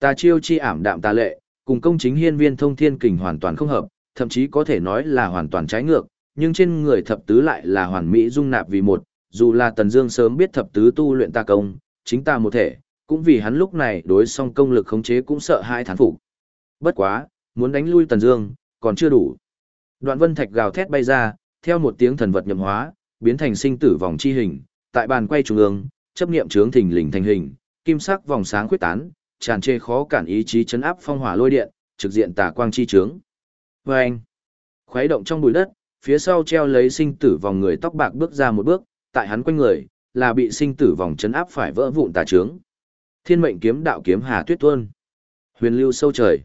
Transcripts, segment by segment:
Tà chiêu chi ảm đạm tà lệ, cùng công chính hiên viên thông thiên kình hoàn toàn không hợp, thậm chí có thể nói là hoàn toàn trái ngược, nhưng trên người thập tứ lại là hoàn mỹ dung nạp vì một, dù là Tần Dương sớm biết thập tứ tu luyện ta công, chính ta một thể, cũng vì hắn lúc này đối song công lực khống chế cũng sợ hai thán phục. Bất quá, muốn đánh lui Tần Dương, còn chưa đủ. Đoạn Vân Thạch gào thét bay ra, theo một tiếng thần vật nhậm hóa, biến thành sinh tử vòng chi hình, tại bàn quay trung ương, chấp niệm chướng thình lình thành hình, kim sắc vòng sáng khuyết tán, tràn trề khó cản ý chí chấn áp phong hỏa lôi điện, trực diện tà quang chi chướng. anh vâng. Khuấy động trong bụi đất, phía sau treo lấy sinh tử vòng người tóc bạc bước ra một bước, tại hắn quanh người, là bị sinh tử vòng chấn áp phải vỡ vụn tà trướng. Thiên mệnh kiếm đạo kiếm hà tuyết tuôn. Huyền lưu sâu trời.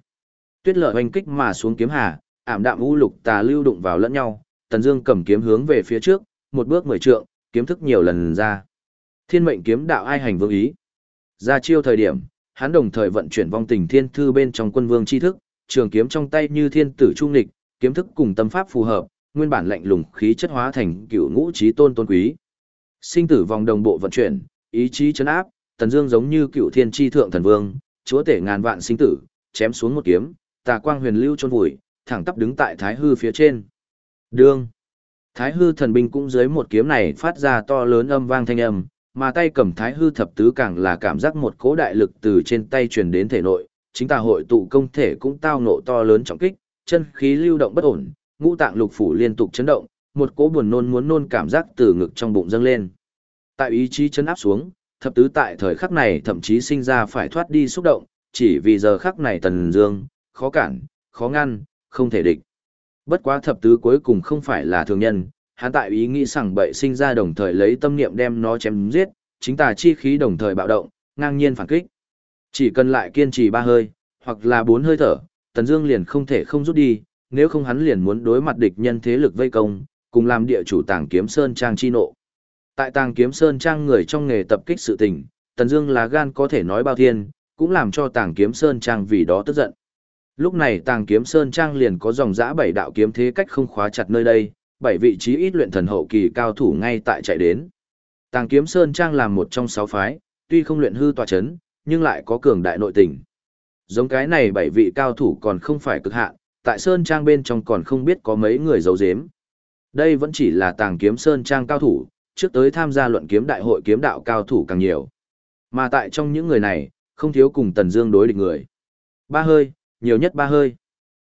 Tuyết lợi hoành kích mà xuống kiếm hà, ảm đạm u lục tà lưu đụng vào lẫn nhau, Tần Dương cầm kiếm hướng về phía trước, một bước mười trượng, kiếm thức nhiều lần ra. Thiên mệnh kiếm đạo ai hành vương ý. Ra chiêu thời điểm, hắn đồng thời vận chuyển vong tình thiên thư bên trong quân vương chi thức, trường kiếm trong tay như thiên tử trung lịch, kiếm thức cùng tâm pháp phù hợp, nguyên bản lạnh lùng khí chất hóa thành cựu ngũ trí tôn tôn quý. Sinh tử vòng đồng bộ vận chuyển, ý chí chấn áp, Tần Dương giống như cựu thiên chi thượng thần vương, chúa tể ngàn vạn sinh tử, chém xuống một kiếm, tà quang huyền lưu chôn vùi, thẳng tắp đứng tại thái hư phía trên. Đương. Thái hư thần binh cũng dưới một kiếm này phát ra to lớn âm vang thanh âm, mà tay cầm thái hư thập tứ càng là cảm giác một cỗ đại lực từ trên tay truyền đến thể nội, chính tà hội tụ công thể cũng tao nộ to lớn trọng kích, chân khí lưu động bất ổn, ngũ tạng lục phủ liên tục chấn động, một cỗ buồn nôn muốn nôn cảm giác từ ngực trong bụng dâng lên. Tại ý chí chấn áp xuống, thập tứ tại thời khắc này thậm chí sinh ra phải thoát đi xúc động, chỉ vì giờ khắc này tần dương, khó cản, khó ngăn, không thể địch. Bất quá thập tứ cuối cùng không phải là thường nhân, hắn tại ý nghĩ rằng bậy sinh ra đồng thời lấy tâm niệm đem nó chém giết, chính tà chi khí đồng thời bạo động, ngang nhiên phản kích. Chỉ cần lại kiên trì ba hơi, hoặc là bốn hơi thở, Tần Dương liền không thể không rút đi, nếu không hắn liền muốn đối mặt địch nhân thế lực vây công, cùng làm địa chủ Tàng Kiếm Sơn trang chi nộ. Tại Tàng Kiếm Sơn trang người trong nghề tập kích sự tình, Tần Dương là gan có thể nói bao thiên, cũng làm cho Tàng Kiếm Sơn trang vì đó tức giận. Lúc này Tàng Kiếm Sơn trang liền có dòng dã bảy đạo kiếm thế cách không khóa chặt nơi đây, bảy vị trí ít luyện thần hậu kỳ cao thủ ngay tại chạy đến. Tàng Kiếm Sơn trang làm một trong sáu phái, tuy không luyện hư tòa chấn, nhưng lại có cường đại nội tình. Giống cái này bảy vị cao thủ còn không phải cực hạn, tại Sơn trang bên trong còn không biết có mấy người giấu giếm. Đây vẫn chỉ là Tàng Kiếm Sơn trang cao thủ, trước tới tham gia luận kiếm đại hội kiếm đạo cao thủ càng nhiều. Mà tại trong những người này, không thiếu cùng Tần Dương đối địch người. Ba hơi, nhiều nhất ba hơi.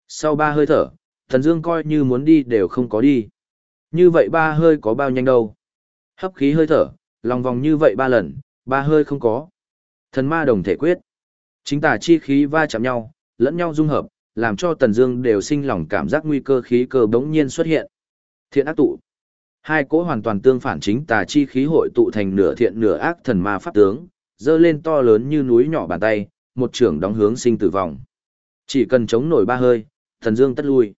Sau ba hơi thở, Tần Dương coi như muốn đi đều không có đi. Như vậy ba hơi có bao nhanh đâu? Hấp khí hơi thở, lòng vòng như vậy ba lần, ba hơi không có. Thần ma đồng thể quyết. Chính tà chi khí va chạm nhau, lẫn nhau dung hợp, làm cho Tần Dương đều sinh lòng cảm giác nguy cơ khí cơ bỗng nhiên xuất hiện. Thiện ác tụ. Hai cỗ hoàn toàn tương phản chính tà chi khí hội tụ thành nửa thiện nửa ác thần ma pháp tướng, dơ lên to lớn như núi nhỏ bàn tay, một trưởng đóng hướng sinh tử vong. Chỉ cần chống nổi ba hơi, thần dương tất lui.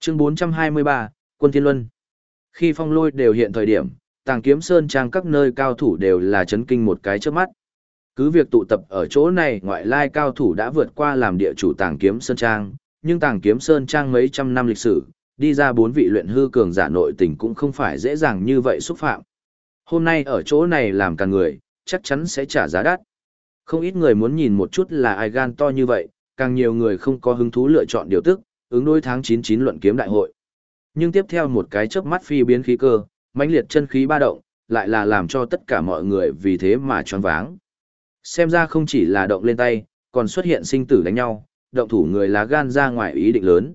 Chương 423, Quân Thiên Luân. Khi phong lôi đều hiện thời điểm, tàng kiếm sơn trang các nơi cao thủ đều là chấn kinh một cái trước mắt. Cứ việc tụ tập ở chỗ này ngoại lai cao thủ đã vượt qua làm địa chủ tàng kiếm sơn trang, nhưng tàng kiếm sơn trang mấy trăm năm lịch sử, đi ra bốn vị luyện hư cường giả nội tình cũng không phải dễ dàng như vậy xúc phạm. Hôm nay ở chỗ này làm càng người, chắc chắn sẽ trả giá đắt. Không ít người muốn nhìn một chút là ai gan to như vậy, càng nhiều người không có hứng thú lựa chọn điều tức, ứng đối tháng 99 luận kiếm đại hội. Nhưng tiếp theo một cái chớp mắt phi biến khí cơ, mãnh liệt chân khí ba động, lại là làm cho tất cả mọi người vì thế mà choáng váng. Xem ra không chỉ là động lên tay, còn xuất hiện sinh tử đánh nhau, động thủ người lá gan ra ngoài ý định lớn.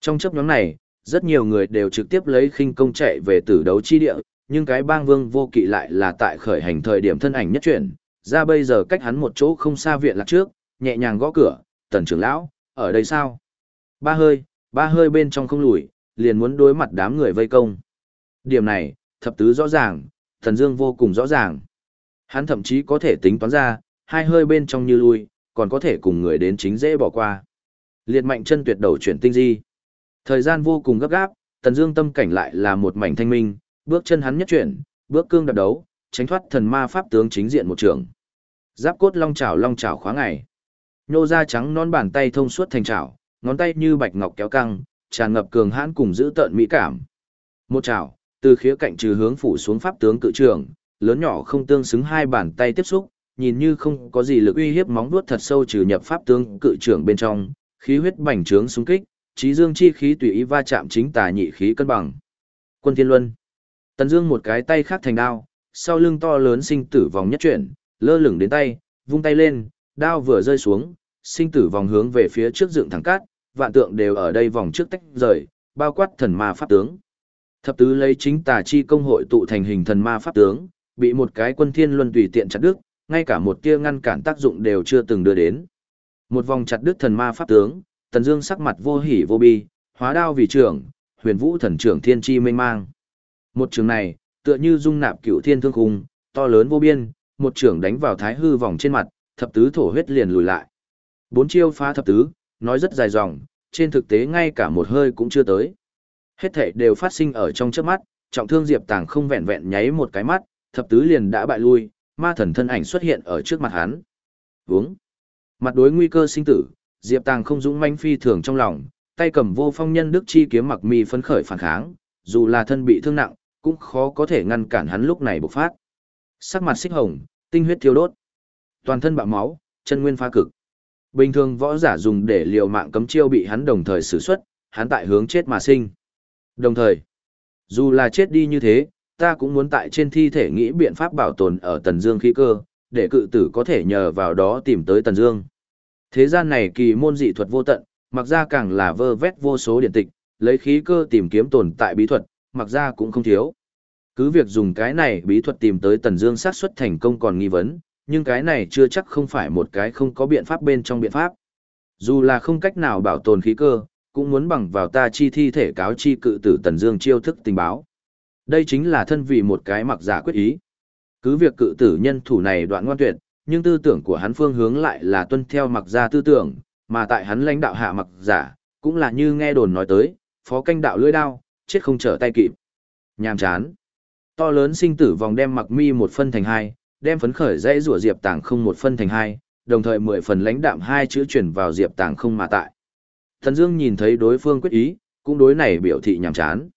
Trong chấp nhóm này, rất nhiều người đều trực tiếp lấy khinh công chạy về tử đấu chi địa, nhưng cái bang vương vô kỵ lại là tại khởi hành thời điểm thân ảnh nhất chuyển, ra bây giờ cách hắn một chỗ không xa viện lạc trước, nhẹ nhàng gõ cửa, tần trưởng lão, ở đây sao? Ba hơi, ba hơi bên trong không lùi, liền muốn đối mặt đám người vây công. Điểm này, thập tứ rõ ràng, thần dương vô cùng rõ ràng. Hắn thậm chí có thể tính toán ra, hai hơi bên trong như lui, còn có thể cùng người đến chính dễ bỏ qua. Liệt mạnh chân tuyệt đầu chuyển tinh di. Thời gian vô cùng gấp gáp, Tần Dương tâm cảnh lại là một mảnh thanh minh, bước chân hắn nhất chuyển, bước cương đạp đấu, tránh thoát thần ma pháp tướng chính diện một trường. Giáp cốt long chảo long chảo khóa ngày. nô ra trắng non bàn tay thông suốt thành chảo, ngón tay như bạch ngọc kéo căng, tràn ngập cường hãn cùng giữ tợn mỹ cảm. Một chảo, từ khía cạnh trừ hướng phủ xuống pháp tướng cự trường, lớn nhỏ không tương xứng hai bàn tay tiếp xúc, nhìn như không có gì lực uy hiếp móng vuốt thật sâu trừ nhập pháp tướng cự trưởng bên trong, khí huyết bành trướng xung kích, trí dương chi khí tùy ý va chạm chính tà nhị khí cân bằng. Quân Thiên Luân. Tần Dương một cái tay khác thành đao, sau lưng to lớn sinh tử vòng nhất chuyển, lơ lửng đến tay, vung tay lên, đao vừa rơi xuống, sinh tử vòng hướng về phía trước dựng thẳng cát, vạn tượng đều ở đây vòng trước tách rời, bao quát thần ma pháp tướng. Thập tứ lấy chính tà chi công hội tụ thành hình thần ma pháp tướng, bị một cái quân thiên luân tùy tiện chặt đứt, ngay cả một tia ngăn cản tác dụng đều chưa từng đưa đến. Một vòng chặt đứt thần ma pháp tướng, Tần Dương sắc mặt vô hỉ vô bi, hóa đao vì trưởng, huyền vũ thần trưởng thiên chi mênh mang. Một trường này, tựa như dung nạp cựu thiên thương khung, to lớn vô biên, một trường đánh vào thái hư vòng trên mặt, thập tứ thổ huyết liền lùi lại. Bốn chiêu phá thập tứ, nói rất dài dòng, trên thực tế ngay cả một hơi cũng chưa tới. Hết thảy đều phát sinh ở trong chớp mắt, trọng thương Diệp Tàng không vẹn vẹn nháy một cái mắt, thập tứ liền đã bại lui, ma thần thân ảnh xuất hiện ở trước mặt hắn. Vướng. Mặt đối nguy cơ sinh tử, Diệp Tàng không dũng manh phi thường trong lòng, tay cầm vô phong nhân đức chi kiếm mặc mi phấn khởi phản kháng, dù là thân bị thương nặng, cũng khó có thể ngăn cản hắn lúc này bộc phát. Sắc mặt xích hồng, tinh huyết thiêu đốt, toàn thân bạo máu, chân nguyên phá cực. Bình thường võ giả dùng để liều mạng cấm chiêu bị hắn đồng thời sử xuất, hắn tại hướng chết mà sinh. Đồng thời, dù là chết đi như thế, ta cũng muốn tại trên thi thể nghĩ biện pháp bảo tồn ở Tần Dương khí cơ, để cự tử có thể nhờ vào đó tìm tới Tần Dương. Thế gian này kỳ môn dị thuật vô tận, mặc ra càng là vơ vét vô số điện tịch, lấy khí cơ tìm kiếm tồn tại bí thuật, mặc ra cũng không thiếu. Cứ việc dùng cái này bí thuật tìm tới Tần Dương xác suất thành công còn nghi vấn, nhưng cái này chưa chắc không phải một cái không có biện pháp bên trong biện pháp. Dù là không cách nào bảo tồn khí cơ, cũng muốn bằng vào ta chi thi thể cáo chi cự tử Tần Dương chiêu thức tình báo. Đây chính là thân vị một cái mặc giả quyết ý. Cứ việc cự tử nhân thủ này đoạn ngoan tuyệt, nhưng tư tưởng của hắn phương hướng lại là tuân theo mặc gia tư tưởng, mà tại hắn lãnh đạo hạ mặc giả, cũng là như nghe đồn nói tới, phó canh đạo lưỡi đao, chết không trở tay kịp. Nhàm chán. To lớn sinh tử vòng đem mặc mi một phân thành hai, đem phấn khởi dãy rủa diệp tàng không một phân thành hai, đồng thời mười phần lãnh đạm hai chữ chuyển vào diệp tàng không mà tại. Thần Dương nhìn thấy đối phương quyết ý, cũng đối này biểu thị nhàm chán.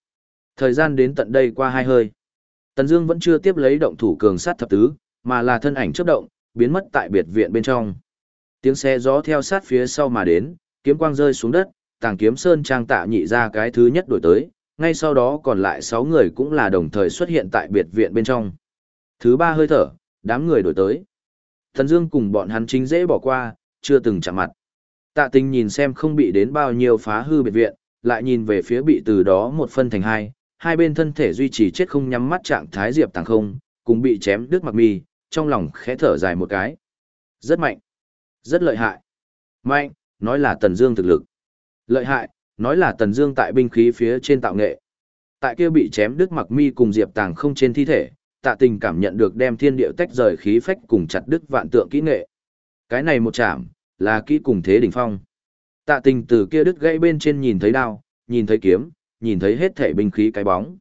Thời gian đến tận đây qua hai hơi. Tần Dương vẫn chưa tiếp lấy động thủ cường sát thập tứ, mà là thân ảnh chớp động, biến mất tại biệt viện bên trong. Tiếng xe gió theo sát phía sau mà đến, kiếm quang rơi xuống đất, Tàng Kiếm Sơn trang tạ nhị ra cái thứ nhất đổi tới, ngay sau đó còn lại sáu người cũng là đồng thời xuất hiện tại biệt viện bên trong. Thứ ba hơi thở, đám người đổi tới. Thần Dương cùng bọn hắn chính dễ bỏ qua, chưa từng chạm mặt. Tạ Tình nhìn xem không bị đến bao nhiêu phá hư biệt viện, lại nhìn về phía bị từ đó một phân thành hai, hai bên thân thể duy trì chết không nhắm mắt trạng thái diệp tàng không, cùng bị chém đứt mặc mi, trong lòng khẽ thở dài một cái. Rất mạnh, rất lợi hại. Mạnh, nói là Tần Dương thực lực. Lợi hại, nói là Tần Dương tại binh khí phía trên tạo nghệ. Tại kia bị chém đứt mặc mi cùng diệp tàng không trên thi thể, Tạ Tình cảm nhận được đem thiên địa tách rời khí phách cùng chặt đứt vạn tượng kỹ nghệ. Cái này một chạm, là kỹ cùng thế đỉnh phong. Tạ Tình từ kia đứt gãy bên trên nhìn thấy đao, nhìn thấy kiếm, nhìn thấy hết thể binh khí cái bóng.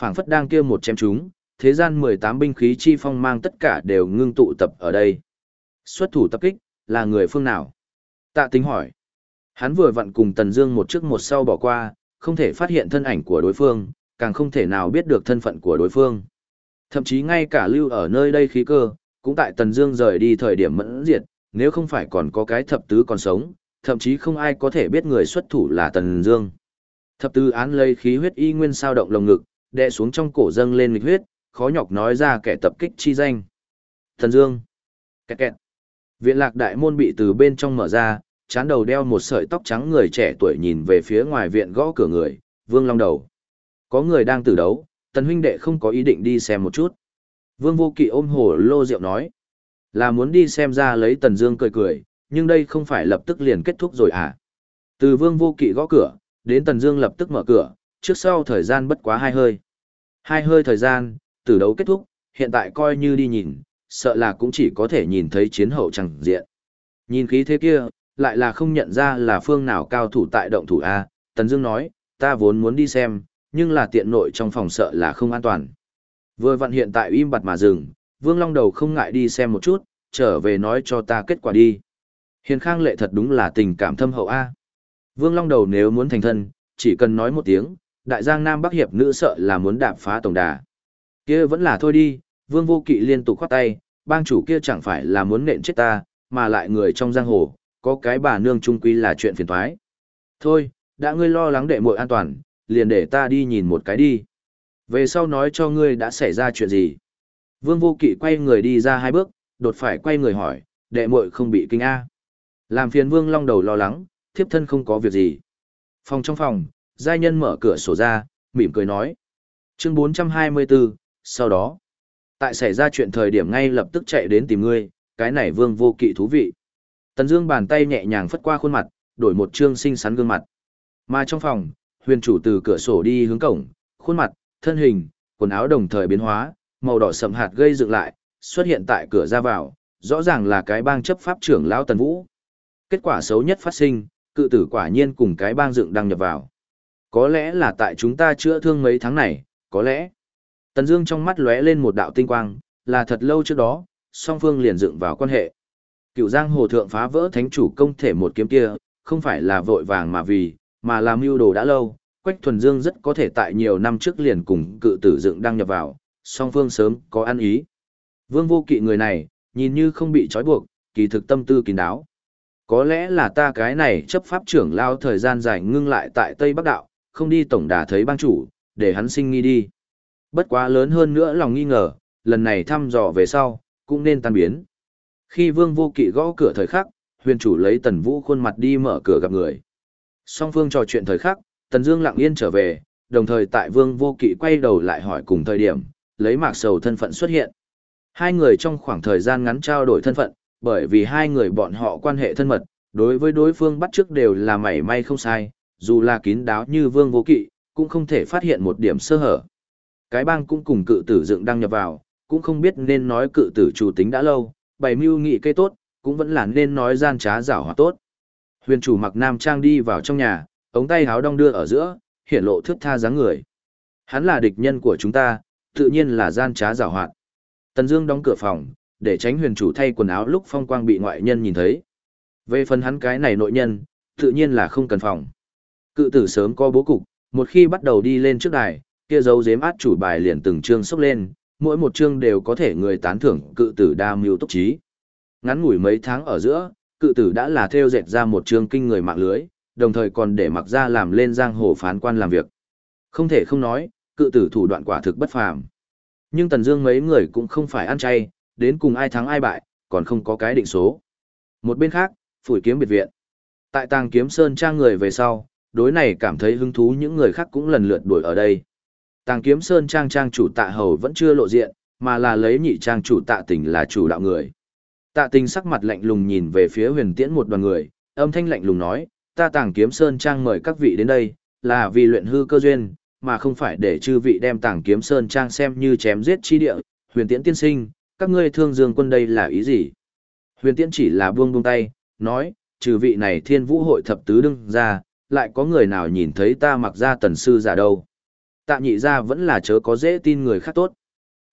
Phảng phất đang kia một chém chúng, thế gian 18 binh khí chi phong mang tất cả đều ngưng tụ tập ở đây. Xuất thủ tập kích, là người phương nào? Tạ Tình hỏi. Hắn vừa vặn cùng Tần Dương một trước một sau bỏ qua, không thể phát hiện thân ảnh của đối phương, càng không thể nào biết được thân phận của đối phương. Thậm chí ngay cả lưu ở nơi đây khí cơ, cũng tại Tần Dương rời đi thời điểm mẫn diệt, nếu không phải còn có cái thập tứ còn sống, thậm chí không ai có thể biết người xuất thủ là Tần Dương. Thập tứ án lấy khí huyết y nguyên sao động lồng ngực, đè xuống trong cổ dâng lên nghịch huyết, khó nhọc nói ra kẻ tập kích chi danh. tần Dương. Kẹt kẹt. Viện lạc đại môn bị từ bên trong mở ra, chán đầu đeo một sợi tóc trắng người trẻ tuổi nhìn về phía ngoài viện gõ cửa người, Vương Long đầu. Có người đang tử đấu, tần huynh đệ không có ý định đi xem một chút. Vương vô kỵ ôm hồ lô rượu nói. Là muốn đi xem ra lấy tần dương cười cười, nhưng đây không phải lập tức liền kết thúc rồi à. Từ vương vô kỵ gõ cửa, đến tần dương lập tức mở cửa, trước sau thời gian bất quá hai hơi. Hai hơi thời gian, từ đấu kết thúc, hiện tại coi như đi nhìn, sợ là cũng chỉ có thể nhìn thấy chiến hậu chẳng diện. Nhìn khí thế kia, lại là không nhận ra là phương nào cao thủ tại động thủ A, Tần Dương nói, ta vốn muốn đi xem, nhưng là tiện nội trong phòng sợ là không an toàn. Vừa vặn hiện tại im bặt mà dừng, Vương Long Đầu không ngại đi xem một chút, trở về nói cho ta kết quả đi. Hiền Khang lệ thật đúng là tình cảm thâm hậu A. Vương Long Đầu nếu muốn thành thân, chỉ cần nói một tiếng, đại giang Nam Bắc Hiệp nữ sợ là muốn đạp phá tổng đà. kia vẫn là thôi đi, Vương Vô Kỵ liên tục khoát tay, bang chủ kia chẳng phải là muốn nện chết ta, mà lại người trong giang hồ, có cái bà nương trung quy là chuyện phiền toái. Thôi, đã ngươi lo lắng đệ muội an toàn, liền để ta đi nhìn một cái đi. Về sau nói cho ngươi đã xảy ra chuyện gì. Vương vô kỵ quay người đi ra hai bước, đột phải quay người hỏi, đệ muội không bị kinh A. Làm phiền vương long đầu lo lắng, thiếp thân không có việc gì. Phòng trong phòng, giai nhân mở cửa sổ ra, mỉm cười nói. Chương 424, sau đó, tại xảy ra chuyện thời điểm ngay lập tức chạy đến tìm ngươi, cái này vương vô kỵ thú vị. Tần Dương bàn tay nhẹ nhàng phất qua khuôn mặt, đổi một trương xinh xắn gương mặt. Mà trong phòng, huyền chủ từ cửa sổ đi hướng cổng, khuôn mặt, thân hình, quần áo đồng thời biến hóa, màu đỏ sậm hạt gây dựng lại, xuất hiện tại cửa ra vào, rõ ràng là cái bang chấp pháp trưởng lão Tần Vũ. Kết quả xấu nhất phát sinh, cự tử quả nhiên cùng cái bang dựng đang nhập vào. Có lẽ là tại chúng ta chữa thương mấy tháng này, có lẽ. Tần Dương trong mắt lóe lên một đạo tinh quang, là thật lâu trước đó, song phương liền dựng vào quan hệ. Cựu Giang Hồ thượng phá vỡ thánh chủ công thể một kiếm kia, không phải là vội vàng mà vì, mà làm mưu đồ đã lâu. Quách Thuần Dương rất có thể tại nhiều năm trước liền cùng cự tử dựng đang nhập vào, song phương sớm có ăn ý. Vương Vô Kỵ người này, nhìn như không bị trói buộc, kỳ thực tâm tư kín đáo. Có lẽ là ta cái này chấp pháp trưởng lao thời gian dài ngưng lại tại Tây Bắc Đạo, không đi tổng đà thấy bang chủ, để hắn sinh nghi đi. Bất quá lớn hơn nữa lòng nghi ngờ, lần này thăm dò về sau, cũng nên tan biến. Khi Vương Vô Kỵ gõ cửa thời khắc, huyền chủ lấy Tần Vũ khuôn mặt đi mở cửa gặp người. Song Phương trò chuyện thời khắc, Tần Dương lặng yên trở về, đồng thời tại Vương Vô Kỵ quay đầu lại hỏi cùng thời điểm, lấy Mạc Sầu thân phận xuất hiện. Hai người trong khoảng thời gian ngắn trao đổi thân phận, bởi vì hai người bọn họ quan hệ thân mật, đối với đối phương bắt trước đều là mảy may không sai, dù là kín đáo như Vương Vô Kỵ, cũng không thể phát hiện một điểm sơ hở. Cái bang cũng cùng cự tử dựng đăng nhập vào, cũng không biết nên nói cự tử chủ tính đã lâu, bày mưu nghị cây tốt, cũng vẫn là nên nói gian trá giảo hòa tốt. Huyền chủ mặc nam trang đi vào trong nhà, ống tay háo đong đưa ở giữa, hiển lộ thước tha dáng người. Hắn là địch nhân của chúng ta, tự nhiên là gian trá giảo hoạt. Tần Dương đóng cửa phòng, để tránh huyền chủ thay quần áo lúc phong quang bị ngoại nhân nhìn thấy. Về phần hắn cái này nội nhân, tự nhiên là không cần phòng. Cự tử sớm có bố cục, một khi bắt đầu đi lên trước đài, kia dấu giếm át chủ bài liền từng chương sốc lên, mỗi một chương đều có thể người tán thưởng cự tử đa mưu túc trí. Ngắn ngủi mấy tháng ở giữa, cự tử đã là theo dệt ra một chương kinh người mạng lưới, đồng thời còn để mặc ra làm lên giang hồ phán quan làm việc. Không thể không nói, cự tử thủ đoạn quả thực bất phàm. Nhưng Tần Dương mấy người cũng không phải ăn chay, đến cùng ai thắng ai bại, còn không có cái định số. Một bên khác, Phủi Kiếm biệt viện. Tại Tàng Kiếm Sơn trang người về sau, đối này cảm thấy hứng thú những người khác cũng lần lượt đuổi ở đây. Tàng Kiếm Sơn trang trang chủ Tạ Hầu vẫn chưa lộ diện, mà là lấy nhị trang chủ Tạ Tình là chủ đạo người. Tạ Tình sắc mặt lạnh lùng nhìn về phía Huyền Tiễn một đoàn người, âm thanh lạnh lùng nói: "Ta Tàng Kiếm Sơn trang mời các vị đến đây, là vì luyện hư cơ duyên, mà không phải để chư vị đem Tàng Kiếm Sơn trang xem như chém giết chi địa. Huyền Tiễn tiên sinh, các ngươi thương dương quân đây là ý gì?" Huyền Tiễn chỉ là buông buông tay, nói: "Trừ vị này Thiên Vũ hội thập tứ đương ra, lại có người nào nhìn thấy ta mặc ra tần sư giả đâu?" Tạ nhị ra vẫn là chớ có dễ tin người khác tốt.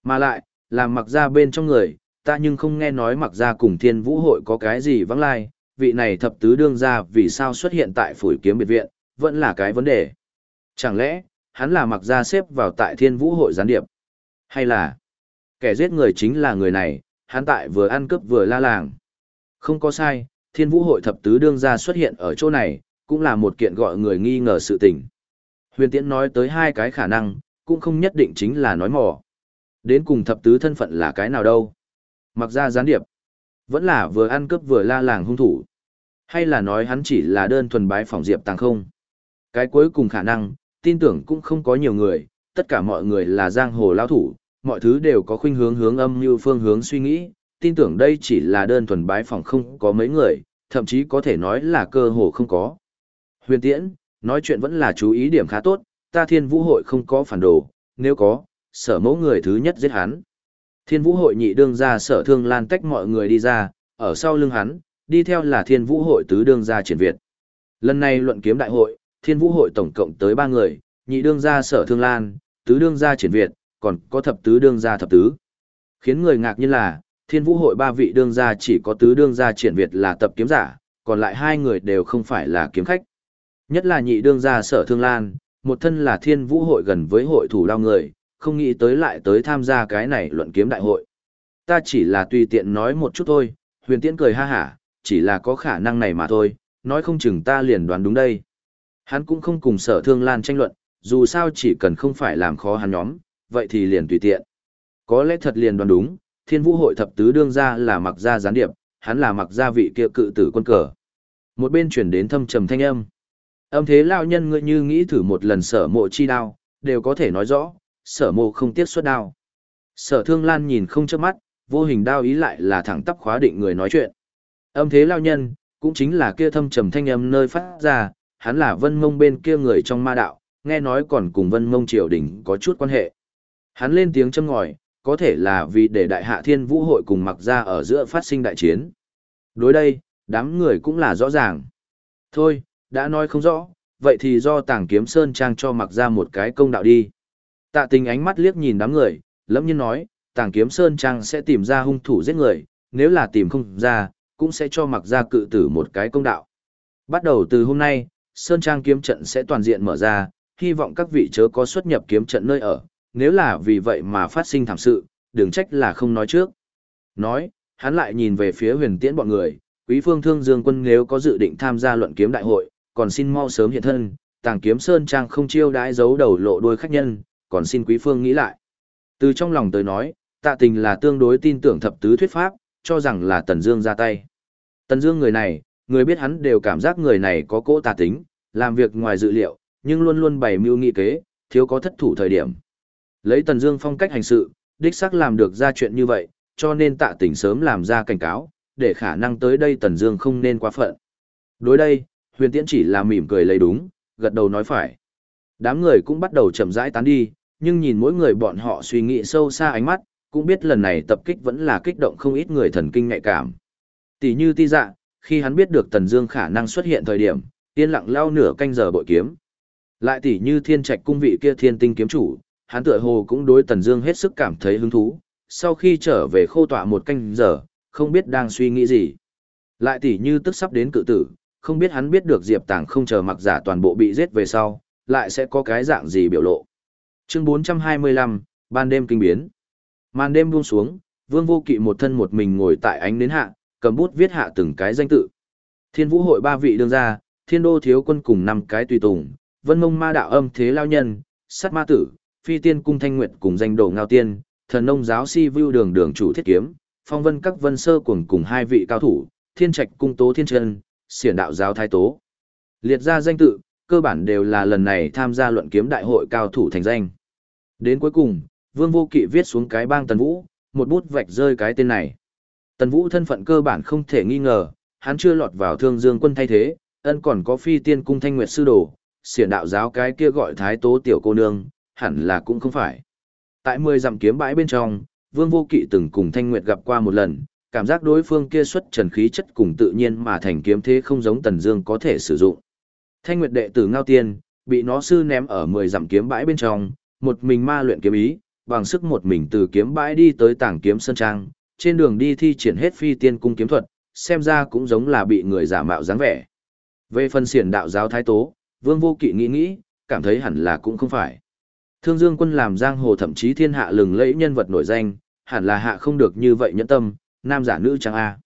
Mà lại, làm mặc ra bên trong người, ta nhưng không nghe nói mặc ra cùng thiên vũ hội có cái gì vắng lai, vị này thập tứ đương ra vì sao xuất hiện tại phủi kiếm biệt viện, vẫn là cái vấn đề. Chẳng lẽ, hắn là mặc ra xếp vào tại thiên vũ hội gián điệp? Hay là, kẻ giết người chính là người này, hắn tại vừa ăn cướp vừa la làng? Không có sai, thiên vũ hội thập tứ đương ra xuất hiện ở chỗ này, cũng là một kiện gọi người nghi ngờ sự tình. Huyền Tiễn nói tới hai cái khả năng, cũng không nhất định chính là nói mò. Đến cùng thập tứ thân phận là cái nào đâu? Mặc ra gián điệp, vẫn là vừa ăn cướp vừa la làng hung thủ. Hay là nói hắn chỉ là đơn thuần bái phỏng Diệp Tàng không? Cái cuối cùng khả năng, tin tưởng cũng không có nhiều người, tất cả mọi người là giang hồ lao thủ, mọi thứ đều có khuynh hướng hướng âm như phương hướng suy nghĩ, tin tưởng đây chỉ là đơn thuần bái phỏng không có mấy người, thậm chí có thể nói là cơ hồ không có. Huyền Tiễn, nói chuyện vẫn là chú ý điểm khá tốt, ta thiên vũ hội không có phản đồ, nếu có, sở mẫu người thứ nhất giết hắn. Thiên vũ hội nhị đương ra sở thương lan tách mọi người đi ra, ở sau lưng hắn, đi theo là thiên vũ hội tứ đương gia triển Việt. Lần này luận kiếm đại hội, thiên vũ hội tổng cộng tới ba người, nhị đương gia sở thương lan, tứ đương gia triển Việt, còn có thập tứ đương gia thập tứ. Khiến người ngạc nhiên là, thiên vũ hội ba vị đương gia chỉ có tứ đương gia triển Việt là tập kiếm giả, còn lại hai người đều không phải là kiếm khách. Nhất là nhị đương gia sở thương lan, một thân là thiên vũ hội gần với hội thủ lao người, không nghĩ tới lại tới tham gia cái này luận kiếm đại hội. ta chỉ là tùy tiện nói một chút thôi, huyền tiễn cười ha hả, chỉ là có khả năng này mà thôi, nói không chừng ta liền đoán đúng đây. Hắn cũng không cùng sở thương lan tranh luận, dù sao chỉ cần không phải làm khó hắn nhóm, vậy thì liền tùy tiện. Có lẽ thật liền đoán đúng, thiên vũ hội thập tứ đương ra là mặc gia gián điệp, hắn là mặc gia vị kia cự tử quân cờ. Một bên chuyển đến thâm trầm thanh âm. Âm thế lao nhân ngươi như nghĩ thử một lần sở mộ chi đao, đều có thể nói rõ, sở mộ không tiếc xuất đao. Sở thương lan nhìn không chớp mắt, vô hình đao ý lại là thẳng tắp khóa định người nói chuyện. Âm thế lao nhân, cũng chính là kia thâm trầm thanh âm nơi phát ra, hắn là vân mông bên kia người trong ma đạo, nghe nói còn cùng vân mông triều đình có chút quan hệ. Hắn lên tiếng châm ngòi, có thể là vì để đại hạ thiên vũ hội cùng mặc ra ở giữa phát sinh đại chiến. Đối đây, đám người cũng là rõ ràng. Thôi, đã nói không rõ, vậy thì do tàng kiếm sơn trang cho mặc ra một cái công đạo đi. Tạ tình ánh mắt liếc nhìn đám người, lẫm nhiên nói, tàng kiếm sơn trang sẽ tìm ra hung thủ giết người, nếu là tìm không ra, cũng sẽ cho mặc ra cự tử một cái công đạo. Bắt đầu từ hôm nay, sơn trang kiếm trận sẽ toàn diện mở ra, hy vọng các vị chớ có xuất nhập kiếm trận nơi ở, nếu là vì vậy mà phát sinh thảm sự, đừng trách là không nói trước. Nói, hắn lại nhìn về phía huyền tiễn bọn người, quý phương thương dương quân nếu có dự định tham gia luận kiếm đại hội, còn xin mau sớm hiện thân, tàng kiếm sơn trang không chiêu đãi giấu đầu lộ đuôi khách nhân, còn xin quý phương nghĩ lại. Từ trong lòng tới nói, tạ tình là tương đối tin tưởng thập tứ thuyết pháp, cho rằng là Tần Dương ra tay. Tần Dương người này, người biết hắn đều cảm giác người này có cỗ tà tính, làm việc ngoài dự liệu, nhưng luôn luôn bày mưu nghị kế, thiếu có thất thủ thời điểm. Lấy Tần Dương phong cách hành sự, đích xác làm được ra chuyện như vậy, cho nên Tạ Tỉnh sớm làm ra cảnh cáo, để khả năng tới đây Tần Dương không nên quá phận. Đối đây, Huyền Tiễn chỉ là mỉm cười lấy đúng, gật đầu nói phải. Đám người cũng bắt đầu chậm rãi tán đi, nhưng nhìn mỗi người bọn họ suy nghĩ sâu xa ánh mắt, cũng biết lần này tập kích vẫn là kích động không ít người thần kinh nhạy cảm. Tỷ như ti dạ, khi hắn biết được Tần Dương khả năng xuất hiện thời điểm, yên lặng lao nửa canh giờ bội kiếm. Lại tỷ như thiên trạch cung vị kia thiên tinh kiếm chủ, hắn tựa hồ cũng đối Tần Dương hết sức cảm thấy hứng thú, sau khi trở về khô tọa một canh giờ, không biết đang suy nghĩ gì. Lại tỷ như tức sắp đến cự tử, không biết hắn biết được Diệp Tàng không chờ mặc giả toàn bộ bị giết về sau, lại sẽ có cái dạng gì biểu lộ. Chương 425, ban đêm kinh biến. Màn đêm buông xuống, Vương Vô Kỵ một thân một mình ngồi tại ánh nến hạ, cầm bút viết hạ từng cái danh tự. Thiên Vũ hội ba vị đương gia, Thiên Đô thiếu quân cùng năm cái tùy tùng, Vân Mông Ma đạo âm thế lao nhân, Sát Ma tử, Phi Tiên cung Thanh Nguyệt cùng danh đồ Ngao Tiên, Thần nông giáo Si Vưu Đường đường chủ thiết kiếm, Phong Vân các Vân Sơ cùng cùng hai vị cao thủ, Thiên Trạch cung Tố Thiên trần, Xiển đạo giáo Thái Tố. Liệt ra danh tự, cơ bản đều là lần này tham gia luận kiếm đại hội cao thủ thành danh. Đến cuối cùng, Vương Vô Kỵ viết xuống cái bang Tần Vũ, một bút vạch rơi cái tên này. Tần Vũ thân phận cơ bản không thể nghi ngờ, hắn chưa lọt vào thương dương quân thay thế, ân còn có phi tiên cung thanh nguyệt sư đồ, xiển đạo giáo cái kia gọi thái tố tiểu cô nương, hẳn là cũng không phải. Tại mười dặm kiếm bãi bên trong, Vương Vô Kỵ từng cùng Thanh Nguyệt gặp qua một lần, cảm giác đối phương kia xuất trần khí chất cùng tự nhiên mà thành kiếm thế không giống Tần Dương có thể sử dụng. Thanh Nguyệt đệ tử Ngao Tiên, bị nó sư ném ở mười dặm kiếm bãi bên trong, một mình ma luyện kiếm ý, bằng sức một mình từ kiếm bãi đi tới tảng kiếm sơn trang, trên đường đi thi triển hết phi tiên cung kiếm thuật, xem ra cũng giống là bị người giả mạo dáng vẻ. Về phần xiển đạo giáo thái tố, Vương Vô Kỵ nghĩ nghĩ, cảm thấy hẳn là cũng không phải. Thương Dương quân làm giang hồ thậm chí thiên hạ lừng lẫy nhân vật nổi danh, hẳn là hạ không được như vậy nhẫn tâm, nam giả nữ trang A.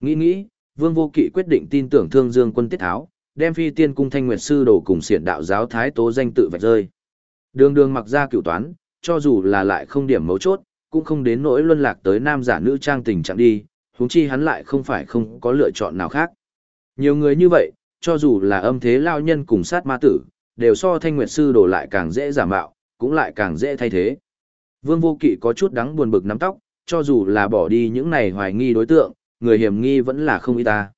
Nghĩ nghĩ, Vương Vô Kỵ quyết định tin tưởng Thương Dương quân tiết tháo, đem phi tiên cung thanh nguyệt sư đồ cùng xiển đạo giáo thái tố danh tự vạch rơi. Đường đường mặc ra cửu toán, cho dù là lại không điểm mấu chốt, cũng không đến nỗi luân lạc tới nam giả nữ trang tình trạng đi, huống chi hắn lại không phải không có lựa chọn nào khác. Nhiều người như vậy, cho dù là âm thế lao nhân cùng sát ma tử, đều so thanh nguyệt sư đổ lại càng dễ giả mạo, cũng lại càng dễ thay thế. Vương vô kỵ có chút đắng buồn bực nắm tóc, cho dù là bỏ đi những này hoài nghi đối tượng, người hiểm nghi vẫn là không y ta.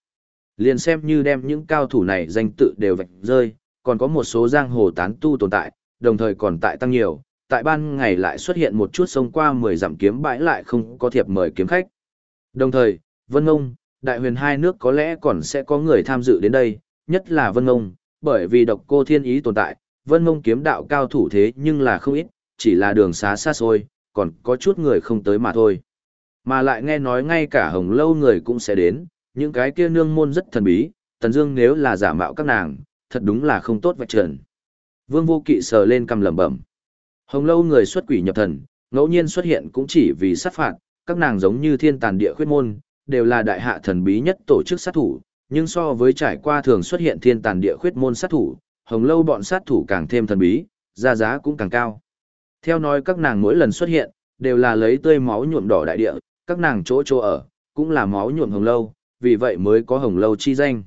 Liền xem như đem những cao thủ này danh tự đều vạch rơi, còn có một số giang hồ tán tu tồn tại, đồng thời còn tại tăng nhiều, tại ban ngày lại xuất hiện một chút sông qua 10 dặm kiếm bãi lại không có thiệp mời kiếm khách. Đồng thời, Vân Ngông, Đại huyền hai nước có lẽ còn sẽ có người tham dự đến đây, nhất là Vân Ngông, bởi vì độc cô thiên ý tồn tại, Vân Ngông kiếm đạo cao thủ thế nhưng là không ít, chỉ là đường xá xa xôi, còn có chút người không tới mà thôi. Mà lại nghe nói ngay cả hồng lâu người cũng sẽ đến, những cái kia nương môn rất thần bí, Tần Dương nếu là giả mạo các nàng, thật đúng là không tốt vạch trần. Vương Vô Kỵ sờ lên cằm lẩm bẩm. Hồng lâu người xuất quỷ nhập thần, ngẫu nhiên xuất hiện cũng chỉ vì sát phạt, các nàng giống như thiên tàn địa khuyết môn, đều là đại hạ thần bí nhất tổ chức sát thủ, nhưng so với trải qua thường xuất hiện thiên tàn địa khuyết môn sát thủ, hồng lâu bọn sát thủ càng thêm thần bí, giá giá cũng càng cao. Theo nói các nàng mỗi lần xuất hiện, đều là lấy tươi máu nhuộm đỏ đại địa, các nàng chỗ chỗ ở, cũng là máu nhuộm hồng lâu, vì vậy mới có hồng lâu chi danh.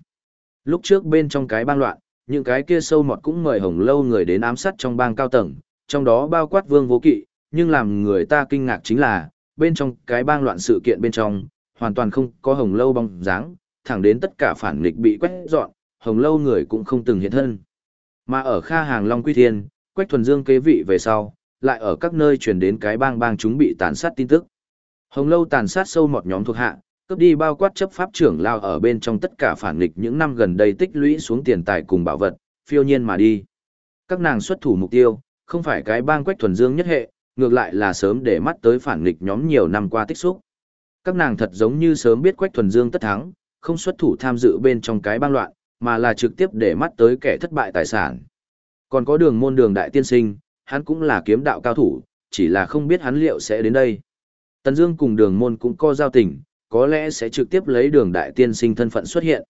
Lúc trước bên trong cái bang loạn, những cái kia sâu mọt cũng mời hồng lâu người đến ám sát trong bang cao tầng, trong đó bao quát vương vô kỵ, nhưng làm người ta kinh ngạc chính là, bên trong cái bang loạn sự kiện bên trong, hoàn toàn không có hồng lâu bóng dáng, thẳng đến tất cả phản nghịch bị quét dọn, hồng lâu người cũng không từng hiện thân. Mà ở kha hàng Long Quy Thiên, Quách Thuần Dương kế vị về sau, lại ở các nơi truyền đến cái bang bang chúng bị tàn sát tin tức. Hồng lâu tàn sát sâu mọt nhóm thuộc hạ, cướp đi bao quát chấp pháp trưởng lao ở bên trong tất cả phản nghịch những năm gần đây tích lũy xuống tiền tài cùng bảo vật, phiêu nhiên mà đi. Các nàng xuất thủ mục tiêu, không phải cái bang Quách Thuần Dương nhất hệ, ngược lại là sớm để mắt tới phản nghịch nhóm nhiều năm qua tích xúc. Các nàng thật giống như sớm biết Quách Thuần Dương tất thắng, không xuất thủ tham dự bên trong cái bang loạn, mà là trực tiếp để mắt tới kẻ thất bại tài sản. Còn có đường môn đường đại tiên sinh, hắn cũng là kiếm đạo cao thủ, chỉ là không biết hắn liệu sẽ đến đây. Tần Dương cùng đường môn cũng có giao tình, có lẽ sẽ trực tiếp lấy đường đại tiên sinh thân phận xuất hiện.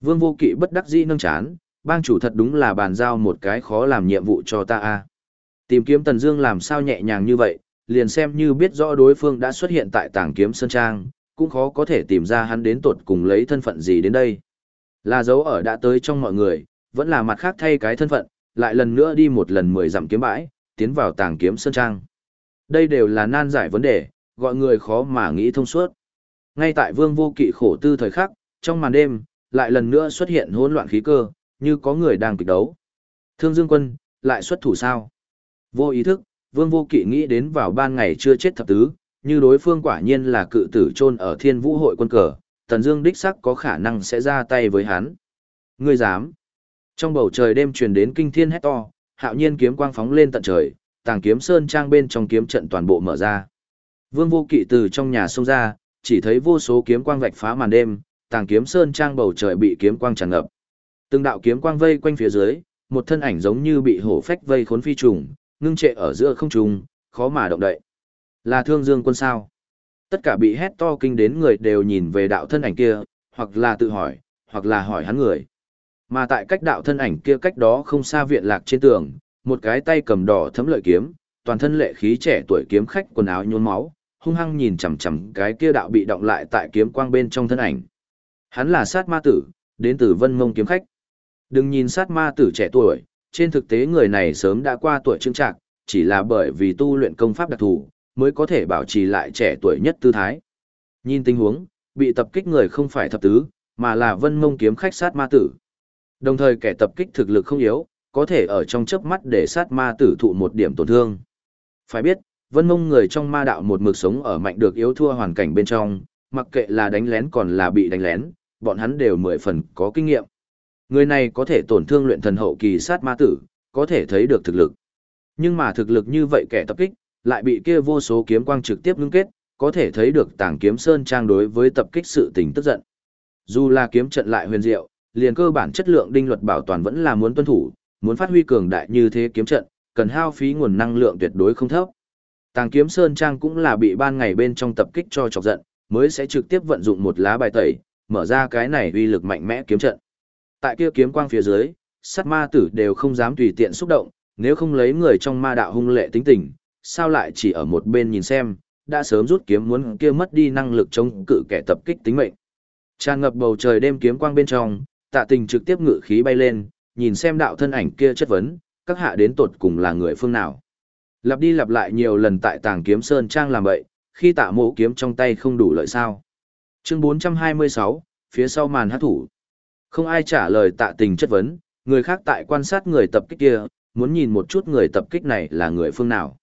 Vương vô kỵ bất đắc dĩ nâng chán, bang chủ thật đúng là bàn giao một cái khó làm nhiệm vụ cho ta a. Tìm kiếm Tần Dương làm sao nhẹ nhàng như vậy, liền xem như biết rõ đối phương đã xuất hiện tại Tàng Kiếm Sơn Trang, cũng khó có thể tìm ra hắn đến tột cùng lấy thân phận gì đến đây. Là dấu ở đã tới trong mọi người, vẫn là mặt khác thay cái thân phận, lại lần nữa đi một lần mười dặm kiếm bãi, tiến vào Tàng Kiếm Sơn Trang. Đây đều là nan giải vấn đề, gọi người khó mà nghĩ thông suốt. Ngay tại Vương Vô Kỵ khổ tư thời khắc, trong màn đêm, lại lần nữa xuất hiện hỗn loạn khí cơ, như có người đang kịch đấu. Thương Dương Quân, lại xuất thủ sao? Vô ý thức, Vương Vô Kỵ nghĩ đến vào ban ngày chưa chết thập tứ, như đối phương quả nhiên là cự tử chôn ở Thiên Vũ hội quân cờ, Tần Dương đích sắc có khả năng sẽ ra tay với hắn. Ngươi dám? Trong bầu trời đêm truyền đến kinh thiên hét to, hạo nhiên kiếm quang phóng lên tận trời, tàng kiếm sơn trang bên trong kiếm trận toàn bộ mở ra. Vương Vô Kỵ từ trong nhà xông ra, chỉ thấy vô số kiếm quang vạch phá màn đêm, tàng kiếm sơn trang bầu trời bị kiếm quang tràn ngập. Từng đạo kiếm quang vây quanh phía dưới, một thân ảnh giống như bị hổ phách vây khốn phi trùng, ngưng trệ ở giữa không trung, khó mà động đậy. Là Thương Dương quân sao? Tất cả bị hét to kinh đến người đều nhìn về đạo thân ảnh kia, hoặc là tự hỏi, hoặc là hỏi hắn người. Mà tại cách đạo thân ảnh kia cách đó không xa viện lạc trên tường, một cái tay cầm đỏ thấm lợi kiếm, toàn thân lệ khí trẻ tuổi kiếm khách quần áo nhuốm máu, hung hăng nhìn chằm chằm cái kia đạo bị động lại tại kiếm quang bên trong thân ảnh. Hắn là sát ma tử, đến từ Vân Mông kiếm khách. Đừng nhìn sát ma tử trẻ tuổi, trên thực tế người này sớm đã qua tuổi trưng trạc, chỉ là bởi vì tu luyện công pháp đặc thù, mới có thể bảo trì lại trẻ tuổi nhất tư thái. Nhìn tình huống, bị tập kích người không phải thập tứ, mà là vân mông kiếm khách sát ma tử. Đồng thời kẻ tập kích thực lực không yếu, có thể ở trong chớp mắt để sát ma tử thụ một điểm tổn thương. Phải biết, vân mông người trong ma đạo một mực sống ở mạnh được yếu thua hoàn cảnh bên trong, mặc kệ là đánh lén còn là bị đánh lén, bọn hắn đều mười phần có kinh nghiệm. Người này có thể tổn thương luyện thần hậu kỳ sát ma tử, có thể thấy được thực lực. Nhưng mà thực lực như vậy kẻ tập kích, lại bị kia vô số kiếm quang trực tiếp ngưng kết, có thể thấy được tàng kiếm sơn trang đối với tập kích sự tình tức giận. Dù là kiếm trận lại huyền diệu, liền cơ bản chất lượng đinh luật bảo toàn vẫn là muốn tuân thủ, muốn phát huy cường đại như thế kiếm trận, cần hao phí nguồn năng lượng tuyệt đối không thấp. Tàng kiếm sơn trang cũng là bị ban ngày bên trong tập kích cho chọc giận, mới sẽ trực tiếp vận dụng một lá bài tẩy, mở ra cái này uy lực mạnh mẽ kiếm trận. Tại kia kiếm quang phía dưới, sát ma tử đều không dám tùy tiện xúc động, nếu không lấy người trong ma đạo hung lệ tính tình, sao lại chỉ ở một bên nhìn xem, đã sớm rút kiếm muốn kia mất đi năng lực chống cự kẻ tập kích tính mệnh. Tràn ngập bầu trời đêm kiếm quang bên trong, tạ tình trực tiếp ngự khí bay lên, nhìn xem đạo thân ảnh kia chất vấn, các hạ đến tột cùng là người phương nào. Lặp đi lặp lại nhiều lần tại tàng kiếm sơn trang làm vậy, khi tạ mộ kiếm trong tay không đủ lợi sao. Chương 426, phía sau màn hát thủ. Không ai trả lời tạ tình chất vấn, người khác tại quan sát người tập kích kia, muốn nhìn một chút người tập kích này là người phương nào.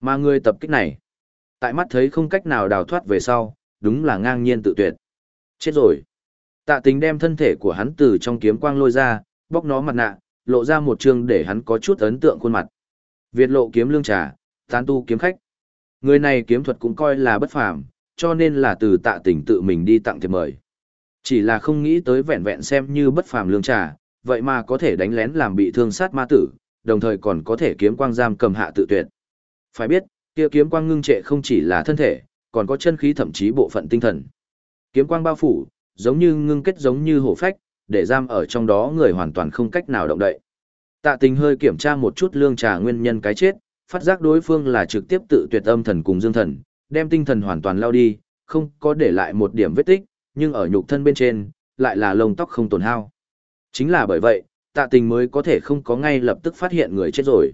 Mà người tập kích này, tại mắt thấy không cách nào đào thoát về sau, đúng là ngang nhiên tự tuyệt. Chết rồi. Tạ tình đem thân thể của hắn từ trong kiếm quang lôi ra, bóc nó mặt nạ, lộ ra một chương để hắn có chút ấn tượng khuôn mặt. Việt lộ kiếm lương trà, tán tu kiếm khách. Người này kiếm thuật cũng coi là bất phàm, cho nên là từ tạ tình tự mình đi tặng thiệp mời. Chỉ là không nghĩ tới vẹn vẹn xem như bất phàm lương trà, vậy mà có thể đánh lén làm bị thương sát ma tử, đồng thời còn có thể kiếm quang giam cầm hạ tự tuyệt. Phải biết, kia kiếm quang ngưng trệ không chỉ là thân thể, còn có chân khí thậm chí bộ phận tinh thần. Kiếm quang bao phủ, giống như ngưng kết giống như hổ phách, để giam ở trong đó người hoàn toàn không cách nào động đậy. Tạ tình hơi kiểm tra một chút lương trà nguyên nhân cái chết, phát giác đối phương là trực tiếp tự tuyệt âm thần cùng dương thần, đem tinh thần hoàn toàn lao đi, không có để lại một điểm vết tích, nhưng ở nhục thân bên trên, lại là lông tóc không tổn hao. Chính là bởi vậy, tạ tình mới có thể không có ngay lập tức phát hiện người chết rồi.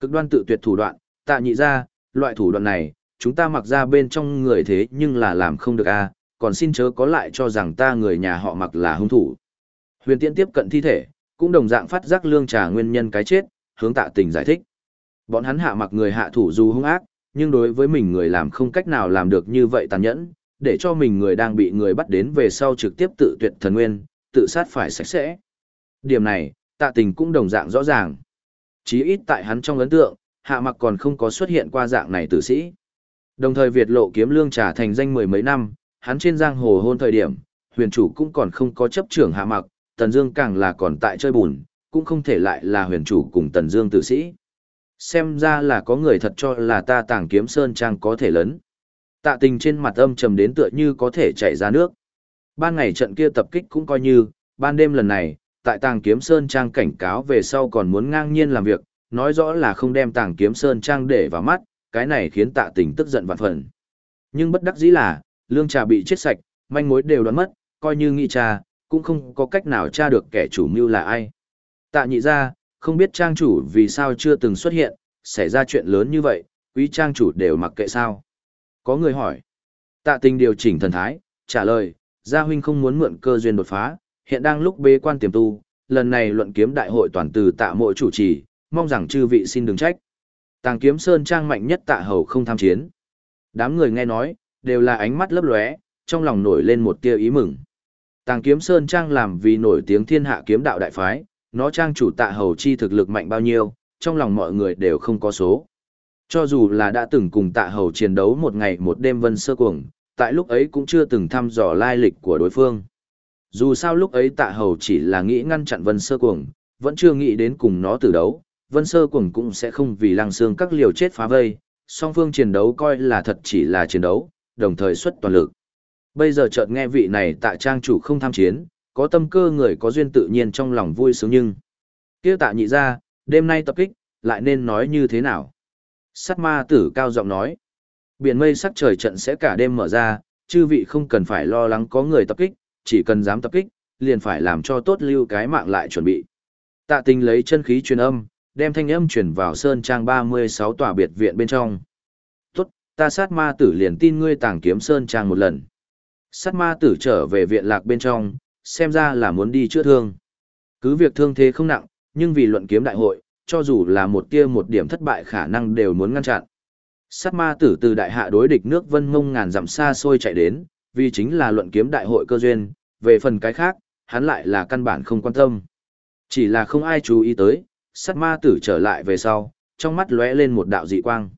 Cực đoan tự tuyệt thủ đoạn, tạ nhị ra, loại thủ đoạn này, chúng ta mặc ra bên trong người thế nhưng là làm không được a còn xin chớ có lại cho rằng ta người nhà họ mặc là hung thủ. Huyền tiễn tiếp cận thi thể, cũng đồng dạng phát giác lương trà nguyên nhân cái chết, hướng tạ tình giải thích. Bọn hắn hạ mặc người hạ thủ dù hung ác, nhưng đối với mình người làm không cách nào làm được như vậy tàn nhẫn, để cho mình người đang bị người bắt đến về sau trực tiếp tự tuyệt thần nguyên, tự sát phải sạch sẽ. Điểm này, tạ tình cũng đồng dạng rõ ràng. Chí ít tại hắn trong ấn tượng, hạ mặc còn không có xuất hiện qua dạng này tử sĩ. Đồng thời Việt lộ kiếm lương trà thành danh mười mấy năm, hắn trên giang hồ hôn thời điểm, huyền chủ cũng còn không có chấp trưởng hạ mặc, Tần Dương càng là còn tại chơi bùn, cũng không thể lại là huyền chủ cùng Tần Dương tử sĩ. Xem ra là có người thật cho là ta tàng kiếm sơn trang có thể lớn. Tạ tình trên mặt âm trầm đến tựa như có thể chảy ra nước. Ban ngày trận kia tập kích cũng coi như, ban đêm lần này, tại tàng kiếm sơn trang cảnh cáo về sau còn muốn ngang nhiên làm việc, nói rõ là không đem tàng kiếm sơn trang để vào mắt, cái này khiến tạ tình tức giận vạn phần. Nhưng bất đắc dĩ là, lương trà bị chết sạch, manh mối đều đoán mất, coi như nghi trà, cũng không có cách nào tra được kẻ chủ mưu là ai. Tạ nhị ra, không biết trang chủ vì sao chưa từng xuất hiện, xảy ra chuyện lớn như vậy, quý trang chủ đều mặc kệ sao. Có người hỏi. Tạ tình điều chỉnh thần thái, trả lời, gia huynh không muốn mượn cơ duyên đột phá, hiện đang lúc bế quan tiềm tu, lần này luận kiếm đại hội toàn từ tạ mộ chủ trì, mong rằng chư vị xin đừng trách. Tàng kiếm sơn trang mạnh nhất tạ hầu không tham chiến. Đám người nghe nói, đều là ánh mắt lấp lóe, trong lòng nổi lên một tia ý mừng. Tàng kiếm sơn trang làm vì nổi tiếng thiên hạ kiếm đạo đại phái, nó trang chủ tạ hầu chi thực lực mạnh bao nhiêu, trong lòng mọi người đều không có số. Cho dù là đã từng cùng tạ hầu chiến đấu một ngày một đêm vân sơ cuồng, tại lúc ấy cũng chưa từng thăm dò lai lịch của đối phương. Dù sao lúc ấy tạ hầu chỉ là nghĩ ngăn chặn vân sơ cuồng, vẫn chưa nghĩ đến cùng nó tử đấu, vân sơ cuồng cũng sẽ không vì lăng xương các liều chết phá vây, song phương chiến đấu coi là thật chỉ là chiến đấu, đồng thời xuất toàn lực. Bây giờ chợt nghe vị này tạ trang chủ không tham chiến, có tâm cơ người có duyên tự nhiên trong lòng vui sướng nhưng. kia tạ nhị ra, đêm nay tập kích, lại nên nói như thế nào? Sát ma tử cao giọng nói. Biển mây sắc trời trận sẽ cả đêm mở ra, chư vị không cần phải lo lắng có người tập kích, chỉ cần dám tập kích, liền phải làm cho tốt lưu cái mạng lại chuẩn bị. Tạ tình lấy chân khí truyền âm, đem thanh âm truyền vào sơn trang 36 tòa biệt viện bên trong. Tốt, ta sát ma tử liền tin ngươi tàng kiếm sơn trang một lần. Sát ma tử trở về viện lạc bên trong, xem ra là muốn đi chữa thương. Cứ việc thương thế không nặng, nhưng vì luận kiếm đại hội, cho dù là một tia một điểm thất bại khả năng đều muốn ngăn chặn. Sát ma tử từ đại hạ đối địch nước vân mông ngàn dặm xa xôi chạy đến, vì chính là luận kiếm đại hội cơ duyên, về phần cái khác, hắn lại là căn bản không quan tâm. Chỉ là không ai chú ý tới, sát ma tử trở lại về sau, trong mắt lóe lên một đạo dị quang.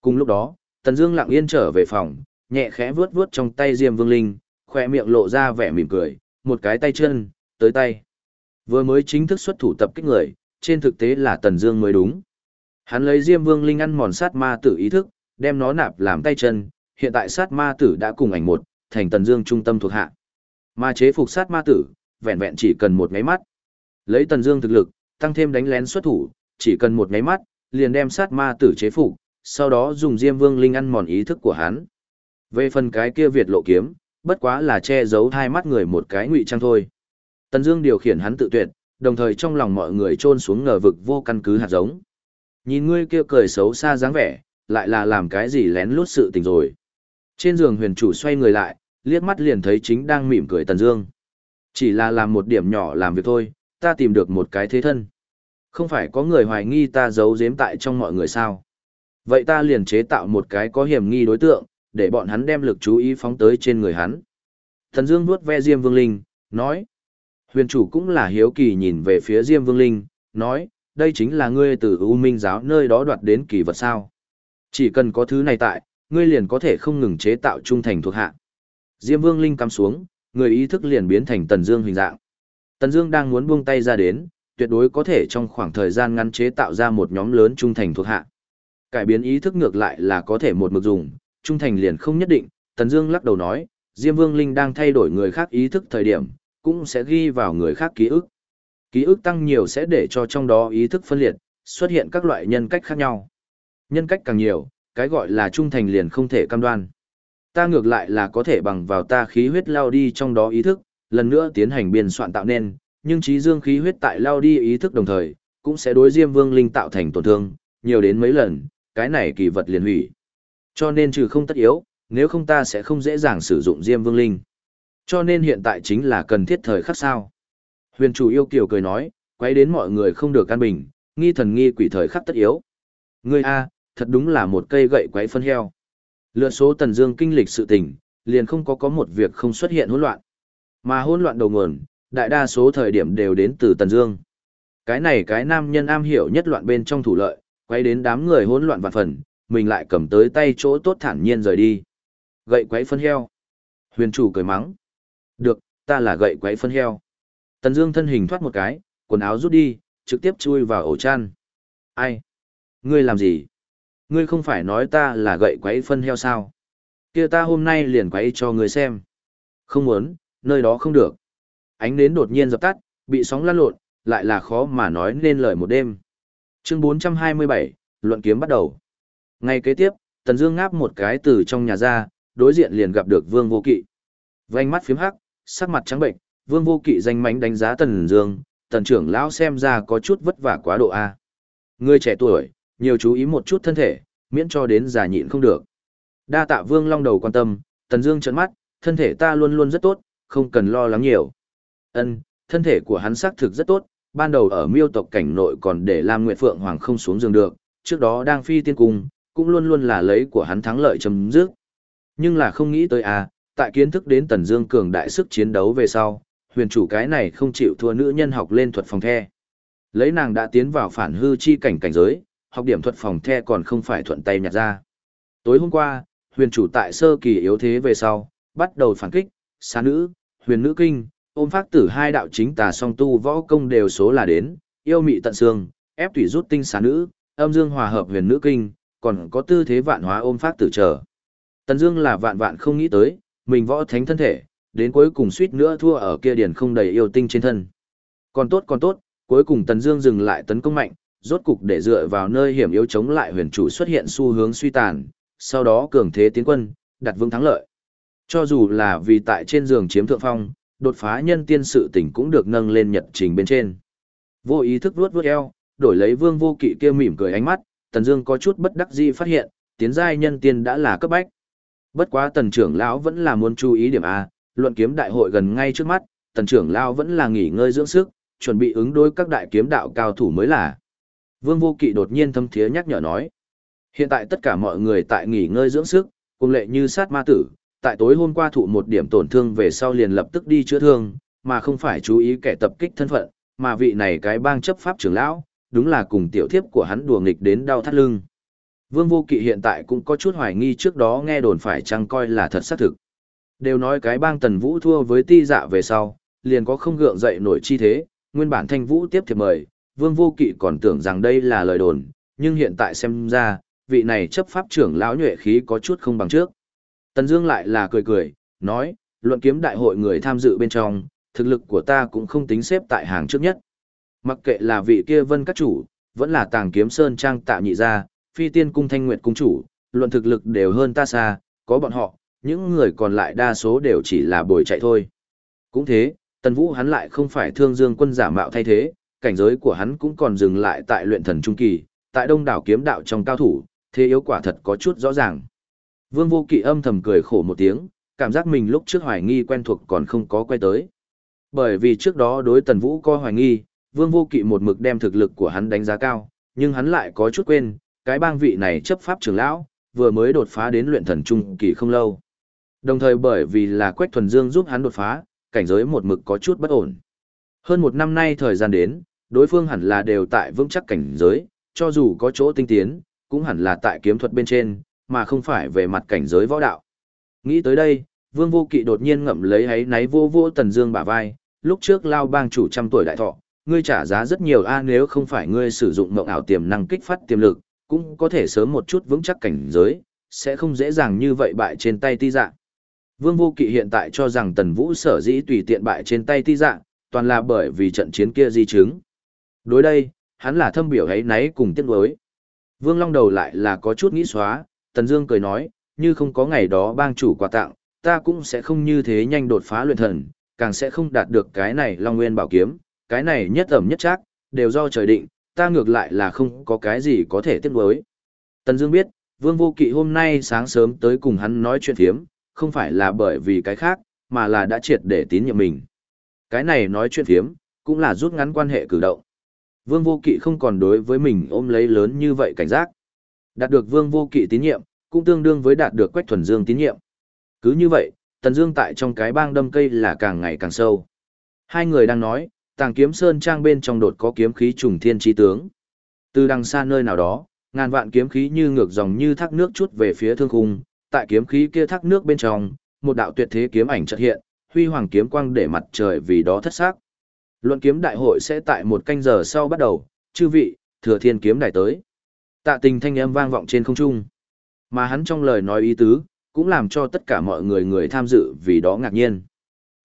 Cùng lúc đó, Tần Dương lặng yên trở về phòng, nhẹ khẽ vuốt vuốt trong tay Diêm Vương Linh, khóe miệng lộ ra vẻ mỉm cười, một cái tay chân, tới tay. Vừa mới chính thức xuất thủ tập kích người, trên thực tế là Tần Dương mới đúng. Hắn lấy Diêm Vương Linh ăn mòn sát ma tử ý thức, đem nó nạp làm tay chân, hiện tại sát ma tử đã cùng ảnh một, thành Tần Dương trung tâm thuộc hạ. Ma chế phục sát ma tử, vẹn vẹn chỉ cần một nháy mắt. Lấy Tần Dương thực lực, tăng thêm đánh lén xuất thủ, chỉ cần một nháy mắt, liền đem sát ma tử chế phục, sau đó dùng Diêm Vương Linh ăn mòn ý thức của hắn. Về phần cái kia Việt lộ kiếm, bất quá là che giấu hai mắt người một cái ngụy trang thôi. Tần Dương điều khiển hắn tự tuyệt, đồng thời trong lòng mọi người trôn xuống ngờ vực vô căn cứ hạt giống. Nhìn ngươi kia cười xấu xa dáng vẻ, lại là làm cái gì lén lút sự tình rồi. Trên giường huyền chủ xoay người lại, liếc mắt liền thấy chính đang mỉm cười Tần Dương. Chỉ là làm một điểm nhỏ làm việc thôi, ta tìm được một cái thế thân. Không phải có người hoài nghi ta giấu giếm tại trong mọi người sao? Vậy ta liền chế tạo một cái có hiểm nghi đối tượng, để bọn hắn đem lực chú ý phóng tới trên người hắn. Thần Dương vuốt ve Diêm Vương Linh, nói. Huyền chủ cũng là hiếu kỳ nhìn về phía Diêm Vương Linh, nói, đây chính là ngươi từ U Minh giáo nơi đó đoạt đến kỳ vật sao. Chỉ cần có thứ này tại, ngươi liền có thể không ngừng chế tạo trung thành thuộc hạ. Diêm Vương Linh cắm xuống, người ý thức liền biến thành Tần Dương hình dạng. Tần Dương đang muốn buông tay ra đến, tuyệt đối có thể trong khoảng thời gian ngắn chế tạo ra một nhóm lớn trung thành thuộc hạ. Cải biến ý thức ngược lại là có thể một mực dùng, trung thành liền không nhất định, Tần Dương lắc đầu nói, Diêm Vương Linh đang thay đổi người khác ý thức thời điểm, cũng sẽ ghi vào người khác ký ức. Ký ức tăng nhiều sẽ để cho trong đó ý thức phân liệt, xuất hiện các loại nhân cách khác nhau. Nhân cách càng nhiều, cái gọi là trung thành liền không thể cam đoan. Ta ngược lại là có thể bằng vào ta khí huyết lao đi trong đó ý thức, lần nữa tiến hành biên soạn tạo nên, nhưng trí dương khí huyết tại lao đi ý thức đồng thời, cũng sẽ đối Diêm Vương Linh tạo thành tổn thương, nhiều đến mấy lần, cái này kỳ vật liền hủy. Cho nên trừ không tất yếu, nếu không ta sẽ không dễ dàng sử dụng Diêm Vương Linh. Cho nên hiện tại chính là cần thiết thời khắc sao. Huyền chủ yêu kiều cười nói, quay đến mọi người không được căn bình, nghi thần nghi quỷ thời khắc tất yếu. Ngươi A, thật đúng là một cây gậy quấy phân heo. Lựa số tần dương kinh lịch sự tình, liền không có có một việc không xuất hiện hỗn loạn. Mà hỗn loạn đầu nguồn, đại đa số thời điểm đều đến từ tần dương. Cái này cái nam nhân am hiểu nhất loạn bên trong thủ lợi, quay đến đám người hỗn loạn vạn phần, mình lại cầm tới tay chỗ tốt thản nhiên rời đi. Gậy quấy phân heo. Huyền chủ cười mắng. Được, ta là gậy quấy phân heo. Tần Dương thân hình thoát một cái, quần áo rút đi, trực tiếp chui vào ổ chăn. Ai? Ngươi làm gì? Ngươi không phải nói ta là gậy quấy phân heo sao? Kia ta hôm nay liền quấy cho ngươi xem. Không muốn, nơi đó không được. Ánh nến đột nhiên dập tắt, bị sóng lăn lộn, lại là khó mà nói nên lời một đêm. Chương 427, luận kiếm bắt đầu. Ngay kế tiếp, Tần Dương ngáp một cái từ trong nhà ra, đối diện liền gặp được Vương Vô Kỵ. Vành mắt phiếm hắc, sắc mặt trắng bệnh, Vương Vô Kỵ danh mánh đánh giá Tần Dương, Tần trưởng lão xem ra có chút vất vả quá độ a. Ngươi trẻ tuổi, nhiều chú ý một chút thân thể, miễn cho đến già nhịn không được. Đa tạ Vương Long đầu quan tâm, Tần Dương trợn mắt, thân thể ta luôn luôn rất tốt, không cần lo lắng nhiều. Ân, thân thể của hắn xác thực rất tốt, ban đầu ở Miêu tộc cảnh nội còn để Lam Nguyệt Phượng Hoàng không xuống giường được, trước đó đang phi tiên cung, cũng luôn luôn là lấy của hắn thắng lợi chấm dứt. Nhưng là không nghĩ tới à, tại kiến thức đến Tần Dương cường đại sức chiến đấu về sau, huyền chủ cái này không chịu thua nữ nhân học lên thuật phòng the. Lấy nàng đã tiến vào phản hư chi cảnh cảnh giới, học điểm thuật phòng the còn không phải thuận tay nhặt ra. Tối hôm qua, huyền chủ tại sơ kỳ yếu thế về sau, bắt đầu phản kích, xá nữ, huyền nữ kinh, ôm phát tử hai đạo chính tà song tu võ công đều số là đến, yêu mị tận xương, ép thủy rút tinh xá nữ, âm dương hòa hợp huyền nữ kinh, còn có tư thế vạn hóa ôm phát tử trở. Tần Dương là vạn vạn không nghĩ tới, mình võ thánh thân thể, đến cuối cùng suýt nữa thua ở kia điển không đầy yêu tinh trên thân. Còn tốt còn tốt, cuối cùng Tần Dương dừng lại tấn công mạnh, rốt cục để dựa vào nơi hiểm yếu chống lại huyền chủ xuất hiện xu hướng suy tàn, sau đó cường thế tiến quân, đặt vững thắng lợi. Cho dù là vì tại trên giường chiếm thượng phong, đột phá nhân tiên sự tình cũng được nâng lên nhật trình bên trên. Vô ý thức vuốt vuốt eo, đổi lấy Vương Vô Kỵ kia mỉm cười ánh mắt, Tần Dương có chút bất đắc dĩ phát hiện, tiến giai nhân tiên đã là cấp bách. Bất quá Tần trưởng lão vẫn là muốn chú ý điểm a, luận kiếm đại hội gần ngay trước mắt, Tần trưởng lão vẫn là nghỉ ngơi dưỡng sức, chuẩn bị ứng đối các đại kiếm đạo cao thủ mới là. Vương Vô Kỵ đột nhiên thâm thiế nhắc nhở nói, hiện tại tất cả mọi người tại nghỉ ngơi dưỡng sức, cùng lệ như sát ma tử, tại tối hôm qua thụ một điểm tổn thương về sau liền lập tức đi chữa thương, mà không phải chú ý kẻ tập kích thân phận, mà vị này cái bang chấp pháp trưởng lão, đúng là cùng tiểu thiếp của hắn đùa nghịch đến đau thắt lưng. Vương Vô Kỵ hiện tại cũng có chút hoài nghi trước đó nghe đồn phải chăng coi là thật xác thực. Đều nói cái bang Tần Vũ thua với ti dạ về sau, liền có không gượng dậy nổi chi thế, nguyên bản Thanh Vũ tiếp thiệp mời, Vương Vô Kỵ còn tưởng rằng đây là lời đồn, nhưng hiện tại xem ra, vị này chấp pháp trưởng lão nhuệ khí có chút không bằng trước. Tần Dương lại là cười cười, nói, luận kiếm đại hội người tham dự bên trong, thực lực của ta cũng không tính xếp tại hàng trước nhất. Mặc kệ là vị kia vân các chủ, vẫn là tàng kiếm sơn trang tạ nhị gia, phi tiên cung thanh nguyệt cung chủ, luận thực lực đều hơn ta xa, có bọn họ, những người còn lại đa số đều chỉ là bồi chạy thôi. Cũng thế, tần vũ hắn lại không phải thương dương quân giả mạo thay thế, cảnh giới của hắn cũng còn dừng lại tại luyện thần trung kỳ, tại đông đảo kiếm đạo trong cao thủ, thế yếu quả thật có chút rõ ràng. Vương vô kỵ âm thầm cười khổ một tiếng, cảm giác mình lúc trước hoài nghi quen thuộc còn không có quay tới. Bởi vì trước đó đối tần vũ coi hoài nghi, vương vô kỵ một mực đem thực lực của hắn đánh giá cao, nhưng hắn lại có chút quên, cái bang vị này chấp pháp trưởng lão, vừa mới đột phá đến luyện thần trung kỳ không lâu. Đồng thời bởi vì là Quách Thuần Dương giúp hắn đột phá, cảnh giới một mực có chút bất ổn. Hơn một năm nay thời gian đến, đối phương hẳn là đều tại vững chắc cảnh giới, cho dù có chỗ tinh tiến, cũng hẳn là tại kiếm thuật bên trên, mà không phải về mặt cảnh giới võ đạo. Nghĩ tới đây, Vương Vô Kỵ đột nhiên ngậm lấy hái náy vô vô Tần Dương bả vai, lúc trước lao bang chủ trăm tuổi đại thọ, ngươi trả giá rất nhiều a nếu không phải ngươi sử dụng mộng ảo tiềm năng kích phát tiềm lực, cũng có thể sớm một chút vững chắc cảnh giới, sẽ không dễ dàng như vậy bại trên tay ti dạ. Vương Vô Kỵ hiện tại cho rằng Tần Vũ sở dĩ tùy tiện bại trên tay ti dạ, toàn là bởi vì trận chiến kia di chứng. Đối đây, hắn là thâm biểu ấy náy cùng tiếc nuối. Vương Long đầu lại là có chút nghĩ xóa, Tần Dương cười nói, như không có ngày đó bang chủ quà tặng, ta cũng sẽ không như thế nhanh đột phá luyện thần, càng sẽ không đạt được cái này Long Nguyên Bảo Kiếm, cái này nhất ẩm nhất chắc, đều do trời định, ta ngược lại là không có cái gì có thể tiếc nuối. Tần Dương biết, Vương Vô Kỵ hôm nay sáng sớm tới cùng hắn nói chuyện phiếm, không phải là bởi vì cái khác, mà là đã triệt để tín nhiệm mình. Cái này nói chuyện phiếm, cũng là rút ngắn quan hệ cử động. Vương Vô Kỵ không còn đối với mình ôm lấy lớn như vậy cảnh giác. Đạt được Vương Vô Kỵ tín nhiệm, cũng tương đương với đạt được Quách Thuần Dương tín nhiệm. Cứ như vậy, Tần Dương tại trong cái bang đâm cây là càng ngày càng sâu. Hai người đang nói, Tàng Kiếm Sơn trang bên trong đột có kiếm khí trùng thiên chi tướng. Từ đằng xa nơi nào đó, ngàn vạn kiếm khí như ngược dòng như thác nước chút về phía thương khung, tại kiếm khí kia thác nước bên trong, một đạo tuyệt thế kiếm ảnh chợt hiện, huy hoàng kiếm quang để mặt trời vì đó thất sắc. Luận kiếm đại hội sẽ tại một canh giờ sau bắt đầu, chư vị, thừa thiên kiếm đài tới. Tạ tình thanh âm vang vọng trên không trung. Mà hắn trong lời nói ý tứ, cũng làm cho tất cả mọi người người tham dự vì đó ngạc nhiên.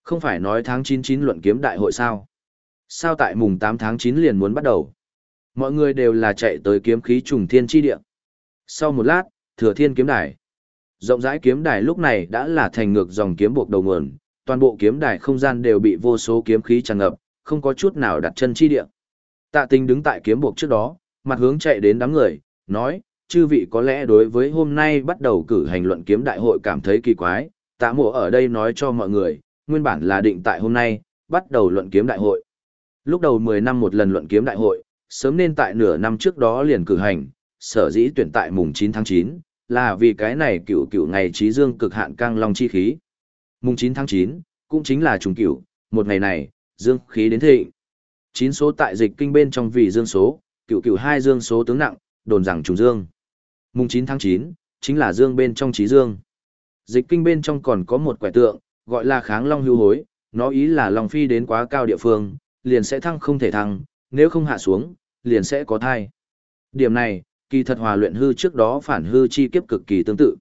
Không phải nói tháng 99 luận kiếm đại hội sao? Sao tại mùng 8 tháng 9 liền muốn bắt đầu? Mọi người đều là chạy tới kiếm khí trùng thiên chi địa. Sau một lát, thừa thiên kiếm đài. Rộng rãi kiếm đài lúc này đã là thành ngược dòng kiếm buộc đầu nguồn, toàn bộ kiếm đài không gian đều bị vô số kiếm khí tràn ngập, không có chút nào đặt chân chi địa. Tạ Tình đứng tại kiếm buộc trước đó, mặt hướng chạy đến đám người, nói, chư vị có lẽ đối với hôm nay bắt đầu cử hành luận kiếm đại hội cảm thấy kỳ quái, tạ mộ ở đây nói cho mọi người, nguyên bản là định tại hôm nay, bắt đầu luận kiếm đại hội. Lúc đầu 10 năm một lần luận kiếm đại hội, sớm nên tại nửa năm trước đó liền cử hành, sở dĩ tuyển tại mùng 9 tháng 9, là vì cái này cựu cựu ngày trí dương cực hạn căng long chi khí. Mùng 9 tháng 9, cũng chính là trùng cựu, một ngày này, dương khí đến thịnh. Chín số tại dịch kinh bên trong vì dương số, cựu cựu hai dương số tướng nặng, đồn rằng trùng dương. Mùng 9 tháng 9, chính là dương bên trong trí dương. Dịch kinh bên trong còn có một quẻ tượng, gọi là kháng long hưu hối, nó ý là long phi đến quá cao địa phương, liền sẽ thăng không thể thăng, nếu không hạ xuống, liền sẽ có thai. Điểm này, kỳ thật hòa luyện hư trước đó phản hư chi kiếp cực kỳ tương tự.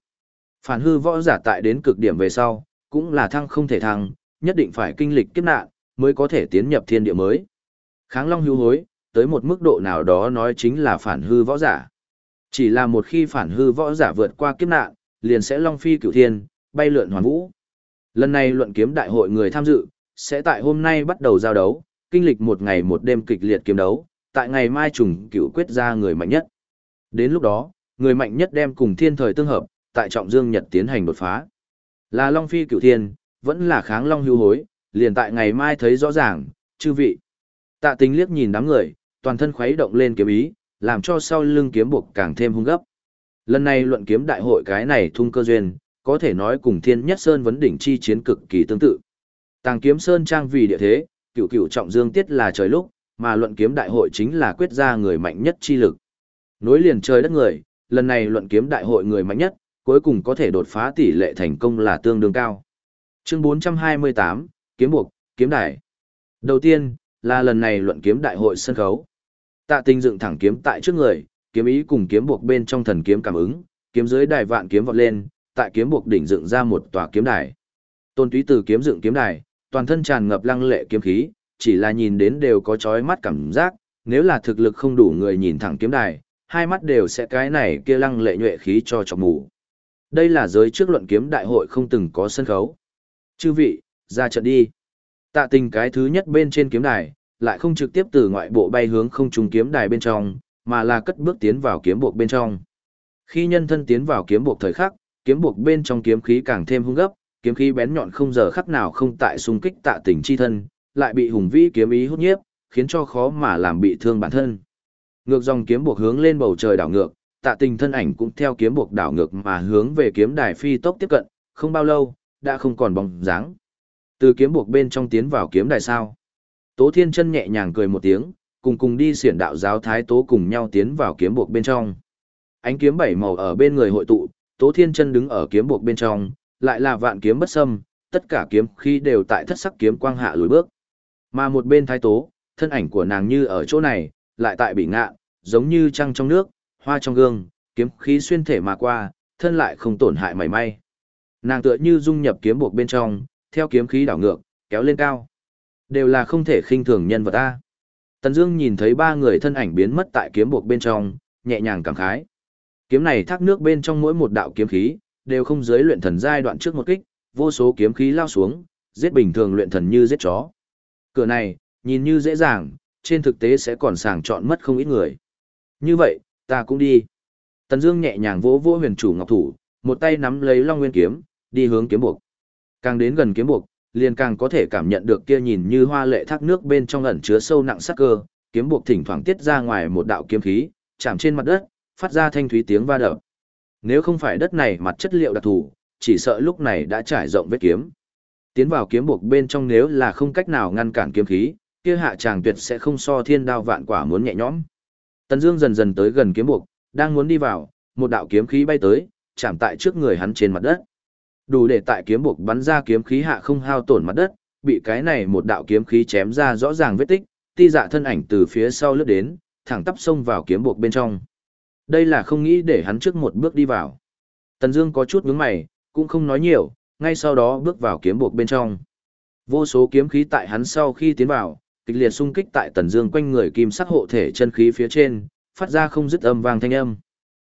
Phản hư võ giả tại đến cực điểm về sau, cũng là thăng không thể thăng, nhất định phải kinh lịch kiếp nạn, mới có thể tiến nhập thiên địa mới. Kháng long hưu hối, tới một mức độ nào đó nói chính là phản hư võ giả. Chỉ là một khi phản hư võ giả vượt qua kiếp nạn, liền sẽ long phi cửu thiên, bay lượn hoàn vũ. Lần này luận kiếm đại hội người tham dự, sẽ tại hôm nay bắt đầu giao đấu, kinh lịch một ngày một đêm kịch liệt kiếm đấu, tại ngày mai trùng cửu quyết ra người mạnh nhất. Đến lúc đó, người mạnh nhất đem cùng thiên thời tương hợp, tại trọng dương nhật tiến hành đột phá. Là Long Phi cửu thiên, vẫn là kháng Long hưu hối, liền tại ngày mai thấy rõ ràng, chư vị. Tạ tính liếc nhìn đám người, toàn thân khuấy động lên kiếm ý, làm cho sau lưng kiếm buộc càng thêm hung gấp. Lần này luận kiếm đại hội cái này thung cơ duyên, có thể nói cùng thiên nhất sơn vấn đỉnh chi chiến cực kỳ tương tự. Tàng kiếm sơn trang vì địa thế, cựu cựu trọng dương tiết là trời lúc, mà luận kiếm đại hội chính là quyết ra người mạnh nhất chi lực. Nối liền trời đất người, lần này luận kiếm đại hội người mạnh nhất, cuối cùng có thể đột phá tỷ lệ thành công là tương đương cao. Chương 428, Kiếm buộc, Kiếm đài. Đầu tiên, là lần này luận kiếm đại hội sân khấu. Tạ Tinh dựng thẳng kiếm tại trước người, kiếm ý cùng kiếm buộc bên trong thần kiếm cảm ứng, kiếm dưới đài vạn kiếm vọt lên, tại kiếm buộc đỉnh dựng ra một tòa kiếm đài. Tôn Túy từ kiếm dựng kiếm đài, toàn thân tràn ngập lăng lệ kiếm khí, chỉ là nhìn đến đều có chói mắt cảm giác, nếu là thực lực không đủ người nhìn thẳng kiếm đài, hai mắt đều sẽ cái này kia lăng lệ nhuệ khí cho chọc mù. Đây là giới trước luận kiếm đại hội không từng có sân khấu. Chư vị, ra trận đi. Tạ tình cái thứ nhất bên trên kiếm đài, lại không trực tiếp từ ngoại bộ bay hướng không trùng kiếm đài bên trong, mà là cất bước tiến vào kiếm buộc bên trong. Khi nhân thân tiến vào kiếm buộc thời khắc, kiếm buộc bên trong kiếm khí càng thêm hung gấp, kiếm khí bén nhọn không giờ khắc nào không tại xung kích tạ tình chi thân, lại bị hùng vĩ kiếm ý hút nhiếp, khiến cho khó mà làm bị thương bản thân. Ngược dòng kiếm buộc hướng lên bầu trời đảo ngược, tạ tình thân ảnh cũng theo kiếm buộc đảo ngược mà hướng về kiếm đài phi tốc tiếp cận, không bao lâu, đã không còn bóng dáng. Từ kiếm buộc bên trong tiến vào kiếm đài sao. Tố Thiên Chân nhẹ nhàng cười một tiếng, cùng cùng đi xiển đạo giáo thái tố cùng nhau tiến vào kiếm buộc bên trong. Ánh kiếm bảy màu ở bên người hội tụ, Tố Thiên Chân đứng ở kiếm buộc bên trong, lại là vạn kiếm bất xâm, tất cả kiếm khí đều tại thất sắc kiếm quang hạ lùi bước. Mà một bên thái tố, thân ảnh của nàng như ở chỗ này, lại tại bị ngạ, giống như trăng trong nước, hoa trong gương, kiếm khí xuyên thể mà qua, thân lại không tổn hại mảy may. Nàng tựa như dung nhập kiếm buộc bên trong, theo kiếm khí đảo ngược, kéo lên cao. Đều là không thể khinh thường nhân vật ta. Tần Dương nhìn thấy ba người thân ảnh biến mất tại kiếm buộc bên trong, nhẹ nhàng cảm khái. Kiếm này thác nước bên trong mỗi một đạo kiếm khí, đều không giới luyện thần giai đoạn trước một kích, vô số kiếm khí lao xuống, giết bình thường luyện thần như giết chó. Cửa này, nhìn như dễ dàng, trên thực tế sẽ còn sàng chọn mất không ít người. Như vậy, ta cũng đi. Tần Dương nhẹ nhàng vỗ vỗ huyền chủ ngọc thủ, một tay nắm lấy Long Nguyên kiếm, đi hướng kiếm buộc. Càng đến gần kiếm buộc, liền càng có thể cảm nhận được kia nhìn như hoa lệ thác nước bên trong ẩn chứa sâu nặng sắc cơ, kiếm buộc thỉnh thoảng tiết ra ngoài một đạo kiếm khí, chạm trên mặt đất, phát ra thanh thúy tiếng va đập. Nếu không phải đất này mặt chất liệu đặc thù, chỉ sợ lúc này đã trải rộng vết kiếm. Tiến vào kiếm buộc bên trong nếu là không cách nào ngăn cản kiếm khí, kia hạ chàng tuyệt sẽ không so thiên đao vạn quả muốn nhẹ nhõm. Tần Dương dần dần tới gần kiếm buộc, đang muốn đi vào, một đạo kiếm khí bay tới, chạm tại trước người hắn trên mặt đất. Đủ để tại kiếm buộc bắn ra kiếm khí hạ không hao tổn mặt đất, bị cái này một đạo kiếm khí chém ra rõ ràng vết tích, ti dạ thân ảnh từ phía sau lướt đến, thẳng tắp xông vào kiếm buộc bên trong. Đây là không nghĩ để hắn trước một bước đi vào. Tần Dương có chút nhướng mày, cũng không nói nhiều, ngay sau đó bước vào kiếm buộc bên trong. Vô số kiếm khí tại hắn sau khi tiến vào, kịch liệt xung kích tại Tần Dương quanh người kim sắc hộ thể chân khí phía trên, phát ra không dứt âm vang thanh âm.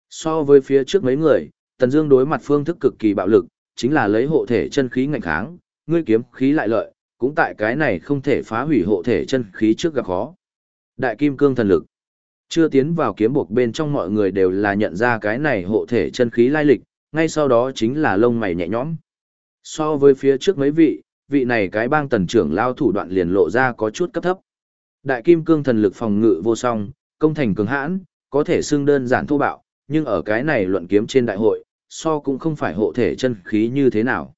So với phía trước mấy người, Tần Dương đối mặt phương thức cực kỳ bạo lực, chính là lấy hộ thể chân khí ngạnh kháng, ngươi kiếm khí lại lợi, cũng tại cái này không thể phá hủy hộ thể chân khí trước gặp khó. Đại kim cương thần lực. Chưa tiến vào kiếm buộc bên trong mọi người đều là nhận ra cái này hộ thể chân khí lai lịch, ngay sau đó chính là lông mày nhẹ nhõm. So với phía trước mấy vị, vị này cái bang tần trưởng lao thủ đoạn liền lộ ra có chút cấp thấp. Đại kim cương thần lực phòng ngự vô song, công thành cường hãn, có thể xưng đơn giản thô bạo, nhưng ở cái này luận kiếm trên đại hội, so cũng không phải hộ thể chân khí như thế nào.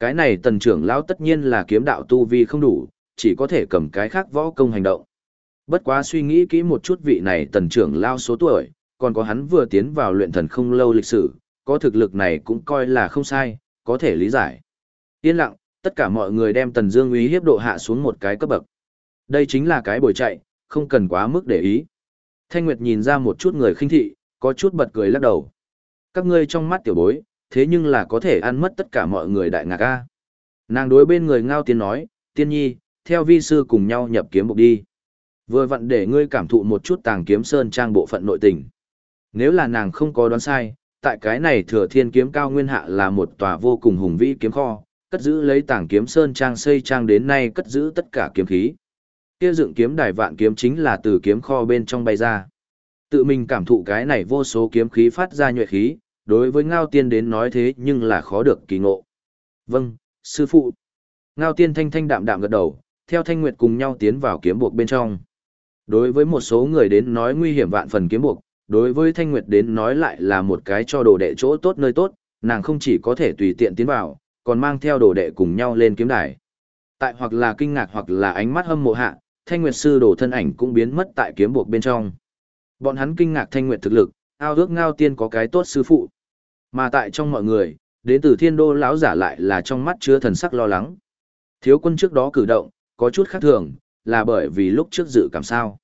Cái này tần trưởng lão tất nhiên là kiếm đạo tu vi không đủ, chỉ có thể cầm cái khác võ công hành động. Bất quá suy nghĩ kỹ một chút vị này tần trưởng lao số tuổi, còn có hắn vừa tiến vào luyện thần không lâu lịch sử, có thực lực này cũng coi là không sai, có thể lý giải. Yên lặng, tất cả mọi người đem tần dương uy hiếp độ hạ xuống một cái cấp bậc. Đây chính là cái bồi chạy, không cần quá mức để ý. Thanh Nguyệt nhìn ra một chút người khinh thị, có chút bật cười lắc đầu. Các ngươi trong mắt tiểu bối, thế nhưng là có thể ăn mất tất cả mọi người đại ngạc a. Nàng đối bên người ngao tiên nói, tiên nhi, theo vi sư cùng nhau nhập kiếm bục đi. Vừa vặn để ngươi cảm thụ một chút tàng kiếm sơn trang bộ phận nội tình. Nếu là nàng không có đoán sai, tại cái này thừa thiên kiếm cao nguyên hạ là một tòa vô cùng hùng vĩ kiếm kho, cất giữ lấy tàng kiếm sơn trang xây trang đến nay cất giữ tất cả kiếm khí. Kia dựng kiếm đài vạn kiếm chính là từ kiếm kho bên trong bay ra. Tự mình cảm thụ cái này vô số kiếm khí phát ra nhuệ khí, đối với Ngao Tiên đến nói thế nhưng là khó được kỳ ngộ. Vâng, sư phụ. Ngao Tiên thanh thanh đạm đạm gật đầu, theo Thanh Nguyệt cùng nhau tiến vào kiếm buộc bên trong. Đối với một số người đến nói nguy hiểm vạn phần kiếm buộc, đối với Thanh Nguyệt đến nói lại là một cái cho đồ đệ chỗ tốt nơi tốt, nàng không chỉ có thể tùy tiện tiến vào, còn mang theo đồ đệ cùng nhau lên kiếm đài. Tại hoặc là kinh ngạc hoặc là ánh mắt hâm mộ hạ, Thanh Nguyệt sư đồ thân ảnh cũng biến mất tại kiếm buộc bên trong. Bọn hắn kinh ngạc Thanh Nguyệt thực lực, ao ước ngao tiên có cái tốt sư phụ. Mà tại trong mọi người, đến từ thiên đô lão giả lại là trong mắt chứa thần sắc lo lắng. Thiếu quân trước đó cử động, có chút khác thường, là bởi vì lúc trước dự cảm sao.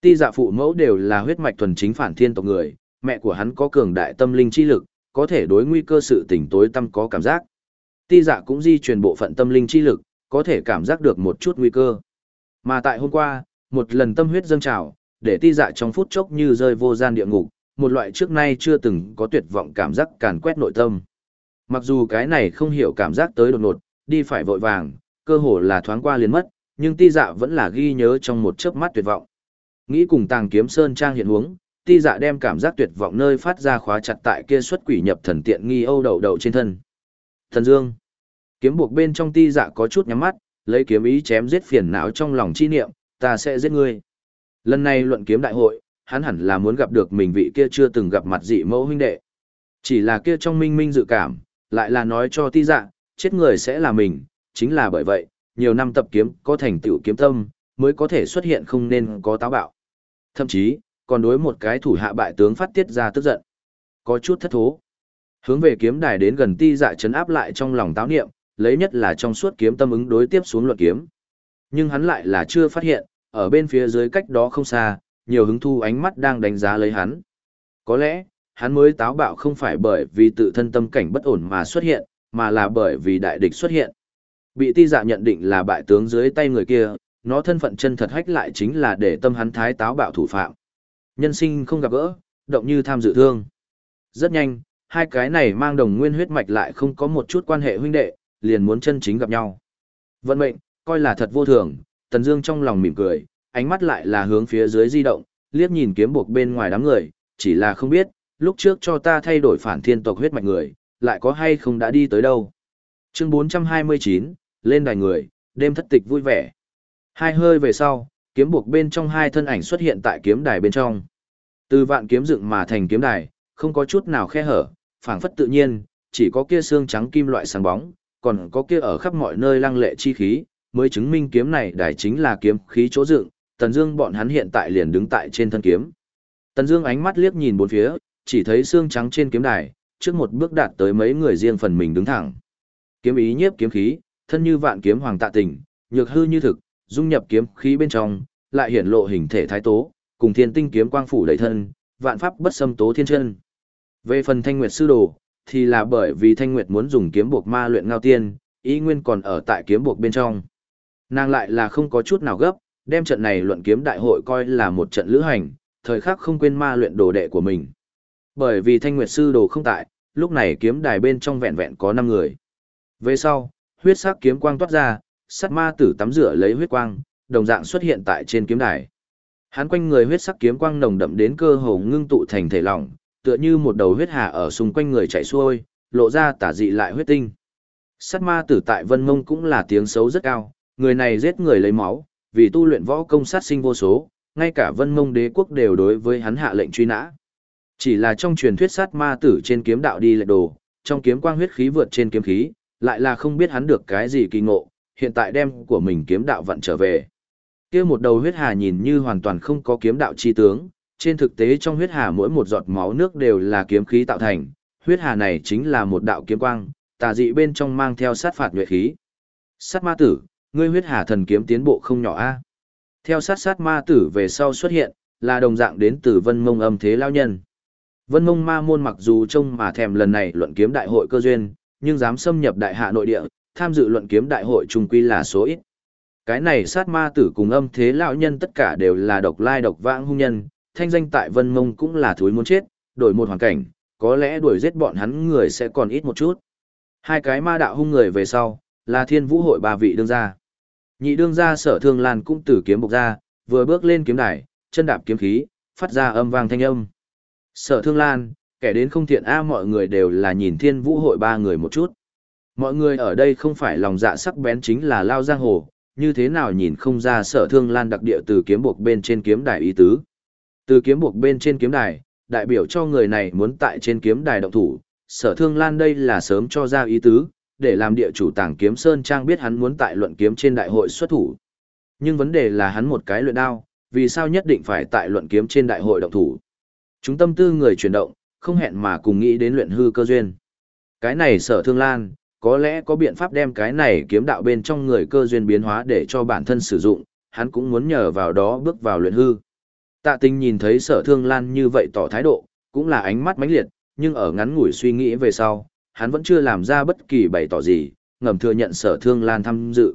Ti dạ phụ mẫu đều là huyết mạch thuần chính phản thiên tộc người, mẹ của hắn có cường đại tâm linh chi lực, có thể đối nguy cơ sự tỉnh tối tâm có cảm giác. Ti dạ cũng di truyền bộ phận tâm linh chi lực, có thể cảm giác được một chút nguy cơ. Mà tại hôm qua, một lần tâm huyết dâng trào, để ti dạ trong phút chốc như rơi vô gian địa ngục, một loại trước nay chưa từng có tuyệt vọng cảm giác càn quét nội tâm. Mặc dù cái này không hiểu cảm giác tới đột ngột, đi phải vội vàng, cơ hồ là thoáng qua liền mất, nhưng ti dạ vẫn là ghi nhớ trong một chớp mắt tuyệt vọng. Nghĩ cùng tàng kiếm sơn trang hiện huống, ti dạ đem cảm giác tuyệt vọng nơi phát ra khóa chặt tại kia xuất quỷ nhập thần tiện nghi âu đầu đầu trên thân. Thần Dương. Kiếm buộc bên trong ti dạ có chút nhắm mắt, lấy kiếm ý chém giết phiền não trong lòng chi niệm, ta sẽ giết ngươi. Lần này luận kiếm đại hội, hắn hẳn là muốn gặp được mình vị kia chưa từng gặp mặt dị mẫu huynh đệ. Chỉ là kia trong minh minh dự cảm, lại là nói cho ti dạ, chết người sẽ là mình, chính là bởi vậy, nhiều năm tập kiếm có thành tựu kiếm tâm, mới có thể xuất hiện không nên có táo bạo. Thậm chí, còn đối một cái thủ hạ bại tướng phát tiết ra tức giận. Có chút thất thố. Hướng về kiếm đài đến gần ti dạ chấn áp lại trong lòng táo niệm, lấy nhất là trong suốt kiếm tâm ứng đối tiếp xuống luận kiếm. Nhưng hắn lại là chưa phát hiện, ở bên phía dưới cách đó không xa, nhiều hứng thu ánh mắt đang đánh giá lấy hắn. Có lẽ, hắn mới táo bạo không phải bởi vì tự thân tâm cảnh bất ổn mà xuất hiện, mà là bởi vì đại địch xuất hiện. Bị ti dạ nhận định là bại tướng dưới tay người kia, nó thân phận chân thật hách lại chính là để tâm hắn thái táo bạo thủ phạm. Nhân sinh không gặp gỡ, động như tham dự thương. Rất nhanh, hai cái này mang đồng nguyên huyết mạch lại không có một chút quan hệ huynh đệ, liền muốn chân chính gặp nhau. Vận mệnh, coi là thật vô thường, Tần Dương trong lòng mỉm cười, ánh mắt lại là hướng phía dưới di động, liếc nhìn kiếm buộc bên ngoài đám người, chỉ là không biết, lúc trước cho ta thay đổi phản thiên tộc huyết mạch người, lại có hay không đã đi tới đâu. Chương 429, lên đài người, đêm thất tịch vui vẻ. Hai hơi về sau, kiếm buộc bên trong hai thân ảnh xuất hiện tại kiếm đài bên trong. Từ vạn kiếm dựng mà thành kiếm đài, không có chút nào khe hở, phảng phất tự nhiên, chỉ có kia xương trắng kim loại sáng bóng, còn có kia ở khắp mọi nơi lăng lệ chi khí, mới chứng minh kiếm này đài chính là kiếm khí chỗ dựng, Tần Dương bọn hắn hiện tại liền đứng tại trên thân kiếm. Tần Dương ánh mắt liếc nhìn bốn phía, chỉ thấy xương trắng trên kiếm đài, trước một bước đạt tới mấy người riêng phần mình đứng thẳng. Kiếm ý nhiếp kiếm khí, thân như vạn kiếm hoàng tạ tình, nhược hư như thực, dung nhập kiếm khí bên trong, lại hiển lộ hình thể thái tố, cùng thiên tinh kiếm quang phủ đầy thân, vạn pháp bất xâm tố thiên chân. Về phần Thanh Nguyệt sư đồ, thì là bởi vì Thanh Nguyệt muốn dùng kiếm buộc ma luyện ngao tiên, ý nguyên còn ở tại kiếm buộc bên trong. Nàng lại là không có chút nào gấp, đem trận này luận kiếm đại hội coi là một trận lữ hành, thời khắc không quên ma luyện đồ đệ của mình. Bởi vì Thanh Nguyệt sư đồ không tại, lúc này kiếm đài bên trong vẹn vẹn có 5 người. Về sau, huyết sắc kiếm quang toát ra, sát ma tử tắm rửa lấy huyết quang, đồng dạng xuất hiện tại trên kiếm đài. Hắn quanh người huyết sắc kiếm quang nồng đậm đến cơ hồ ngưng tụ thành thể lỏng, tựa như một đầu huyết hà ở xung quanh người chạy xuôi, lộ ra tả dị lại huyết tinh. Sát ma tử tại Vân Mông cũng là tiếng xấu rất cao, người này giết người lấy máu, vì tu luyện võ công sát sinh vô số, ngay cả Vân Mông đế quốc đều đối với hắn hạ lệnh truy nã. Chỉ là trong truyền thuyết sát ma tử trên kiếm đạo đi lệ đồ, trong kiếm quang huyết khí vượt trên kiếm khí, lại là không biết hắn được cái gì kỳ ngộ, hiện tại đem của mình kiếm đạo vận trở về. Kia một đầu huyết hà nhìn như hoàn toàn không có kiếm đạo chi tướng, trên thực tế trong huyết hà mỗi một giọt máu nước đều là kiếm khí tạo thành, huyết hà này chính là một đạo kiếm quang, tà dị bên trong mang theo sát phạt nhuệ khí. Sát ma tử, ngươi huyết hà thần kiếm tiến bộ không nhỏ a. Theo sát sát ma tử về sau xuất hiện, là đồng dạng đến từ vân mông âm thế lao nhân. Vân mông ma môn mặc dù trông mà thèm lần này luận kiếm đại hội cơ duyên, nhưng dám xâm nhập đại hạ nội địa, tham dự luận kiếm đại hội trung quy là số ít. Cái này sát ma tử cùng âm thế lão nhân tất cả đều là độc lai độc vãng hung nhân, thanh danh tại Vân Mông cũng là thối muốn chết, đổi một hoàn cảnh, có lẽ đuổi giết bọn hắn người sẽ còn ít một chút. Hai cái ma đạo hung người về sau, là thiên vũ hội ba vị đương gia. Nhị đương gia sở thương lan cũng tử kiếm bộc ra, vừa bước lên kiếm đài, chân đạp kiếm khí, phát ra âm vang thanh âm. Sở thương lan, kẻ đến không thiện a mọi người đều là nhìn thiên vũ hội ba người một chút. Mọi người ở đây không phải lòng dạ sắc bén chính là lao giang hồ, như thế nào nhìn không ra sở thương lan đặc địa từ kiếm buộc bên trên kiếm đài ý tứ. Từ kiếm buộc bên trên kiếm đài, đại biểu cho người này muốn tại trên kiếm đài động thủ, sở thương lan đây là sớm cho ra ý tứ, để làm địa chủ tàng kiếm Sơn Trang biết hắn muốn tại luận kiếm trên đại hội xuất thủ. Nhưng vấn đề là hắn một cái luyện đao, vì sao nhất định phải tại luận kiếm trên đại hội động thủ. Chúng tâm tư người chuyển động, không hẹn mà cùng nghĩ đến luyện hư cơ duyên. Cái này sở thương lan, có lẽ có biện pháp đem cái này kiếm đạo bên trong người cơ duyên biến hóa để cho bản thân sử dụng, hắn cũng muốn nhờ vào đó bước vào luyện hư. Tạ tình nhìn thấy sở thương lan như vậy tỏ thái độ, cũng là ánh mắt mãnh liệt, nhưng ở ngắn ngủi suy nghĩ về sau, hắn vẫn chưa làm ra bất kỳ bày tỏ gì, ngầm thừa nhận sở thương lan tham dự.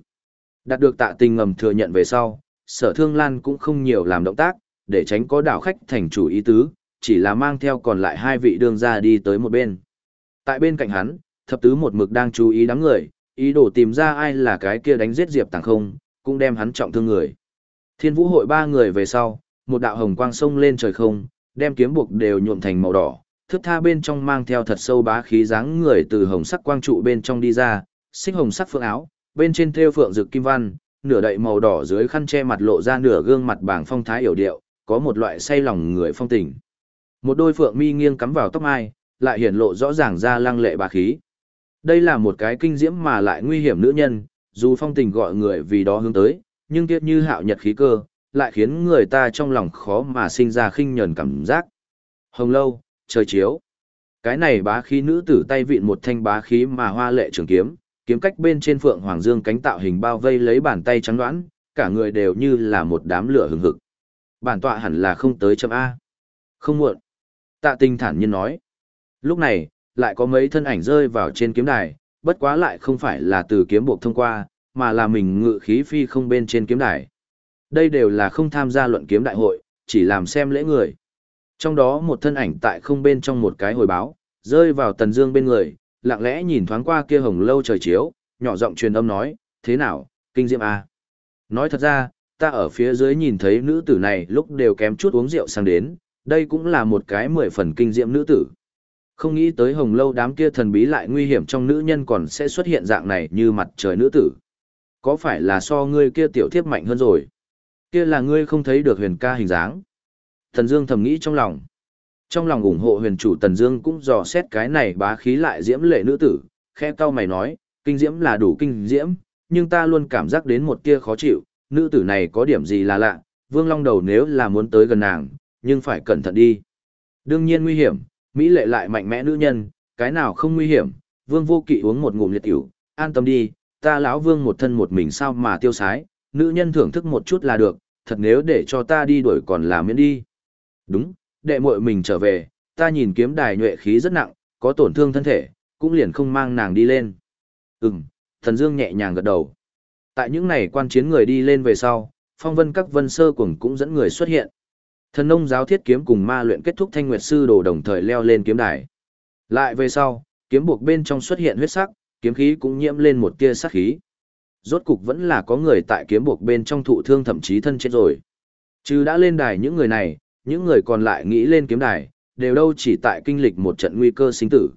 Đạt được tạ tình ngầm thừa nhận về sau, sở thương lan cũng không nhiều làm động tác, để tránh có đảo khách thành chủ ý tứ, chỉ là mang theo còn lại hai vị đương gia đi tới một bên. Tại bên cạnh hắn, thập tứ một mực đang chú ý đám người, ý đồ tìm ra ai là cái kia đánh giết Diệp Tàng không, cũng đem hắn trọng thương người. Thiên vũ hội ba người về sau, một đạo hồng quang sông lên trời không, đem kiếm buộc đều nhuộm thành màu đỏ, thước tha bên trong mang theo thật sâu bá khí dáng người từ hồng sắc quang trụ bên trong đi ra, xích hồng sắc phượng áo, bên trên thêu phượng rực kim văn, nửa đậy màu đỏ dưới khăn che mặt lộ ra nửa gương mặt bảng phong thái hiểu điệu, có một loại say lòng người phong tình. Một đôi phượng mi nghiêng cắm vào tóc mai, lại hiển lộ rõ ràng ra lăng lệ bá khí. Đây là một cái kinh diễm mà lại nguy hiểm nữ nhân, dù phong tình gọi người vì đó hướng tới, nhưng tiếc như hạo nhật khí cơ, lại khiến người ta trong lòng khó mà sinh ra khinh nhẫn cảm giác. Hồng lâu, trời chiếu. Cái này bá khí nữ tử tay vịn một thanh bá khí mà hoa lệ trường kiếm, kiếm cách bên trên phượng hoàng dương cánh tạo hình bao vây lấy bàn tay trắng đoán, cả người đều như là một đám lửa hừng hực. Bản tọa hẳn là không tới chấm A. Không muộn. Tạ tinh thản nhiên nói. Lúc này, lại có mấy thân ảnh rơi vào trên kiếm đài, bất quá lại không phải là từ kiếm buộc thông qua, mà là mình ngự khí phi không bên trên kiếm đài. Đây đều là không tham gia luận kiếm đại hội, chỉ làm xem lễ người. Trong đó một thân ảnh tại không bên trong một cái hồi báo, rơi vào tần dương bên người, lặng lẽ nhìn thoáng qua kia hồng lâu trời chiếu, nhỏ giọng truyền âm nói, thế nào, kinh diệm à? Nói thật ra, ta ở phía dưới nhìn thấy nữ tử này lúc đều kém chút uống rượu sang đến, đây cũng là một cái mười phần kinh diệm nữ tử. Không nghĩ tới hồng lâu đám kia thần bí lại nguy hiểm trong nữ nhân còn sẽ xuất hiện dạng này như mặt trời nữ tử. Có phải là so ngươi kia tiểu thiếp mạnh hơn rồi? Kia là ngươi không thấy được huyền ca hình dáng. Thần Dương thầm nghĩ trong lòng. Trong lòng ủng hộ huyền chủ Tần Dương cũng dò xét cái này bá khí lại diễm lệ nữ tử, khẽ cau mày nói, kinh diễm là đủ kinh diễm, nhưng ta luôn cảm giác đến một tia khó chịu, nữ tử này có điểm gì là lạ, Vương Long đầu nếu là muốn tới gần nàng, nhưng phải cẩn thận đi. Đương nhiên nguy hiểm, mỹ lệ lại mạnh mẽ nữ nhân, cái nào không nguy hiểm, Vương Vô Kỵ uống một ngụm liệt tiểu, an tâm đi, ta lão Vương một thân một mình sao mà tiêu sái, nữ nhân thưởng thức một chút là được, thật nếu để cho ta đi đuổi còn làm miễn đi. Đúng, đệ muội mình trở về, ta nhìn kiếm đài nhuệ khí rất nặng, có tổn thương thân thể, cũng liền không mang nàng đi lên. Ừm, thần dương nhẹ nhàng gật đầu. Tại những này quan chiến người đi lên về sau, phong vân các vân sơ cùng cũng dẫn người xuất hiện. Thần nông giáo thiết kiếm cùng ma luyện kết thúc thanh nguyệt sư đồ đồng thời leo lên kiếm đài. Lại về sau, kiếm buộc bên trong xuất hiện huyết sắc, kiếm khí cũng nhiễm lên một tia sắc khí. Rốt cục vẫn là có người tại kiếm buộc bên trong thụ thương thậm chí thân chết rồi. Chứ đã lên đài những người này, những người còn lại nghĩ lên kiếm đài, đều đâu chỉ tại kinh lịch một trận nguy cơ sinh tử.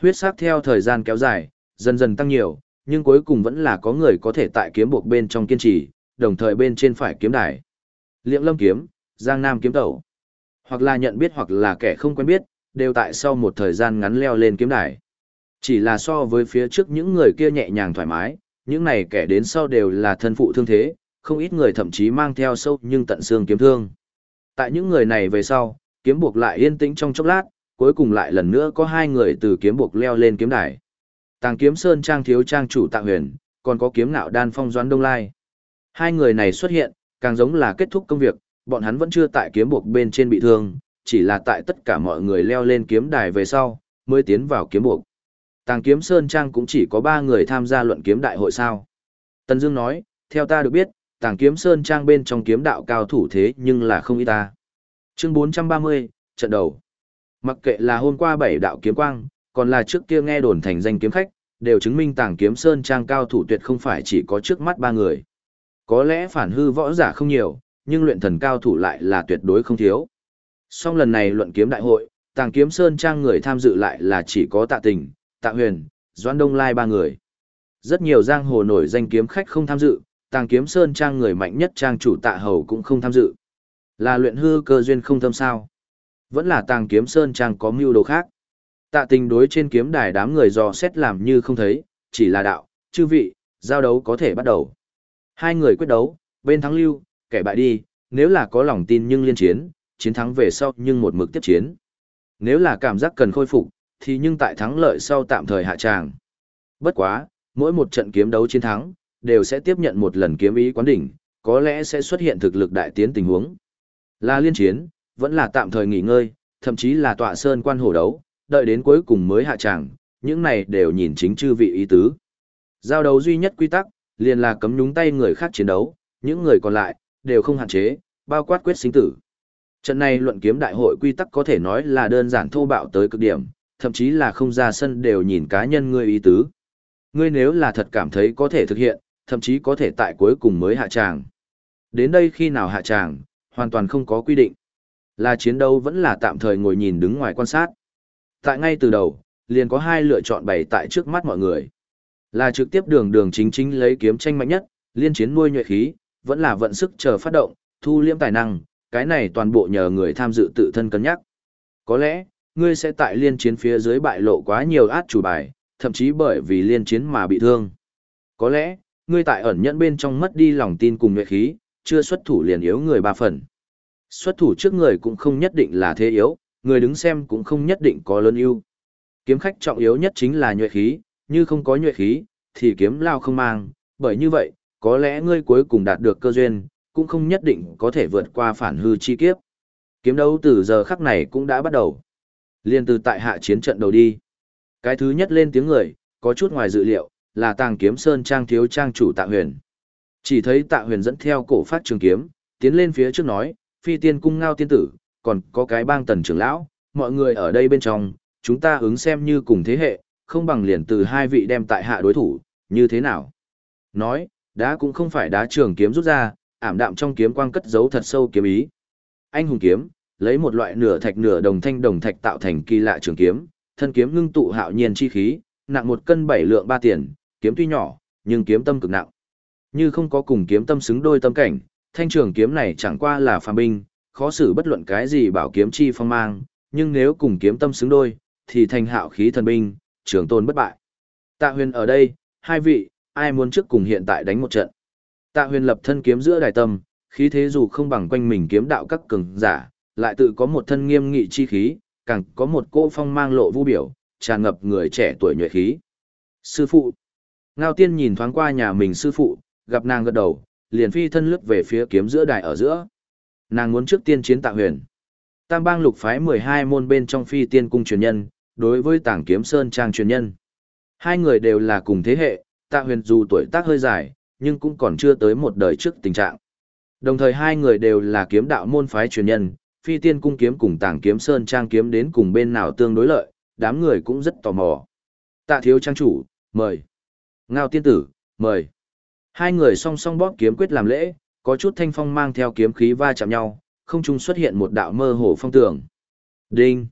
Huyết sắc theo thời gian kéo dài, dần dần tăng nhiều, nhưng cuối cùng vẫn là có người có thể tại kiếm buộc bên trong kiên trì, đồng thời bên trên phải kiếm đài. Liệm lâm kiếm, giang nam kiếm tẩu. Hoặc là nhận biết hoặc là kẻ không quen biết, đều tại sau một thời gian ngắn leo lên kiếm đài. Chỉ là so với phía trước những người kia nhẹ nhàng thoải mái, những này kẻ đến sau đều là thân phụ thương thế, không ít người thậm chí mang theo sâu nhưng tận xương kiếm thương. Tại những người này về sau, kiếm buộc lại yên tĩnh trong chốc lát, cuối cùng lại lần nữa có hai người từ kiếm buộc leo lên kiếm đài. Tàng kiếm sơn trang thiếu trang chủ tạ huyền, còn có kiếm nạo đan phong doãn đông lai. Hai người này xuất hiện, càng giống là kết thúc công việc, bọn hắn vẫn chưa tại kiếm buộc bên trên bị thương, chỉ là tại tất cả mọi người leo lên kiếm đài về sau, mới tiến vào kiếm buộc. Tàng kiếm sơn trang cũng chỉ có ba người tham gia luận kiếm đại hội sao. Tần Dương nói, theo ta được biết, tàng kiếm sơn trang bên trong kiếm đạo cao thủ thế nhưng là không ít ta. Chương 430, trận đầu. Mặc kệ là hôm qua bảy đạo kiếm quang, còn là trước kia nghe đồn thành danh kiếm khách, đều chứng minh tàng kiếm sơn trang cao thủ tuyệt không phải chỉ có trước mắt ba người. Có lẽ phản hư võ giả không nhiều, nhưng luyện thần cao thủ lại là tuyệt đối không thiếu. Song lần này luận kiếm đại hội, tàng kiếm sơn trang người tham dự lại là chỉ có tạ tình, tạ huyền, doãn đông lai ba người. Rất nhiều giang hồ nổi danh kiếm khách không tham dự, tàng kiếm sơn trang người mạnh nhất trang chủ tạ hầu cũng không tham dự. Là luyện hư cơ duyên không thâm sao. Vẫn là tàng kiếm sơn trang có mưu đồ khác. Tạ tình đối trên kiếm đài đám người dò xét làm như không thấy, chỉ là đạo, chư vị, giao đấu có thể bắt đầu. Hai người quyết đấu, bên thắng lưu, kẻ bại đi, nếu là có lòng tin nhưng liên chiến, chiến thắng về sau nhưng một mực tiếp chiến. Nếu là cảm giác cần khôi phục, thì nhưng tại thắng lợi sau tạm thời hạ tràng. Bất quá, mỗi một trận kiếm đấu chiến thắng, đều sẽ tiếp nhận một lần kiếm ý quán đỉnh, có lẽ sẽ xuất hiện thực lực đại tiến tình huống. Là liên chiến, vẫn là tạm thời nghỉ ngơi, thậm chí là tọa sơn quan hổ đấu, đợi đến cuối cùng mới hạ tràng, những này đều nhìn chính chư vị ý tứ. Giao đấu duy nhất quy tắc, liền là cấm nhúng tay người khác chiến đấu, những người còn lại, đều không hạn chế, bao quát quyết sinh tử. Trận này luận kiếm đại hội quy tắc có thể nói là đơn giản thô bạo tới cực điểm, thậm chí là không ra sân đều nhìn cá nhân ngươi ý tứ. Ngươi nếu là thật cảm thấy có thể thực hiện, thậm chí có thể tại cuối cùng mới hạ tràng. Đến đây khi nào hạ tràng, hoàn toàn không có quy định. Là chiến đấu vẫn là tạm thời ngồi nhìn đứng ngoài quan sát. Tại ngay từ đầu, liền có hai lựa chọn bày tại trước mắt mọi người. Là trực tiếp đường đường chính chính lấy kiếm tranh mạnh nhất, liên chiến nuôi nhuệ khí, vẫn là vận sức chờ phát động, thu liễm tài năng, cái này toàn bộ nhờ người tham dự tự thân cân nhắc. Có lẽ, ngươi sẽ tại liên chiến phía dưới bại lộ quá nhiều át chủ bài, thậm chí bởi vì liên chiến mà bị thương. Có lẽ, ngươi tại ẩn nhẫn bên trong mất đi lòng tin cùng nhuệ khí, chưa xuất thủ liền yếu người ba phần. Xuất thủ trước người cũng không nhất định là thế yếu, người đứng xem cũng không nhất định có lớn ưu. Kiếm khách trọng yếu nhất chính là nhuệ khí, như không có nhuệ khí, thì kiếm lao không mang, bởi như vậy, có lẽ ngươi cuối cùng đạt được cơ duyên, cũng không nhất định có thể vượt qua phản hư chi kiếp. Kiếm đấu từ giờ khắc này cũng đã bắt đầu. Liên từ tại hạ chiến trận đầu đi. Cái thứ nhất lên tiếng người, có chút ngoài dự liệu, là tàng kiếm sơn trang thiếu trang chủ tạ huyền. Chỉ thấy tạ huyền dẫn theo cổ phát trường kiếm, tiến lên phía trước nói, phi tiên cung ngao tiên tử, còn có cái bang tần trưởng lão, mọi người ở đây bên trong, chúng ta ứng xem như cùng thế hệ, không bằng liền từ hai vị đem tại hạ đối thủ, như thế nào? Nói, đá cũng không phải đá trường kiếm rút ra, ảm đạm trong kiếm quang cất giấu thật sâu kiếm ý. Anh hùng kiếm, lấy một loại nửa thạch nửa đồng thanh đồng thạch tạo thành kỳ lạ trường kiếm, thân kiếm ngưng tụ hạo nhiên chi khí, nặng một cân bảy lượng ba tiền, kiếm tuy nhỏ, nhưng kiếm tâm cực nặng. Như không có cùng kiếm tâm xứng đôi tâm cảnh, thanh trường kiếm này chẳng qua là phàm binh, khó xử bất luận cái gì bảo kiếm chi phong mang, nhưng nếu cùng kiếm tâm xứng đôi, thì thành hạo khí thần binh, trường tôn bất bại. Tạ huyền ở đây, hai vị, ai muốn trước cùng hiện tại đánh một trận. Tạ huyền lập thân kiếm giữa đài tâm, khí thế dù không bằng quanh mình kiếm đạo các cường giả, lại tự có một thân nghiêm nghị chi khí, càng có một cô phong mang lộ vũ biểu, tràn ngập người trẻ tuổi nhuệ khí. Sư phụ. Ngao tiên nhìn thoáng qua nhà mình sư phụ, gặp nàng gật đầu, liền phi thân lướt về phía kiếm giữa đài ở giữa. Nàng muốn trước tiên chiến tạ huyền. Tam bang lục phái 12 môn bên trong phi tiên cung truyền nhân, đối với tảng kiếm sơn trang truyền nhân. Hai người đều là cùng thế hệ, tạ huyền dù tuổi tác hơi dài, nhưng cũng còn chưa tới một đời trước tình trạng. Đồng thời hai người đều là kiếm đạo môn phái truyền nhân, phi tiên cung kiếm cùng tảng kiếm sơn trang kiếm đến cùng bên nào tương đối lợi, đám người cũng rất tò mò. Tạ thiếu trang chủ, mời. Ngao tiên tử, mời. Hai người song song bóp kiếm quyết làm lễ, có chút thanh phong mang theo kiếm khí va chạm nhau, không trung xuất hiện một đạo mơ hồ phong tường. Đinh!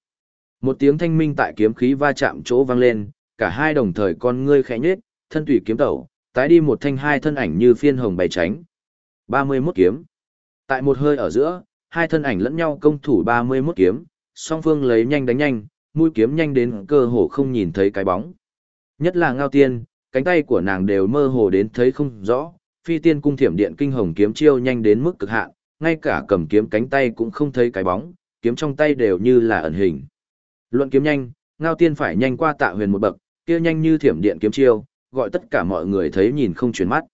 Một tiếng thanh minh tại kiếm khí va chạm chỗ vang lên, cả hai đồng thời con ngươi khẽ nhếch, thân tùy kiếm tẩu, tái đi một thanh hai thân ảnh như phiên hồng bày tránh. 31 kiếm. Tại một hơi ở giữa, hai thân ảnh lẫn nhau công thủ 31 kiếm, song phương lấy nhanh đánh nhanh, mũi kiếm nhanh đến cơ hồ không nhìn thấy cái bóng. Nhất là Ngao Tiên, cánh tay của nàng đều mơ hồ đến thấy không rõ, phi tiên cung thiểm điện kinh hồng kiếm chiêu nhanh đến mức cực hạn, ngay cả cầm kiếm cánh tay cũng không thấy cái bóng, kiếm trong tay đều như là ẩn hình. Luận kiếm nhanh, Ngao Tiên phải nhanh qua Tạ Huyền một bậc, kia nhanh như thiểm điện kiếm chiêu, gọi tất cả mọi người thấy nhìn không chuyển mắt.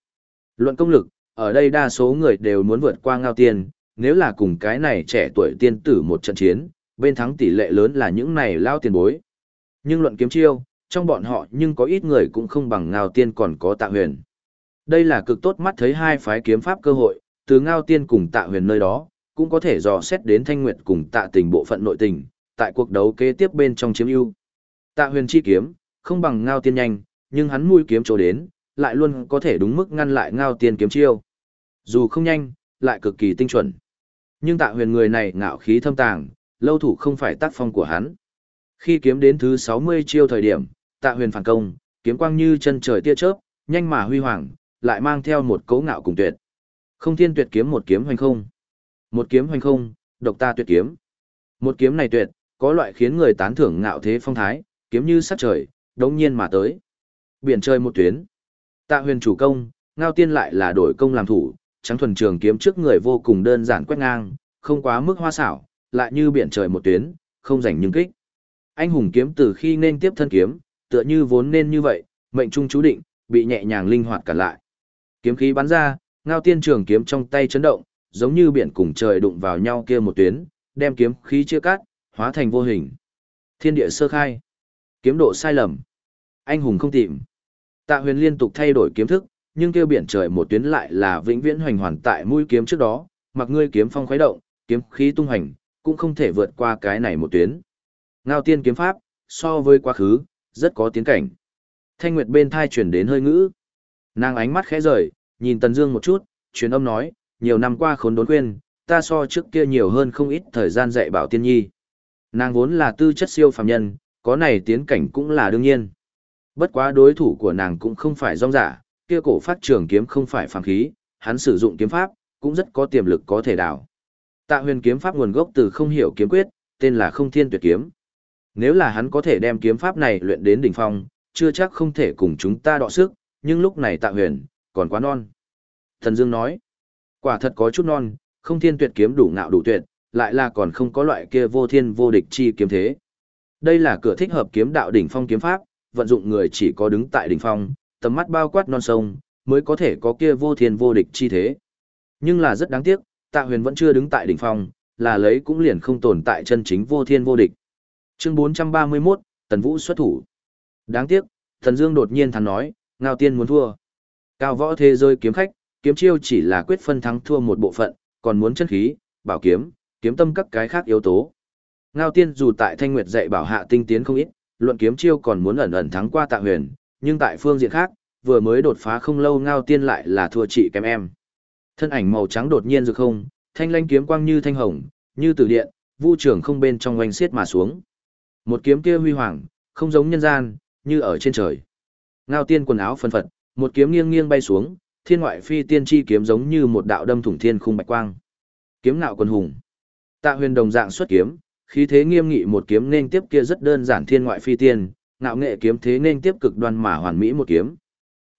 Luận công lực, ở đây đa số người đều muốn vượt qua Ngao Tiên, nếu là cùng cái này trẻ tuổi tiên tử một trận chiến, bên thắng tỷ lệ lớn là những này lao tiền bối. Nhưng luận kiếm chiêu, trong bọn họ nhưng có ít người cũng không bằng Ngao Tiên còn có Tạ Huyền. Đây là cực tốt mắt thấy hai phái kiếm pháp cơ hội, từ Ngao Tiên cùng Tạ Huyền nơi đó, cũng có thể dò xét đến Thanh Nguyệt cùng Tạ Tình bộ phận nội tình, tại cuộc đấu kế tiếp bên trong chiếm ưu. Tạ Huyền chi kiếm, không bằng Ngao Tiên nhanh, nhưng hắn mũi kiếm chỗ đến, lại luôn có thể đúng mức ngăn lại Ngao Tiên kiếm chiêu. Dù không nhanh, lại cực kỳ tinh chuẩn. Nhưng Tạ Huyền người này ngạo khí thâm tàng, lâu thủ không phải tác phong của hắn. Khi kiếm đến thứ 60 chiêu thời điểm, Tạ Huyền phản công, kiếm quang như chân trời tia chớp, nhanh mà huy hoàng, lại mang theo một cấu ngạo cùng tuyệt. Không thiên tuyệt kiếm một kiếm hoành không. Một kiếm hoành không, độc ta tuyệt kiếm. Một kiếm này tuyệt, có loại khiến người tán thưởng ngạo thế phong thái, kiếm như sát trời, đống nhiên mà tới. Biển trời một tuyến. Tạ huyền chủ công, ngao tiên lại là đổi công làm thủ, trắng thuần trường kiếm trước người vô cùng đơn giản quét ngang, không quá mức hoa xảo, lại như biển trời một tuyến, không rảnh nhưng kích. Anh hùng kiếm từ khi nên tiếp thân kiếm, tựa như vốn nên như vậy, mệnh trung chú định, bị nhẹ nhàng linh hoạt cản lại. Kiếm khí bắn ra, ngao tiên trường kiếm trong tay chấn động, giống như biển cùng trời đụng vào nhau kia một tuyến, đem kiếm khí chia cắt, hóa thành vô hình. Thiên địa sơ khai. Kiếm độ sai lầm. Anh hùng không tìm. Tạ huyền liên tục thay đổi kiếm thức, nhưng kêu biển trời một tuyến lại là vĩnh viễn hoành hoàn tại mũi kiếm trước đó, mặc ngươi kiếm phong khuấy động, kiếm khí tung hành, cũng không thể vượt qua cái này một tuyến. Ngao tiên kiếm pháp, so với quá khứ, rất có tiến cảnh. Thanh Nguyệt bên thai chuyển đến hơi ngữ. Nàng ánh mắt khẽ rời, nhìn Tần Dương một chút, truyền âm nói, nhiều năm qua khốn đốn quên, ta so trước kia nhiều hơn không ít thời gian dạy bảo tiên nhi. Nàng vốn là tư chất siêu phàm nhân, có này tiến cảnh cũng là đương nhiên. Bất quá đối thủ của nàng cũng không phải rong giả, kia cổ phát trường kiếm không phải phàm khí, hắn sử dụng kiếm pháp, cũng rất có tiềm lực có thể đảo. Tạ huyền kiếm pháp nguồn gốc từ không hiểu kiếm quyết, tên là không thiên tuyệt kiếm. Nếu là hắn có thể đem kiếm pháp này luyện đến đỉnh phong, chưa chắc không thể cùng chúng ta đọ sức, nhưng lúc này tạ huyền, còn quá non. Thần Dương nói, quả thật có chút non, không thiên tuyệt kiếm đủ ngạo đủ tuyệt, lại là còn không có loại kia vô thiên vô địch chi kiếm thế. Đây là cửa thích hợp kiếm đạo đỉnh phong kiếm pháp, vận dụng người chỉ có đứng tại đỉnh phong, tầm mắt bao quát non sông, mới có thể có kia vô thiên vô địch chi thế. Nhưng là rất đáng tiếc, Tạ Huyền vẫn chưa đứng tại đỉnh phong, là lấy cũng liền không tồn tại chân chính vô thiên vô địch. Chương 431, Tần Vũ xuất thủ. Đáng tiếc, Thần Dương đột nhiên thắn nói, Ngao Tiên muốn thua. Cao võ thế rơi kiếm khách, kiếm chiêu chỉ là quyết phân thắng thua một bộ phận, còn muốn chân khí, bảo kiếm, kiếm tâm các cái khác yếu tố. Ngao Tiên dù tại Thanh Nguyệt dạy bảo hạ tinh tiến không ít, luận kiếm chiêu còn muốn ẩn ẩn thắng qua Tạ Huyền, nhưng tại phương diện khác, vừa mới đột phá không lâu Ngao Tiên lại là thua chị kém em. Thân ảnh màu trắng đột nhiên rực không, thanh lanh kiếm quang như thanh hồng, như tử điện, vu trưởng không bên trong oanh xiết mà xuống. Một kiếm kia huy hoàng, không giống nhân gian, như ở trên trời. Ngao tiên quần áo phân phật, một kiếm nghiêng nghiêng bay xuống, thiên ngoại phi tiên chi kiếm giống như một đạo đâm thủng thiên khung bạch quang. Kiếm nạo quân hùng. Tạ huyền đồng dạng xuất kiếm, khí thế nghiêm nghị một kiếm nên tiếp kia rất đơn giản thiên ngoại phi tiên, ngạo nghệ kiếm thế nên tiếp cực đoan mà hoàn mỹ một kiếm.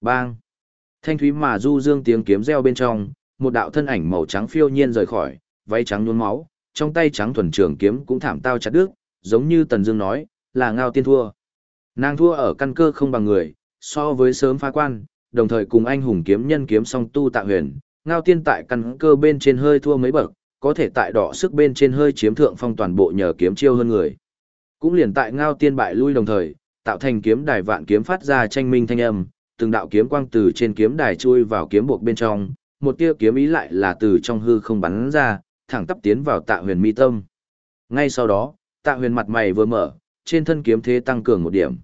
Bang! Thanh thúy mà du dương tiếng kiếm reo bên trong, một đạo thân ảnh màu trắng phiêu nhiên rời khỏi, váy trắng nhuốm máu, trong tay trắng thuần trường kiếm cũng thảm tao chặt đứt, giống như Tần Dương nói, là Ngao Tiên thua. Nàng thua ở căn cơ không bằng người, so với sớm phá quan, đồng thời cùng anh hùng kiếm nhân kiếm song tu tạ huyền, Ngao Tiên tại căn cơ bên trên hơi thua mấy bậc, có thể tại đỏ sức bên trên hơi chiếm thượng phong toàn bộ nhờ kiếm chiêu hơn người. Cũng liền tại Ngao Tiên bại lui đồng thời, tạo thành kiếm đài vạn kiếm phát ra tranh minh thanh âm, từng đạo kiếm quang từ trên kiếm đài chui vào kiếm buộc bên trong, một tia kiếm ý lại là từ trong hư không bắn ra, thẳng tắp tiến vào Tạ Huyền mi tâm. Ngay sau đó, Tạ Huyền mặt mày vừa mở, trên thân kiếm thế tăng cường một điểm.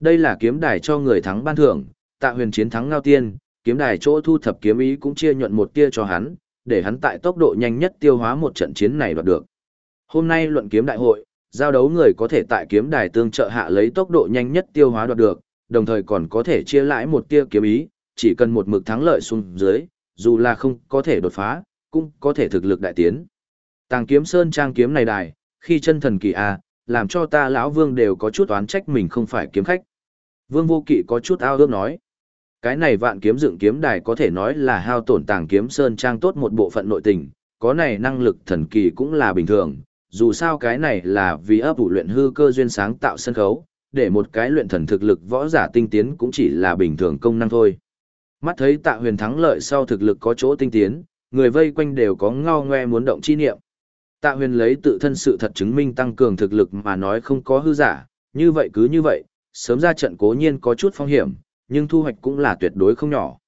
Đây là kiếm đài cho người thắng ban thưởng, Tạ Huyền chiến thắng Ngao Tiên, kiếm đài chỗ thu thập kiếm ý cũng chia nhuận một tia cho hắn, để hắn tại tốc độ nhanh nhất tiêu hóa một trận chiến này đoạt được. Hôm nay luận kiếm đại hội, giao đấu người có thể tại kiếm đài tương trợ hạ lấy tốc độ nhanh nhất tiêu hóa đoạt được, đồng thời còn có thể chia lãi một tia kiếm ý, chỉ cần một mực thắng lợi xuống dưới, dù là không có thể đột phá, cũng có thể thực lực đại tiến. Tàng kiếm sơn trang kiếm này đài, khi chân thần kỳ a, làm cho ta lão vương đều có chút oán trách mình không phải kiếm khách. Vương vô kỵ có chút ao ước nói. Cái này vạn kiếm dựng kiếm đài có thể nói là hao tổn tàng kiếm sơn trang tốt một bộ phận nội tình, có này năng lực thần kỳ cũng là bình thường, dù sao cái này là vì ấp ủ luyện hư cơ duyên sáng tạo sân khấu, để một cái luyện thần thực lực võ giả tinh tiến cũng chỉ là bình thường công năng thôi. Mắt thấy tạ huyền thắng lợi sau thực lực có chỗ tinh tiến, người vây quanh đều có ngao ngoe muốn động chi niệm. Tạ huyền lấy tự thân sự thật chứng minh tăng cường thực lực mà nói không có hư giả, như vậy cứ như vậy, sớm ra trận cố nhiên có chút phong hiểm, nhưng thu hoạch cũng là tuyệt đối không nhỏ.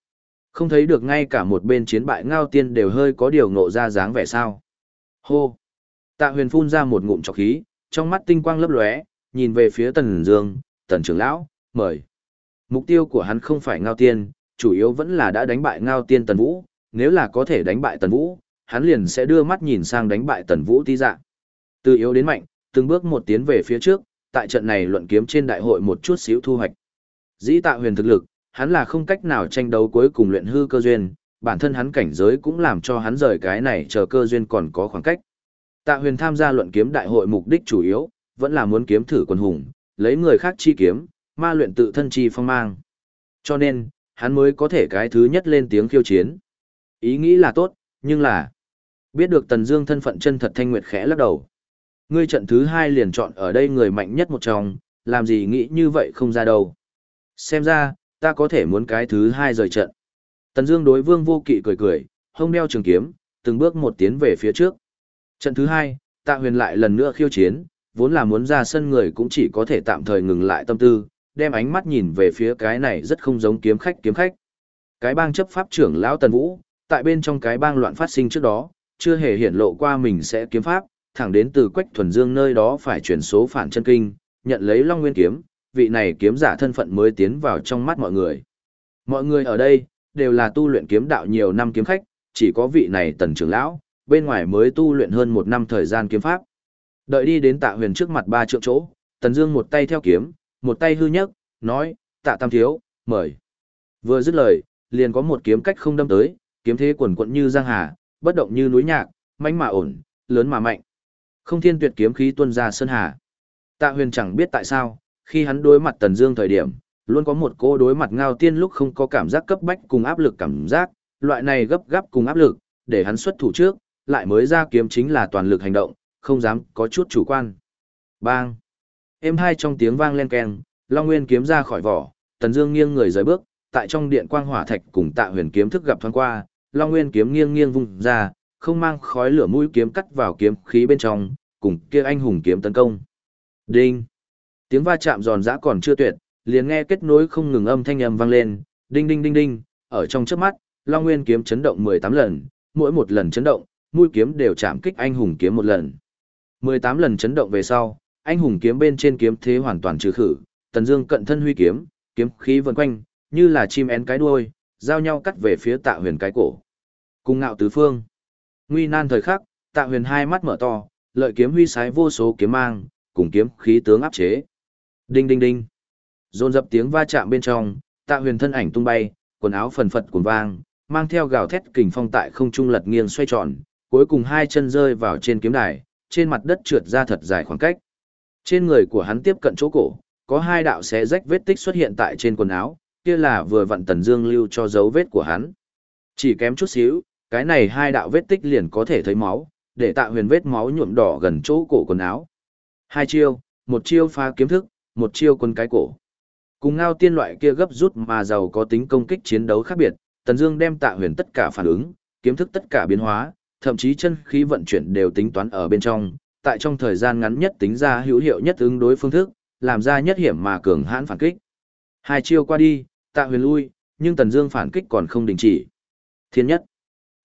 Không thấy được ngay cả một bên chiến bại ngao tiên đều hơi có điều ngộ ra dáng vẻ sao. Hô! Tạ huyền phun ra một ngụm trọc khí, trong mắt tinh quang lấp lóe, nhìn về phía tần dương, tần trưởng lão, mời. Mục tiêu của hắn không phải ngao tiên, chủ yếu vẫn là đã đánh bại ngao tiên tần vũ, nếu là có thể đánh bại tần vũ, hắn liền sẽ đưa mắt nhìn sang đánh bại tần vũ tí Dạ. Từ yếu đến mạnh, từng bước một tiến về phía trước, tại trận này luận kiếm trên đại hội một chút xíu thu hoạch. Dĩ tạ huyền thực lực, hắn là không cách nào tranh đấu cuối cùng luyện hư cơ duyên, bản thân hắn cảnh giới cũng làm cho hắn rời cái này chờ cơ duyên còn có khoảng cách. Tạ huyền tham gia luận kiếm đại hội mục đích chủ yếu, vẫn là muốn kiếm thử quân hùng, lấy người khác chi kiếm, ma luyện tự thân chi phong mang. Cho nên, hắn mới có thể cái thứ nhất lên tiếng khiêu chiến. Ý nghĩ là tốt, nhưng là... Biết được Tần Dương thân phận chân thật Thanh Nguyệt khẽ lắc đầu. Ngươi trận thứ hai liền chọn ở đây người mạnh nhất một trong, làm gì nghĩ như vậy không ra đâu. Xem ra, ta có thể muốn cái thứ hai rời trận. Tần Dương đối Vương Vô Kỵ cười cười, hông đeo trường kiếm, từng bước một tiến về phía trước. Trận thứ hai, Tạ Huyền lại lần nữa khiêu chiến, vốn là muốn ra sân người cũng chỉ có thể tạm thời ngừng lại tâm tư, đem ánh mắt nhìn về phía cái này rất không giống kiếm khách kiếm khách. Cái bang chấp pháp trưởng lão Tần Vũ, tại bên trong cái bang loạn phát sinh trước đó, chưa hề hiển lộ qua mình sẽ kiếm pháp, thẳng đến từ Quách Thuần Dương nơi đó phải chuyển số phản chân kinh, nhận lấy Long Nguyên kiếm, vị này kiếm giả thân phận mới tiến vào trong mắt mọi người. Mọi người ở đây đều là tu luyện kiếm đạo nhiều năm kiếm khách, chỉ có vị này Tần trưởng lão, bên ngoài mới tu luyện hơn một năm thời gian kiếm pháp. Đợi đi đến Tạ Huyền trước mặt ba trượng chỗ, Tần Dương một tay theo kiếm, một tay hư nhấc, nói, tạ tam thiếu, mời. Vừa dứt lời, liền có một kiếm cách không đâm tới, kiếm thế quần quận như giang hà, bất động như núi nhạc, mãnh mà ổn, lớn mà mạnh. Không thiên tuyệt kiếm khí tuôn ra sơn hà. Tạ huyền chẳng biết tại sao, khi hắn đối mặt Tần Dương thời điểm, luôn có một cô đối mặt ngao tiên lúc không có cảm giác cấp bách cùng áp lực cảm giác, loại này gấp gáp cùng áp lực, để hắn xuất thủ trước, lại mới ra kiếm chính là toàn lực hành động, không dám có chút chủ quan. Bang! Êm hai trong tiếng vang len keng, Long Nguyên kiếm ra khỏi vỏ, Tần Dương nghiêng người rời bước, tại trong điện quang hỏa thạch cùng Tạ Huyền kiếm thức gặp thoáng qua, Long Nguyên kiếm nghiêng nghiêng vung ra, không mang khói lửa mũi kiếm cắt vào kiếm khí bên trong, cùng kia anh hùng kiếm tấn công. Đinh! Tiếng va chạm giòn giã còn chưa tuyệt, liền nghe kết nối không ngừng âm thanh âm vang lên, đinh đinh đinh đinh, ở trong chớp mắt, Long Nguyên kiếm chấn động 18 lần, mỗi một lần chấn động, mũi kiếm đều chạm kích anh hùng kiếm một lần. 18 lần chấn động về sau, anh hùng kiếm bên trên kiếm thế hoàn toàn trừ khử, Tần Dương cận thân huy kiếm, kiếm khí vần quanh, như là chim én cái đuôi, giao nhau cắt về phía Tạ Huyền cái cổ. Cùng ngạo tứ phương. Nguy nan thời khắc, Tạ Huyền hai mắt mở to, lợi kiếm huy sái vô số kiếm mang, cùng kiếm khí tướng áp chế. Đinh đinh đinh. Dồn dập tiếng va chạm bên trong, Tạ Huyền thân ảnh tung bay, quần áo phần phật cuồng vang, mang theo gào thét kình phong tại không trung lật nghiêng xoay tròn, cuối cùng hai chân rơi vào trên kiếm đài, trên mặt đất trượt ra thật dài khoảng cách. Trên người của hắn tiếp cận chỗ cổ, có hai đạo xé rách vết tích xuất hiện tại trên quần áo, kia là vừa vặn Tần Dương lưu cho dấu vết của hắn. Chỉ kém chút xíu, cái này hai đạo vết tích liền có thể thấy máu, để Tạ Huyền vết máu nhuộm đỏ gần chỗ cổ quần áo. Hai chiêu, một chiêu phá kiếm thức, một chiêu quân cái cổ. Cùng ngao tiên loại kia gấp rút mà giàu có tính công kích chiến đấu khác biệt, Tần Dương đem Tạ Huyền tất cả phản ứng, kiếm thức tất cả biến hóa, thậm chí chân khí vận chuyển đều tính toán ở bên trong, tại trong thời gian ngắn nhất tính ra hữu hiệu nhất ứng đối phương thức, làm ra nhất hiểm mà cường hãn phản kích. Hai chiêu qua đi, Tạ Huyền lui, nhưng Tần Dương phản kích còn không đình chỉ. Thiên nhất,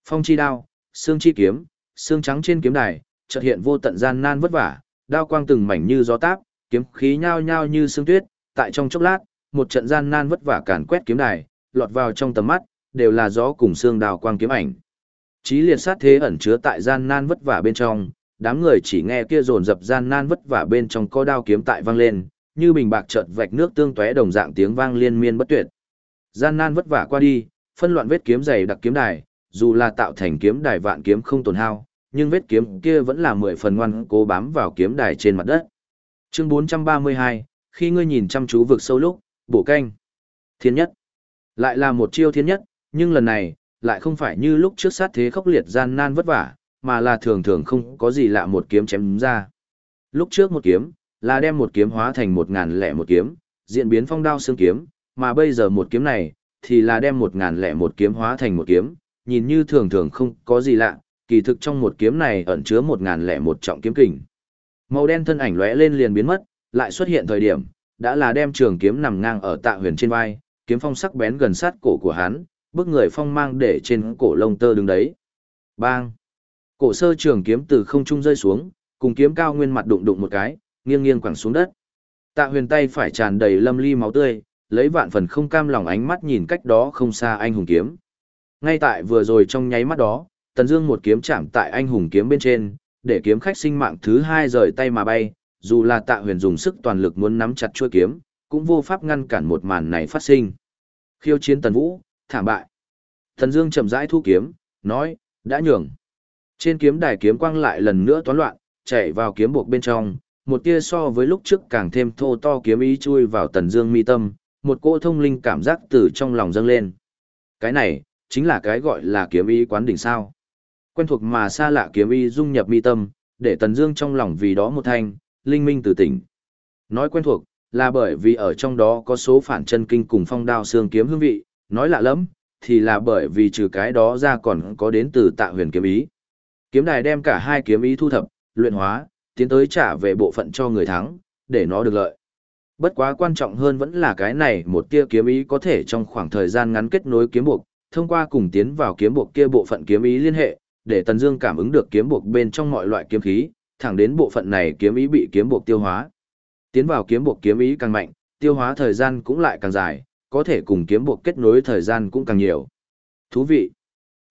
Phong chi đao, xương chi kiếm, xương trắng trên kiếm đài, chợt hiện vô tận gian nan vất vả, đao quang từng mảnh như gió táp, kiếm khí nhao nhao như sương tuyết, tại trong chốc lát, một trận gian nan vất vả càn quét kiếm đài, lọt vào trong tầm mắt, đều là gió cùng xương đào quang kiếm ảnh. Chí liệt sát thế ẩn chứa tại gian nan vất vả bên trong, đám người chỉ nghe kia rồn dập gian nan vất vả bên trong có đao kiếm tại vang lên, như bình bạc chợt vạch nước tương tóe đồng dạng tiếng vang liên miên bất tuyệt. Gian nan vất vả qua đi, phân loạn vết kiếm dày đặc kiếm đài, dù là tạo thành kiếm đài vạn kiếm không tổn hao, nhưng vết kiếm kia vẫn là mười phần ngoan cố bám vào kiếm đài trên mặt đất. Chương 432, khi ngươi nhìn chăm chú vực sâu lúc, bổ canh. Thiên nhất. Lại là một chiêu thiên nhất, nhưng lần này, lại không phải như lúc trước sát thế khốc liệt gian nan vất vả, mà là thường thường không có gì lạ một kiếm chém ra. Lúc trước một kiếm, là đem một kiếm hóa thành một ngàn lẻ một kiếm, diễn biến phong đao xương kiếm, mà bây giờ một kiếm này, thì là đem một ngàn lẻ một kiếm hóa thành một kiếm, nhìn như thường thường không có gì lạ, kỳ thực trong một kiếm này ẩn chứa một ngàn lẻ một trọng kiếm kình. Màu đen thân ảnh lóe lên liền biến mất, lại xuất hiện thời điểm, đã là đem trường kiếm nằm ngang ở tạ huyền trên vai, kiếm phong sắc bén gần sát cổ của hắn, bức người phong mang để trên cổ lông tơ đứng đấy. Bang! Cổ sơ trường kiếm từ không trung rơi xuống, cùng kiếm cao nguyên mặt đụng đụng một cái, nghiêng nghiêng quẳng xuống đất. Tạ huyền tay phải tràn đầy lâm ly máu tươi, lấy vạn phần không cam lòng ánh mắt nhìn cách đó không xa anh hùng kiếm. Ngay tại vừa rồi trong nháy mắt đó, Tần Dương một kiếm chạm tại anh hùng kiếm bên trên, để kiếm khách sinh mạng thứ hai rời tay mà bay, dù là Tạ Huyền dùng sức toàn lực muốn nắm chặt chuôi kiếm, cũng vô pháp ngăn cản một màn này phát sinh. Khiêu chiến Tần Vũ, thảm bại. thần Dương chậm rãi thu kiếm, nói, đã nhường. Trên kiếm đài kiếm quang lại lần nữa toán loạn, chạy vào kiếm buộc bên trong, một tia so với lúc trước càng thêm thô to kiếm ý chui vào Tần Dương mi tâm, một cỗ thông linh cảm giác từ trong lòng dâng lên. Cái này, chính là cái gọi là kiếm ý quán đỉnh sao. Quen thuộc mà xa lạ kiếm y dung nhập mi tâm, để Tần Dương trong lòng vì đó một thanh, linh minh từ tỉnh. Nói quen thuộc, là bởi vì ở trong đó có số phản chân kinh cùng phong đao xương kiếm hương vị, nói lạ lắm, thì là bởi vì trừ cái đó ra còn có đến từ tạ huyền kiếm ý. Kiếm đài đem cả hai kiếm ý thu thập, luyện hóa, tiến tới trả về bộ phận cho người thắng, để nó được lợi. Bất quá quan trọng hơn vẫn là cái này một tia kiếm ý có thể trong khoảng thời gian ngắn kết nối kiếm buộc, thông qua cùng tiến vào kiếm buộc kia bộ phận kiếm ý liên hệ, để Tần Dương cảm ứng được kiếm buộc bên trong mọi loại kiếm khí, thẳng đến bộ phận này kiếm ý bị kiếm buộc tiêu hóa. Tiến vào kiếm buộc kiếm ý càng mạnh, tiêu hóa thời gian cũng lại càng dài, có thể cùng kiếm buộc kết nối thời gian cũng càng nhiều. Thú vị.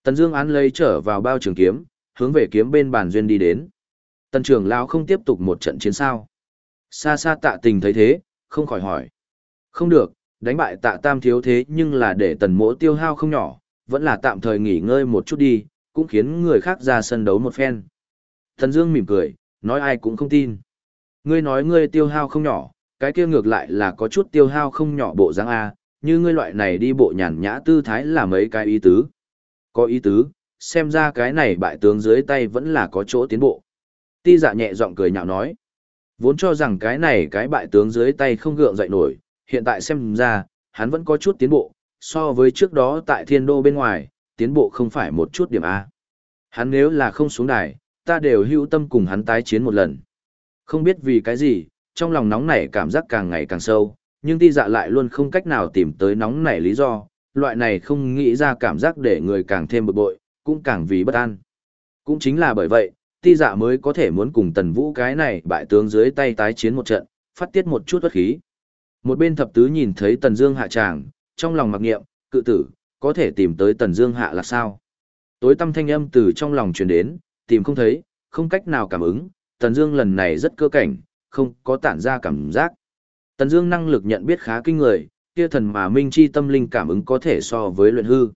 Tần Dương án lấy trở vào bao trường kiếm, hướng về kiếm bên bàn duyên đi đến. Tần trưởng lão không tiếp tục một trận chiến sao? Xa xa Tạ Tình thấy thế, không khỏi hỏi. Không được, đánh bại Tạ Tam thiếu thế nhưng là để Tần Mỗ tiêu hao không nhỏ, vẫn là tạm thời nghỉ ngơi một chút đi, cũng khiến người khác ra sân đấu một phen. Thần Dương mỉm cười, nói ai cũng không tin. Ngươi nói ngươi tiêu hao không nhỏ, cái kia ngược lại là có chút tiêu hao không nhỏ bộ dáng A, như ngươi loại này đi bộ nhàn nhã tư thái là mấy cái ý tứ. Có ý tứ, xem ra cái này bại tướng dưới tay vẫn là có chỗ tiến bộ. Ti dạ nhẹ giọng cười nhạo nói. Vốn cho rằng cái này cái bại tướng dưới tay không gượng dậy nổi, hiện tại xem ra, hắn vẫn có chút tiến bộ, so với trước đó tại thiên đô bên ngoài, tiến bộ không phải một chút điểm A. Hắn nếu là không xuống đài, ta đều hữu tâm cùng hắn tái chiến một lần. Không biết vì cái gì, trong lòng nóng nảy cảm giác càng ngày càng sâu, nhưng ti dạ lại luôn không cách nào tìm tới nóng nảy lý do, loại này không nghĩ ra cảm giác để người càng thêm bực bội, cũng càng vì bất an. Cũng chính là bởi vậy, ti dạ mới có thể muốn cùng tần vũ cái này bại tướng dưới tay tái chiến một trận, phát tiết một chút bất khí. Một bên thập tứ nhìn thấy tần dương hạ tràng, trong lòng mặc niệm cự tử, có thể tìm tới tần dương hạ là sao? Tối tâm thanh âm từ trong lòng truyền đến, tìm không thấy, không cách nào cảm ứng, tần dương lần này rất cơ cảnh, không có tản ra cảm giác. Tần dương năng lực nhận biết khá kinh người, kia thần mà minh chi tâm linh cảm ứng có thể so với luyện hư.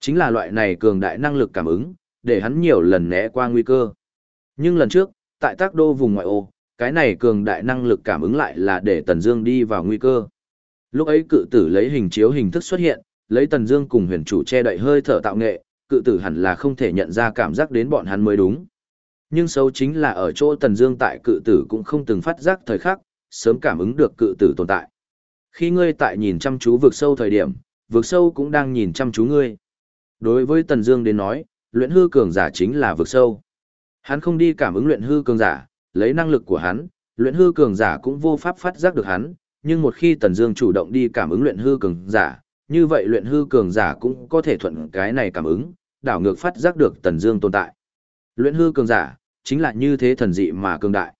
Chính là loại này cường đại năng lực cảm ứng, để hắn nhiều lần né qua nguy cơ. Nhưng lần trước, tại tác đô vùng ngoại ô, cái này cường đại năng lực cảm ứng lại là để Tần Dương đi vào nguy cơ. Lúc ấy cự tử lấy hình chiếu hình thức xuất hiện, lấy Tần Dương cùng huyền chủ che đậy hơi thở tạo nghệ, cự tử hẳn là không thể nhận ra cảm giác đến bọn hắn mới đúng. Nhưng xấu chính là ở chỗ Tần Dương tại cự tử cũng không từng phát giác thời khắc, sớm cảm ứng được cự tử tồn tại. Khi ngươi tại nhìn chăm chú vực sâu thời điểm, vực sâu cũng đang nhìn chăm chú ngươi. Đối với Tần Dương đến nói, luyện hư cường giả chính là vực sâu. Hắn không đi cảm ứng luyện hư cường giả, lấy năng lực của hắn, luyện hư cường giả cũng vô pháp phát giác được hắn, nhưng một khi Tần Dương chủ động đi cảm ứng luyện hư cường giả, như vậy luyện hư cường giả cũng có thể thuận cái này cảm ứng, đảo ngược phát giác được Tần Dương tồn tại. Luyện hư cường giả chính là như thế thần dị mà cường đại.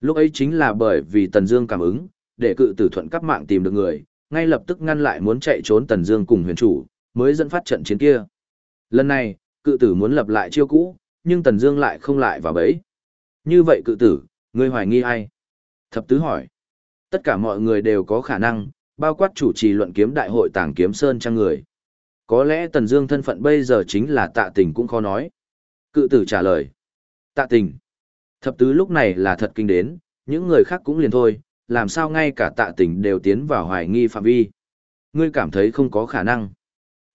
Lúc ấy chính là bởi vì Tần Dương cảm ứng, để cự tử thuận cấp mạng tìm được người, ngay lập tức ngăn lại muốn chạy trốn Tần Dương cùng huyền chủ, mới dẫn phát trận chiến kia. Lần này, cự tử muốn lập lại chiêu cũ, nhưng Tần Dương lại không lại vào bẫy. Như vậy cự tử, ngươi hoài nghi ai? Thập tứ hỏi. Tất cả mọi người đều có khả năng, bao quát chủ trì luận kiếm đại hội tàng kiếm sơn trang người. Có lẽ Tần Dương thân phận bây giờ chính là tạ tình cũng khó nói. Cự tử trả lời. Tạ tình. Thập tứ lúc này là thật kinh đến, những người khác cũng liền thôi, làm sao ngay cả tạ tình đều tiến vào hoài nghi phạm vi. Ngươi cảm thấy không có khả năng.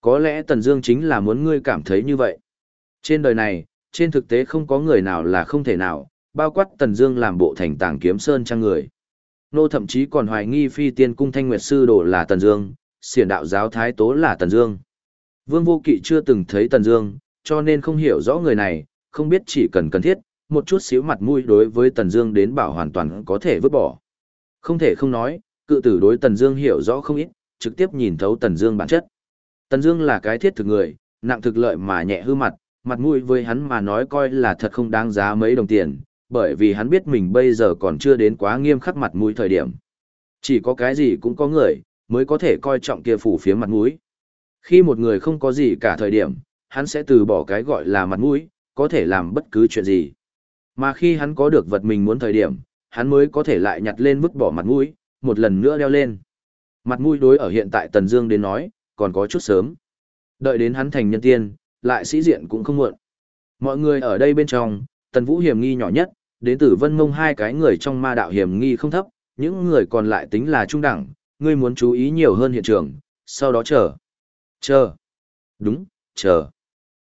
Có lẽ Tần Dương chính là muốn ngươi cảm thấy như vậy. Trên đời này, trên thực tế không có người nào là không thể nào, bao quát Tần Dương làm bộ thành tàng kiếm sơn trang người. Nô thậm chí còn hoài nghi phi tiên cung thanh nguyệt sư đồ là Tần Dương, xiển đạo giáo thái tố là Tần Dương. Vương Vô Kỵ chưa từng thấy Tần Dương, cho nên không hiểu rõ người này, không biết chỉ cần cần thiết, một chút xíu mặt mũi đối với Tần Dương đến bảo hoàn toàn có thể vứt bỏ. Không thể không nói, cự tử đối Tần Dương hiểu rõ không ít, trực tiếp nhìn thấu Tần Dương bản chất. Tần Dương là cái thiết thực người, nặng thực lợi mà nhẹ hư mặt, mặt mũi với hắn mà nói coi là thật không đáng giá mấy đồng tiền, bởi vì hắn biết mình bây giờ còn chưa đến quá nghiêm khắc mặt mũi thời điểm. Chỉ có cái gì cũng có người, mới có thể coi trọng kia phủ phía mặt mũi. Khi một người không có gì cả thời điểm, hắn sẽ từ bỏ cái gọi là mặt mũi, có thể làm bất cứ chuyện gì. Mà khi hắn có được vật mình muốn thời điểm, hắn mới có thể lại nhặt lên vứt bỏ mặt mũi, một lần nữa đeo lên. Mặt mũi đối ở hiện tại Tần Dương đến nói, còn có chút sớm. Đợi đến hắn thành nhân tiên, lại sĩ diện cũng không muộn. Mọi người ở đây bên trong, Tần Vũ hiểm nghi nhỏ nhất, đến từ Vân Mông hai cái người trong ma đạo hiểm nghi không thấp, những người còn lại tính là trung đẳng, ngươi muốn chú ý nhiều hơn hiện trường, sau đó chờ. Chờ. Đúng, chờ.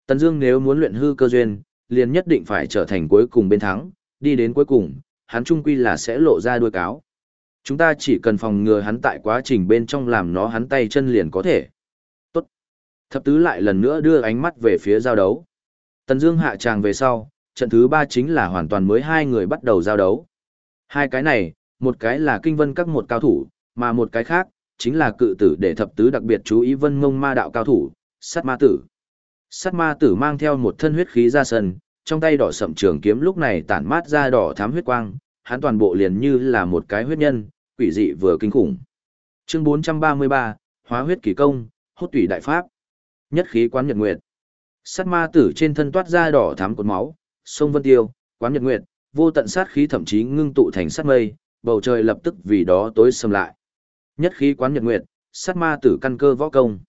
Tần Dương nếu muốn luyện hư cơ duyên, liền nhất định phải trở thành cuối cùng bên thắng, đi đến cuối cùng, hắn trung quy là sẽ lộ ra đuôi cáo. Chúng ta chỉ cần phòng ngừa hắn tại quá trình bên trong làm nó hắn tay chân liền có thể. Tốt. Thập tứ lại lần nữa đưa ánh mắt về phía giao đấu. Tần Dương hạ tràng về sau, trận thứ ba chính là hoàn toàn mới hai người bắt đầu giao đấu. Hai cái này, một cái là kinh vân các một cao thủ, mà một cái khác, chính là cự tử để thập tứ đặc biệt chú ý vân mông ma đạo cao thủ, sát ma tử. Sát ma tử mang theo một thân huyết khí ra sân, trong tay đỏ sậm trường kiếm lúc này tản mát ra đỏ thắm huyết quang, hắn toàn bộ liền như là một cái huyết nhân, quỷ dị vừa kinh khủng. Chương 433, Hóa huyết kỳ công, hốt tủy đại pháp. Nhất khí quán nhật nguyệt. Sát ma tử trên thân toát ra đỏ thắm cột máu, sông Vân Tiêu, quán nhật nguyệt, vô tận sát khí thậm chí ngưng tụ thành sát mây, bầu trời lập tức vì đó tối sầm lại. Nhất khí quán nhật nguyệt, sát ma tử căn cơ võ công.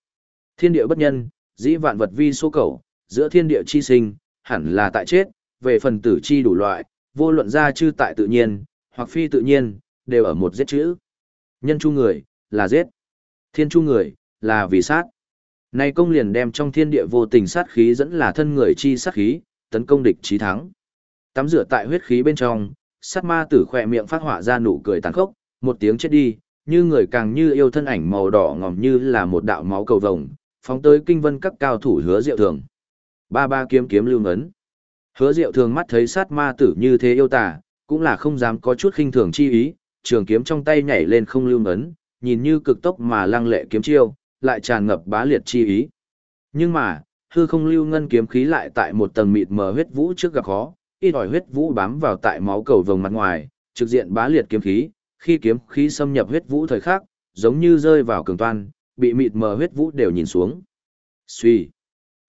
Thiên địa bất nhân, dĩ vạn vật vi số cầu, giữa thiên địa chi sinh, hẳn là tại chết, về phần tử chi đủ loại, vô luận ra chư tại tự nhiên, hoặc phi tự nhiên, đều ở một giết chữ. Nhân chu người, là giết. Thiên chu người, là vì sát. Này công liền đem trong thiên địa vô tình sát khí dẫn là thân người chi sát khí, tấn công địch chí thắng. Tắm rửa tại huyết khí bên trong, sát ma tử khỏe miệng phát họa ra nụ cười tàn khốc, một tiếng chết đi, như người càng như yêu thân ảnh màu đỏ ngòm như là một đạo máu cầu vồng, phóng tới kinh vân các cao thủ hứa diệu thường. Ba ba kiếm kiếm lưu ngấn. Hứa Diệu thường mắt thấy sát ma tử như thế yêu tà, cũng là không dám có chút khinh thường chi ý, trường kiếm trong tay nhảy lên không lưu ngấn, nhìn như cực tốc mà lăng lệ kiếm chiêu, lại tràn ngập bá liệt chi ý. Nhưng mà, hư không lưu ngân kiếm khí lại tại một tầng mịt mờ huyết vũ trước gặp khó, ít ỏi huyết vũ bám vào tại máu cầu vồng mặt ngoài, trực diện bá liệt kiếm khí, khi kiếm khí xâm nhập huyết vũ thời khắc, giống như rơi vào cường toan, bị mịt mờ huyết vũ đều nhìn xuống. Suy.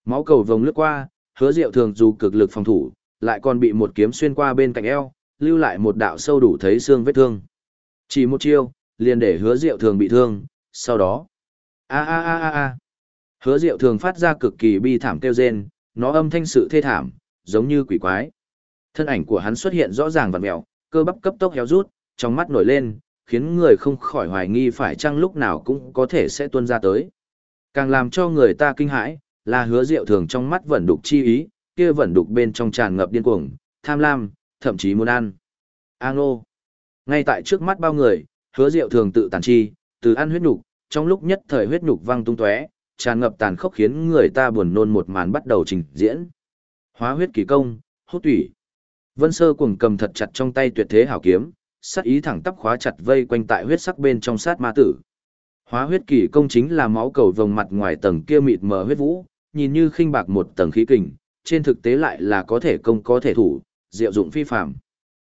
Máu cầu vồng lướt qua, hứa diệu thường dù cực lực phòng thủ, lại còn bị một kiếm xuyên qua bên cạnh eo, lưu lại một đạo sâu đủ thấy xương vết thương. Chỉ một chiêu, liền để hứa diệu thường bị thương, sau đó. a a a a a Hứa diệu thường phát ra cực kỳ bi thảm kêu rên, nó âm thanh sự thê thảm, giống như quỷ quái. Thân ảnh của hắn xuất hiện rõ ràng vặn mèo, cơ bắp cấp tốc héo rút, trong mắt nổi lên, khiến người không khỏi hoài nghi phải chăng lúc nào cũng có thể sẽ tuôn ra tới. Càng làm cho người ta kinh hãi, là hứa diệu thường trong mắt vẫn đục chi ý, kia vẫn đục bên trong tràn ngập điên cuồng, tham lam, thậm chí muốn ăn. A ngô. Ngay tại trước mắt bao người, hứa diệu thường tự tàn chi, từ ăn huyết nhục, trong lúc nhất thời huyết nhục văng tung tóe, tràn ngập tàn khốc khiến người ta buồn nôn một màn bắt đầu trình diễn. Hóa huyết kỳ công, hút tủy. Vân Sơ cuồng cầm thật chặt trong tay tuyệt thế hảo kiếm, sát ý thẳng tắp khóa chặt vây quanh tại huyết sắc bên trong sát ma tử. Hóa huyết kỳ công chính là máu cầu vồng mặt ngoài tầng kia mịt mờ huyết vũ, nhìn như khinh bạc một tầng khí kình, trên thực tế lại là có thể công có thể thủ, diệu dụng phi phàm.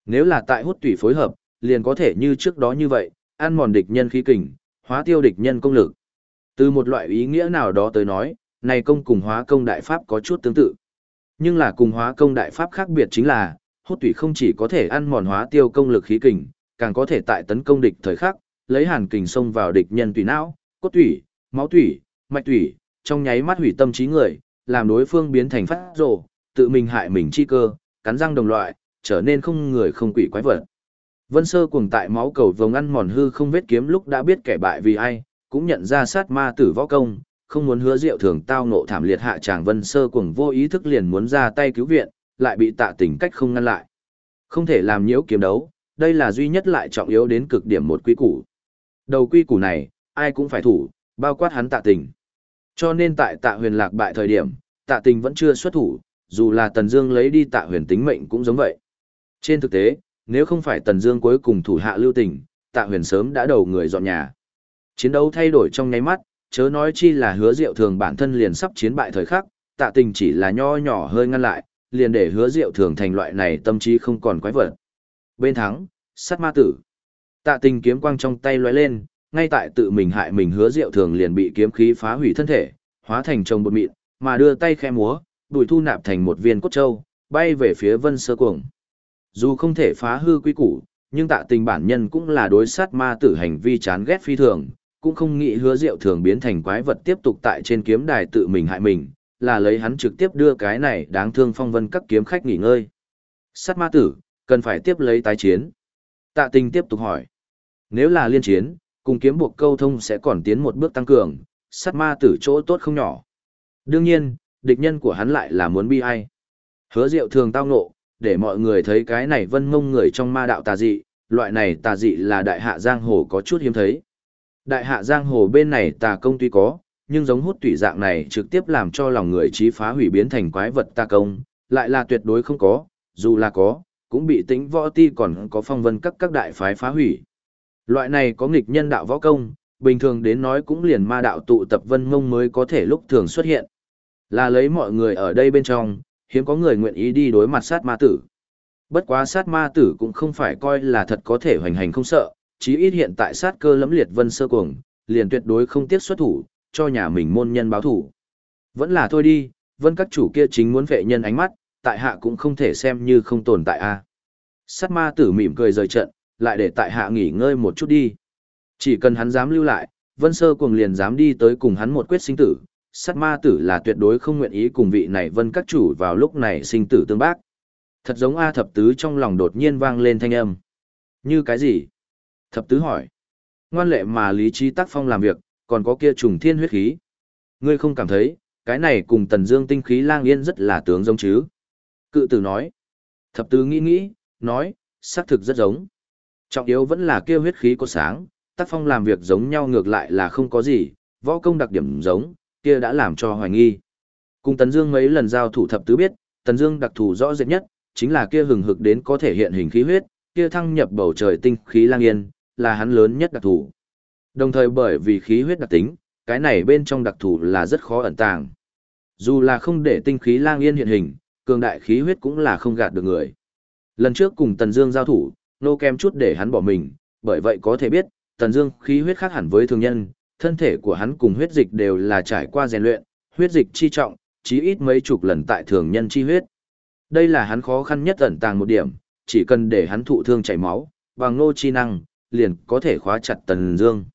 Nếu là tại hút tủy phối hợp, liền có thể như trước đó như vậy, ăn mòn địch nhân khí kình, hóa tiêu địch nhân công lực. Từ một loại ý nghĩa nào đó tới nói, này công cùng hóa công đại pháp có chút tương tự. Nhưng là cùng hóa công đại pháp khác biệt chính là, hốt tủy không chỉ có thể ăn mòn hóa tiêu công lực khí kình, càng có thể tại tấn công địch thời khắc, lấy hàn kình xông vào địch nhân tủy não, cốt tủy, máu tủy, mạch tủy, trong nháy mắt hủy tâm trí người, làm đối phương biến thành phát rồ, tự mình hại mình chi cơ, cắn răng đồng loại, trở nên không người không quỷ quái vật. Vân Sơ cuồng tại máu cầu vồng ăn mòn hư không vết kiếm lúc đã biết kẻ bại vì ai, cũng nhận ra sát ma tử võ công, không muốn hứa rượu thường tao nộ thảm liệt hạ chàng Vân Sơ cuồng vô ý thức liền muốn ra tay cứu viện, lại bị tạ tình cách không ngăn lại. Không thể làm nhiễu kiếm đấu, đây là duy nhất lại trọng yếu đến cực điểm một quy củ. Đầu quy củ này, ai cũng phải thủ, bao quát hắn tạ tình. Cho nên tại tạ huyền lạc bại thời điểm, tạ tình vẫn chưa xuất thủ, dù là Tần Dương lấy đi tạ huyền tính mệnh cũng giống vậy. Trên thực tế, nếu không phải Tần Dương cuối cùng thủ hạ lưu tình, tạ huyền sớm đã đầu người dọn nhà. Chiến đấu thay đổi trong nháy mắt, chớ nói chi là hứa diệu thường bản thân liền sắp chiến bại thời khắc, tạ tình chỉ là nho nhỏ hơi ngăn lại, liền để hứa diệu thường thành loại này tâm trí không còn quái vật. Bên thắng, sát ma tử. Tạ tình kiếm quang trong tay lóe lên, ngay tại tự mình hại mình hứa diệu thường liền bị kiếm khí phá hủy thân thể, hóa thành chồng bột mịn, mà đưa tay khẽ múa, đùi thu nạp thành một viên cốt châu, bay về phía vân sơ cuồng. Dù không thể phá hư quy củ, nhưng tạ tình bản nhân cũng là đối sát ma tử hành vi chán ghét phi thường, cũng không nghĩ hứa diệu thường biến thành quái vật tiếp tục tại trên kiếm đài tự mình hại mình, là lấy hắn trực tiếp đưa cái này đáng thương phong vân các kiếm khách nghỉ ngơi. Sát ma tử, cần phải tiếp lấy tái chiến. Tạ tình tiếp tục hỏi. Nếu là liên chiến, cùng kiếm buộc câu thông sẽ còn tiến một bước tăng cường, sát ma tử chỗ tốt không nhỏ. Đương nhiên, địch nhân của hắn lại là muốn bi ai. Hứa diệu thường tao nộ, để mọi người thấy cái này vân mông người trong ma đạo tà dị, loại này tà dị là đại hạ giang hồ có chút hiếm thấy. Đại hạ giang hồ bên này tà công tuy có, nhưng giống hút tủy dạng này trực tiếp làm cho lòng người trí phá hủy biến thành quái vật tà công, lại là tuyệt đối không có, dù là có, cũng bị tính võ ti còn có phong vân các các đại phái phá hủy. Loại này có nghịch nhân đạo võ công, bình thường đến nói cũng liền ma đạo tụ tập vân mông mới có thể lúc thường xuất hiện. Là lấy mọi người ở đây bên trong, hiếm có người nguyện ý đi đối mặt sát ma tử. Bất quá sát ma tử cũng không phải coi là thật có thể hoành hành không sợ, chí ít hiện tại sát cơ lẫm liệt vân sơ cuồng, liền tuyệt đối không tiếc xuất thủ, cho nhà mình môn nhân báo thủ. Vẫn là thôi đi, vân các chủ kia chính muốn vệ nhân ánh mắt, tại hạ cũng không thể xem như không tồn tại a. À. Sát ma tử mỉm cười rời trận, lại để tại hạ nghỉ ngơi một chút đi. Chỉ cần hắn dám lưu lại, vân sơ cuồng liền dám đi tới cùng hắn một quyết sinh tử, sát ma tử là tuyệt đối không nguyện ý cùng vị này vân các chủ vào lúc này sinh tử tương bác. Thật giống A thập tứ trong lòng đột nhiên vang lên thanh âm. Như cái gì? Thập tứ hỏi. Ngoan lệ mà lý trí tác phong làm việc, còn có kia trùng thiên huyết khí. Ngươi không cảm thấy, cái này cùng tần dương tinh khí lang yên rất là tướng giống chứ? Cự tử nói. Thập tứ nghĩ nghĩ, nói, xác thực rất giống. Trọng yếu vẫn là kia huyết khí có sáng, tác phong làm việc giống nhau ngược lại là không có gì, võ công đặc điểm giống, kia đã làm cho hoài nghi. Cùng Tần Dương mấy lần giao thủ thập tứ biết, Tần Dương đặc thù rõ rệt nhất, chính là kia hừng hực đến có thể hiện hình khí huyết, kia thăng nhập bầu trời tinh khí lang yên, là hắn lớn nhất đặc thù. Đồng thời bởi vì khí huyết đặc tính, cái này bên trong đặc thù là rất khó ẩn tàng. Dù là không để tinh khí lang yên hiện hình, cường đại khí huyết cũng là không gạt được người. Lần trước cùng Tần Dương giao thủ, nô kem chút để hắn bỏ mình, bởi vậy có thể biết, Tần Dương khí huyết khác hẳn với thường nhân, thân thể của hắn cùng huyết dịch đều là trải qua rèn luyện, huyết dịch chi trọng, chí ít mấy chục lần tại thường nhân chi huyết. Đây là hắn khó khăn nhất ẩn tàng một điểm, chỉ cần để hắn thụ thương chảy máu, bằng nô chi năng, liền có thể khóa chặt Tần Dương.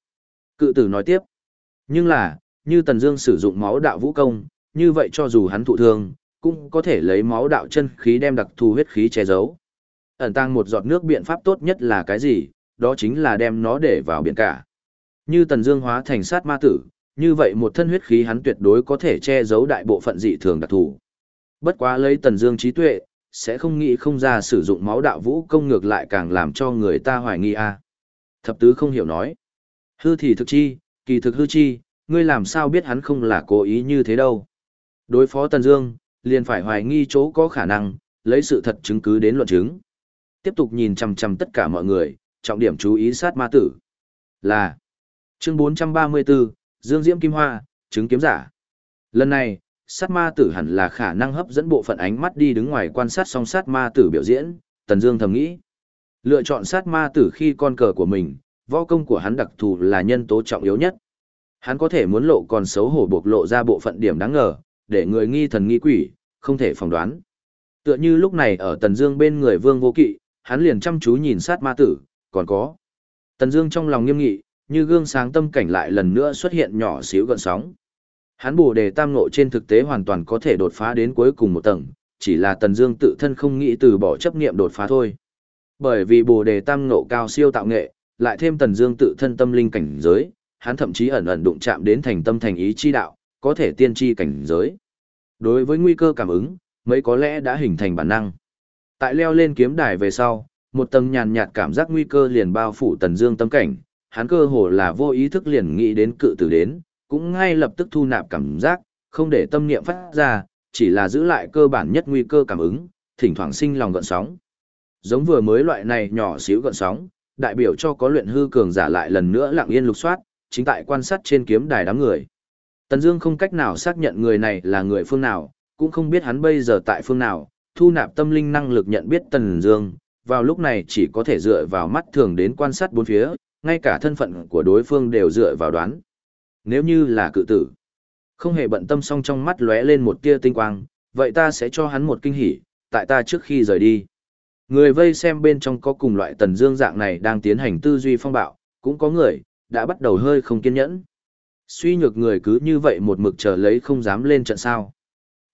Cự tử nói tiếp, nhưng là, như Tần Dương sử dụng máu đạo vũ công, như vậy cho dù hắn thụ thương, cũng có thể lấy máu đạo chân khí đem đặc thù huyết khí che giấu. Ẩn tàng một giọt nước biện pháp tốt nhất là cái gì? Đó chính là đem nó để vào biển cả. Như Tần Dương hóa thành sát ma tử, như vậy một thân huyết khí hắn tuyệt đối có thể che giấu đại bộ phận dị thường đặc thù. Bất quá lấy Tần Dương trí tuệ, sẽ không nghĩ không ra sử dụng máu đạo vũ công ngược lại càng làm cho người ta hoài nghi a. Thập tứ không hiểu nói. Hư thì thực chi, kỳ thực hư chi, ngươi làm sao biết hắn không là cố ý như thế đâu. Đối phó Tần Dương, liền phải hoài nghi chỗ có khả năng, lấy sự thật chứng cứ đến luận chứng. Tiếp tục nhìn chằm chằm tất cả mọi người, trọng điểm chú ý sát ma tử. Là chương 434, Dương Diễm Kim Hoa, chứng kiếm giả. Lần này, sát ma tử hẳn là khả năng hấp dẫn bộ phận ánh mắt đi đứng ngoài quan sát song sát ma tử biểu diễn, Tần Dương thầm nghĩ. Lựa chọn sát ma tử khi con cờ của mình, võ công của hắn đặc thù là nhân tố trọng yếu nhất. Hắn có thể muốn lộ còn xấu hổ bộc lộ ra bộ phận điểm đáng ngờ, để người nghi thần nghi quỷ, không thể phỏng đoán. Tựa như lúc này ở Tần Dương bên người Vương Vô Kỵ, hắn liền chăm chú nhìn sát ma tử, còn có. Tần Dương trong lòng nghiêm nghị, như gương sáng tâm cảnh lại lần nữa xuất hiện nhỏ xíu gợn sóng. Hắn bù đề tam ngộ trên thực tế hoàn toàn có thể đột phá đến cuối cùng một tầng, chỉ là Tần Dương tự thân không nghĩ từ bỏ chấp niệm đột phá thôi. Bởi vì Bồ đề tam ngộ cao siêu tạo nghệ, lại thêm Tần Dương tự thân tâm linh cảnh giới, hắn thậm chí ẩn ẩn đụng chạm đến thành tâm thành ý chi đạo, có thể tiên tri cảnh giới. Đối với nguy cơ cảm ứng, mấy có lẽ đã hình thành bản năng. Tại leo lên kiếm đài về sau, một tầng nhàn nhạt cảm giác nguy cơ liền bao phủ Tần Dương tâm cảnh, hắn cơ hồ là vô ý thức liền nghĩ đến cự tử đến, cũng ngay lập tức thu nạp cảm giác, không để tâm niệm phát ra, chỉ là giữ lại cơ bản nhất nguy cơ cảm ứng, thỉnh thoảng sinh lòng gợn sóng. Giống vừa mới loại này nhỏ xíu gợn sóng, đại biểu cho có luyện hư cường giả lại lần nữa lặng yên lục soát, chính tại quan sát trên kiếm đài đám người. Tần Dương không cách nào xác nhận người này là người phương nào, cũng không biết hắn bây giờ tại phương nào, thu nạp tâm linh năng lực nhận biết Tần Dương, vào lúc này chỉ có thể dựa vào mắt thường đến quan sát bốn phía, ngay cả thân phận của đối phương đều dựa vào đoán. Nếu như là cự tử, không hề bận tâm song trong mắt lóe lên một tia tinh quang, vậy ta sẽ cho hắn một kinh hỉ, tại ta trước khi rời đi. Người vây xem bên trong có cùng loại Tần Dương dạng này đang tiến hành tư duy phong bạo, cũng có người đã bắt đầu hơi không kiên nhẫn. Suy nhược người cứ như vậy một mực chờ lấy không dám lên trận sao.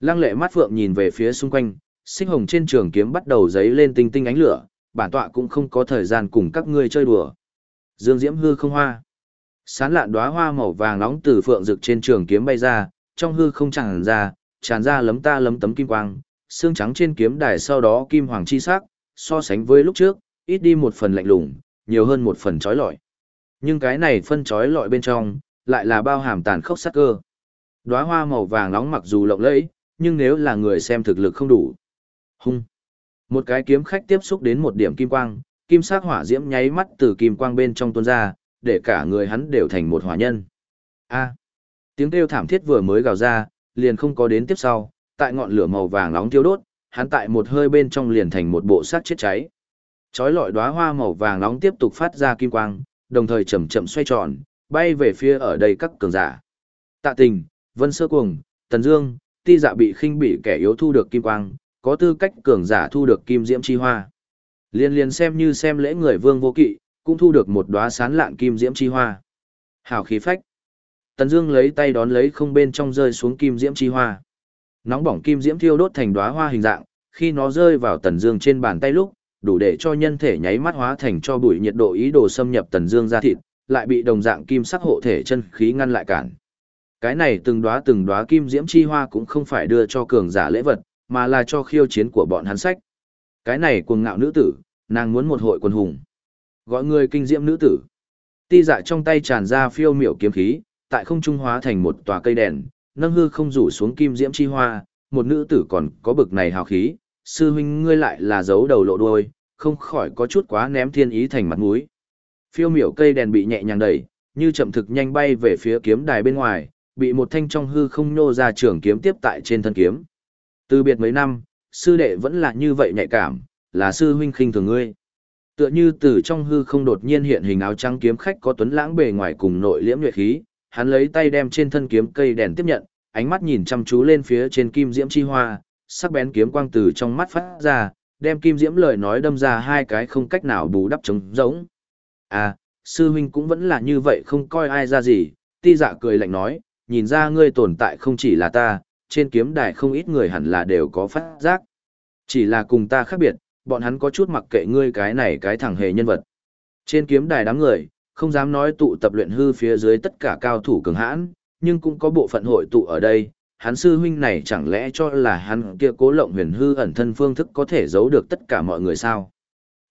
Lăng lệ mắt phượng nhìn về phía xung quanh, sinh hồng trên trường kiếm bắt đầu giấy lên tinh tinh ánh lửa, bản tọa cũng không có thời gian cùng các ngươi chơi đùa. Dương diễm hư không hoa. Sán lạn đóa hoa màu vàng nóng từ phượng rực trên trường kiếm bay ra, trong hư không tràn ra, tràn ra lấm ta lấm tấm kim quang, xương trắng trên kiếm đài sau đó kim hoàng chi sắc, so sánh với lúc trước, ít đi một phần lạnh lùng, nhiều hơn một phần trói lọi. Nhưng cái này phân trói lọi bên trong, lại là bao hàm tàn khốc sắc cơ. Đóa hoa màu vàng nóng mặc dù lộng lẫy, nhưng nếu là người xem thực lực không đủ. Hung. Một cái kiếm khách tiếp xúc đến một điểm kim quang, kim sắc hỏa diễm nháy mắt từ kim quang bên trong tuôn ra, để cả người hắn đều thành một hỏa nhân. A. À. Tiếng kêu thảm thiết vừa mới gào ra, liền không có đến tiếp sau, tại ngọn lửa màu vàng nóng thiêu đốt, hắn tại một hơi bên trong liền thành một bộ xác chết cháy. Chói lọi đóa hoa màu vàng nóng tiếp tục phát ra kim quang, đồng thời chậm chậm xoay tròn, bay về phía ở đây các cường giả. Tạ Tình, Vân Sơ Cuồng, Tần Dương, Ti Dạ bị khinh bị kẻ yếu thu được kim quang, có tư cách cường giả thu được kim diễm chi hoa. Liên liên xem như xem lễ người Vương Vô Kỵ, cũng thu được một đóa sán lạn kim diễm chi hoa. Hào khí phách. Tần Dương lấy tay đón lấy không bên trong rơi xuống kim diễm chi hoa. Nóng bỏng kim diễm thiêu đốt thành đóa hoa hình dạng, khi nó rơi vào Tần Dương trên bàn tay lúc, đủ để cho nhân thể nháy mắt hóa thành cho bụi nhiệt độ ý đồ xâm nhập Tần Dương ra thịt, lại bị đồng dạng kim sắc hộ thể chân khí ngăn lại cản. Cái này từng đóa từng đóa kim diễm chi hoa cũng không phải đưa cho cường giả lễ vật, mà là cho khiêu chiến của bọn hắn sách. Cái này cuồng ngạo nữ tử, nàng muốn một hội quân hùng. Gọi người kinh diễm nữ tử. Ti dạ trong tay tràn ra phiêu miểu kiếm khí, tại không trung hóa thành một tòa cây đèn, nâng hư không rủ xuống kim diễm chi hoa, một nữ tử còn có bực này hào khí, sư huynh ngươi lại là giấu đầu lộ đuôi, không khỏi có chút quá ném thiên ý thành mặt mũi. Phiêu miểu cây đèn bị nhẹ nhàng đẩy, như chậm thực nhanh bay về phía kiếm đài bên ngoài, bị một thanh trong hư không nô ra trường kiếm tiếp tại trên thân kiếm. Từ biệt mấy năm, sư đệ vẫn là như vậy nhạy cảm, là sư huynh khinh thường ngươi. Tựa như từ trong hư không đột nhiên hiện hình áo trắng kiếm khách có tuấn lãng bề ngoài cùng nội liễm nhuệ khí, hắn lấy tay đem trên thân kiếm cây đèn tiếp nhận, ánh mắt nhìn chăm chú lên phía trên kim diễm chi hoa, sắc bén kiếm quang từ trong mắt phát ra, đem kim diễm lời nói đâm ra hai cái không cách nào bù đắp trống giống. À, sư huynh cũng vẫn là như vậy không coi ai ra gì, ti dạ cười lạnh nói, nhìn ra ngươi tồn tại không chỉ là ta, trên kiếm đài không ít người hẳn là đều có phát giác. Chỉ là cùng ta khác biệt, bọn hắn có chút mặc kệ ngươi cái này cái thằng hề nhân vật. Trên kiếm đài đám người, không dám nói tụ tập luyện hư phía dưới tất cả cao thủ cường hãn, nhưng cũng có bộ phận hội tụ ở đây. Hắn sư huynh này chẳng lẽ cho là hắn kia cố lộng huyền hư ẩn thân phương thức có thể giấu được tất cả mọi người sao?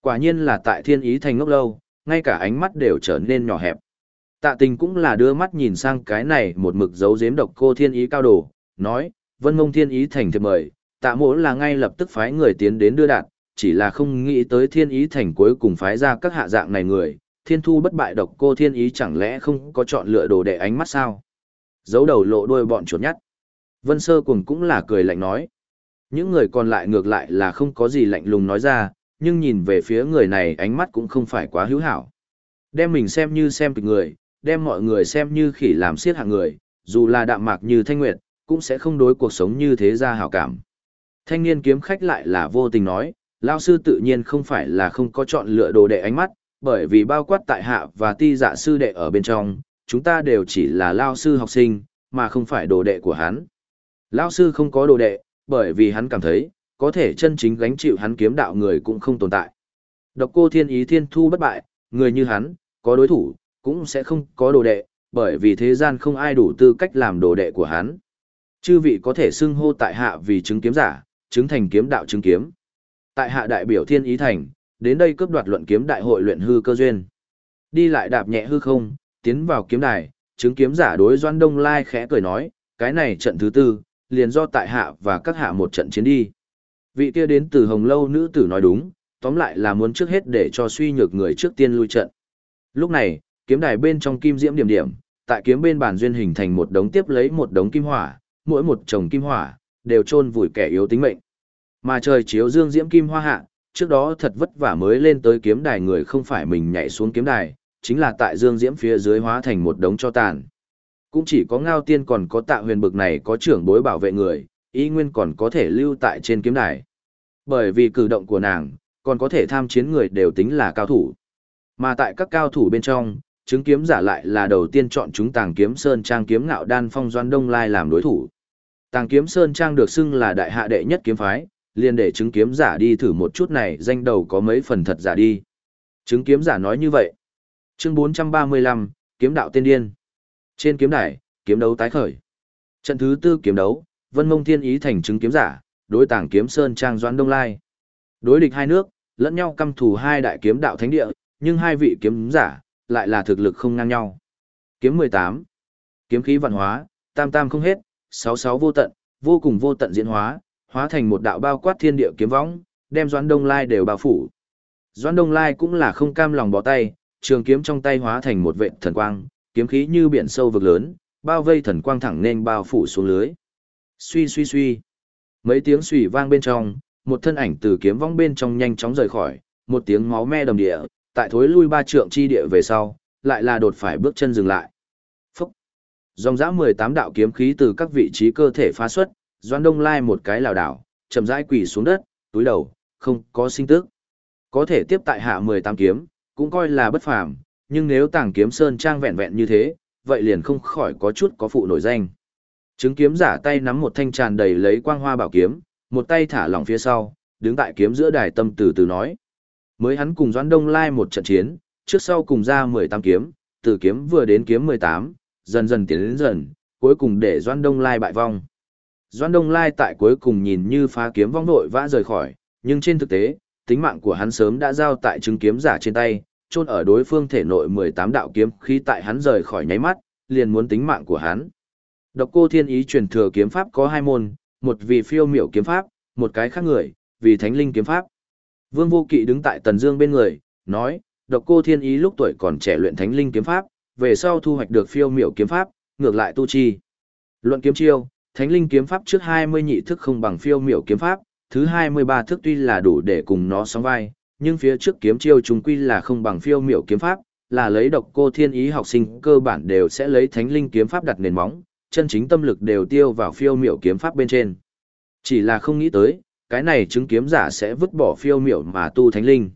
Quả nhiên là tại thiên ý thành ngốc lâu, ngay cả ánh mắt đều trở nên nhỏ hẹp. Tạ tình cũng là đưa mắt nhìn sang cái này một mực giấu giếm độc cô thiên ý cao đồ, nói, vân mông thiên ý thành thiệp mời, tạ mỗ là ngay lập tức phái người tiến đến đưa đạt, chỉ là không nghĩ tới thiên ý thành cuối cùng phái ra các hạ dạng này người, thiên thu bất bại độc cô thiên ý chẳng lẽ không có chọn lựa đồ đệ ánh mắt sao? Giấu đầu lộ đuôi bọn chuột nhắt. Vân sơ cùng cũng là cười lạnh nói. Những người còn lại ngược lại là không có gì lạnh lùng nói ra, nhưng nhìn về phía người này ánh mắt cũng không phải quá hữu hảo. Đem mình xem như xem kịch người, đem mọi người xem như khỉ làm siết hạng người, dù là đạm mạc như thanh nguyệt, cũng sẽ không đối cuộc sống như thế ra hảo cảm. Thanh niên kiếm khách lại là vô tình nói, lao sư tự nhiên không phải là không có chọn lựa đồ đệ ánh mắt, bởi vì bao quát tại hạ và ti dạ sư đệ ở bên trong, chúng ta đều chỉ là lao sư học sinh, mà không phải đồ đệ của hắn. Lao sư không có đồ đệ, bởi vì hắn cảm thấy, có thể chân chính gánh chịu hắn kiếm đạo người cũng không tồn tại. Độc cô thiên ý thiên thu bất bại, người như hắn, có đối thủ, cũng sẽ không có đồ đệ, bởi vì thế gian không ai đủ tư cách làm đồ đệ của hắn. Chư vị có thể xưng hô tại hạ vì chứng kiếm giả, chứng thành kiếm đạo chứng kiếm. Tại hạ đại biểu thiên ý thành, đến đây cướp đoạt luận kiếm đại hội luyện hư cơ duyên. Đi lại đạp nhẹ hư không, tiến vào kiếm đài, chứng kiếm giả đối Doan Đông Lai khẽ cười nói, cái này trận thứ tư, liền do tại hạ và các hạ một trận chiến đi. Vị kia đến từ Hồng Lâu nữ tử nói đúng, tóm lại là muốn trước hết để cho suy nhược người trước tiên lui trận. Lúc này, kiếm đài bên trong kim diễm điểm điểm, tại kiếm bên bàn duyên hình thành một đống tiếp lấy một đống kim hỏa, mỗi một chồng kim hỏa đều chôn vùi kẻ yếu tính mệnh. Mà trời chiếu dương diễm kim hoa hạ, trước đó thật vất vả mới lên tới kiếm đài người không phải mình nhảy xuống kiếm đài, chính là tại dương diễm phía dưới hóa thành một đống cho tàn. Cũng chỉ có ngao tiên còn có tạ huyền bực này có trưởng bối bảo vệ người, ý nguyên còn có thể lưu tại trên kiếm đài. Bởi vì cử động của nàng, còn có thể tham chiến người đều tính là cao thủ. Mà tại các cao thủ bên trong, chứng kiếm giả lại là đầu tiên chọn chúng tàng kiếm sơn trang kiếm ngạo đan phong doan đông lai làm đối thủ. Tàng kiếm sơn trang được xưng là đại hạ đệ nhất kiếm phái, liền để chứng kiếm giả đi thử một chút này danh đầu có mấy phần thật giả đi. Chứng kiếm giả nói như vậy. Chương 435, kiếm đạo tiên điên. Trên kiếm đài, kiếm đấu tái khởi. Trận thứ tư kiếm đấu, Vân Mông Thiên Ý thành chứng kiếm giả, đối tảng kiếm Sơn Trang Doãn Đông Lai. Đối địch hai nước, lẫn nhau căm thù hai đại kiếm đạo thánh địa, nhưng hai vị kiếm giả lại là thực lực không ngang nhau. Kiếm 18. Kiếm khí văn hóa, tam tam không hết, sáu sáu vô tận, vô cùng vô tận diễn hóa, hóa thành một đạo bao quát thiên địa kiếm võng, đem Doãn Đông Lai đều bao phủ. Doãn Đông Lai cũng là không cam lòng bỏ tay, trường kiếm trong tay hóa thành một vệt thần quang, kiếm khí như biển sâu vực lớn, bao vây thần quang thẳng nên bao phủ xuống lưới. Suy suy suy. Mấy tiếng suy vang bên trong, một thân ảnh từ kiếm vong bên trong nhanh chóng rời khỏi, một tiếng máu me đầm địa, tại thối lui ba trượng chi địa về sau, lại là đột phải bước chân dừng lại. Phúc. Dòng dã 18 đạo kiếm khí từ các vị trí cơ thể phá xuất, Doan Đông Lai một cái lảo đảo, chậm rãi quỳ xuống đất, túi đầu, không có sinh tức. Có thể tiếp tại hạ 18 kiếm, cũng coi là bất phàm, nhưng nếu tàng kiếm sơn trang vẹn vẹn như thế, vậy liền không khỏi có chút có phụ nổi danh. Chứng kiếm giả tay nắm một thanh tràn đầy lấy quang hoa bảo kiếm, một tay thả lỏng phía sau, đứng tại kiếm giữa đài tâm từ từ nói. Mới hắn cùng Doãn Đông Lai một trận chiến, trước sau cùng ra 18 kiếm, từ kiếm vừa đến kiếm 18, dần dần tiến đến dần, cuối cùng để Doãn Đông Lai bại vong. Doan Đông Lai tại cuối cùng nhìn như phá kiếm vong nội vã rời khỏi, nhưng trên thực tế, tính mạng của hắn sớm đã giao tại chứng kiếm giả trên tay, chôn ở đối phương thể nội 18 đạo kiếm khí tại hắn rời khỏi nháy mắt, liền muốn tính mạng của hắn. Độc cô thiên ý truyền thừa kiếm pháp có hai môn, một vì phiêu miểu kiếm pháp, một cái khác người, vì thánh linh kiếm pháp. Vương Vô Kỵ đứng tại Tần Dương bên người, nói, độc cô thiên ý lúc tuổi còn trẻ luyện thánh linh kiếm pháp, về sau thu hoạch được phiêu miểu kiếm pháp, ngược lại tu chi. Luận kiếm chiêu, thánh linh kiếm pháp trước 20 nhị thức không bằng phiêu miểu kiếm pháp, thứ 23 thức tuy là đủ để cùng nó sóng vai, nhưng phía trước kiếm chiêu trùng quy là không bằng phiêu miểu kiếm pháp, là lấy độc cô thiên ý học sinh cơ bản đều sẽ lấy thánh linh kiếm pháp đặt nền móng, chân chính tâm lực đều tiêu vào phiêu miểu kiếm pháp bên trên. Chỉ là không nghĩ tới, cái này chứng kiếm giả sẽ vứt bỏ phiêu miểu mà tu thánh linh.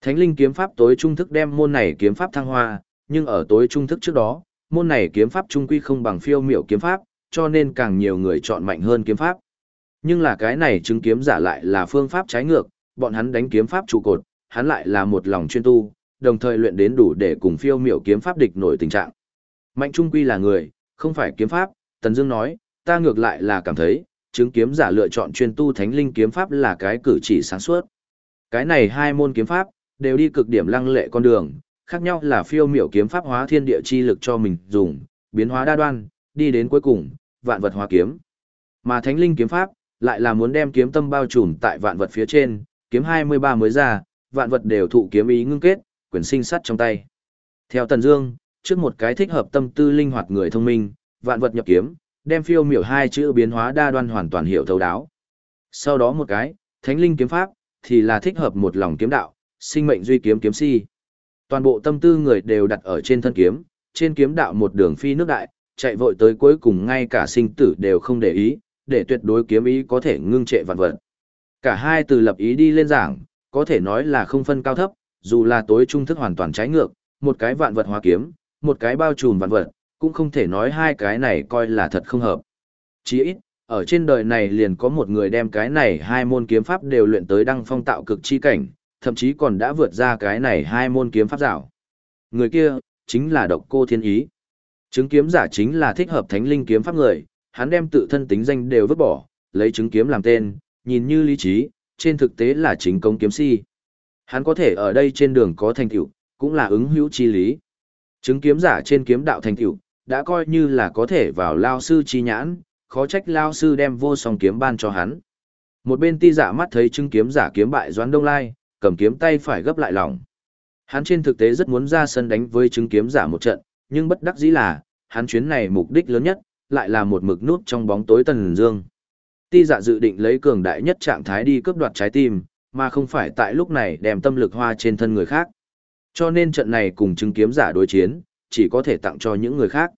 Thánh linh kiếm pháp tối trung thức đem môn này kiếm pháp thăng hoa, nhưng ở tối trung thức trước đó, môn này kiếm pháp trung quy không bằng phiêu miểu kiếm pháp, cho nên càng nhiều người chọn mạnh hơn kiếm pháp. Nhưng là cái này chứng kiếm giả lại là phương pháp trái ngược, bọn hắn đánh kiếm pháp trụ cột, hắn lại là một lòng chuyên tu, đồng thời luyện đến đủ để cùng phiêu miểu kiếm pháp địch nổi tình trạng. Mạnh trung quy là người, không phải kiếm pháp, Tần Dương nói, ta ngược lại là cảm thấy, chứng kiếm giả lựa chọn chuyên tu thánh linh kiếm pháp là cái cử chỉ sáng suốt. Cái này hai môn kiếm pháp đều đi cực điểm lăng lệ con đường, khác nhau là phiêu miểu kiếm pháp hóa thiên địa chi lực cho mình dùng, biến hóa đa đoan, đi đến cuối cùng, vạn vật hóa kiếm. Mà thánh linh kiếm pháp lại là muốn đem kiếm tâm bao trùm tại vạn vật phía trên, kiếm 23 mới ra, vạn vật đều thụ kiếm ý ngưng kết, quyền sinh sắt trong tay. Theo Tần Dương, trước một cái thích hợp tâm tư linh hoạt người thông minh, vạn vật nhập kiếm, đem phiêu miểu hai chữ biến hóa đa đoan hoàn toàn hiểu thấu đáo. Sau đó một cái, thánh linh kiếm pháp, thì là thích hợp một lòng kiếm đạo, sinh mệnh duy kiếm kiếm si. Toàn bộ tâm tư người đều đặt ở trên thân kiếm, trên kiếm đạo một đường phi nước đại, chạy vội tới cuối cùng ngay cả sinh tử đều không để ý, để tuyệt đối kiếm ý có thể ngưng trệ vạn vật. Cả hai từ lập ý đi lên giảng, có thể nói là không phân cao thấp, dù là tối trung thức hoàn toàn trái ngược, một cái vạn vật hóa kiếm, một cái bao trùm vạn vật, cũng không thể nói hai cái này coi là thật không hợp. Chỉ ít, ở trên đời này liền có một người đem cái này hai môn kiếm pháp đều luyện tới đăng phong tạo cực chi cảnh, thậm chí còn đã vượt ra cái này hai môn kiếm pháp rào. Người kia, chính là độc cô thiên ý. Chứng kiếm giả chính là thích hợp thánh linh kiếm pháp người, hắn đem tự thân tính danh đều vứt bỏ, lấy chứng kiếm làm tên, nhìn như lý trí, trên thực tế là chính công kiếm si. Hắn có thể ở đây trên đường có thành tựu, cũng là ứng hữu chi lý. Chứng kiếm giả trên kiếm đạo thành tựu, đã coi như là có thể vào lao sư chi nhãn, khó trách lao sư đem vô song kiếm ban cho hắn. Một bên ti giả mắt thấy chứng kiếm giả kiếm bại doãn đông lai, cầm kiếm tay phải gấp lại lòng. Hắn trên thực tế rất muốn ra sân đánh với chứng kiếm giả một trận, nhưng bất đắc dĩ là, hắn chuyến này mục đích lớn nhất, lại là một mực nút trong bóng tối tần dương. Ti Dạ dự định lấy cường đại nhất trạng thái đi cướp đoạt trái tim, mà không phải tại lúc này đem tâm lực hoa trên thân người khác. Cho nên trận này cùng chứng kiếm giả đối chiến, chỉ có thể tặng cho những người khác.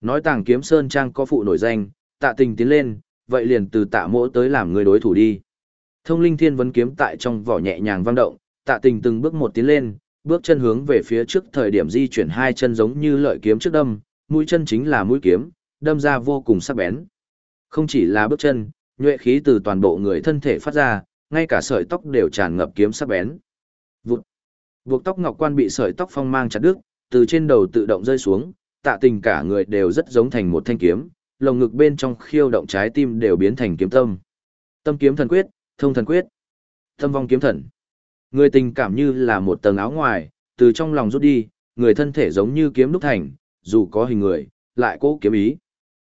Nói tàng kiếm sơn trang có phụ nổi danh, tạ tình tiến lên, vậy liền từ tạ mỗ tới làm người đối thủ đi. Thông linh thiên vấn kiếm tại trong vỏ nhẹ nhàng vang động, tạ tình từng bước một tiến lên, bước chân hướng về phía trước thời điểm di chuyển hai chân giống như lợi kiếm trước đâm, mũi chân chính là mũi kiếm, đâm ra vô cùng sắc bén. Không chỉ là bước chân, nhuệ khí từ toàn bộ người thân thể phát ra, ngay cả sợi tóc đều tràn ngập kiếm sắc bén. Vụt. Buộc tóc ngọc quan bị sợi tóc phong mang chặt đứt, từ trên đầu tự động rơi xuống, tạ tình cả người đều rất giống thành một thanh kiếm, lồng ngực bên trong khiêu động trái tim đều biến thành kiếm tâm. Tâm kiếm thần quyết, thông thần quyết, tâm vong kiếm thần. Người tình cảm như là một tầng áo ngoài, từ trong lòng rút đi, người thân thể giống như kiếm đúc thành, dù có hình người, lại cố kiếm ý.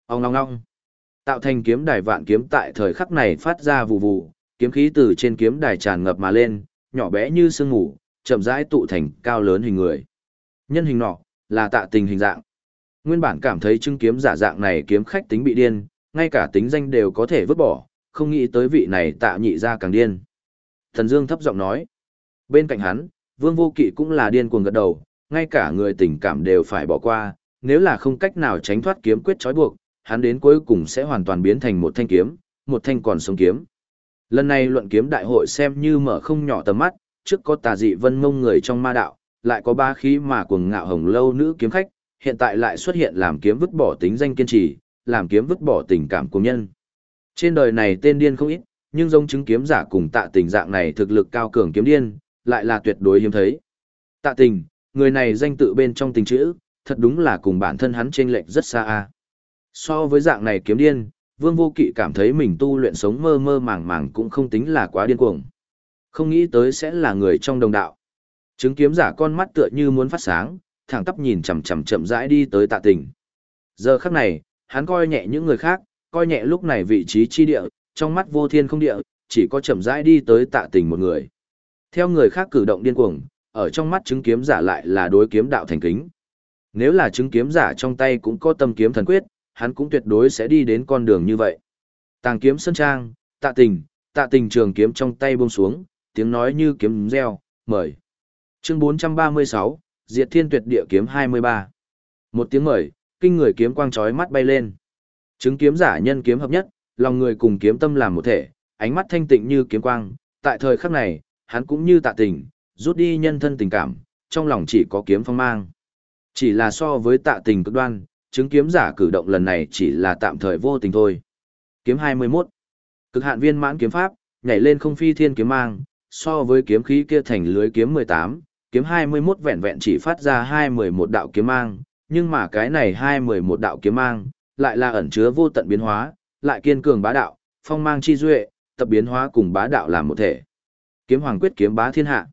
Ông ngong ngong. Tạo thành kiếm đài vạn kiếm tại thời khắc này phát ra vù vù, kiếm khí từ trên kiếm đài tràn ngập mà lên, nhỏ bé như sương mù, chậm rãi tụ thành cao lớn hình người. Nhân hình nọ, là tạ tình hình dạng. Nguyên bản cảm thấy chứng kiếm giả dạng này kiếm khách tính bị điên, ngay cả tính danh đều có thể vứt bỏ, không nghĩ tới vị này tạ nhị ra càng điên. Thần Dương thấp giọng nói. Bên cạnh hắn, Vương Vô Kỵ cũng là điên cuồng gật đầu, ngay cả người tình cảm đều phải bỏ qua, nếu là không cách nào tránh thoát kiếm quyết trói buộc, hắn đến cuối cùng sẽ hoàn toàn biến thành một thanh kiếm, một thanh còn sống kiếm. Lần này luận kiếm đại hội xem như mở không nhỏ tầm mắt, trước có tà dị vân mông người trong ma đạo, lại có ba khí mà cuồng ngạo hồng lâu nữ kiếm khách, hiện tại lại xuất hiện làm kiếm vứt bỏ tính danh kiên trì, làm kiếm vứt bỏ tình cảm của nhân. Trên đời này tên điên không ít, nhưng giống chứng kiếm giả cùng tạ tình dạng này thực lực cao cường kiếm điên, lại là tuyệt đối hiếm thấy. Tạ tình, người này danh tự bên trong tình chữ, thật đúng là cùng bản thân hắn chênh lệch rất xa a. So với dạng này kiếm điên, Vương Vô Kỵ cảm thấy mình tu luyện sống mơ mơ màng màng cũng không tính là quá điên cuồng. Không nghĩ tới sẽ là người trong đồng đạo. Chứng kiếm giả con mắt tựa như muốn phát sáng, thẳng tắp nhìn chằm chằm chậm rãi đi tới tạ tình. Giờ khắc này, hắn coi nhẹ những người khác, coi nhẹ lúc này vị trí chi địa, trong mắt vô thiên không địa, chỉ có chậm rãi đi tới tạ tình một người. Theo người khác cử động điên cuồng, ở trong mắt chứng kiếm giả lại là đối kiếm đạo thành kính. Nếu là chứng kiếm giả trong tay cũng có tâm kiếm thần quyết, hắn cũng tuyệt đối sẽ đi đến con đường như vậy. Tàng kiếm sân trang, tạ tình, tạ tình trường kiếm trong tay buông xuống, tiếng nói như kiếm reo, mời. Chương 436, Diệt Thiên Tuyệt Địa kiếm 23. Một tiếng mời, kinh người kiếm quang chói mắt bay lên. Chứng kiếm giả nhân kiếm hợp nhất, lòng người cùng kiếm tâm làm một thể, ánh mắt thanh tịnh như kiếm quang, tại thời khắc này, hắn cũng như tạ tình, rút đi nhân thân tình cảm, trong lòng chỉ có kiếm phong mang. Chỉ là so với tạ tình cực đoan, chứng kiếm giả cử động lần này chỉ là tạm thời vô tình thôi. Kiếm 21. Cực hạn viên mãn kiếm pháp, nhảy lên không phi thiên kiếm mang, so với kiếm khí kia thành lưới kiếm 18, kiếm 21 vẹn vẹn chỉ phát ra 211 đạo kiếm mang, nhưng mà cái này 211 đạo kiếm mang, lại là ẩn chứa vô tận biến hóa, lại kiên cường bá đạo, phong mang chi duệ, tập biến hóa cùng bá đạo làm một thể. Kiếm hoàng quyết kiếm bá thiên hạ.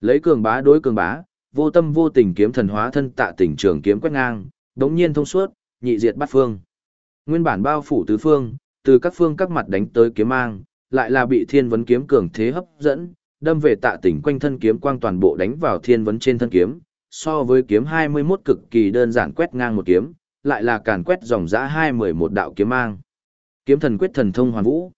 Lấy cường bá đối cường bá, vô tâm vô tình kiếm thần hóa thân tạ tình trường kiếm quét ngang, đống nhiên thông suốt, nhị diệt bắt phương. Nguyên bản bao phủ tứ phương, từ các phương các mặt đánh tới kiếm mang, lại là bị thiên vấn kiếm cường thế hấp dẫn, đâm về tạ tình quanh thân kiếm quang toàn bộ đánh vào thiên vấn trên thân kiếm, so với kiếm 21 cực kỳ đơn giản quét ngang một kiếm, lại là càn quét dòng dã 211 đạo kiếm mang. Kiếm thần quyết thần thông hoàn vũ.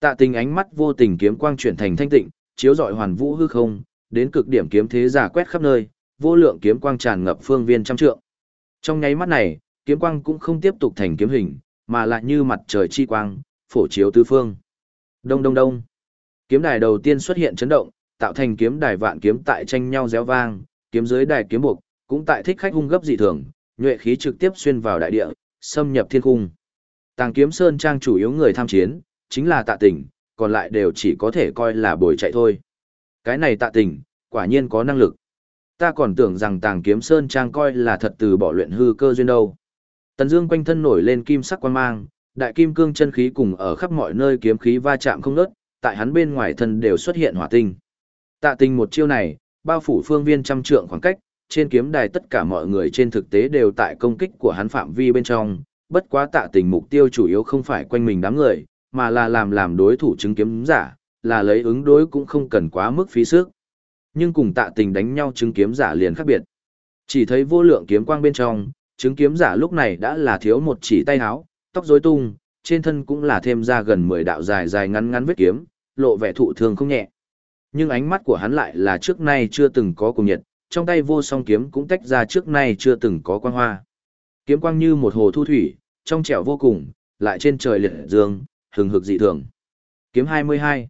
Tạ tình ánh mắt vô tình kiếm quang chuyển thành thanh tịnh, chiếu rọi hoàn vũ hư không, đến cực điểm kiếm thế giả quét khắp nơi, vô lượng kiếm quang tràn ngập phương viên trăm trượng. Trong nháy mắt này, kiếm quang cũng không tiếp tục thành kiếm hình, mà lại như mặt trời chi quang, phổ chiếu tứ phương. Đông đông đông. Kiếm đài đầu tiên xuất hiện chấn động, tạo thành kiếm đài vạn kiếm tại tranh nhau réo vang, kiếm dưới đài kiếm buộc, cũng tại thích khách hung gấp dị thường, nhuệ khí trực tiếp xuyên vào đại địa, xâm nhập thiên cung. Tàng kiếm sơn trang chủ yếu người tham chiến, chính là tạ tình, còn lại đều chỉ có thể coi là bồi chạy thôi. Cái này tạ tình, quả nhiên có năng lực. Ta còn tưởng rằng tàng kiếm sơn trang coi là thật từ bỏ luyện hư cơ duyên đâu. Tần Dương quanh thân nổi lên kim sắc quan mang, đại kim cương chân khí cùng ở khắp mọi nơi kiếm khí va chạm không ngớt, tại hắn bên ngoài thân đều xuất hiện hỏa tinh. Tạ tình một chiêu này, bao phủ phương viên trăm trượng khoảng cách, trên kiếm đài tất cả mọi người trên thực tế đều tại công kích của hắn phạm vi bên trong, bất quá tạ tình mục tiêu chủ yếu không phải quanh mình đám người, mà là làm làm đối thủ chứng kiếm giả, là lấy ứng đối cũng không cần quá mức phí sức. Nhưng cùng tạ tình đánh nhau chứng kiếm giả liền khác biệt. Chỉ thấy vô lượng kiếm quang bên trong, chứng kiếm giả lúc này đã là thiếu một chỉ tay háo, tóc rối tung, trên thân cũng là thêm ra gần 10 đạo dài dài ngắn ngắn vết kiếm, lộ vẻ thụ thương không nhẹ. Nhưng ánh mắt của hắn lại là trước nay chưa từng có cùng nhiệt, trong tay vô song kiếm cũng tách ra trước nay chưa từng có quang hoa. Kiếm quang như một hồ thu thủy, trong trẻo vô cùng, lại trên trời liệt dương, hừng hực dị thường. Kiếm 22.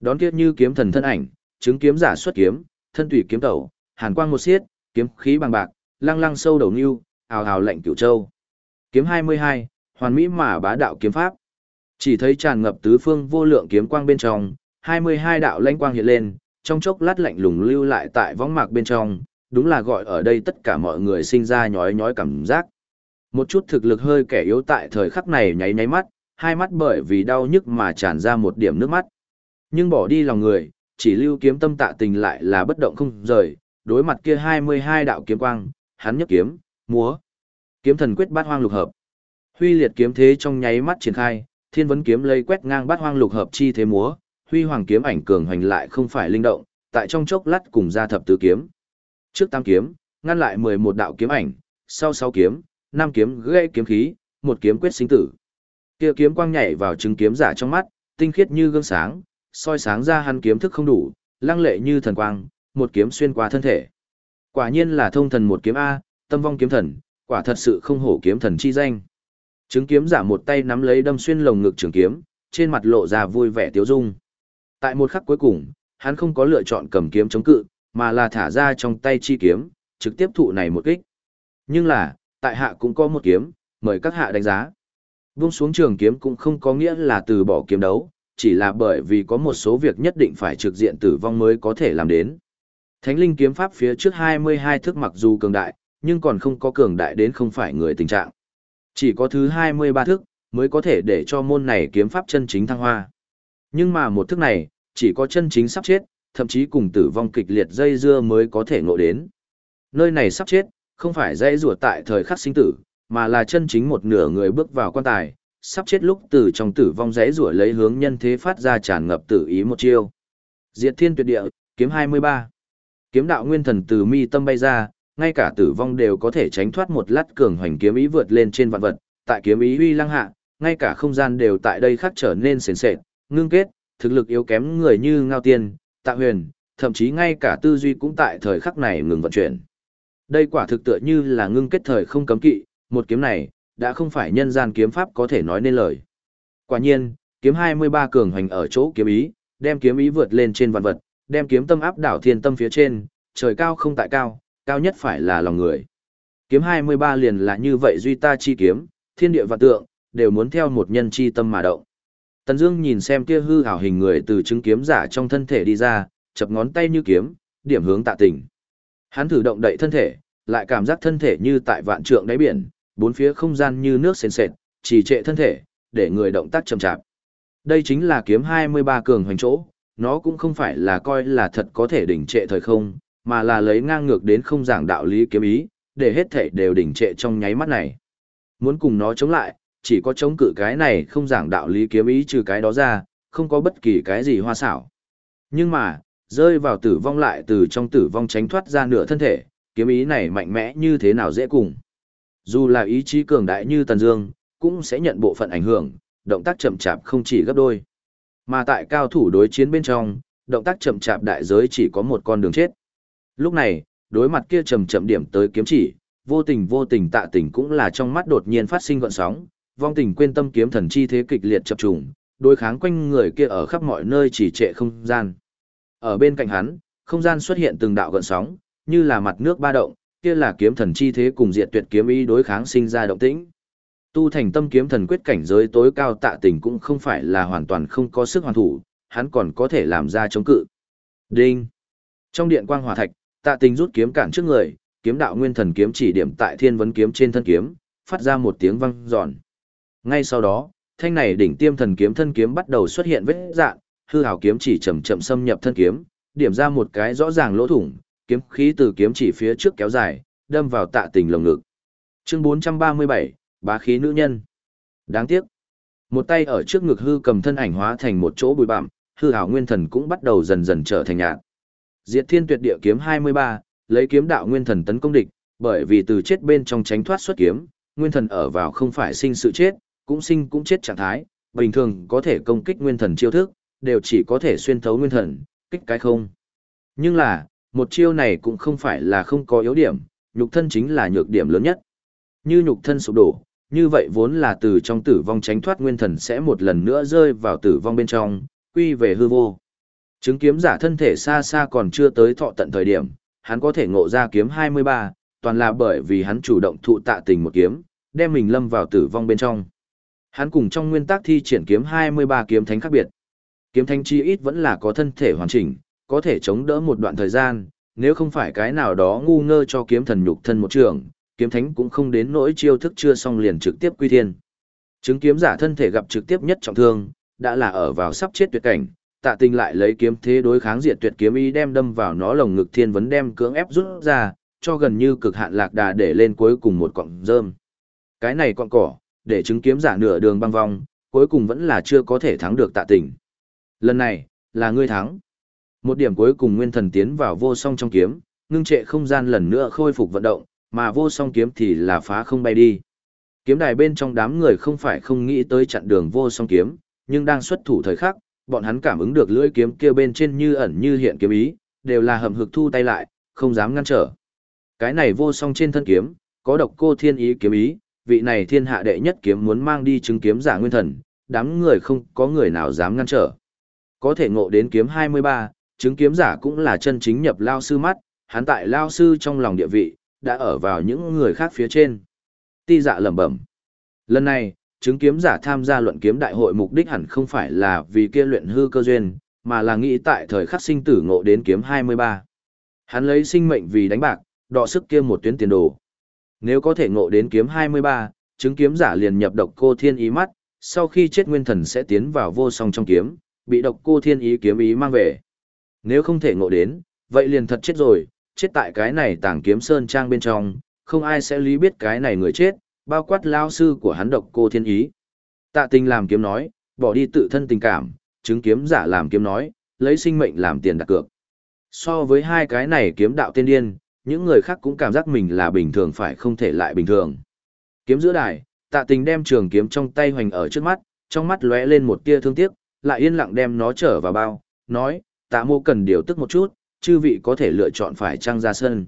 Đón kiếp như kiếm thần thân ảnh, chứng kiếm giả xuất kiếm, thân tùy kiếm tẩu, hàn quang một xiết, kiếm khí bằng bạc, lăng lăng sâu đầu nưu, ào ào lạnh cửu châu. Kiếm 22, hoàn mỹ mà bá đạo kiếm pháp. Chỉ thấy tràn ngập tứ phương vô lượng kiếm quang bên trong, 22 đạo lãnh quang hiện lên, trong chốc lát lạnh lùng lưu lại tại võng mạc bên trong, đúng là gọi ở đây tất cả mọi người sinh ra nhói nhói cảm giác. Một chút thực lực hơi kẻ yếu tại thời khắc này nháy nháy mắt, hai mắt bởi vì đau nhức mà tràn ra một điểm nước mắt. Nhưng bỏ đi lòng người, chỉ lưu kiếm tâm tạ tình lại là bất động không rời, đối mặt kia 22 đạo kiếm quang, hắn nhấc kiếm, múa. Kiếm thần quyết bát hoang lục hợp. Huy liệt kiếm thế trong nháy mắt triển khai, thiên vấn kiếm lấy quét ngang bát hoang lục hợp chi thế múa, huy hoàng kiếm ảnh cường hoành lại không phải linh động, tại trong chốc lát cùng ra thập tứ kiếm. Trước tam kiếm, ngăn lại 11 đạo kiếm ảnh, sau sáu kiếm, năm kiếm gây kiếm khí, một kiếm quyết sinh tử. Kia kiếm quang nhảy vào chứng kiếm giả trong mắt, tinh khiết như gương sáng, soi sáng ra hắn kiếm thức không đủ, lăng lệ như thần quang, một kiếm xuyên qua thân thể. Quả nhiên là thông thần một kiếm a, tâm vong kiếm thần, quả thật sự không hổ kiếm thần chi danh. chứng kiếm giả một tay nắm lấy đâm xuyên lồng ngực trường kiếm, trên mặt lộ ra vui vẻ tiếu dung. Tại một khắc cuối cùng, hắn không có lựa chọn cầm kiếm chống cự, mà là thả ra trong tay chi kiếm, trực tiếp thụ này một kích. Nhưng là, tại hạ cũng có một kiếm, mời các hạ đánh giá. Vung xuống trường kiếm cũng không có nghĩa là từ bỏ kiếm đấu, chỉ là bởi vì có một số việc nhất định phải trực diện tử vong mới có thể làm đến. Thánh linh kiếm pháp phía trước 22 thức mặc dù cường đại, nhưng còn không có cường đại đến không phải người tình trạng. Chỉ có thứ 23 thức, mới có thể để cho môn này kiếm pháp chân chính thăng hoa. Nhưng mà một thức này, chỉ có chân chính sắp chết, thậm chí cùng tử vong kịch liệt dây dưa mới có thể ngộ đến. Nơi này sắp chết, không phải dây rùa tại thời khắc sinh tử, mà là chân chính một nửa người bước vào quan tài, sắp chết lúc từ trong tử vong rẽ rủa lấy hướng nhân thế phát ra tràn ngập tử ý một chiêu. Diệt thiên tuyệt địa, kiếm 23. Kiếm đạo nguyên thần từ mi tâm bay ra, ngay cả tử vong đều có thể tránh thoát một lát cường hoành kiếm ý vượt lên trên vạn vật, tại kiếm ý uy lăng hạ, ngay cả không gian đều tại đây khắc trở nên sền sệt, ngưng kết, thực lực yếu kém người như Ngao Tiên, Tạ Huyền, thậm chí ngay cả tư duy cũng tại thời khắc này ngừng vận chuyển. Đây quả thực tựa như là ngưng kết thời không cấm kỵ, một kiếm này, đã không phải nhân gian kiếm pháp có thể nói nên lời. Quả nhiên, kiếm 23 cường hành ở chỗ kiếm ý, đem kiếm ý vượt lên trên vạn vật, đem kiếm tâm áp đảo thiên tâm phía trên, trời cao không tại cao, cao nhất phải là lòng người. Kiếm 23 liền là như vậy duy ta chi kiếm, thiên địa vạn tượng, đều muốn theo một nhân chi tâm mà động. Tần Dương nhìn xem kia hư ảo hình người từ chứng kiếm giả trong thân thể đi ra, chập ngón tay như kiếm, điểm hướng tạ tình. Hắn thử động đậy thân thể, lại cảm giác thân thể như tại vạn trượng đáy biển, bốn phía không gian như nước sền sệt, trì trệ thân thể, để người động tác chậm chạp. Đây chính là kiếm 23 cường hoành chỗ, nó cũng không phải là coi là thật có thể đỉnh trệ thời không, mà là lấy ngang ngược đến không giảng đạo lý kiếm ý, để hết thể đều đỉnh trệ trong nháy mắt này. Muốn cùng nó chống lại, chỉ có chống cự cái này không giảng đạo lý kiếm ý trừ cái đó ra, không có bất kỳ cái gì hoa xảo. Nhưng mà, rơi vào tử vong lại từ trong tử vong tránh thoát ra nửa thân thể, kiếm ý này mạnh mẽ như thế nào dễ cùng. Dù là ý chí cường đại như Tần Dương, cũng sẽ nhận bộ phận ảnh hưởng, động tác chậm chạp không chỉ gấp đôi. Mà tại cao thủ đối chiến bên trong, động tác chậm chạp đại giới chỉ có một con đường chết. Lúc này, đối mặt kia chậm chậm điểm tới kiếm chỉ, vô tình vô tình tạ tình cũng là trong mắt đột nhiên phát sinh gợn sóng, vong tình quên tâm kiếm thần chi thế kịch liệt chập trùng, đối kháng quanh người kia ở khắp mọi nơi chỉ trệ không gian. Ở bên cạnh hắn, không gian xuất hiện từng đạo gợn sóng, như là mặt nước ba động, kia là kiếm thần chi thế cùng diệt tuyệt kiếm ý đối kháng sinh ra động tĩnh. Tu thành tâm kiếm thần quyết cảnh giới tối cao tạ tình cũng không phải là hoàn toàn không có sức hoàn thủ, hắn còn có thể làm ra chống cự. Đinh! Trong điện quang hỏa thạch, tạ tình rút kiếm cản trước người, kiếm đạo nguyên thần kiếm chỉ điểm tại thiên vấn kiếm trên thân kiếm, phát ra một tiếng vang giòn. Ngay sau đó, thanh này đỉnh tiêm thần kiếm thân kiếm bắt đầu xuất hiện vết dạng, hư hào kiếm chỉ chậm chậm xâm nhập thân kiếm, điểm ra một cái rõ ràng lỗ thủng, kiếm khí từ kiếm chỉ phía trước kéo dài, đâm vào tạ tình lồng ngực. Chương 437, bá khí nữ nhân. Đáng tiếc, một tay ở trước ngực hư cầm thân ảnh hóa thành một chỗ bụi bặm, hư hảo nguyên thần cũng bắt đầu dần dần trở thành nhạt. Diệt Thiên Tuyệt Địa kiếm 23, lấy kiếm đạo nguyên thần tấn công địch, bởi vì từ chết bên trong tránh thoát xuất kiếm, nguyên thần ở vào không phải sinh sự chết, cũng sinh cũng chết trạng thái, bình thường có thể công kích nguyên thần chiêu thức, đều chỉ có thể xuyên thấu nguyên thần, kích cái không. Nhưng là, một chiêu này cũng không phải là không có yếu điểm, nhục thân chính là nhược điểm lớn nhất. Như nhục thân sụp đổ, như vậy vốn là từ trong tử vong tránh thoát nguyên thần sẽ một lần nữa rơi vào tử vong bên trong, quy về hư vô. Chứng kiếm giả thân thể xa xa còn chưa tới thọ tận thời điểm, hắn có thể ngộ ra kiếm 23, toàn là bởi vì hắn chủ động thụ tạ tình một kiếm, đem mình lâm vào tử vong bên trong. Hắn cùng trong nguyên tắc thi triển kiếm 23 kiếm thánh khác biệt. Kiếm thánh chi ít vẫn là có thân thể hoàn chỉnh, có thể chống đỡ một đoạn thời gian, nếu không phải cái nào đó ngu ngơ cho kiếm thần nhục thân một trường, kiếm thánh cũng không đến nỗi chiêu thức chưa xong liền trực tiếp quy thiên. Chứng kiếm giả thân thể gặp trực tiếp nhất trọng thương, đã là ở vào sắp chết tuyệt cảnh, tạ tình lại lấy kiếm thế đối kháng diệt tuyệt kiếm ý đem đâm vào nó lồng ngực thiên vấn đem cưỡng ép rút ra, cho gần như cực hạn lạc đà để lên cuối cùng một cọng rơm. Cái này cọng cỏ, để chứng kiếm giả nửa đường băng vong, cuối cùng vẫn là chưa có thể thắng được tạ tình. Lần này, là ngươi thắng. Một điểm cuối cùng nguyên thần tiến vào vô song trong kiếm, ngưng trệ không gian lần nữa khôi phục vận động, mà vô song kiếm thì là phá không bay đi. Kiếm đài bên trong đám người không phải không nghĩ tới chặn đường vô song kiếm, nhưng đang xuất thủ thời khắc, bọn hắn cảm ứng được lưỡi kiếm kia bên trên như ẩn như hiện kiếm ý, đều là hầm hực thu tay lại, không dám ngăn trở. Cái này vô song trên thân kiếm, có độc cô thiên ý kiếm ý, vị này thiên hạ đệ nhất kiếm muốn mang đi chứng kiếm giả nguyên thần, đám người không có người nào dám ngăn trở. Có thể ngộ đến kiếm 23, chứng kiếm giả cũng là chân chính nhập lao sư mắt, hắn tại lao sư trong lòng địa vị, đã ở vào những người khác phía trên. Ti dạ lẩm bẩm. Lần này, chứng kiếm giả tham gia luận kiếm đại hội mục đích hẳn không phải là vì kia luyện hư cơ duyên, mà là nghĩ tại thời khắc sinh tử ngộ đến kiếm 23. Hắn lấy sinh mệnh vì đánh bạc, đọ sức kia một tuyến tiền đồ. Nếu có thể ngộ đến kiếm 23, chứng kiếm giả liền nhập độc cô thiên ý mắt, sau khi chết nguyên thần sẽ tiến vào vô song trong kiếm, bị độc cô thiên ý kiếm ý mang về. Nếu không thể ngộ đến, vậy liền thật chết rồi, chết tại cái này tàng kiếm sơn trang bên trong, không ai sẽ lý biết cái này người chết, bao quát lao sư của hắn độc cô thiên ý. Tạ tình làm kiếm nói, bỏ đi tự thân tình cảm, chứng kiếm giả làm kiếm nói, lấy sinh mệnh làm tiền đặt cược. So với hai cái này kiếm đạo tiên điên, những người khác cũng cảm giác mình là bình thường phải không thể lại bình thường. Kiếm giữa đài, tạ tình đem trường kiếm trong tay hoành ở trước mắt, trong mắt lóe lên một tia thương tiếc, lại yên lặng đem nó trở vào bao, nói, tạ mô cần điều tức một chút, chư vị có thể lựa chọn phải trăng ra sân.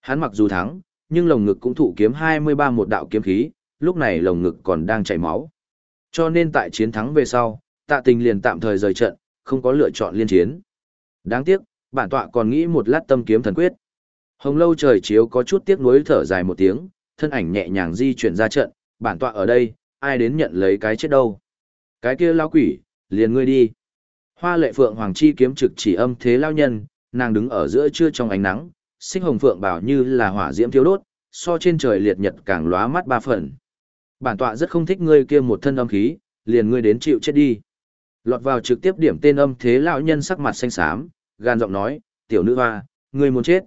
Hắn mặc dù thắng, nhưng lồng ngực cũng thụ kiếm 23 một đạo kiếm khí, lúc này lồng ngực còn đang chảy máu. Cho nên tại chiến thắng về sau, tạ tình liền tạm thời rời trận, không có lựa chọn liên chiến. Đáng tiếc, bản tọa còn nghĩ một lát tâm kiếm thần quyết. Hồng lâu trời chiếu có chút tiếc nuối thở dài một tiếng, thân ảnh nhẹ nhàng di chuyển ra trận, bản tọa ở đây, ai đến nhận lấy cái chết đâu. Cái kia lao quỷ, liền ngươi đi. Hoa lệ phượng hoàng chi kiếm trực chỉ âm thế lao nhân, nàng đứng ở giữa trưa trong ánh nắng, xích hồng phượng bảo như là hỏa diễm thiếu đốt, so trên trời liệt nhật càng lóa mắt ba phần. Bản tọa rất không thích ngươi kia một thân âm khí, liền ngươi đến chịu chết đi. Lọt vào trực tiếp điểm tên âm thế lão nhân sắc mặt xanh xám, gan giọng nói, tiểu nữ hoa, ngươi muốn chết.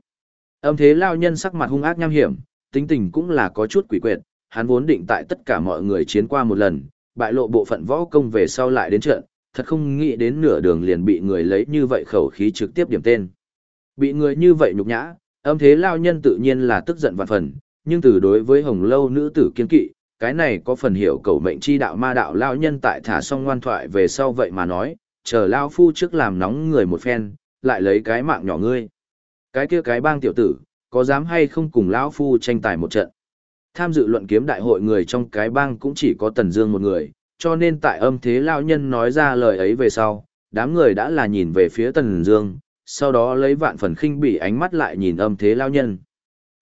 Âm thế lão nhân sắc mặt hung ác nham hiểm, tính tình cũng là có chút quỷ quyệt, hắn vốn định tại tất cả mọi người chiến qua một lần, bại lộ bộ phận võ công về sau lại đến trận, thật không nghĩ đến nửa đường liền bị người lấy như vậy khẩu khí trực tiếp điểm tên. Bị người như vậy nhục nhã, âm thế lao nhân tự nhiên là tức giận vạn phần, nhưng từ đối với hồng lâu nữ tử kiên kỵ, cái này có phần hiểu cầu mệnh chi đạo ma đạo lao nhân tại thả xong ngoan thoại về sau vậy mà nói, chờ lao phu trước làm nóng người một phen, lại lấy cái mạng nhỏ ngươi. Cái kia cái bang tiểu tử, có dám hay không cùng lão phu tranh tài một trận. Tham dự luận kiếm đại hội người trong cái bang cũng chỉ có Tần Dương một người, cho nên tại âm thế lao nhân nói ra lời ấy về sau, đám người đã là nhìn về phía Tần Dương, sau đó lấy vạn phần khinh bỉ ánh mắt lại nhìn âm thế lao nhân.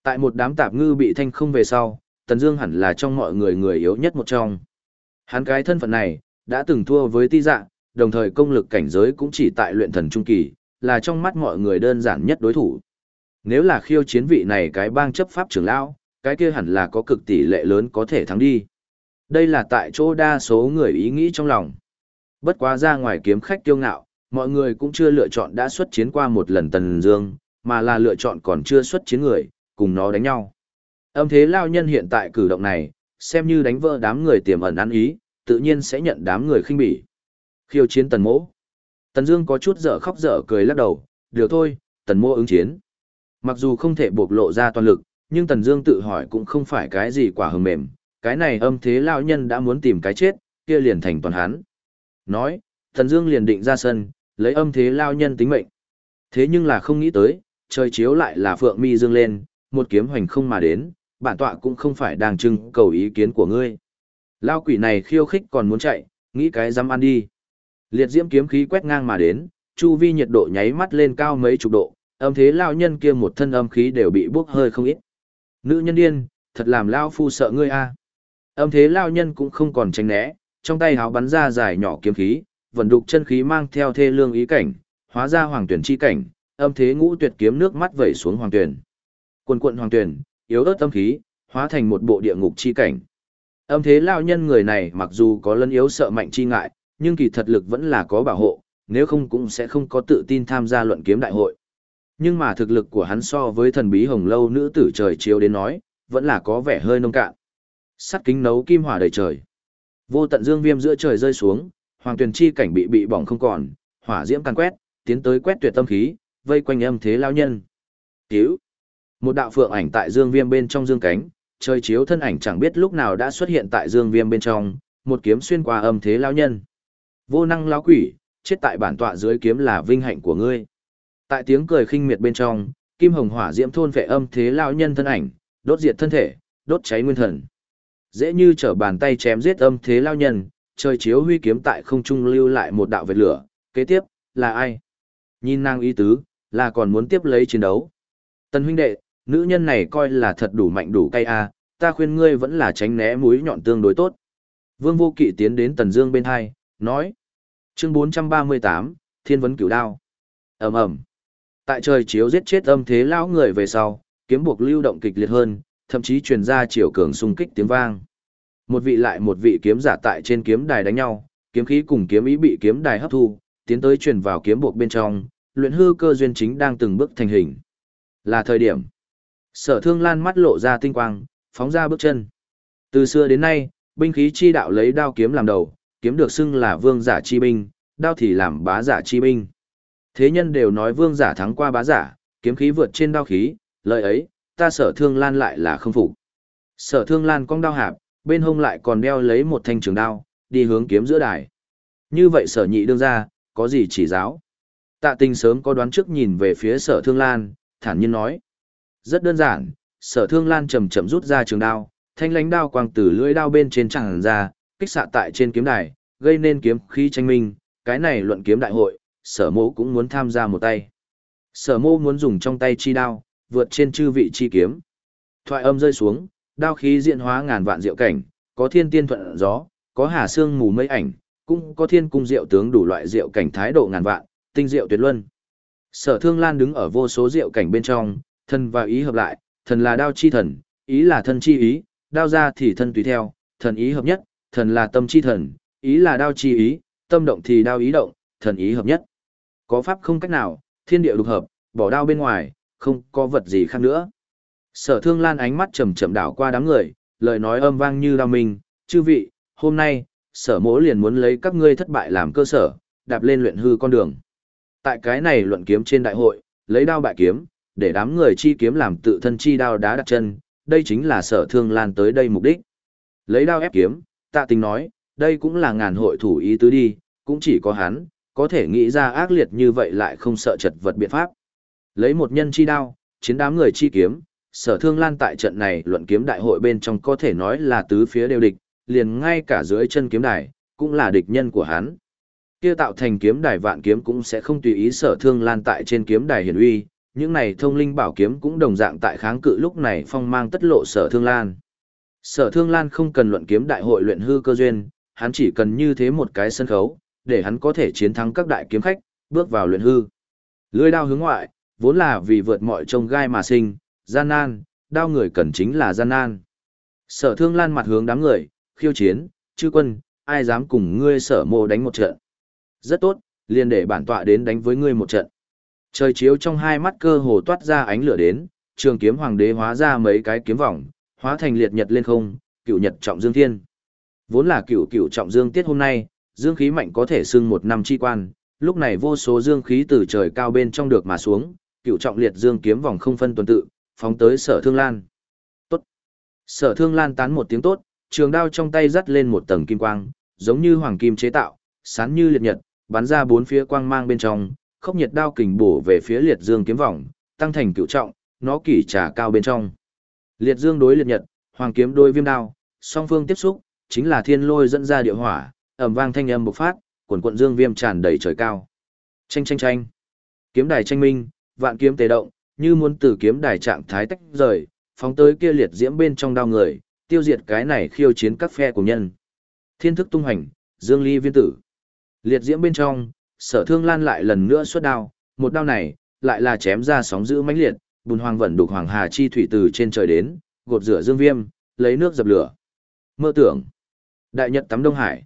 Tại một đám tạp ngư bị thanh không về sau, Tần Dương hẳn là trong mọi người người yếu nhất một trong. Hắn cái thân phận này, đã từng thua với ti dạ, đồng thời công lực cảnh giới cũng chỉ tại luyện thần trung kỳ, là trong mắt mọi người đơn giản nhất đối thủ. Nếu là khiêu chiến vị này cái bang chấp pháp trưởng lão, cái kia hẳn là có cực tỷ lệ lớn có thể thắng đi. Đây là tại chỗ đa số người ý nghĩ trong lòng. Bất quá ra ngoài kiếm khách tiêu ngạo, mọi người cũng chưa lựa chọn đã xuất chiến qua một lần Tần Dương, mà là lựa chọn còn chưa xuất chiến người, cùng nó đánh nhau. Âm thế lao nhân hiện tại cử động này, xem như đánh vỡ đám người tiềm ẩn ăn ý, tự nhiên sẽ nhận đám người khinh bỉ. Khiêu chiến Tần Mỗ. Tần Dương có chút dở khóc dở cười lắc đầu, "Được thôi, Tần Mỗ ứng chiến." Mặc dù không thể bộc lộ ra toàn lực, nhưng Tần Dương tự hỏi cũng không phải cái gì quả hờ mềm, cái này âm thế lão nhân đã muốn tìm cái chết, kia liền thành toàn hắn. Nói, thần Dương liền định ra sân, lấy âm thế lão nhân tính mệnh. Thế nhưng là không nghĩ tới, trời chiếu lại là Phượng Mi dương lên, một kiếm hoành không mà đến, bản tọa cũng không phải đang trưng cầu ý kiến của ngươi. Lão quỷ này khiêu khích còn muốn chạy, nghĩ cái dám ăn đi. Liệt diễm kiếm khí quét ngang mà đến, chu vi nhiệt độ nháy mắt lên cao mấy chục độ, âm thế lão nhân kia một thân âm khí đều bị bốc hơi không ít. Nữ nhân điên, thật làm lao phu sợ ngươi a. Âm thế lao nhân cũng không còn tránh né, trong tay háo bắn ra dài nhỏ kiếm khí, vận đục chân khí mang theo thê lương ý cảnh, hóa ra hoàng tuyển chi cảnh, âm thế ngũ tuyệt kiếm nước mắt vẩy xuống hoàng tuyển. Quần quận hoàng tuyển, yếu ớt âm khí, hóa thành một bộ địa ngục chi cảnh. Âm thế lao nhân người này mặc dù có lân yếu sợ mạnh chi ngại, nhưng kỳ thật lực vẫn là có bảo hộ, nếu không cũng sẽ không có tự tin tham gia luận kiếm đại hội. Nhưng mà thực lực của hắn so với thần bí hồng lâu nữ tử trời chiếu đến nói, vẫn là có vẻ hơi nông cạn. Sắt kính nấu kim hỏa đầy trời. Vô tận dương viêm giữa trời rơi xuống, hoàng tuyển chi cảnh bị bị bỏng không còn, hỏa diễm can quét, tiến tới quét tuyệt tâm khí, vây quanh âm thế lao nhân. Cứu! Một đạo phượng ảnh tại dương viêm bên trong dương cánh, trời chiếu thân ảnh chẳng biết lúc nào đã xuất hiện tại dương viêm bên trong, một kiếm xuyên qua âm thế lao nhân. Vô năng lao quỷ, chết tại bản tọa dưới kiếm là vinh hạnh của ngươi. Tại tiếng cười khinh miệt bên trong, kim hồng hỏa diễm thôn vệ âm thế lao nhân thân ảnh, đốt diệt thân thể, đốt cháy nguyên thần. Dễ như trở bàn tay chém giết âm thế lao nhân, trời chiếu huy kiếm tại không trung lưu lại một đạo vệt lửa, kế tiếp, là ai? Nhìn nàng ý tứ, là còn muốn tiếp lấy chiến đấu. Tân huynh đệ, nữ nhân này coi là thật đủ mạnh đủ cay a, ta khuyên ngươi vẫn là tránh né mũi nhọn tương đối tốt. Vương Vô Kỵ tiến đến Tần Dương bên hai, nói: "Chương 438, Thiên vấn cửu đao." Ầm ầm. Tại trời chiếu giết chết âm thế lão người về sau, kiếm buộc lưu động kịch liệt hơn, thậm chí truyền ra chiều cường xung kích tiếng vang. Một vị lại một vị kiếm giả tại trên kiếm đài đánh nhau, kiếm khí cùng kiếm ý bị kiếm đài hấp thu, tiến tới truyền vào kiếm buộc bên trong, luyện hư cơ duyên chính đang từng bước thành hình. Là thời điểm. Sở Thương Lan mắt lộ ra tinh quang, phóng ra bước chân. Từ xưa đến nay, binh khí chi đạo lấy đao kiếm làm đầu, kiếm được xưng là vương giả chi binh, đao thì làm bá giả chi binh. Thế nhân đều nói vương giả thắng qua bá giả, kiếm khí vượt trên đao khí, lời ấy, ta sở thương lan lại là không phục. Sở thương lan cong đao hạp, bên hông lại còn đeo lấy một thanh trường đao, đi hướng kiếm giữa đài. Như vậy sở nhị đương ra, có gì chỉ giáo? Tạ tình sớm có đoán trước nhìn về phía sở thương lan, thản nhiên nói. Rất đơn giản, sở thương lan chầm chậm rút ra trường đao, thanh lánh đao quang từ lưỡi đao bên trên chẳng ra, kích xạ tại trên kiếm đài, gây nên kiếm khí tranh minh, cái này luận kiếm đại hội, sở mô cũng muốn tham gia một tay. Sở mô muốn dùng trong tay chi đao, vượt trên chư vị chi kiếm. Thoại âm rơi xuống, đao khí diện hóa ngàn vạn diệu cảnh, có thiên tiên thuận gió, có hà xương mù mây ảnh, cũng có thiên cung diệu tướng đủ loại diệu cảnh thái độ ngàn vạn, tinh diệu tuyệt luân. Sở Thương Lan đứng ở vô số diệu cảnh bên trong, thân và ý hợp lại, thần là đao chi thần, ý là thân chi ý, đao ra thì thân tùy theo, thần ý hợp nhất, thần là tâm chi thần, ý là đao chi ý, tâm động thì đao ý động, thần ý hợp nhất. Có pháp không cách nào, thiên địa lục hợp, bỏ đao bên ngoài, không có vật gì khác nữa. Sở Thương Lan ánh mắt chầm chậm đảo qua đám người, lời nói âm vang như đao minh, chư vị, hôm nay, sở mỗ liền muốn lấy các ngươi thất bại làm cơ sở, đạp lên luyện hư con đường. Tại cái này luận kiếm trên đại hội, lấy đao bại kiếm, để đám người chi kiếm làm tự thân chi đao đá đặt chân, đây chính là sở thương lan tới đây mục đích. Lấy đao ép kiếm, tạ tình nói, đây cũng là ngàn hội thủ ý tứ đi, cũng chỉ có hắn, có thể nghĩ ra ác liệt như vậy lại không sợ chật vật biện pháp. Lấy một nhân chi đao, chiến đám người chi kiếm, sở thương lan tại trận này luận kiếm đại hội bên trong có thể nói là tứ phía đều địch, liền ngay cả dưới chân kiếm đài, cũng là địch nhân của hắn. Kia tạo thành kiếm đài vạn kiếm cũng sẽ không tùy ý sở thương lan tại trên kiếm đài hiển uy, những này thông linh bảo kiếm cũng đồng dạng tại kháng cự lúc này phong mang tất lộ sở thương lan. Sở thương lan không cần luận kiếm đại hội luyện hư cơ duyên, hắn chỉ cần như thế một cái sân khấu, để hắn có thể chiến thắng các đại kiếm khách, bước vào luyện hư. Lưỡi đao hướng ngoại, vốn là vì vượt mọi trông gai mà sinh, gian nan, đao người cần chính là gian nan. Sở thương lan mặt hướng đám người, khiêu chiến, chư quân, ai dám cùng ngươi sở mô đánh một trận. Rất tốt, liền để bản tọa đến đánh với ngươi một trận. Trời chiếu trong hai mắt cơ hồ toát ra ánh lửa đến, trường kiếm hoàng đế hóa ra mấy cái kiếm vòng, hóa thành liệt nhật lên không, cựu nhật trọng dương thiên. Vốn là cựu cựu trọng dương tiết hôm nay, dương khí mạnh có thể xưng một năm chi quan, lúc này vô số dương khí từ trời cao bên trong được mà xuống, cựu trọng liệt dương kiếm vòng không phân tuần tự, phóng tới sở thương lan. Tốt. Sở thương lan tán một tiếng tốt, trường đao trong tay dắt lên một tầng kim quang, giống như hoàng kim chế tạo, sáng như liệt nhật, bắn ra bốn phía quang mang bên trong, khốc nhiệt đao kình bổ về phía liệt dương kiếm vòng, tăng thành cựu trọng, nó kỷ trà cao bên trong. Liệt dương đối liệt nhật, hoàng kiếm đôi viêm đao, song phương tiếp xúc, chính là thiên lôi dẫn ra địa hỏa, ầm vang thanh âm bộc phát, quần quận dương viêm tràn đầy trời cao. Chanh chanh chanh. Kiếm đài tranh minh, vạn kiếm tề động, như muốn từ kiếm đài trạng thái tách rời, phóng tới kia liệt diễm bên trong đao người, tiêu diệt cái này khiêu chiến các phe của nhân. Thiên thức tung hành, dương ly viên tử. Liệt diễm bên trong, sở thương lan lại lần nữa xuất đao, một đao này, lại là chém ra sóng dữ mãnh liệt, bùn hoàng vận đục hoàng hà chi thủy từ trên trời đến, gột rửa dương viêm, lấy nước dập lửa. Mơ tưởng. Đại nhật tắm Đông Hải.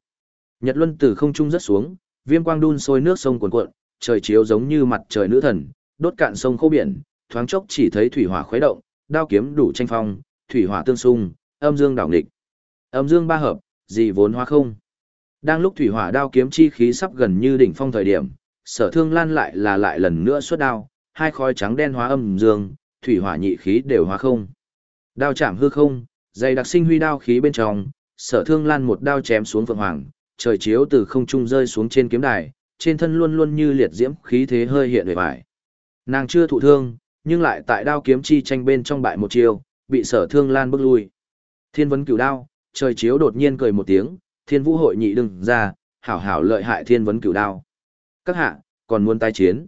Nhật luân từ không trung rất xuống, viêm quang đun sôi nước sông cuồn cuộn, trời chiếu giống như mặt trời nữ thần, đốt cạn sông khô biển, thoáng chốc chỉ thấy thủy hỏa khuấy động, đao kiếm đủ tranh phong, thủy hỏa tương xung, âm dương đảo nghịch. Âm dương ba hợp, gì vốn hóa không. Đang lúc thủy hỏa đao kiếm chi khí sắp gần như đỉnh phong thời điểm, sở thương lan lại là lại lần nữa xuất đao, hai khói trắng đen hóa âm dương, thủy hỏa nhị khí đều hóa không. Đao chạm hư không, dày đặc sinh huy đao khí bên trong, sở thương lan một đao chém xuống vượng hoàng, trời chiếu từ không trung rơi xuống trên kiếm đài, trên thân luôn luôn như liệt diễm khí thế hơi hiện về vải. Nàng chưa thụ thương, nhưng lại tại đao kiếm chi tranh bên trong bại một chiêu, bị sở thương lan bước lui. Thiên vấn cửu đao, trời chiếu đột nhiên cười một tiếng, thiên vũ hội nhị đừng ra, hảo hảo lợi hại thiên vấn cửu đao. Các hạ, còn muốn tái chiến.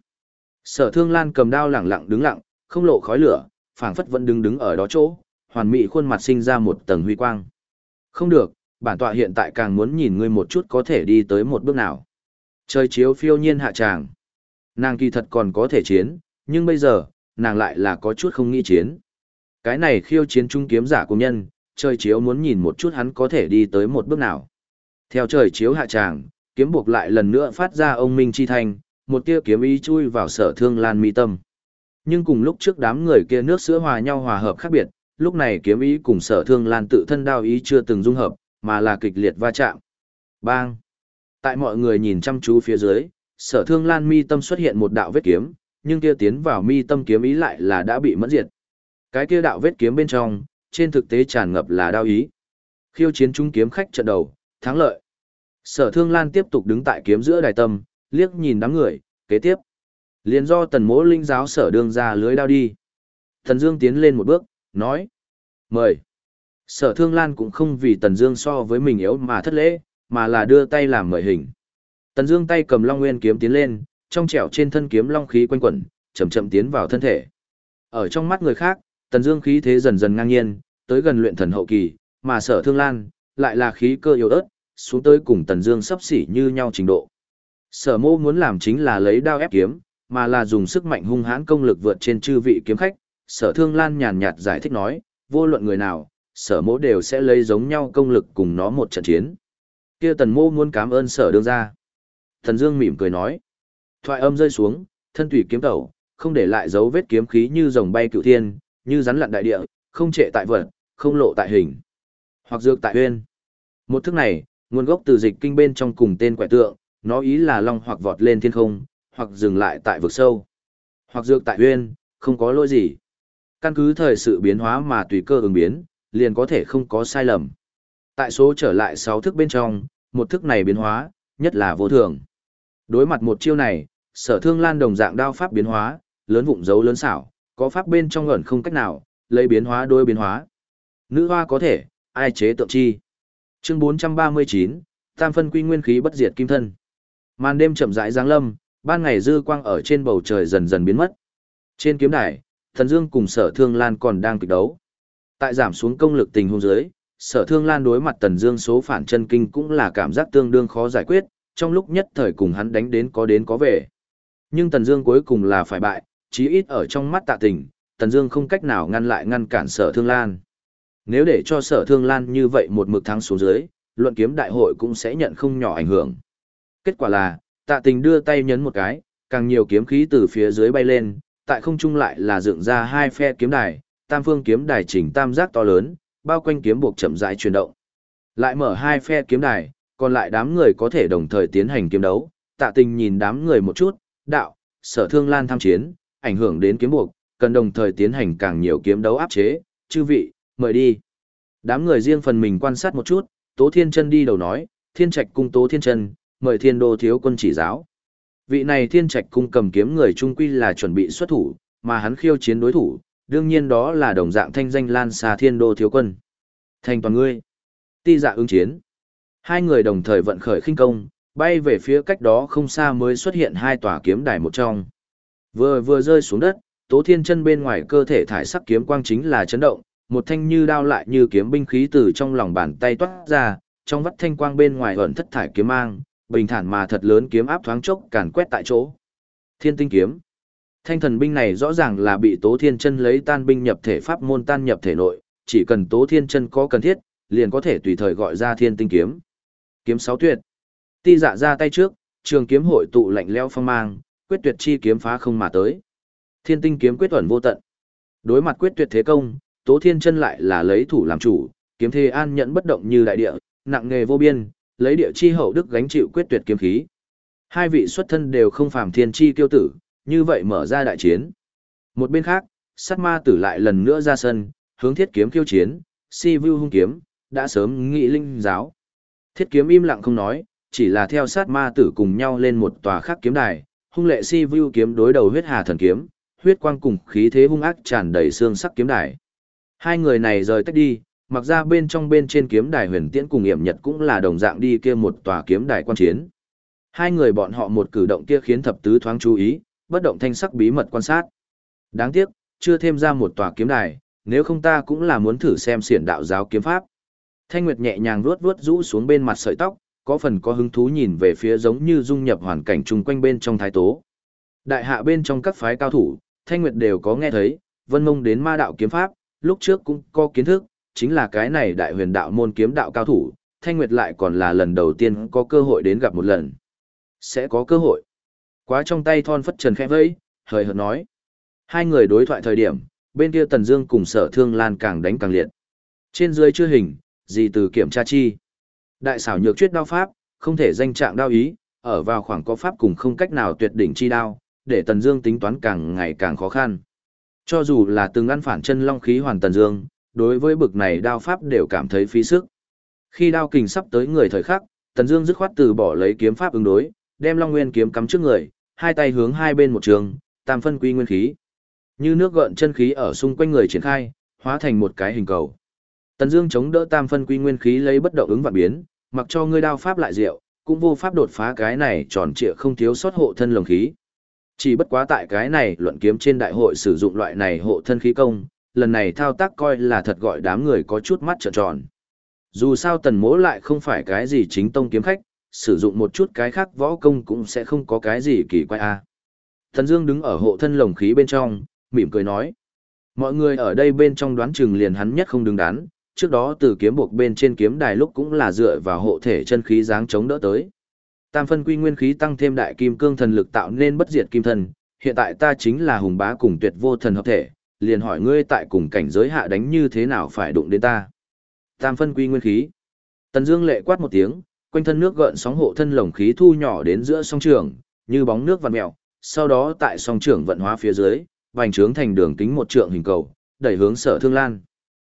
Sở thương lan cầm đao lẳng lặng đứng lặng, không lộ khói lửa, phảng phất vẫn đứng đứng ở đó chỗ, hoàn mỹ khuôn mặt sinh ra một tầng huy quang. Không được, bản tọa hiện tại càng muốn nhìn ngươi một chút có thể đi tới một bước nào. Trời chiếu phiêu nhiên hạ tràng. Nàng kỳ thật còn có thể chiến, nhưng bây giờ, nàng lại là có chút không nghĩ chiến. Cái này khiêu chiến trung kiếm giả của nhân, trời chiếu muốn nhìn một chút hắn có thể đi tới một bước nào. Theo trời chiếu hạ tràng, kiếm buộc lại lần nữa phát ra ông minh chi thanh, một tia kiếm ý chui vào sở thương lan mi tâm. Nhưng cùng lúc trước đám người kia nước sữa hòa nhau hòa hợp khác biệt, lúc này kiếm ý cùng sở thương lan tự thân đao ý chưa từng dung hợp, mà là kịch liệt va chạm. Bang! Tại mọi người nhìn chăm chú phía dưới, sở thương lan mi tâm xuất hiện một đạo vết kiếm, nhưng kia tiến vào mi tâm kiếm ý lại là đã bị mẫn diệt. Cái kia đạo vết kiếm bên trong, trên thực tế tràn ngập là đao ý. Khiêu chiến trung kiếm khách trận đầu, thắng lợi. Sở Thương Lan tiếp tục đứng tại kiếm giữa đài tâm, liếc nhìn đám người, kế tiếp. liền do tần mỗ linh giáo sở đường ra lưới đao đi. Thần Dương tiến lên một bước, nói. Mời. Sở Thương Lan cũng không vì Tần Dương so với mình yếu mà thất lễ, mà là đưa tay làm mời hình. Tần Dương tay cầm Long Nguyên kiếm tiến lên, trong trẻo trên thân kiếm long khí quanh quẩn, chậm chậm tiến vào thân thể. Ở trong mắt người khác, Tần Dương khí thế dần dần ngang nhiên, tới gần luyện thần hậu kỳ, mà Sở Thương Lan lại là khí cơ yếu ớt, xuống tới cùng Tần Dương sắp xỉ như nhau trình độ. Sở Mộ muốn làm chính là lấy đao ép kiếm, mà là dùng sức mạnh hung hãn công lực vượt trên chư vị kiếm khách. Sở Thương Lan nhàn nhạt giải thích nói, vô luận người nào, Sở Mộ đều sẽ lấy giống nhau công lực cùng nó một trận chiến. Kia Tần Mộ muốn cảm ơn Sở đương gia. Tần Dương mỉm cười nói. Thoại âm rơi xuống, thân tùy kiếm tẩu, không để lại dấu vết kiếm khí như rồng bay cựu thiên, như rắn lặn đại địa, không trệ tại vật, không lộ tại hình. Hoặc dược tại huyên. Một thức này, nguồn gốc từ dịch kinh bên trong cùng tên quẻ tượng, nó ý là long hoặc vọt lên thiên không, hoặc dừng lại tại vực sâu. Hoặc dược tại huyên, không có lỗi gì. Căn cứ thời sự biến hóa mà tùy cơ ứng biến, liền có thể không có sai lầm. Tại số trở lại 6 thức bên trong, một thức này biến hóa, nhất là vô thường. Đối mặt một chiêu này, sở thương lan đồng dạng đao pháp biến hóa, lớn vụng dấu lớn xảo, có pháp bên trong ngẩn không cách nào, lấy biến hóa đôi biến hóa. Nữ hoa có thể, ai chế tượng chi. Chương 439, tam phân quy nguyên khí bất diệt kim thân. Màn đêm chậm rãi giáng lâm, ban ngày dư quang ở trên bầu trời dần dần biến mất. Trên kiếm đài, Thần Dương cùng Sở Thương Lan còn đang kịch đấu. Tại giảm xuống công lực tình huống dưới, Sở Thương Lan đối mặt Tần Dương số phản chân kinh cũng là cảm giác tương đương khó giải quyết, trong lúc nhất thời cùng hắn đánh đến có đến có về. Nhưng Tần Dương cuối cùng là phải bại, chí ít ở trong mắt Tạ Tình, Tần Dương không cách nào ngăn lại ngăn cản Sở Thương Lan. Nếu để cho Sở Thương Lan như vậy một mực thắng xuống dưới, luận kiếm đại hội cũng sẽ nhận không nhỏ ảnh hưởng. Kết quả là, Tạ Tình đưa tay nhấn một cái, càng nhiều kiếm khí từ phía dưới bay lên, tại không trung lại là dựng ra hai phe kiếm đài, tam phương kiếm đài chỉnh tam giác to lớn, bao quanh kiếm buộc chậm rãi chuyển động. Lại mở hai phe kiếm đài, còn lại đám người có thể đồng thời tiến hành kiếm đấu. Tạ tình nhìn đám người một chút, đạo, sở thương lan tham chiến, ảnh hưởng đến kiếm buộc, cần đồng thời tiến hành càng nhiều kiếm đấu áp chế, chư vị, mời đi. Đám người riêng phần mình quan sát một chút, Tố Thiên Chân đi đầu nói, Thiên Trạch cung Tố Thiên Chân, mời Thiên Đô thiếu quân chỉ giáo. Vị này Thiên Trạch cung cầm kiếm người trung quy là chuẩn bị xuất thủ, mà hắn khiêu chiến đối thủ, đương nhiên đó là đồng dạng thanh danh lan xa Thiên Đô thiếu quân. Thành toàn ngươi. Ti dạ ứng chiến. Hai người đồng thời vận khởi khinh công, bay về phía cách đó không xa mới xuất hiện hai tòa kiếm đài một trong. Vừa vừa rơi xuống đất, Tố Thiên chân bên ngoài cơ thể thải sắc kiếm quang chính là chấn động, một thanh như đao lại như kiếm binh khí từ trong lòng bàn tay toát ra, trong vắt thanh quang bên ngoài ẩn thất thải kiếm mang, bình thản mà thật lớn kiếm áp thoáng chốc càn quét tại chỗ. Thiên tinh kiếm. Thanh thần binh này rõ ràng là bị Tố Thiên chân lấy tan binh nhập thể pháp môn tan nhập thể nội, chỉ cần Tố Thiên chân có cần thiết, liền có thể tùy thời gọi ra Thiên tinh kiếm. Kiếm sáu tuyệt. Ti dạ ra tay trước, trường kiếm hội tụ lạnh leo phong mang, quyết tuyệt chi kiếm phá không mà tới. Thiên tinh kiếm quyết ẩn vô tận. Đối mặt quyết tuyệt thế công, Tố Thiên chân lại là lấy thủ làm chủ, kiếm thế an nhẫn bất động như đại địa, nặng nghề vô biên, lấy địa chi hậu đức gánh chịu quyết tuyệt kiếm khí. Hai vị xuất thân đều không phàm thiên chi tiêu tử, như vậy mở ra đại chiến. Một bên khác, sát ma tử lại lần nữa ra sân, hướng thiết kiếm khiêu chiến, si vu hung kiếm, đã sớm nghị linh giáo. Thiết kiếm im lặng không nói, chỉ là theo sát ma tử cùng nhau lên một tòa khác kiếm đài, hung lệ si vu kiếm đối đầu huyết hà thần kiếm, huyết quang cùng khí thế hung ác tràn đầy xương sắc kiếm đài. Hai người này rời tách đi, mặc ra bên trong bên trên kiếm đài huyền tiễn cùng hiểm nhật cũng là đồng dạng đi kia một tòa kiếm đài quan chiến. Hai người bọn họ một cử động kia khiến thập tứ thoáng chú ý, bất động thanh sắc bí mật quan sát. Đáng tiếc, chưa thêm ra một tòa kiếm đài, nếu không ta cũng là muốn thử xem xiển đạo giáo kiếm pháp. Thanh Nguyệt nhẹ nhàng vuốt vuốt rũ xuống bên mặt sợi tóc, có phần có hứng thú nhìn về phía giống như dung nhập hoàn cảnh chung quanh bên trong thái tố. Đại hạ bên trong các phái cao thủ, Thanh Nguyệt đều có nghe thấy, vân mông đến ma đạo kiếm pháp, lúc trước cũng có kiến thức, chính là cái này đại huyền đạo môn kiếm đạo cao thủ, Thanh Nguyệt lại còn là lần đầu tiên có cơ hội đến gặp một lần. Sẽ có cơ hội. Quá trong tay thon phất trần khẽ vẫy, hời hợt nói. Hai người đối thoại thời điểm, bên kia Tần Dương cùng Sở Thương Lan càng đánh càng liệt. Trên dưới chưa hình, gì từ kiểm tra chi. Đại xảo nhược chuyết đao pháp, không thể danh trạng đao ý, ở vào khoảng có pháp cùng không cách nào tuyệt đỉnh chi đao, để Tần Dương tính toán càng ngày càng khó khăn. Cho dù là từng ăn phản chân long khí hoàn Tần Dương, đối với bực này đao pháp đều cảm thấy phí sức. Khi đao kình sắp tới người thời khắc, Tần Dương dứt khoát từ bỏ lấy kiếm pháp ứng đối, đem Long Nguyên kiếm cắm trước người, hai tay hướng hai bên một trường, tam phân quy nguyên khí. Như nước gợn chân khí ở xung quanh người triển khai, hóa thành một cái hình cầu. Tần Dương chống đỡ tam phân quy nguyên khí lấy bất động ứng vạn biến, mặc cho ngươi đao pháp lại diệu, cũng vô pháp đột phá cái này tròn trịa không thiếu sót hộ thân lồng khí. Chỉ bất quá tại cái này luận kiếm trên đại hội sử dụng loại này hộ thân khí công, lần này thao tác coi là thật gọi đám người có chút mắt trợn tròn. Dù sao tần mỗ lại không phải cái gì chính tông kiếm khách, sử dụng một chút cái khác võ công cũng sẽ không có cái gì kỳ quái a. Thần Dương đứng ở hộ thân lồng khí bên trong, mỉm cười nói. Mọi người ở đây bên trong đoán chừng liền hắn nhất không đứng đắn, trước đó từ kiếm buộc bên trên kiếm đài lúc cũng là dựa vào hộ thể chân khí dáng chống đỡ tới. Tam phân quy nguyên khí tăng thêm đại kim cương thần lực tạo nên bất diệt kim thần, hiện tại ta chính là hùng bá cùng tuyệt vô thần hợp thể, liền hỏi ngươi tại cùng cảnh giới hạ đánh như thế nào phải đụng đến ta. Tam phân quy nguyên khí. Tần Dương lệ quát một tiếng, quanh thân nước gợn sóng hộ thân lồng khí thu nhỏ đến giữa song trường, như bóng nước vằn mèo, sau đó tại song trường vận hóa phía dưới, vành trướng thành đường kính một trượng hình cầu, đẩy hướng Sở Thương Lan.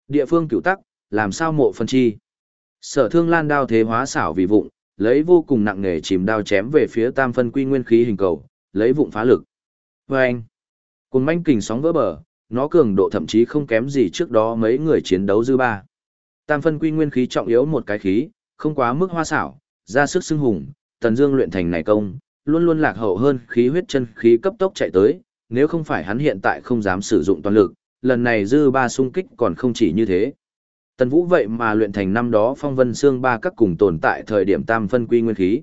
Địa phương cửu tắc, làm sao mộ phân chi? Sở Thương Lan đao thế hóa xảo vì vụng, lấy vô cùng nặng nề chìm đao chém về phía tam phân quy nguyên khí hình cầu, lấy vụng phá lực. Và anh, cùng manh kình sóng vỡ bờ, nó cường độ thậm chí không kém gì trước đó mấy người chiến đấu dư ba. Tam phân quy nguyên khí trọng yếu một cái khí, không quá mức hoa xảo, ra sức xưng hùng, tần dương luyện thành này công, luôn luôn lạc hậu hơn khí huyết chân khí cấp tốc chạy tới, nếu không phải hắn hiện tại không dám sử dụng toàn lực, lần này dư ba sung kích còn không chỉ như thế. Tần Vũ vậy mà luyện thành năm đó phong vân xương ba các cùng tồn tại thời điểm tam phân quy nguyên khí.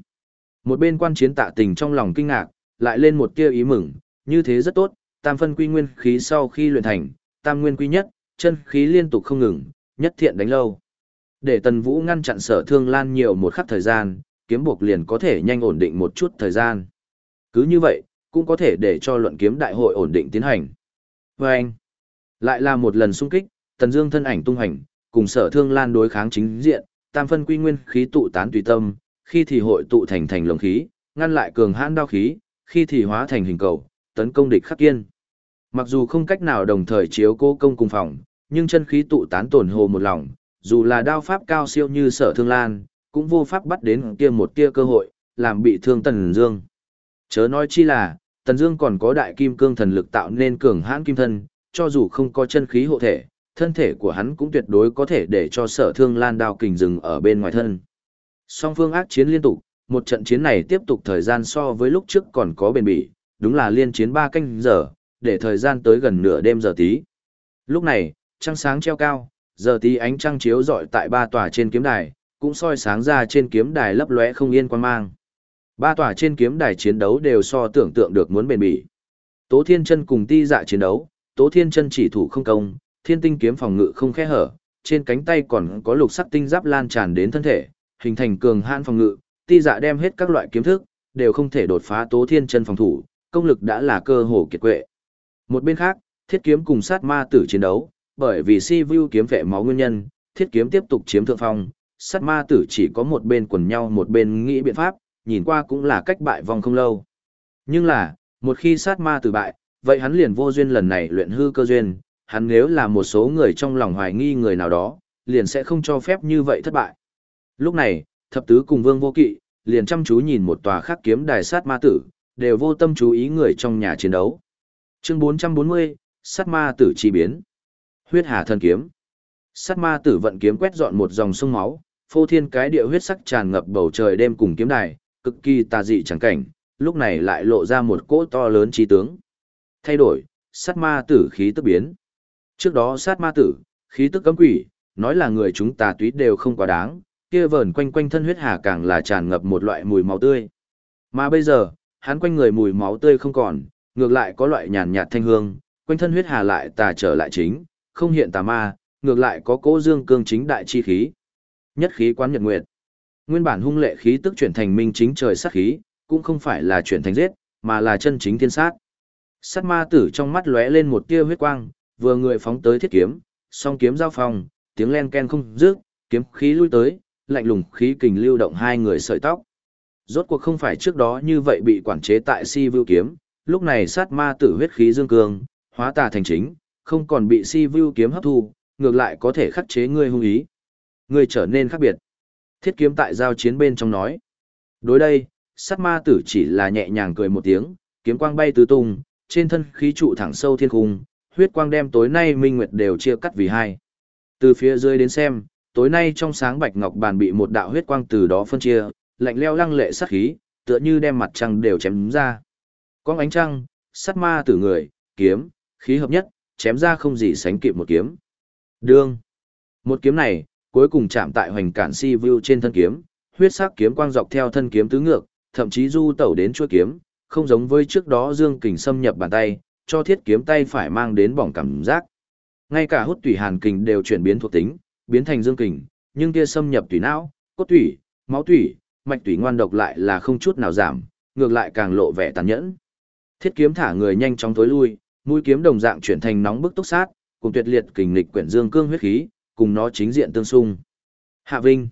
Một bên quan chiến tạ tình trong lòng kinh ngạc, lại lên một tia ý mừng, như thế rất tốt, tam phân quy nguyên khí sau khi luyện thành, tam nguyên quy nhất, chân khí liên tục không ngừng, nhất thiện đánh lâu. Để Tần Vũ ngăn chặn sở thương lan nhiều một khắc thời gian, kiếm buộc liền có thể nhanh ổn định một chút thời gian. Cứ như vậy, cũng có thể để cho luận kiếm đại hội ổn định tiến hành. Và anh, lại là một lần xung kích, Tần Dương thân ảnh tung hành, cùng sở thương lan đối kháng chính diện, tam phân quy nguyên khí tụ tán tùy tâm, khi thì hội tụ thành thành lồng khí, ngăn lại cường hãn đao khí, khi thì hóa thành hình cầu, tấn công địch khắc kiên. Mặc dù không cách nào đồng thời chiếu cố công cùng phòng, nhưng chân khí tụ tán tổn hồ một lòng, dù là đao pháp cao siêu như sở thương lan, cũng vô pháp bắt đến kia một tia cơ hội, làm bị thương Tần Dương. Chớ nói chi là, Tần Dương còn có đại kim cương thần lực tạo nên cường hãn kim thân, cho dù không có chân khí hộ thể, thân thể của hắn cũng tuyệt đối có thể để cho sở thương lan đao kình dừng ở bên ngoài thân. Song phương ác chiến liên tục, một trận chiến này tiếp tục thời gian so với lúc trước còn có bền bỉ, đúng là liên chiến ba canh giờ, để thời gian tới gần nửa đêm giờ tí. Lúc này, trăng sáng treo cao, giờ tí ánh trăng chiếu rọi tại ba tòa trên kiếm đài, cũng soi sáng ra trên kiếm đài lấp lóe không yên quan mang. Ba tòa trên kiếm đài chiến đấu đều so tưởng tượng được muốn bền bỉ. Tố Thiên Chân cùng Ti Dạ chiến đấu, Tố Thiên Chân chỉ thủ không công, Thiên Tinh kiếm phòng ngự không khe hở, trên cánh tay còn có lục sắc tinh giáp lan tràn đến thân thể, hình thành cường hãn phòng ngự, Ti Dạ đem hết các loại kiếm thức, đều không thể đột phá Tố Thiên Chân phòng thủ, công lực đã là cơ hồ kiệt quệ. Một bên khác, Thiết kiếm cùng sát ma tử chiến đấu, bởi vì si vu kiếm vệ máu nguyên nhân, Thiết kiếm tiếp tục chiếm thượng phong, sát ma tử chỉ có một bên quần nhau một bên nghĩ biện pháp, nhìn qua cũng là cách bại vòng không lâu. Nhưng là, một khi sát ma tử bại, vậy hắn liền vô duyên lần này luyện hư cơ duyên, hắn nếu là một số người trong lòng hoài nghi người nào đó, liền sẽ không cho phép như vậy thất bại. Lúc này, thập tứ cùng vương vô kỵ, liền chăm chú nhìn một tòa khắc kiếm đài sát ma tử, đều vô tâm chú ý người trong nhà chiến đấu. Chương 440, sát ma tử chi biến. Huyết hà thần kiếm. Sát ma tử vận kiếm quét dọn một dòng sông máu, phô thiên cái địa huyết sắc tràn ngập bầu trời đêm cùng kiếm đài, cực kỳ tà dị chẳng cảnh, lúc này lại lộ ra một cỗ to lớn trí tướng. Thay đổi, sát ma tử khí tức biến. Trước đó sát ma tử, khí tức cấm quỷ, nói là người chúng tà túy đều không quá đáng, kia vờn quanh quanh thân huyết hà càng là tràn ngập một loại mùi máu tươi. Mà bây giờ, hắn quanh người mùi máu tươi không còn, ngược lại có loại nhàn nhạt thanh hương, quanh thân huyết hà lại tà trở lại chính, không hiện tà ma, ngược lại có cỗ dương cương chính đại chi khí. Nhất khí quán nhật nguyệt. Nguyên bản hung lệ khí tức chuyển thành minh chính trời sát khí, cũng không phải là chuyển thành giết, mà là chân chính thiên sát. Sát ma tử trong mắt lóe lên một tia huyết quang, vừa người phóng tới thiết kiếm, song kiếm giao phòng, tiếng len ken không dứt, kiếm khí lui tới, lạnh lùng khí kình lưu động hai người sợi tóc. Rốt cuộc không phải trước đó như vậy bị quản chế tại si vưu kiếm, lúc này sát ma tử huyết khí dương cường, hóa tà thành chính, không còn bị si vưu kiếm hấp thu, ngược lại có thể khắc chế ngươi hung ý. Ngươi trở nên khác biệt. Thiết kiếm tại giao chiến bên trong nói. Đối đây, sát ma tử chỉ là nhẹ nhàng cười một tiếng, kiếm quang bay tứ tung, trên thân khí trụ thẳng sâu thiên cung, huyết quang đem tối nay minh nguyệt đều chia cắt vì hai. Từ phía dưới đến xem, tối nay trong sáng bạch ngọc bàn bị một đạo huyết quang từ đó phân chia, lạnh leo lăng lệ sát khí, tựa như đem mặt trăng đều chém ra. Có ánh trăng, sát ma tử người, kiếm, khí hợp nhất, chém ra không gì sánh kịp một kiếm. Đương. Một kiếm này, cuối cùng chạm tại hoành cản si view trên thân kiếm, huyết sắc kiếm quang dọc theo thân kiếm tứ ngược, thậm chí du tẩu đến chuôi kiếm, không giống với trước đó Dương Kình xâm nhập bàn tay, cho thiết kiếm tay phải mang đến bỏng cảm giác. Ngay cả hút tủy hàn kình đều chuyển biến thuộc tính, biến thành Dương Kình, nhưng kia xâm nhập tủy não, cốt tủy, máu tủy, mạch tủy ngoan độc lại là không chút nào giảm, ngược lại càng lộ vẻ tàn nhẫn. Thiết kiếm thả người nhanh chóng tối lui, mũi kiếm đồng dạng chuyển thành nóng bức tốc sát, cùng tuyệt liệt kình lịch quyển dương cương huyết khí, cùng nó chính diện tương xung. Hạ Vinh,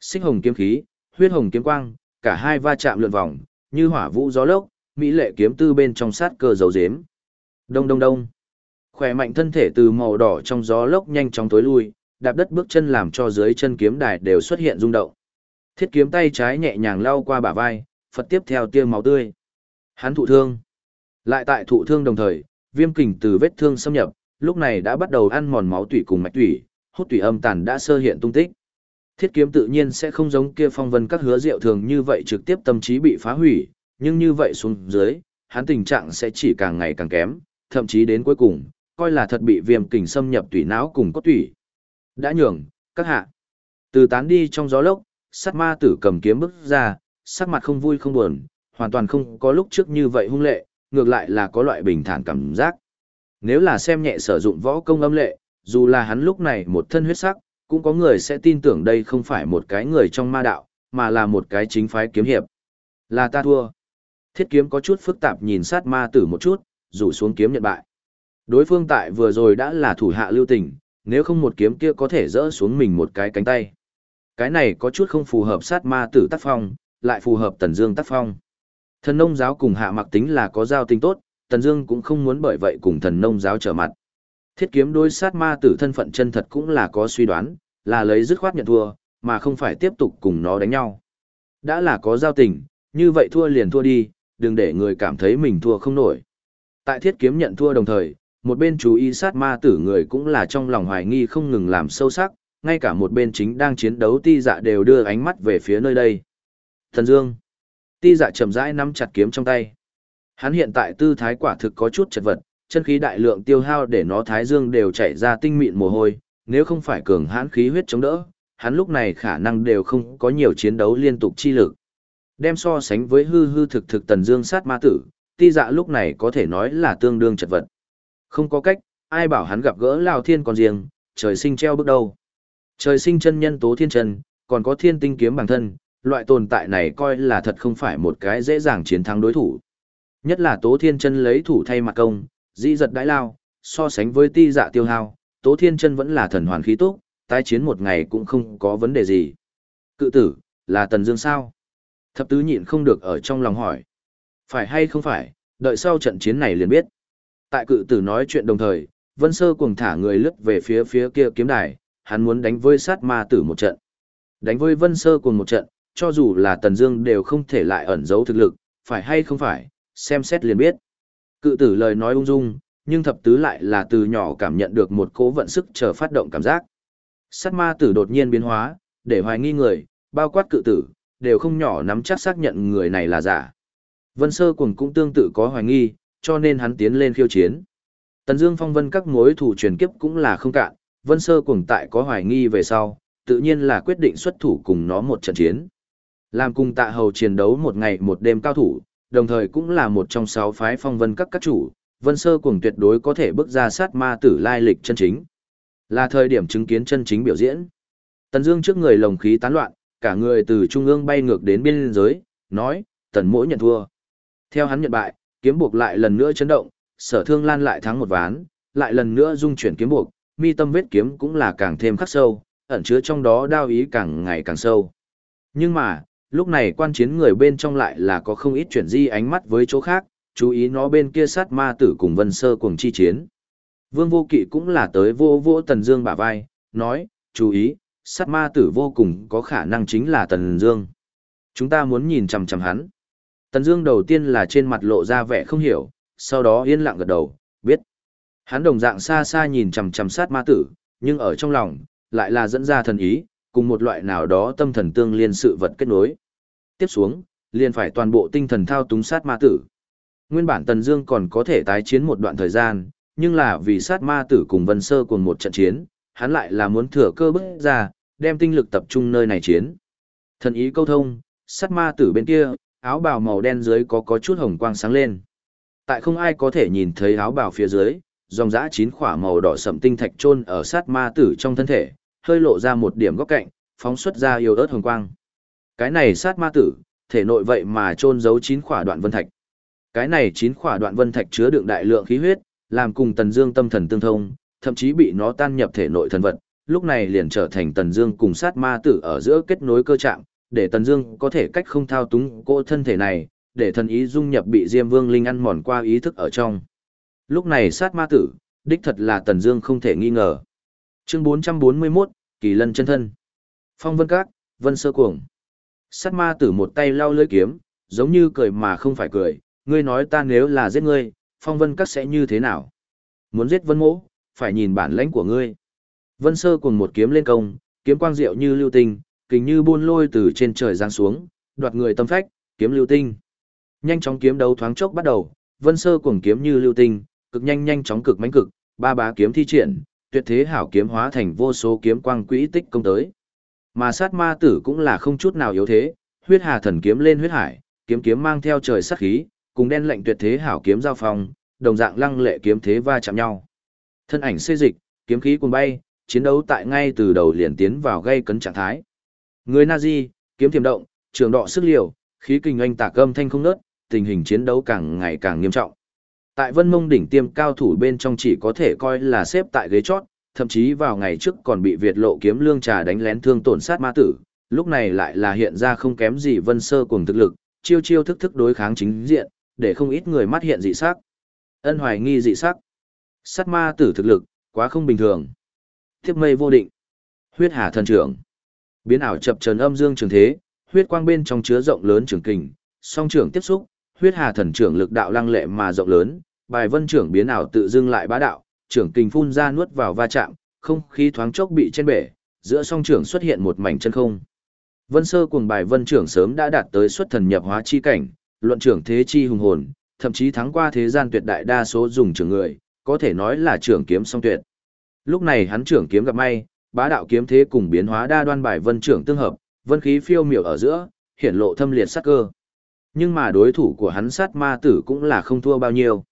xích hồng kiếm khí, huyết hồng kiếm quang, cả hai va chạm lượn vòng, như hỏa vũ gió lốc, mỹ lệ kiếm tư bên trong sát cơ dấu dếm. Đông đông đông. Khỏe mạnh thân thể từ màu đỏ trong gió lốc nhanh chóng tối lui, đạp đất bước chân làm cho dưới chân kiếm đài đều xuất hiện rung động. Thiết kiếm tay trái nhẹ nhàng lau qua bả vai, Phật tiếp theo tia máu tươi. Hắn thụ thương. Lại tại thụ thương đồng thời, viêm kình từ vết thương xâm nhập, lúc này đã bắt đầu ăn mòn máu tủy cùng mạch tủy, hút tủy âm tàn đã sơ hiện tung tích. Thiết kiếm tự nhiên sẽ không giống kia phong vân các hứa rượu thường như vậy trực tiếp tâm trí bị phá hủy, nhưng như vậy xuống dưới, hắn tình trạng sẽ chỉ càng ngày càng kém, thậm chí đến cuối cùng, coi là thật bị viêm kình xâm nhập tủy não cùng cốt tủy. Đã nhường, các hạ. Từ tán đi trong gió lốc, sát ma tử cầm kiếm bước ra, sắc mặt không vui không buồn, hoàn toàn không có lúc trước như vậy hung lệ, ngược lại là có loại bình thản cảm giác. Nếu là xem nhẹ sử dụng võ công âm lệ, dù là hắn lúc này một thân huyết sắc, cũng có người sẽ tin tưởng đây không phải một cái người trong ma đạo, mà là một cái chính phái kiếm hiệp. Là ta thua. Thiết kiếm có chút phức tạp nhìn sát ma tử một chút, rủ xuống kiếm nhận bại. Đối phương tại vừa rồi đã là thủ hạ lưu tình, nếu không một kiếm kia có thể rỡ xuống mình một cái cánh tay. Cái này có chút không phù hợp sát ma tử tác phong, lại phù hợp tần dương tác phong. Thần nông giáo cùng hạ mặc tính là có giao tình tốt, tần dương cũng không muốn bởi vậy cùng thần nông giáo trở mặt. Thiết kiếm đối sát ma tử thân phận chân thật cũng là có suy đoán, là lấy dứt khoát nhận thua, mà không phải tiếp tục cùng nó đánh nhau. Đã là có giao tình, như vậy thua liền thua đi, đừng để người cảm thấy mình thua không nổi. Tại thiết kiếm nhận thua đồng thời, một bên chú ý sát ma tử người cũng là trong lòng hoài nghi không ngừng làm sâu sắc, ngay cả một bên chính đang chiến đấu ti dạ đều đưa ánh mắt về phía nơi đây. Thần Dương. Ti dạ chậm rãi nắm chặt kiếm trong tay. Hắn hiện tại tư thái quả thực có chút chật vật, chân khí đại lượng tiêu hao để nó thái dương đều chảy ra tinh mịn mồ hôi, nếu không phải cường hãn khí huyết chống đỡ, hắn lúc này khả năng đều không có nhiều chiến đấu liên tục chi lực. Đem so sánh với hư hư thực thực tần dương sát ma tử, ti dạ lúc này có thể nói là tương đương chật vật. Không có cách, ai bảo hắn gặp gỡ Lào Thiên còn riêng, trời sinh treo bước đầu. Trời sinh chân nhân tố thiên chân, còn có thiên tinh kiếm bản thân, loại tồn tại này coi là thật không phải một cái dễ dàng chiến thắng đối thủ. Nhất là tố thiên chân lấy thủ thay mặt công, dĩ giật đãi lao, so sánh với ti dạ tiêu hao, tố thiên chân vẫn là thần hoàn khí túc, tái chiến một ngày cũng không có vấn đề gì. Cự tử, là tần dương sao? Thập tứ nhịn không được ở trong lòng hỏi. Phải hay không phải, đợi sau trận chiến này liền biết. Tại cự tử nói chuyện đồng thời, vân sơ cuồng thả người lướt về phía phía kia kiếm đài, hắn muốn đánh với sát ma tử một trận. Đánh với vân sơ cùng một trận, cho dù là tần dương đều không thể lại ẩn giấu thực lực, phải hay không phải, xem xét liền biết. Cự tử lời nói ung dung, nhưng thập tứ lại là từ nhỏ cảm nhận được một cố vận sức chờ phát động cảm giác. Sát ma tử đột nhiên biến hóa, để hoài nghi người, bao quát cự tử, đều không nhỏ nắm chắc xác nhận người này là giả. Vân Sơ Cuồng cũng tương tự có hoài nghi, cho nên hắn tiến lên khiêu chiến. Tần Dương Phong Vân các mối thủ truyền kiếp cũng là không cạn, Vân Sơ Cuồng tại có hoài nghi về sau, tự nhiên là quyết định xuất thủ cùng nó một trận chiến. Làm cùng tạ hầu chiến đấu một ngày một đêm cao thủ, đồng thời cũng là một trong sáu phái phong vân các các chủ, Vân Sơ Cuồng tuyệt đối có thể bước ra sát ma tử lai lịch chân chính. Là thời điểm chứng kiến chân chính biểu diễn. Tần Dương trước người lồng khí tán loạn, cả người từ trung ương bay ngược đến biên giới, nói, tần mỗi nhận thua. Theo hắn nhận bại, kiếm buộc lại lần nữa chấn động, sở thương lan lại thắng một ván, lại lần nữa dung chuyển kiếm buộc, mi tâm vết kiếm cũng là càng thêm khắc sâu, ẩn chứa trong đó đao ý càng ngày càng sâu. Nhưng mà, lúc này quan chiến người bên trong lại là có không ít chuyển di ánh mắt với chỗ khác, chú ý nó bên kia sát ma tử cùng vân sơ cùng chi chiến. Vương vô kỵ cũng là tới vô vô Tần Dương bả vai, nói, chú ý, sát ma tử vô cùng có khả năng chính là Tần Dương. Chúng ta muốn nhìn chằm chằm hắn. Tần Dương đầu tiên là trên mặt lộ ra vẻ không hiểu, sau đó yên lặng gật đầu, biết. Hắn đồng dạng xa xa nhìn chằm chằm sát ma tử, nhưng ở trong lòng, lại là dẫn ra thần ý, cùng một loại nào đó tâm thần tương liên sự vật kết nối. Tiếp xuống, liền phải toàn bộ tinh thần thao túng sát ma tử. Nguyên bản Tần Dương còn có thể tái chiến một đoạn thời gian, nhưng là vì sát ma tử cùng Vân Sơ cùng một trận chiến, hắn lại là muốn thừa cơ bước ra, đem tinh lực tập trung nơi này chiến. Thần ý câu thông, sát ma tử bên kia, áo bào màu đen dưới có có chút hồng quang sáng lên. Tại không ai có thể nhìn thấy áo bào phía dưới, dòng dã chín khỏa màu đỏ sậm tinh thạch chôn ở sát ma tử trong thân thể, hơi lộ ra một điểm góc cạnh, phóng xuất ra yêu ớt hồng quang. Cái này sát ma tử, thể nội vậy mà chôn giấu chín khỏa đoạn vân thạch. Cái này chín khỏa đoạn vân thạch chứa đựng đại lượng khí huyết, làm cùng Tần Dương tâm thần tương thông, thậm chí bị nó tan nhập thể nội thần vật, lúc này liền trở thành Tần Dương cùng sát ma tử ở giữa kết nối cơ trạng, để Tần Dương có thể cách không thao túng cô thân thể này, để thần ý dung nhập bị Diêm Vương linh ăn mòn qua ý thức ở trong. Lúc này sát ma tử, đích thật là Tần Dương không thể nghi ngờ. Chương 441, Kỳ Lân chân thân. Phong Vân Các, Vân Sơ Cuồng. Sát ma tử một tay lau lưỡi kiếm, giống như cười mà không phải cười, ngươi nói ta nếu là giết ngươi, Phong Vân Các sẽ như thế nào? Muốn giết Vân Mỗ, phải nhìn bản lãnh của ngươi. Vân Sơ Cuồng một kiếm lên công, kiếm quang diệu như lưu tinh, kình như buôn lôi từ trên trời giáng xuống, đoạt người tâm phách, kiếm lưu tinh. Nhanh chóng kiếm đấu thoáng chốc bắt đầu, Vân Sơ Cuồng kiếm như lưu tinh, cực nhanh nhanh chóng cực mãnh cực, ba bá kiếm thi triển, tuyệt thế hảo kiếm hóa thành vô số kiếm quang quỹ tích công tới. Mà sát ma tử cũng là không chút nào yếu thế, huyết hà thần kiếm lên huyết hải, kiếm kiếm mang theo trời sát khí, cùng đen lệnh tuyệt thế hảo kiếm giao phong, đồng dạng lăng lệ kiếm thế va chạm nhau. Thân ảnh xê dịch, kiếm khí cuồn bay, chiến đấu tại ngay từ đầu liền tiến vào gây cấn trạng thái. Người Nazi, kiếm tiềm động, trường đọ sức liều, khí kinh anh tạc âm thanh không nớt, tình hình chiến đấu càng ngày càng nghiêm trọng. Tại Vân Mông đỉnh tiêm cao thủ bên trong chỉ có thể coi là xếp tại ghế chót, thậm chí vào ngày trước còn bị Việt lộ kiếm lương trà đánh lén thương tổn sát ma tử, lúc này lại là hiện ra không kém gì Vân Sơ cùng thực lực, chiêu chiêu thức thức đối kháng chính diện, để không ít người mắt hiện dị sắc. Ân hoài nghi dị sắc. Sát ma tử thực lực, quá không bình thường. Tiếp mây vô định. Huyết hà thần trưởng. Biến ảo chập trần âm dương trường thế, huyết quang bên trong chứa rộng lớn trường kình, song trưởng tiếp xúc, huyết hà thần trưởng lực đạo lăng lệ mà rộng lớn, bài vân trưởng biến ảo tự dưng lại bá đạo, trưởng kình phun ra nuốt vào va chạm, không khí thoáng chốc bị chen bể, giữa song trưởng xuất hiện một mảnh chân không. Vân sơ cuồng bài vân trưởng sớm đã đạt tới xuất thần nhập hóa chi cảnh, luận trưởng thế chi hùng hồn, thậm chí thắng qua thế gian tuyệt đại đa số dùng trưởng người, có thể nói là trưởng kiếm song tuyệt. Lúc này hắn trưởng kiếm gặp may, bá đạo kiếm thế cùng biến hóa đa đoan bài vân trưởng tương hợp, vân khí phiêu miểu ở giữa, hiển lộ thâm liệt sát cơ. Nhưng mà đối thủ của hắn sát ma tử cũng là không thua bao nhiêu.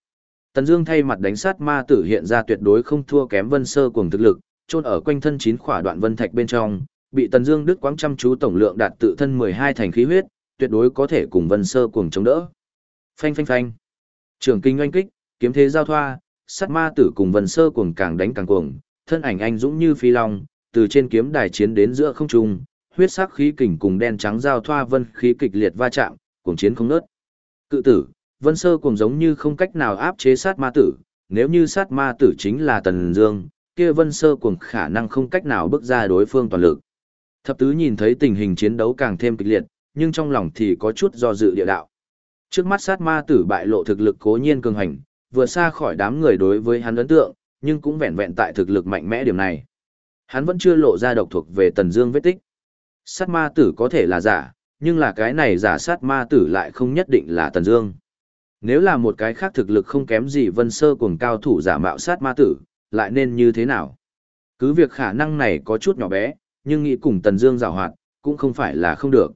Tần Dương thay mặt đánh sát ma tử hiện ra tuyệt đối không thua kém Vân Sơ cuồng thực lực, chôn ở quanh thân chín khỏa đoạn vân thạch bên trong, bị Tần Dương đứt quãng chăm chú tổng lượng đạt tự thân 12 thành khí huyết, tuyệt đối có thể cùng Vân Sơ cuồng chống đỡ. Phanh phanh phanh. Trường kinh oanh kích, kiếm thế giao thoa, sát ma tử cùng Vân Sơ cuồng càng đánh càng cuồng, thân ảnh anh dũng như phi long, từ trên kiếm đài chiến đến giữa không trung, huyết sắc khí kình cùng đen trắng giao thoa vân khí kịch liệt va chạm, cuồng chiến không ngớt. Cự tử, Vân Sơ cùng giống như không cách nào áp chế sát ma tử, nếu như sát ma tử chính là Tần Dương, kia Vân Sơ cùng khả năng không cách nào bước ra đối phương toàn lực. Thập tứ nhìn thấy tình hình chiến đấu càng thêm kịch liệt, nhưng trong lòng thì có chút do dự địa đạo. Trước mắt sát ma tử bại lộ thực lực cố nhiên cường hành, vừa xa khỏi đám người đối với hắn ấn tượng, nhưng cũng vẹn vẹn tại thực lực mạnh mẽ điểm này. Hắn vẫn chưa lộ ra độc thuộc về Tần Dương vết tích. Sát ma tử có thể là giả, nhưng là cái này giả sát ma tử lại không nhất định là Tần Dương. Nếu là một cái khác thực lực không kém gì vân sơ cùng cao thủ giả mạo sát ma tử, lại nên như thế nào? Cứ việc khả năng này có chút nhỏ bé, nhưng nghĩ cùng Tần Dương giảo hoạt, cũng không phải là không được.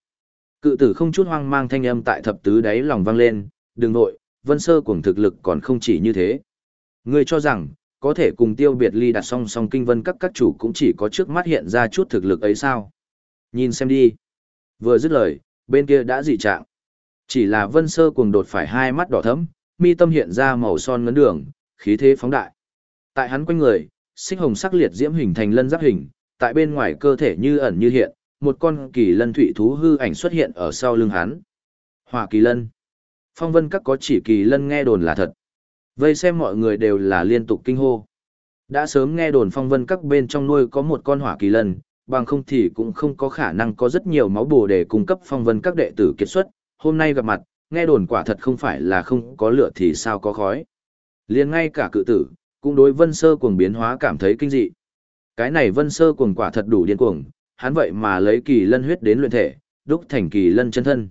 Cự tử không chút hoang mang thanh âm tại thập tứ đáy lòng vang lên, đừng nội, vân sơ cùng thực lực còn không chỉ như thế. Ngươi cho rằng, có thể cùng tiêu biệt ly đặt song song kinh vân các các chủ cũng chỉ có trước mắt hiện ra chút thực lực ấy sao? Nhìn xem đi. Vừa dứt lời, bên kia đã dị trạng. Chỉ là vân sơ cuồng đột phải hai mắt đỏ thẫm, mi tâm hiện ra màu son ngấn đường, khí thế phóng đại. Tại hắn quanh người, xích hồng sắc liệt diễm hình thành lân giáp hình, tại bên ngoài cơ thể như ẩn như hiện, một con kỳ lân thụy thú hư ảnh xuất hiện ở sau lưng hắn. Hỏa kỳ lân. Phong vân các có chỉ kỳ lân nghe đồn là thật. Vây xem mọi người đều là liên tục kinh hô. Đã sớm nghe đồn phong vân các bên trong nuôi có một con hỏa kỳ lân, bằng không thì cũng không có khả năng có rất nhiều máu bổ để cung cấp phong vân các đệ tử kiệt xuất. Hôm nay gặp mặt, nghe đồn quả thật không phải là không có lửa thì sao có khói. liền ngay cả cự tử, cũng đối vân sơ cuồng biến hóa cảm thấy kinh dị. Cái này vân sơ cuồng quả thật đủ điên cuồng, hắn vậy mà lấy kỳ lân huyết đến luyện thể, đúc thành kỳ lân chân thân.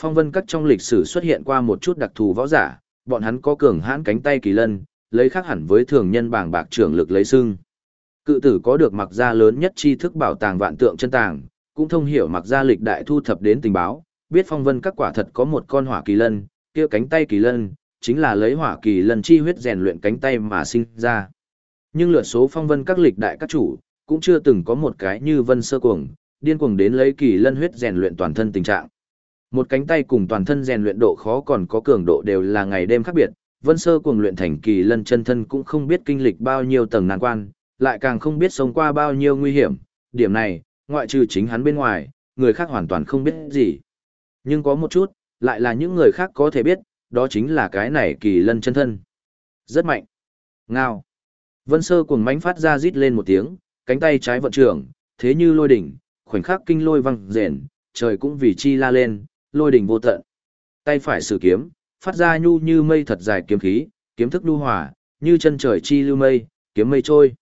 Phong vân các trong lịch sử xuất hiện qua một chút đặc thù võ giả, bọn hắn có cường hãn cánh tay kỳ lân, lấy khác hẳn với thường nhân bảng bạc trưởng lực lấy xưng. Cự tử có được mặc gia lớn nhất tri thức bảo tàng vạn tượng chân tàng, cũng thông hiểu mặc gia lịch đại thu thập đến tình báo, biết phong vân các quả thật có một con hỏa kỳ lân, kia cánh tay kỳ lân, chính là lấy hỏa kỳ lân chi huyết rèn luyện cánh tay mà sinh ra. Nhưng lượt số phong vân các lịch đại các chủ, cũng chưa từng có một cái như vân sơ cuồng, điên cuồng đến lấy kỳ lân huyết rèn luyện toàn thân tình trạng. Một cánh tay cùng toàn thân rèn luyện độ khó còn có cường độ đều là ngày đêm khác biệt, vân sơ cuồng luyện thành kỳ lân chân thân cũng không biết kinh lịch bao nhiêu tầng nan quan, lại càng không biết sống qua bao nhiêu nguy hiểm, điểm này, ngoại trừ chính hắn bên ngoài, người khác hoàn toàn không biết gì. Nhưng có một chút, lại là những người khác có thể biết, đó chính là cái này kỳ lân chân thân. Rất mạnh. Ngao. Vân sơ cuồng mánh phát ra rít lên một tiếng, cánh tay trái vận trưởng, thế như lôi đỉnh, khoảnh khắc kinh lôi văng rền, trời cũng vì chi la lên, lôi đỉnh vô tận. Tay phải sử kiếm, phát ra nhu như mây thật dài kiếm khí, kiếm thức nhu hòa, như chân trời chi lưu mây, kiếm mây trôi.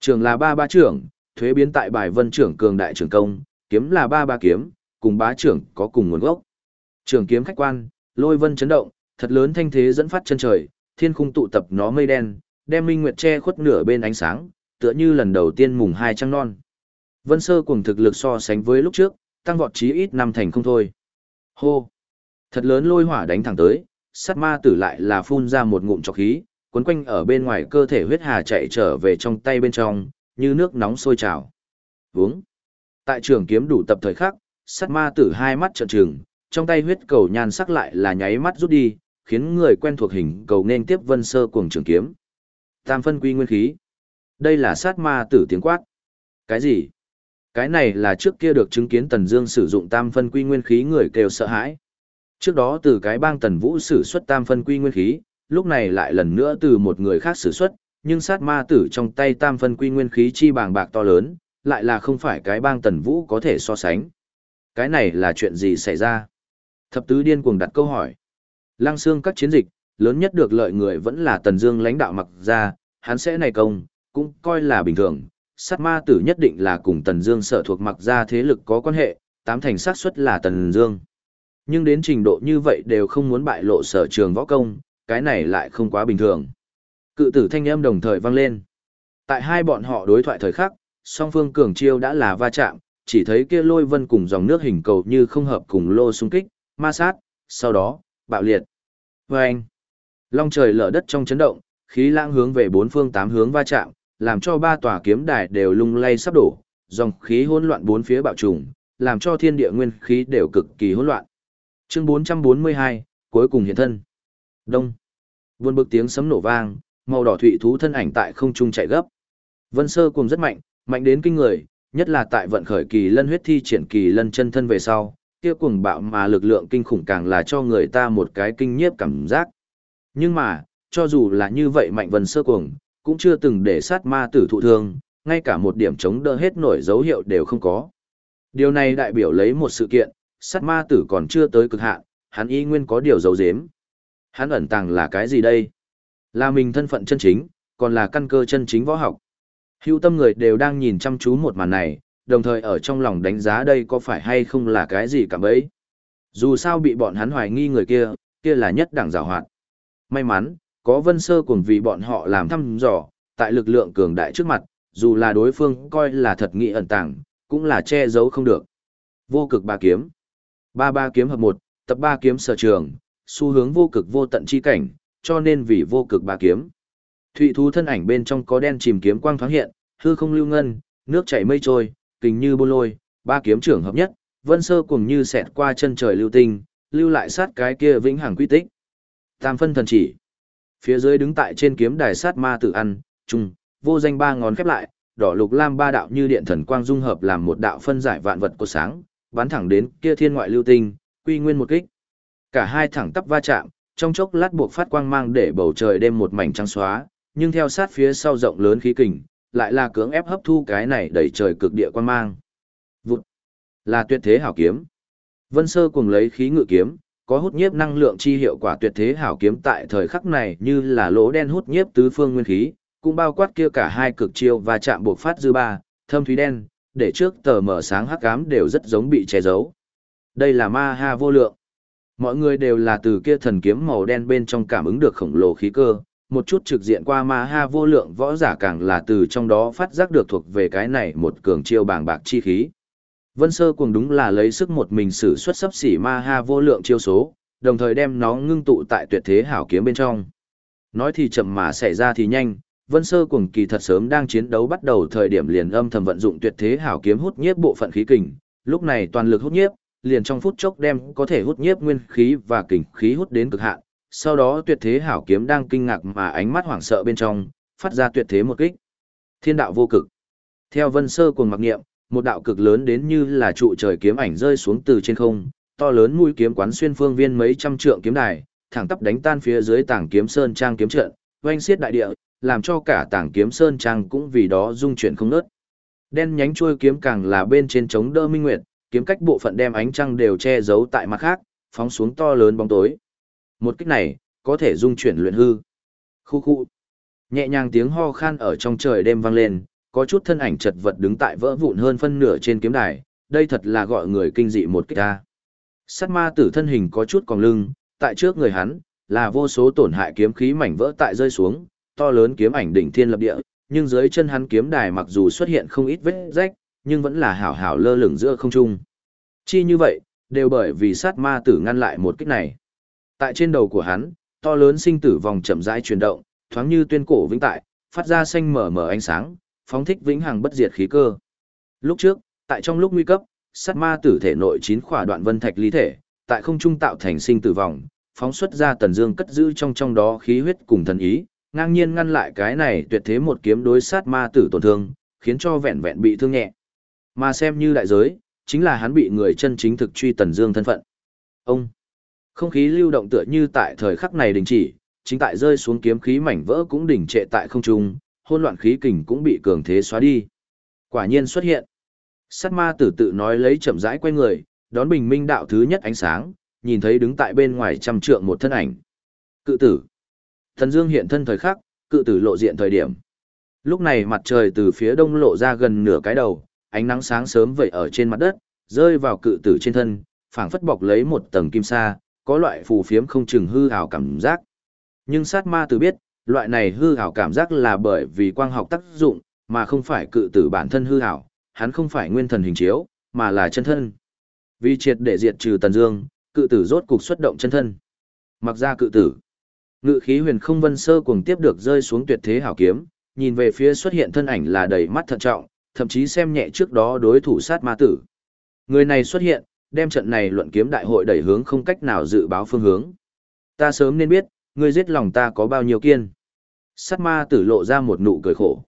Trường là ba ba trưởng, thuế biến tại bài vân trưởng cường đại trưởng công, kiếm là ba ba kiếm, cùng bá trưởng có cùng nguồn gốc. Trường kiếm khách quan, lôi vân chấn động, thật lớn thanh thế dẫn phát chân trời, thiên khung tụ tập nó mây đen, đem minh nguyệt che khuất nửa bên ánh sáng, tựa như lần đầu tiên mùng hai trăng non. Vân sơ cùng thực lực so sánh với lúc trước, tăng vọt chí ít năm thành không thôi. Hô! Thật lớn lôi hỏa đánh thẳng tới, sát ma tử lại là phun ra một ngụm trọc khí, cuốn quanh ở bên ngoài cơ thể huyết hà chạy trở về trong tay bên trong, như nước nóng sôi trào. Vướng! Tại trường kiếm đủ tập thời khắc, sát ma tử hai mắt trợn trừng, trong tay huyết cầu nhan sắc lại là nháy mắt rút đi, khiến người quen thuộc hình cầu nên tiếp vân sơ cuồng trường kiếm. Tam phân quy nguyên khí. Đây là sát ma tử tiếng quát. Cái gì? Cái này là trước kia được chứng kiến Tần Dương sử dụng tam phân quy nguyên khí người kêu sợ hãi. Trước đó từ cái bang Tần Vũ sử xuất tam phân quy nguyên khí, lúc này lại lần nữa từ một người khác sử xuất, nhưng sát ma tử trong tay tam phân quy nguyên khí chi bàng bạc to lớn, lại là không phải cái bang Tần Vũ có thể so sánh. Cái này là chuyện gì xảy ra? Thập tứ điên cuồng đặt câu hỏi. Lăng xương các chiến dịch, lớn nhất được lợi người vẫn là Tần Dương lãnh đạo mặc ra, hắn sẽ này công, cũng coi là bình thường. Sát ma tử nhất định là cùng Tần Dương sở thuộc mặc ra thế lực có quan hệ, tám thành xác suất là Tần Dương. Nhưng đến trình độ như vậy đều không muốn bại lộ sở trường võ công, cái này lại không quá bình thường. Cự tử thanh âm đồng thời vang lên. Tại hai bọn họ đối thoại thời khắc, song phương cường chiêu đã là va chạm, chỉ thấy kia lôi vân cùng dòng nước hình cầu như không hợp cùng lô xung kích, ma sát, sau đó, bạo liệt. Vâng! Long trời lở đất trong chấn động, khí lãng hướng về bốn phương tám hướng va chạm, làm cho ba tòa kiếm đài đều lung lay sắp đổ, dòng khí hỗn loạn bốn phía bạo trùng, làm cho thiên địa nguyên khí đều cực kỳ hỗn loạn. Chương 442, cuối cùng hiện thân. Đông. Vươn bực tiếng sấm nổ vang, màu đỏ thủy thú thân ảnh tại không trung chạy gấp. Vân Sơ cùng rất mạnh, mạnh đến kinh người, nhất là tại vận khởi kỳ lân huyết thi triển kỳ lân chân thân về sau, kia cuồng bạo mà lực lượng kinh khủng càng là cho người ta một cái kinh nhiếp cảm giác. Nhưng mà, cho dù là như vậy mạnh vân sơ cuồng, cũng chưa từng để sát ma tử thụ thương, ngay cả một điểm chống đỡ hết nổi dấu hiệu đều không có. Điều này đại biểu lấy một sự kiện, sát ma tử còn chưa tới cực hạn, hắn y nguyên có điều giấu giếm. Hắn ẩn tàng là cái gì đây? Là mình thân phận chân chính, còn là căn cơ chân chính võ học. Hữu tâm người đều đang nhìn chăm chú một màn này, đồng thời ở trong lòng đánh giá đây có phải hay không là cái gì cả bấy. Dù sao bị bọn hắn hoài nghi người kia, kia là nhất đẳng rào hoạt. May mắn, có vân sơ cùng vì bọn họ làm thăm dò, tại lực lượng cường đại trước mặt, dù là đối phương coi là thật nghị ẩn tàng, cũng là che giấu không được. Vô cực ba kiếm. Ba ba kiếm hợp một, tập ba kiếm sở trường, xu hướng vô cực vô tận chi cảnh, cho nên vì vô cực ba kiếm. Thụy thú thân ảnh bên trong có đen chìm kiếm quang thoáng hiện, hư không lưu ngân, nước chảy mây trôi, kình như bôn lôi, ba kiếm trưởng hợp nhất, vân sơ cùng như xẹt qua chân trời lưu tinh, lưu lại sát cái kia vĩnh hằng quy tích. Tam phân thần chỉ. Phía dưới đứng tại trên kiếm đài sát ma tử ăn, trùng, vô danh ba ngón khép lại, đỏ lục lam ba đạo như điện thần quang dung hợp làm một đạo phân giải vạn vật của sáng, bắn thẳng đến kia thiên ngoại lưu tinh, quy nguyên một kích. Cả hai thẳng tắp va chạm, trong chốc lát buộc phát quang mang để bầu trời đêm một mảnh trắng xóa, nhưng theo sát phía sau rộng lớn khí kình, lại là cưỡng ép hấp thu cái này đẩy trời cực địa quan mang. Vụt, là tuyệt thế hảo kiếm. Vân Sơ cùng lấy khí ngự kiếm, có hút nhiếp năng lượng chi hiệu quả tuyệt thế hảo kiếm tại thời khắc này như là lỗ đen hút nhiếp tứ phương nguyên khí, cũng bao quát kia cả hai cực chiêu và chạm buộc phát dư ba, thâm thúy đen, để trước tờ mở sáng hắc ám đều rất giống bị che giấu. Đây là ma ha vô lượng. Mọi người đều là từ kia thần kiếm màu đen bên trong cảm ứng được khổng lồ khí cơ, một chút trực diện qua ma ha vô lượng võ giả càng là từ trong đó phát giác được thuộc về cái này một cường chiêu bàng bạc chi khí. Vân Sơ cùng đúng là lấy sức một mình sử xuất sắp xỉ ma ha vô lượng chiêu số, đồng thời đem nó ngưng tụ tại tuyệt thế hảo kiếm bên trong. Nói thì chậm mà xảy ra thì nhanh, Vân Sơ cùng kỳ thật sớm đang chiến đấu bắt đầu thời điểm liền âm thầm vận dụng tuyệt thế hảo kiếm hút nhiếp bộ phận khí kình, lúc này toàn lực hút nhiếp, liền trong phút chốc đem có thể hút nhiếp nguyên khí và kình khí hút đến cực hạn. Sau đó tuyệt thế hảo kiếm đang kinh ngạc mà ánh mắt hoảng sợ bên trong, phát ra tuyệt thế một kích. Thiên đạo vô cực. Theo Vân Sơ cùng mặc niệm, một đạo cực lớn đến như là trụ trời kiếm ảnh rơi xuống từ trên không, to lớn mũi kiếm quán xuyên phương viên mấy trăm trượng kiếm đài, thẳng tắp đánh tan phía dưới tảng kiếm sơn trang kiếm trận, oanh xiết đại địa, làm cho cả tảng kiếm sơn trang cũng vì đó rung chuyển không ngớt. Đen nhánh chuôi kiếm càng là bên trên chống đỡ minh nguyệt, kiếm cách bộ phận đem ánh trăng đều che giấu tại mặt khác, phóng xuống to lớn bóng tối. Một kích này, có thể dung chuyển luyện hư. Khu khu. Nhẹ nhàng tiếng ho khan ở trong trời đêm vang lên, có chút thân ảnh chật vật đứng tại vỡ vụn hơn phân nửa trên kiếm đài, đây thật là gọi người kinh dị một kích ta. Sát ma tử thân hình có chút còn lưng, tại trước người hắn, là vô số tổn hại kiếm khí mảnh vỡ tại rơi xuống, to lớn kiếm ảnh đỉnh thiên lập địa, nhưng dưới chân hắn kiếm đài mặc dù xuất hiện không ít vết rách, nhưng vẫn là hảo hảo lơ lửng giữa không trung. Chi như vậy, đều bởi vì sát ma tử ngăn lại một kích này. Tại trên đầu của hắn, to lớn sinh tử vòng chậm rãi chuyển động, thoáng như tuyên cổ vĩnh tại, phát ra xanh mở mở ánh sáng, phóng thích vĩnh hằng bất diệt khí cơ. Lúc trước, tại trong lúc nguy cấp, sát ma tử thể nội chín khỏa đoạn vân thạch lý thể, tại không trung tạo thành sinh tử vòng, phóng xuất ra tần dương cất giữ trong trong đó khí huyết cùng thần ý, ngang nhiên ngăn lại cái này tuyệt thế một kiếm đối sát ma tử tổn thương, khiến cho vẹn vẹn bị thương nhẹ. Mà xem như đại giới, chính là hắn bị người chân chính thực truy tần dương thân phận. Ông, không khí lưu động tựa như tại thời khắc này đình chỉ, chính tại rơi xuống kiếm khí mảnh vỡ cũng đình trệ tại không trung, hôn loạn khí kình cũng bị cường thế xóa đi. Quả nhiên xuất hiện. Sát ma tử tự nói lấy chậm rãi quay người, đón bình minh đạo thứ nhất ánh sáng, nhìn thấy đứng tại bên ngoài trăm trượng một thân ảnh. Cự tử. Thần dương hiện thân thời khắc, cự tử lộ diện thời điểm. Lúc này mặt trời từ phía đông lộ ra gần nửa cái đầu, ánh nắng sáng sớm vậy ở trên mặt đất, rơi vào cự tử trên thân, phảng phất bọc lấy một tầng kim sa, có loại phù phiếm không chừng hư hào cảm giác. Nhưng sát ma tử biết, loại này hư hào cảm giác là bởi vì quang học tác dụng, mà không phải cự tử bản thân hư hào, hắn không phải nguyên thần hình chiếu, mà là chân thân. Vì triệt để diệt trừ Tần Dương, cự tử rốt cục xuất động chân thân. Mặc ra cự tử, ngự khí huyền không vân sơ cuồng tiếp được rơi xuống tuyệt thế hảo kiếm, nhìn về phía xuất hiện thân ảnh là đầy mắt thận trọng, thậm chí xem nhẹ trước đó đối thủ sát ma tử. Người này xuất hiện, đem trận này luận kiếm đại hội đẩy hướng không cách nào dự báo phương hướng. Ta sớm nên biết, ngươi giết lòng ta có bao nhiêu kiên. Sát ma tử lộ ra một nụ cười khổ.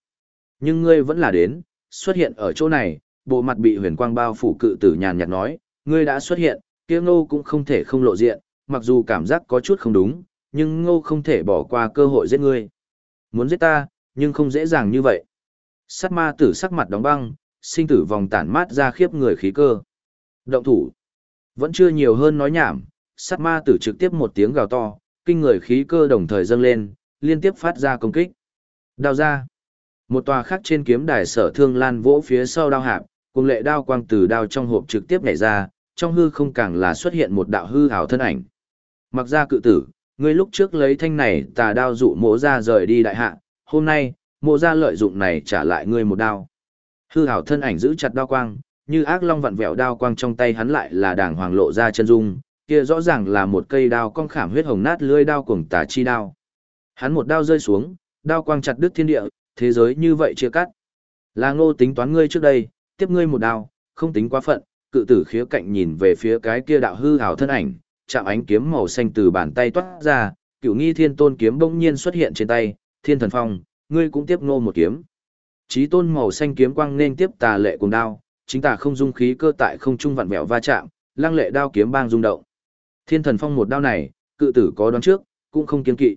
Nhưng ngươi vẫn là đến, xuất hiện ở chỗ này, bộ mặt bị huyền quang bao phủ cự tử nhàn nhạt nói, ngươi đã xuất hiện, kia ngô cũng không thể không lộ diện, mặc dù cảm giác có chút không đúng, nhưng ngô không thể bỏ qua cơ hội giết ngươi. Muốn giết ta, nhưng không dễ dàng như vậy. Sát ma tử sắc mặt đóng băng, sinh tử vòng tản mát ra khiếp người khí cơ. Động thủ. Vẫn chưa nhiều hơn nói nhảm, sát ma tử trực tiếp một tiếng gào to, kinh người khí cơ đồng thời dâng lên, liên tiếp phát ra công kích. Đao ra. Một tòa khác trên kiếm đài sở thương lan vỗ phía sau đao hạp, cùng lệ đao quang từ đao trong hộp trực tiếp nhảy ra, trong hư không càng là xuất hiện một đạo hư ảo thân ảnh. Mặc ra cự tử, ngươi lúc trước lấy thanh này tà đao dụ mộ ra rời đi đại hạ, hôm nay, mộ ra lợi dụng này trả lại ngươi một đao. Hư ảo thân ảnh giữ chặt đao quang, như ác long vặn vẹo đao quang trong tay hắn lại là đàng hoàng lộ ra chân dung, kia rõ ràng là một cây đao cong khảm huyết hồng nát lưỡi đao cuồng tà chi đao. Hắn một đao rơi xuống, đao quang chặt đứt thiên địa, thế giới như vậy chia cắt. Là ngô tính toán ngươi trước đây, tiếp ngươi một đao, không tính quá phận, cự tử khía cạnh nhìn về phía cái kia đạo hư hào thân ảnh, chạm ánh kiếm màu xanh từ bàn tay toát ra, cửu nghi thiên tôn kiếm bỗng nhiên xuất hiện trên tay, thiên thần phong, ngươi cũng tiếp ngô một kiếm. Chí tôn màu xanh kiếm quang nên tiếp tà lệ cùng đao, chính tà không dung khí cơ tại không trung vặn vẹo va chạm, lăng lệ đao kiếm bang rung động. Thiên thần phong một đao này, cự tử có đoán trước, cũng không kiên kỵ.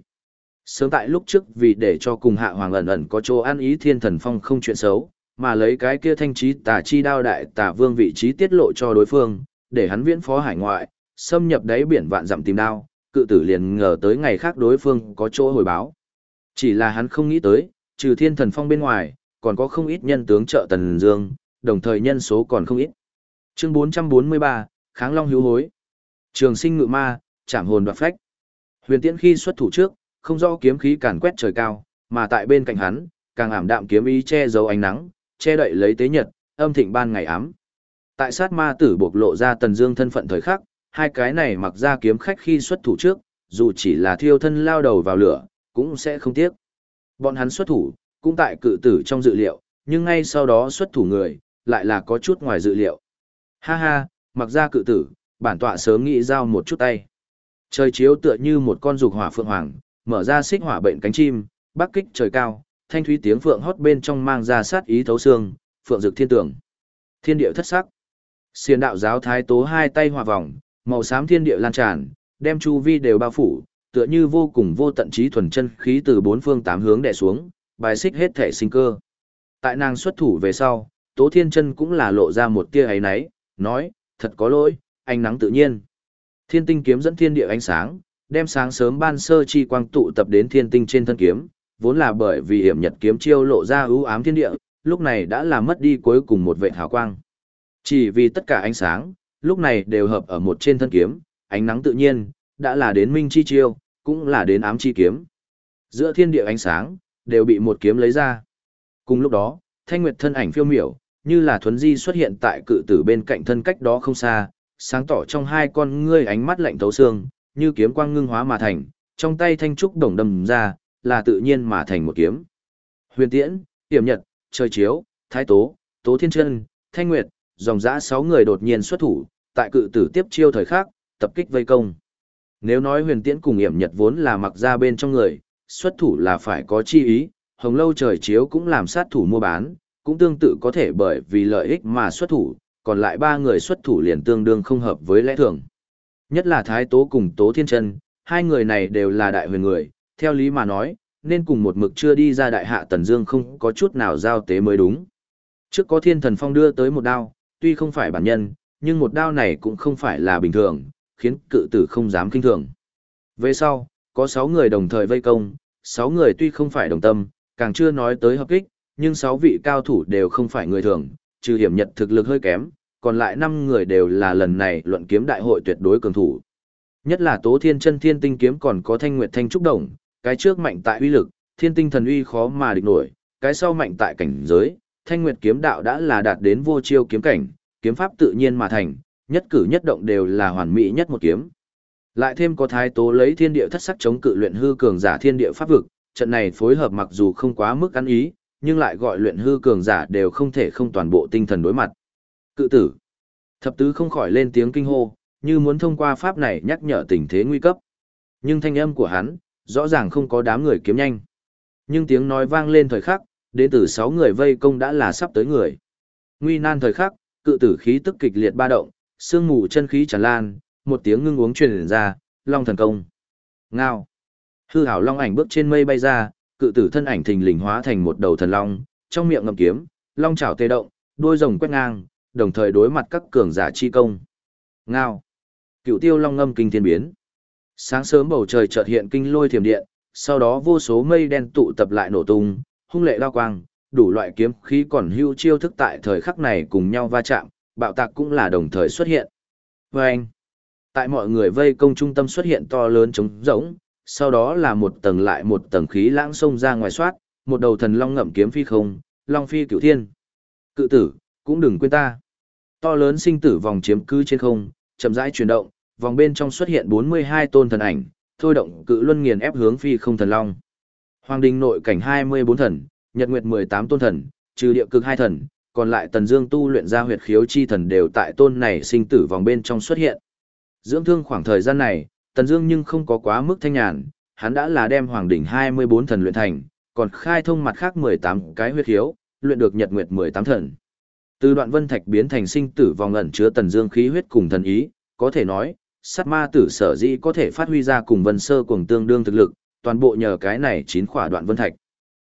Sớm tại lúc trước vì để cho cùng hạ hoàng ẩn ẩn có chỗ ăn ý thiên thần phong không chuyện xấu, mà lấy cái kia thanh trí tà chi đao đại tà vương vị trí tiết lộ cho đối phương, để hắn viễn phó hải ngoại, xâm nhập đáy biển vạn dặm tìm đao, cự tử liền ngờ tới ngày khác đối phương có chỗ hồi báo. Chỉ là hắn không nghĩ tới, trừ thiên thần phong bên ngoài, còn có không ít nhân tướng trợ Tần Dương, đồng thời nhân số còn không ít. Chương 443, Kháng Long hữu hối. Trường sinh ngự ma, chạm hồn đoạt phách. Huyền Tiễn khi xuất thủ trước, không rõ kiếm khí càn quét trời cao, mà tại bên cạnh hắn, càng ảm đạm kiếm ý che giấu ánh nắng, che đậy lấy tế nhật, âm thịnh ban ngày ám. Tại sát ma tử bộc lộ ra Tần Dương thân phận thời khắc, hai cái này mặc ra kiếm khách khi xuất thủ trước, dù chỉ là thiêu thân lao đầu vào lửa, cũng sẽ không tiếc. Bọn hắn xuất thủ, cũng tại cự tử trong dự liệu, nhưng ngay sau đó xuất thủ người, lại là có chút ngoài dự liệu. Ha ha, mặc ra cự tử, bản tọa sớm nghĩ giao một chút tay. Trời chiếu tựa như một con dục hỏa phượng hoàng, mở ra xích hỏa bệnh cánh chim, bắc kích trời cao, thanh thúy tiếng phượng hót bên trong mang ra sát ý thấu xương, phượng dực thiên tưởng. Thiên địa thất sắc. Xiền đạo giáo thái tố hai tay hòa vòng, màu xám thiên địa lan tràn, đem chu vi đều bao phủ, tựa như vô cùng vô tận trí thuần chân khí từ bốn phương tám hướng đè xuống, bài xích hết thể sinh cơ. Tại nàng xuất thủ về sau, Tố Thiên Chân cũng là lộ ra một tia ấy náy, nói, thật có lỗi, ánh nắng tự nhiên. Thiên tinh kiếm dẫn thiên địa ánh sáng, đem sáng sớm ban sơ chi quang tụ tập đến thiên tinh trên thân kiếm, vốn là bởi vì hiểm nhật kiếm chiêu lộ ra ưu ám thiên địa, lúc này đã làm mất đi cuối cùng một vệ hào quang. Chỉ vì tất cả ánh sáng, lúc này đều hợp ở một trên thân kiếm, ánh nắng tự nhiên, đã là đến minh chi chiêu, cũng là đến ám chi kiếm. Giữa thiên địa ánh sáng, đều bị một kiếm lấy ra. Cùng lúc đó, thanh nguyệt thân ảnh phiêu miểu, như là thuấn di xuất hiện tại cự tử bên cạnh thân cách đó không xa, sáng tỏ trong hai con ngươi ánh mắt lạnh thấu xương, như kiếm quang ngưng hóa mà thành, trong tay thanh trúc đồng đầm ra, là tự nhiên mà thành một kiếm. Huyền Tiễn, Tiểm Nhật, Trời Chiếu, Thái Tố, Tố Thiên Trân, Thanh Nguyệt, dòng dã sáu người đột nhiên xuất thủ, tại cự tử tiếp chiêu thời khắc, tập kích vây công. Nếu nói Huyền Tiễn cùng Hiểm Nhật vốn là mặc ra bên trong người, xuất thủ là phải có chi ý, Hồng Lâu Trời Chiếu cũng làm sát thủ mua bán, cũng tương tự có thể bởi vì lợi ích mà xuất thủ, còn lại ba người xuất thủ liền tương đương không hợp với lẽ thường. Nhất là Thái Tố cùng Tố Thiên Trân, hai người này đều là đại huyền người, theo lý mà nói, nên cùng một mực chưa đi ra đại hạ Tần Dương không có chút nào giao tế mới đúng. Trước có Thiên Thần Phong đưa tới một đao, tuy không phải bản nhân, nhưng một đao này cũng không phải là bình thường, khiến cự tử không dám kinh thường. Về sau, có 6 người đồng thời vây công, 6 người tuy không phải đồng tâm, càng chưa nói tới hợp kích, nhưng sáu vị cao thủ đều không phải người thường, trừ hiểm nhật thực lực hơi kém, còn lại năm người đều là lần này luận kiếm đại hội tuyệt đối cường thủ. Nhất là Tố Thiên Chân Thiên Tinh kiếm còn có Thanh Nguyệt Thanh trúc đồng, cái trước mạnh tại uy lực, Thiên Tinh thần uy khó mà địch nổi, cái sau mạnh tại cảnh giới, Thanh Nguyệt kiếm đạo đã là đạt đến vô chiêu kiếm cảnh, kiếm pháp tự nhiên mà thành, nhất cử nhất động đều là hoàn mỹ nhất một kiếm. Lại thêm có thái tố lấy thiên địa thất sắc chống cự luyện hư cường giả thiên địa pháp vực, trận này phối hợp mặc dù không quá mức ăn ý, nhưng lại gọi luyện hư cường giả đều không thể không toàn bộ tinh thần đối mặt. Cự tử. Thập tứ không khỏi lên tiếng kinh hô, như muốn thông qua pháp này nhắc nhở tình thế nguy cấp. Nhưng thanh âm của hắn, rõ ràng không có đám người kiếm nhanh. Nhưng tiếng nói vang lên thời khắc, đến từ sáu người vây công đã là sắp tới người. Nguy nan thời khắc, cự tử khí tức kịch liệt ba động, sương mù chân khí tràn lan, một tiếng ngưng uống truyền ra, long thần công. Ngao. Hư hảo long ảnh bước trên mây bay ra, cự tử thân ảnh thình lình hóa thành một đầu thần long, trong miệng ngậm kiếm, long chảo tê động, đuôi rồng quét ngang, đồng thời đối mặt các cường giả chi công. Ngao. Cựu tiêu long ngâm kinh thiên biến. Sáng sớm bầu trời chợt hiện kinh lôi thiểm điện, sau đó vô số mây đen tụ tập lại nổ tung, hung lệ lao quang, đủ loại kiếm khí còn hưu chiêu thức tại thời khắc này cùng nhau va chạm, bạo tạc cũng là đồng thời xuất hiện. Vâng! Tại mọi người vây công trung tâm xuất hiện to lớn trống rỗng, sau đó là một tầng lại một tầng khí lãng sông ra ngoài soát, một đầu thần long ngậm kiếm phi không, long phi cửu thiên. Cự tử, cũng đừng quên ta. To lớn sinh tử vòng chiếm cứ trên không, chậm rãi chuyển động, vòng bên trong xuất hiện 42 tôn thần ảnh, thôi động cự luân nghiền ép hướng phi không thần long. Hoàng đình nội cảnh 24 thần, nhật nguyệt 18 tôn thần, trừ địa cực hai thần, còn lại tần dương tu luyện ra huyệt khiếu chi thần đều tại tôn này sinh tử vòng bên trong xuất hiện. Dưỡng thương khoảng thời gian này, tần dương nhưng không có quá mức thanh nhàn, hắn đã là đem hoàng đỉnh 24 thần luyện thành, còn khai thông mặt khác 18 cái huyết hiếu, luyện được nhật nguyệt 18 thần. Từ đoạn vân thạch biến thành sinh tử vòng ẩn chứa tần dương khí huyết cùng thần ý, có thể nói, sát ma tử sở dĩ có thể phát huy ra cùng vân sơ cùng tương đương thực lực, toàn bộ nhờ cái này chín khỏa đoạn vân thạch.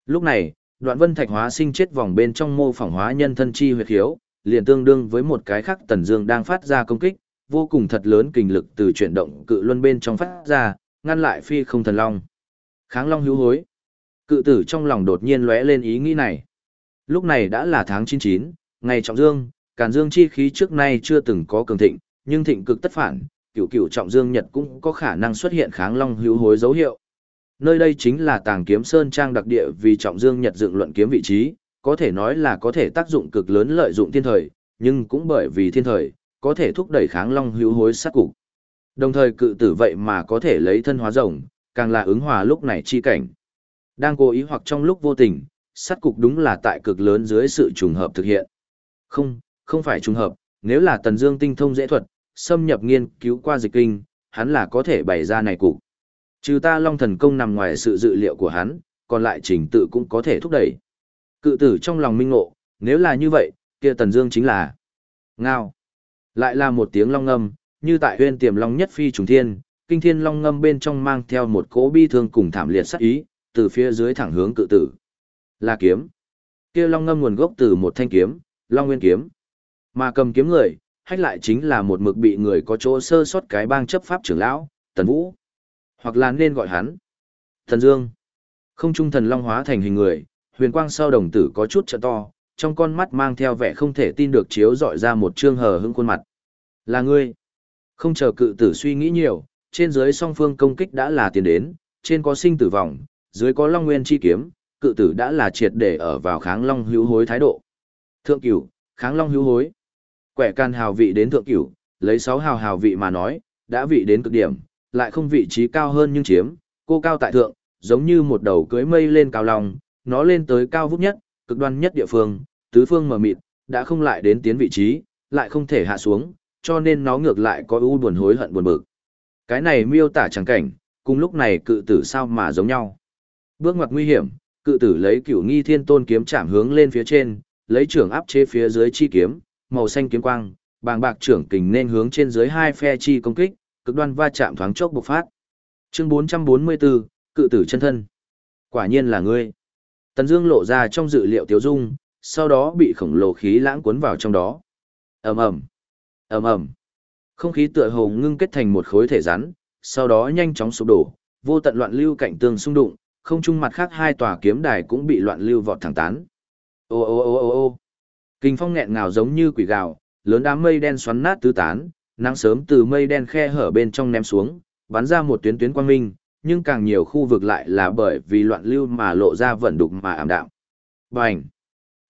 Lúc này, đoạn vân thạch hóa sinh chết vòng bên trong mô phỏng hóa nhân thân chi huyệt hiếu, liền tương đương với một cái khác tần dương đang phát ra công kích, vô cùng thật lớn kinh lực từ chuyển động cự luân bên trong phát ra, ngăn lại phi không thần long. Kháng long hữu hối. Cự tử trong lòng đột nhiên lóe lên ý nghĩ này. Lúc này đã là tháng 99, ngày trọng dương, càn dương chi khí trước nay chưa từng có cường thịnh, nhưng thịnh cực tất phản, cửu cửu trọng dương nhật cũng có khả năng xuất hiện kháng long hữu hối dấu hiệu. Nơi đây chính là tàng kiếm sơn trang đặc địa vì trọng dương nhật dựng luận kiếm vị trí, có thể nói là có thể tác dụng cực lớn lợi dụng thiên thời, nhưng cũng bởi vì thiên thời, có thể thúc đẩy kháng long hữu hối sát cục. Đồng thời cự tử vậy mà có thể lấy thân hóa rồng, càng là ứng hòa lúc này chi cảnh. Đang cố ý hoặc trong lúc vô tình, sát cục đúng là tại cực lớn dưới sự trùng hợp thực hiện. Không, không phải trùng hợp, nếu là tần dương tinh thông dễ thuật, xâm nhập nghiên cứu qua dịch kinh, hắn là có thể bày ra này cục. Trừ ta long thần công nằm ngoài sự dự liệu của hắn, còn lại trình tự cũng có thể thúc đẩy. Cự tử trong lòng minh ngộ, nếu là như vậy, kia tần dương chính là ngao. Lại là một tiếng long ngâm, như tại huyên tiềm long nhất phi trùng thiên, kinh thiên long ngâm bên trong mang theo một cỗ bi thương cùng thảm liệt sát ý, từ phía dưới thẳng hướng cự tử. Là kiếm. Kia long ngâm nguồn gốc từ một thanh kiếm, long nguyên kiếm. Mà cầm kiếm người, hách lại chính là một mực bị người có chỗ sơ sót cái bang chấp pháp trưởng lão, Tần Vũ. Hoặc là nên gọi hắn. Thần Dương. Không trung thần long hóa thành hình người, huyền quang sau đồng tử có chút trợ to, trong con mắt mang theo vẻ không thể tin được chiếu dọi ra một trương hờ hững khuôn mặt. Là ngươi. Không chờ cự tử suy nghĩ nhiều, trên dưới song phương công kích đã là tiền đến, trên có sinh tử vong, dưới có long nguyên chi kiếm, cự tử đã là triệt để ở vào kháng long hữu hối thái độ. Thượng cửu, kháng long hữu hối. Quẻ can hào vị đến thượng cửu, lấy sáu hào hào vị mà nói, đã vị đến cực điểm, lại không vị trí cao hơn nhưng chiếm, cô cao tại thượng, giống như một đầu cưới mây lên cao long, nó lên tới cao vút nhất, cực đoan nhất địa phương, tứ phương mở mịt, đã không lại đến tiến vị trí, lại không thể hạ xuống, cho nên nó ngược lại có ưu buồn hối hận buồn bực. Cái này miêu tả chẳng cảnh, cùng lúc này cự tử sao mà giống nhau. Bước ngoặt nguy hiểm, cự tử lấy cửu nghi thiên tôn kiếm chạm hướng lên phía trên, lấy trưởng áp chế phía dưới chi kiếm, màu xanh kiếm quang, bàng bạc trưởng kình nên hướng trên dưới hai phe chi công kích, cực đoan va chạm thoáng chốc bộc phát. Chương 444, cự tử chân thân. Quả nhiên là ngươi. Tần Dương lộ ra trong dự liệu tiểu Dung, sau đó bị khổng lồ khí lãng cuốn vào trong đó. Ầm ầm, ầm ầm. Không khí tựa hồ ngưng kết thành một khối thể rắn, sau đó nhanh chóng sụp đổ, vô tận loạn lưu cạnh tương xung đụng, không trung mặt khác hai tòa kiếm đài cũng bị loạn lưu vọt thẳng tán. Ô ô ô ô ô. Kinh phong nghẹn ngào giống như quỷ gào, lớn đám mây đen xoắn nát tứ tán, nắng sớm từ mây đen khe hở bên trong ném xuống, bắn ra một tuyến tuyến quang minh, nhưng càng nhiều khu vực lại là bởi vì loạn lưu mà lộ ra vận đục mà ảm đạm. Bành!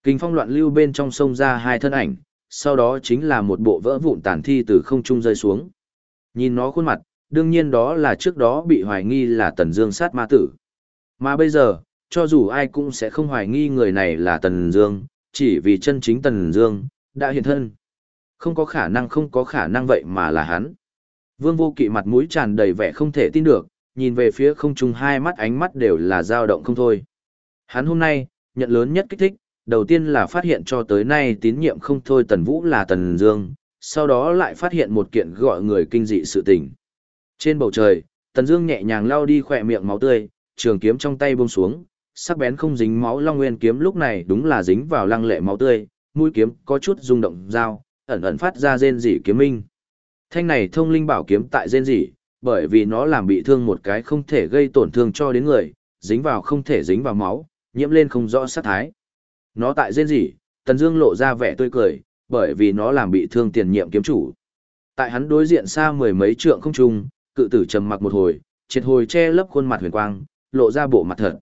Kinh phong loạn lưu bên trong sông ra hai thân ảnh, sau đó chính là một bộ vỡ vụn tàn thi từ không trung rơi xuống. Nhìn nó khuôn mặt, đương nhiên đó là trước đó bị hoài nghi là Tần Dương sát ma tử. Mà bây giờ, cho dù ai cũng sẽ không hoài nghi người này là Tần Dương, chỉ vì chân chính Tần Dương đã hiện thân. Không có khả năng không có khả năng vậy mà là hắn. Vương Vô Kỵ mặt mũi tràn đầy vẻ không thể tin được, nhìn về phía không trung hai mắt ánh mắt đều là dao động không thôi. Hắn hôm nay, nhận lớn nhất kích thích, đầu tiên là phát hiện cho tới nay tín nhiệm không thôi Tần Vũ là Tần Dương, sau đó lại phát hiện một kiện gọi người kinh dị sự tình. Trên bầu trời, Tần Dương nhẹ nhàng lau đi khỏe miệng máu tươi, trường kiếm trong tay buông xuống, sắc bén không dính máu Long Nguyên kiếm lúc này đúng là dính vào lăng lệ máu tươi, mũi kiếm có chút rung động dao, ẩn ẩn phát ra rên rỉ kiếm minh. Thanh này thông linh bảo kiếm tại rên rỉ, bởi vì nó làm bị thương một cái không thể gây tổn thương cho đến người, dính vào không thể dính vào máu, nhiễm lên không rõ sát thái. Nó tại rên rỉ, Tần Dương lộ ra vẻ tươi cười, bởi vì nó làm bị thương tiền nhiệm kiếm chủ. Tại hắn đối diện xa mười mấy trượng không trung, cự tử trầm mặc một hồi, triệt hồi che lấp khuôn mặt huyền quang, lộ ra bộ mặt thật.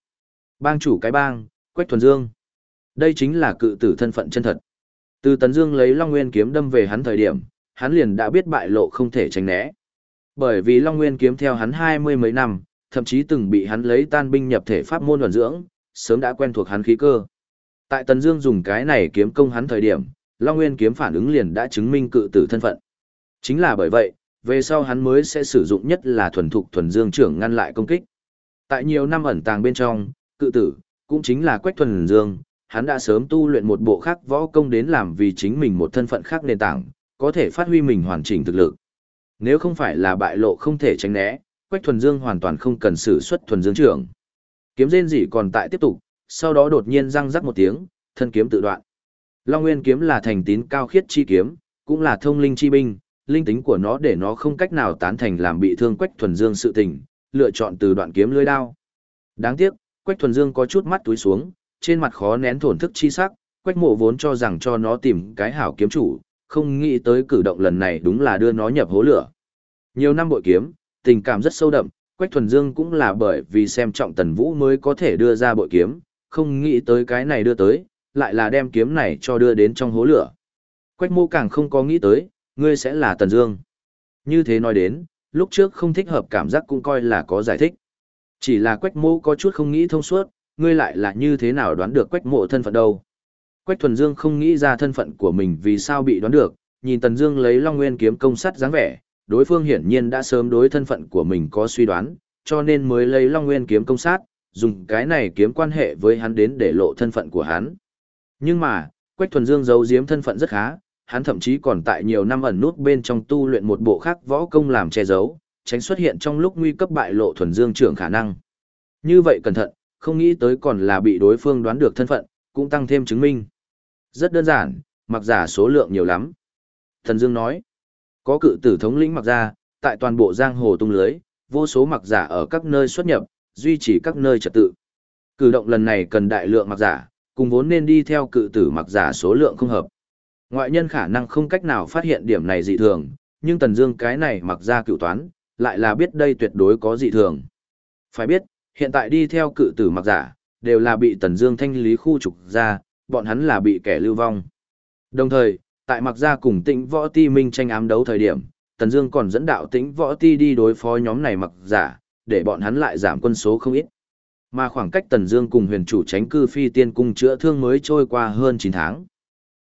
Bang chủ cái bang, Quách Thuần Dương. Đây chính là cự tử thân phận chân thật. Từ Tần Dương lấy Long Nguyên kiếm đâm về hắn thời điểm, hắn liền đã biết bại lộ không thể tránh né. Bởi vì Long Nguyên kiếm theo hắn hai mươi mấy năm, thậm chí từng bị hắn lấy tan binh nhập thể pháp môn luận dưỡng, sớm đã quen thuộc hắn khí cơ. Tại Tần Dương dùng cái này kiếm công hắn thời điểm, Long Nguyên kiếm phản ứng liền đã chứng minh cự tử thân phận. Chính là bởi vậy, về sau hắn mới sẽ sử dụng nhất là thuần thục thuần dương trưởng ngăn lại công kích. Tại nhiều năm ẩn tàng bên trong, cự tử cũng chính là Quách thuần dương, hắn đã sớm tu luyện một bộ khác võ công đến làm vì chính mình một thân phận khác nền tảng, có thể phát huy mình hoàn chỉnh thực lực. Nếu không phải là bại lộ không thể tránh né, Quách Thuần Dương hoàn toàn không cần sử xuất Thuần Dương trưởng. Kiếm rên rỉ còn tại tiếp tục, sau đó đột nhiên răng rắc một tiếng, thân kiếm tự đoạn. Long Nguyên kiếm là thành tín cao khiết chi kiếm, cũng là thông linh chi binh, linh tính của nó để nó không cách nào tán thành làm bị thương Quách Thuần Dương sự tình, lựa chọn từ đoạn kiếm lưỡi đao. Đáng tiếc, Quách Thuần Dương có chút mắt túi xuống, trên mặt khó nén thổn thức chi sắc, Quách Mộ vốn cho rằng cho nó tìm cái hảo kiếm chủ, không nghĩ tới cử động lần này đúng là đưa nó nhập hố lửa. Nhiều năm bội kiếm, tình cảm rất sâu đậm, Quách Thuần Dương cũng là bởi vì xem trọng Tần Vũ mới có thể đưa ra bội kiếm, không nghĩ tới cái này đưa tới, lại là đem kiếm này cho đưa đến trong hố lửa. Quách mô càng không có nghĩ tới, ngươi sẽ là Tần Dương. Như thế nói đến, lúc trước không thích hợp cảm giác cũng coi là có giải thích. Chỉ là Quách mô có chút không nghĩ thông suốt, ngươi lại là như thế nào đoán được Quách Mộ thân phận đâu? Quách Thuần Dương không nghĩ ra thân phận của mình vì sao bị đoán được, nhìn Tần Dương lấy Long Nguyên kiếm công sắt dáng vẻ, đối phương hiển nhiên đã sớm đối thân phận của mình có suy đoán, cho nên mới lấy Long Nguyên kiếm công sát, dùng cái này kiếm quan hệ với hắn đến để lộ thân phận của hắn. Nhưng mà, Quách Thuần Dương giấu giếm thân phận rất khá, hắn thậm chí còn tại nhiều năm ẩn nút bên trong tu luyện một bộ khác võ công làm che giấu, tránh xuất hiện trong lúc nguy cấp bại lộ Thuần Dương trưởng khả năng. Như vậy cẩn thận, không nghĩ tới còn là bị đối phương đoán được thân phận, cũng tăng thêm chứng minh. Rất đơn giản, mặc giả số lượng nhiều lắm. Thần Dương nói, có cự tử thống lĩnh mặc ra, tại toàn bộ giang hồ tung lưới, vô số mặc giả ở các nơi xuất nhập, duy trì các nơi trật tự. Cử động lần này cần đại lượng mặc giả, cùng vốn nên đi theo cự tử mặc giả số lượng không hợp. Ngoại nhân khả năng không cách nào phát hiện điểm này dị thường, nhưng Tần Dương cái này mặc ra cựu toán, lại là biết đây tuyệt đối có dị thường. Phải biết, hiện tại đi theo cự tử mặc giả, đều là bị Tần Dương thanh lý khu trục ra, bọn hắn là bị kẻ lưu vong. Đồng thời, tại mặc gia cùng tĩnh võ ti minh tranh ám đấu thời điểm, Tần Dương còn dẫn đạo tĩnh võ ti đi đối phó nhóm này mặc giả, để bọn hắn lại giảm quân số không ít. Mà khoảng cách Tần Dương cùng huyền chủ tránh cư phi tiên cung chữa thương mới trôi qua hơn 9 tháng.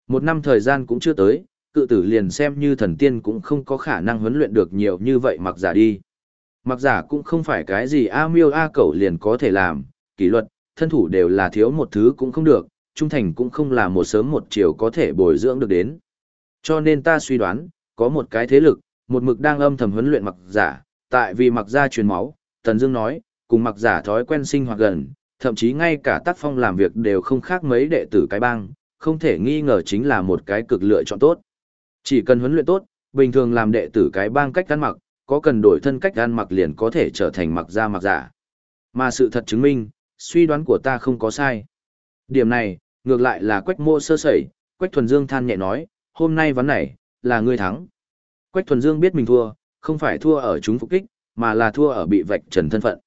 Một năm thời gian cũng chưa tới, cự tử liền xem như thần tiên cũng không có khả năng huấn luyện được nhiều như vậy mặc giả đi. Mặc giả cũng không phải cái gì A miêu A cẩu liền có thể làm, kỷ luật, thân thủ đều là thiếu một thứ cũng không được, trung thành cũng không là một sớm một chiều có thể bồi dưỡng được đến. Cho nên ta suy đoán, có một cái thế lực, một mực đang âm thầm huấn luyện mặc giả, tại vì mặc gia truyền máu, Tần Dương nói, cùng mặc giả thói quen sinh hoạt gần, thậm chí ngay cả tác phong làm việc đều không khác mấy đệ tử cái bang, không thể nghi ngờ chính là một cái cực lựa chọn tốt. Chỉ cần huấn luyện tốt, bình thường làm đệ tử cái bang cách ăn mặc, có cần đổi thân cách ăn mặc liền có thể trở thành mặc gia mặc giả. Mà sự thật chứng minh, suy đoán của ta không có sai. Điểm này, ngược lại là Quách Mô sơ sẩy, Quách Thuần Dương than nhẹ nói, hôm nay ván này, là ngươi thắng. Quách Thuần Dương biết mình thua, không phải thua ở chúng phục kích, mà là thua ở bị vạch trần thân phận.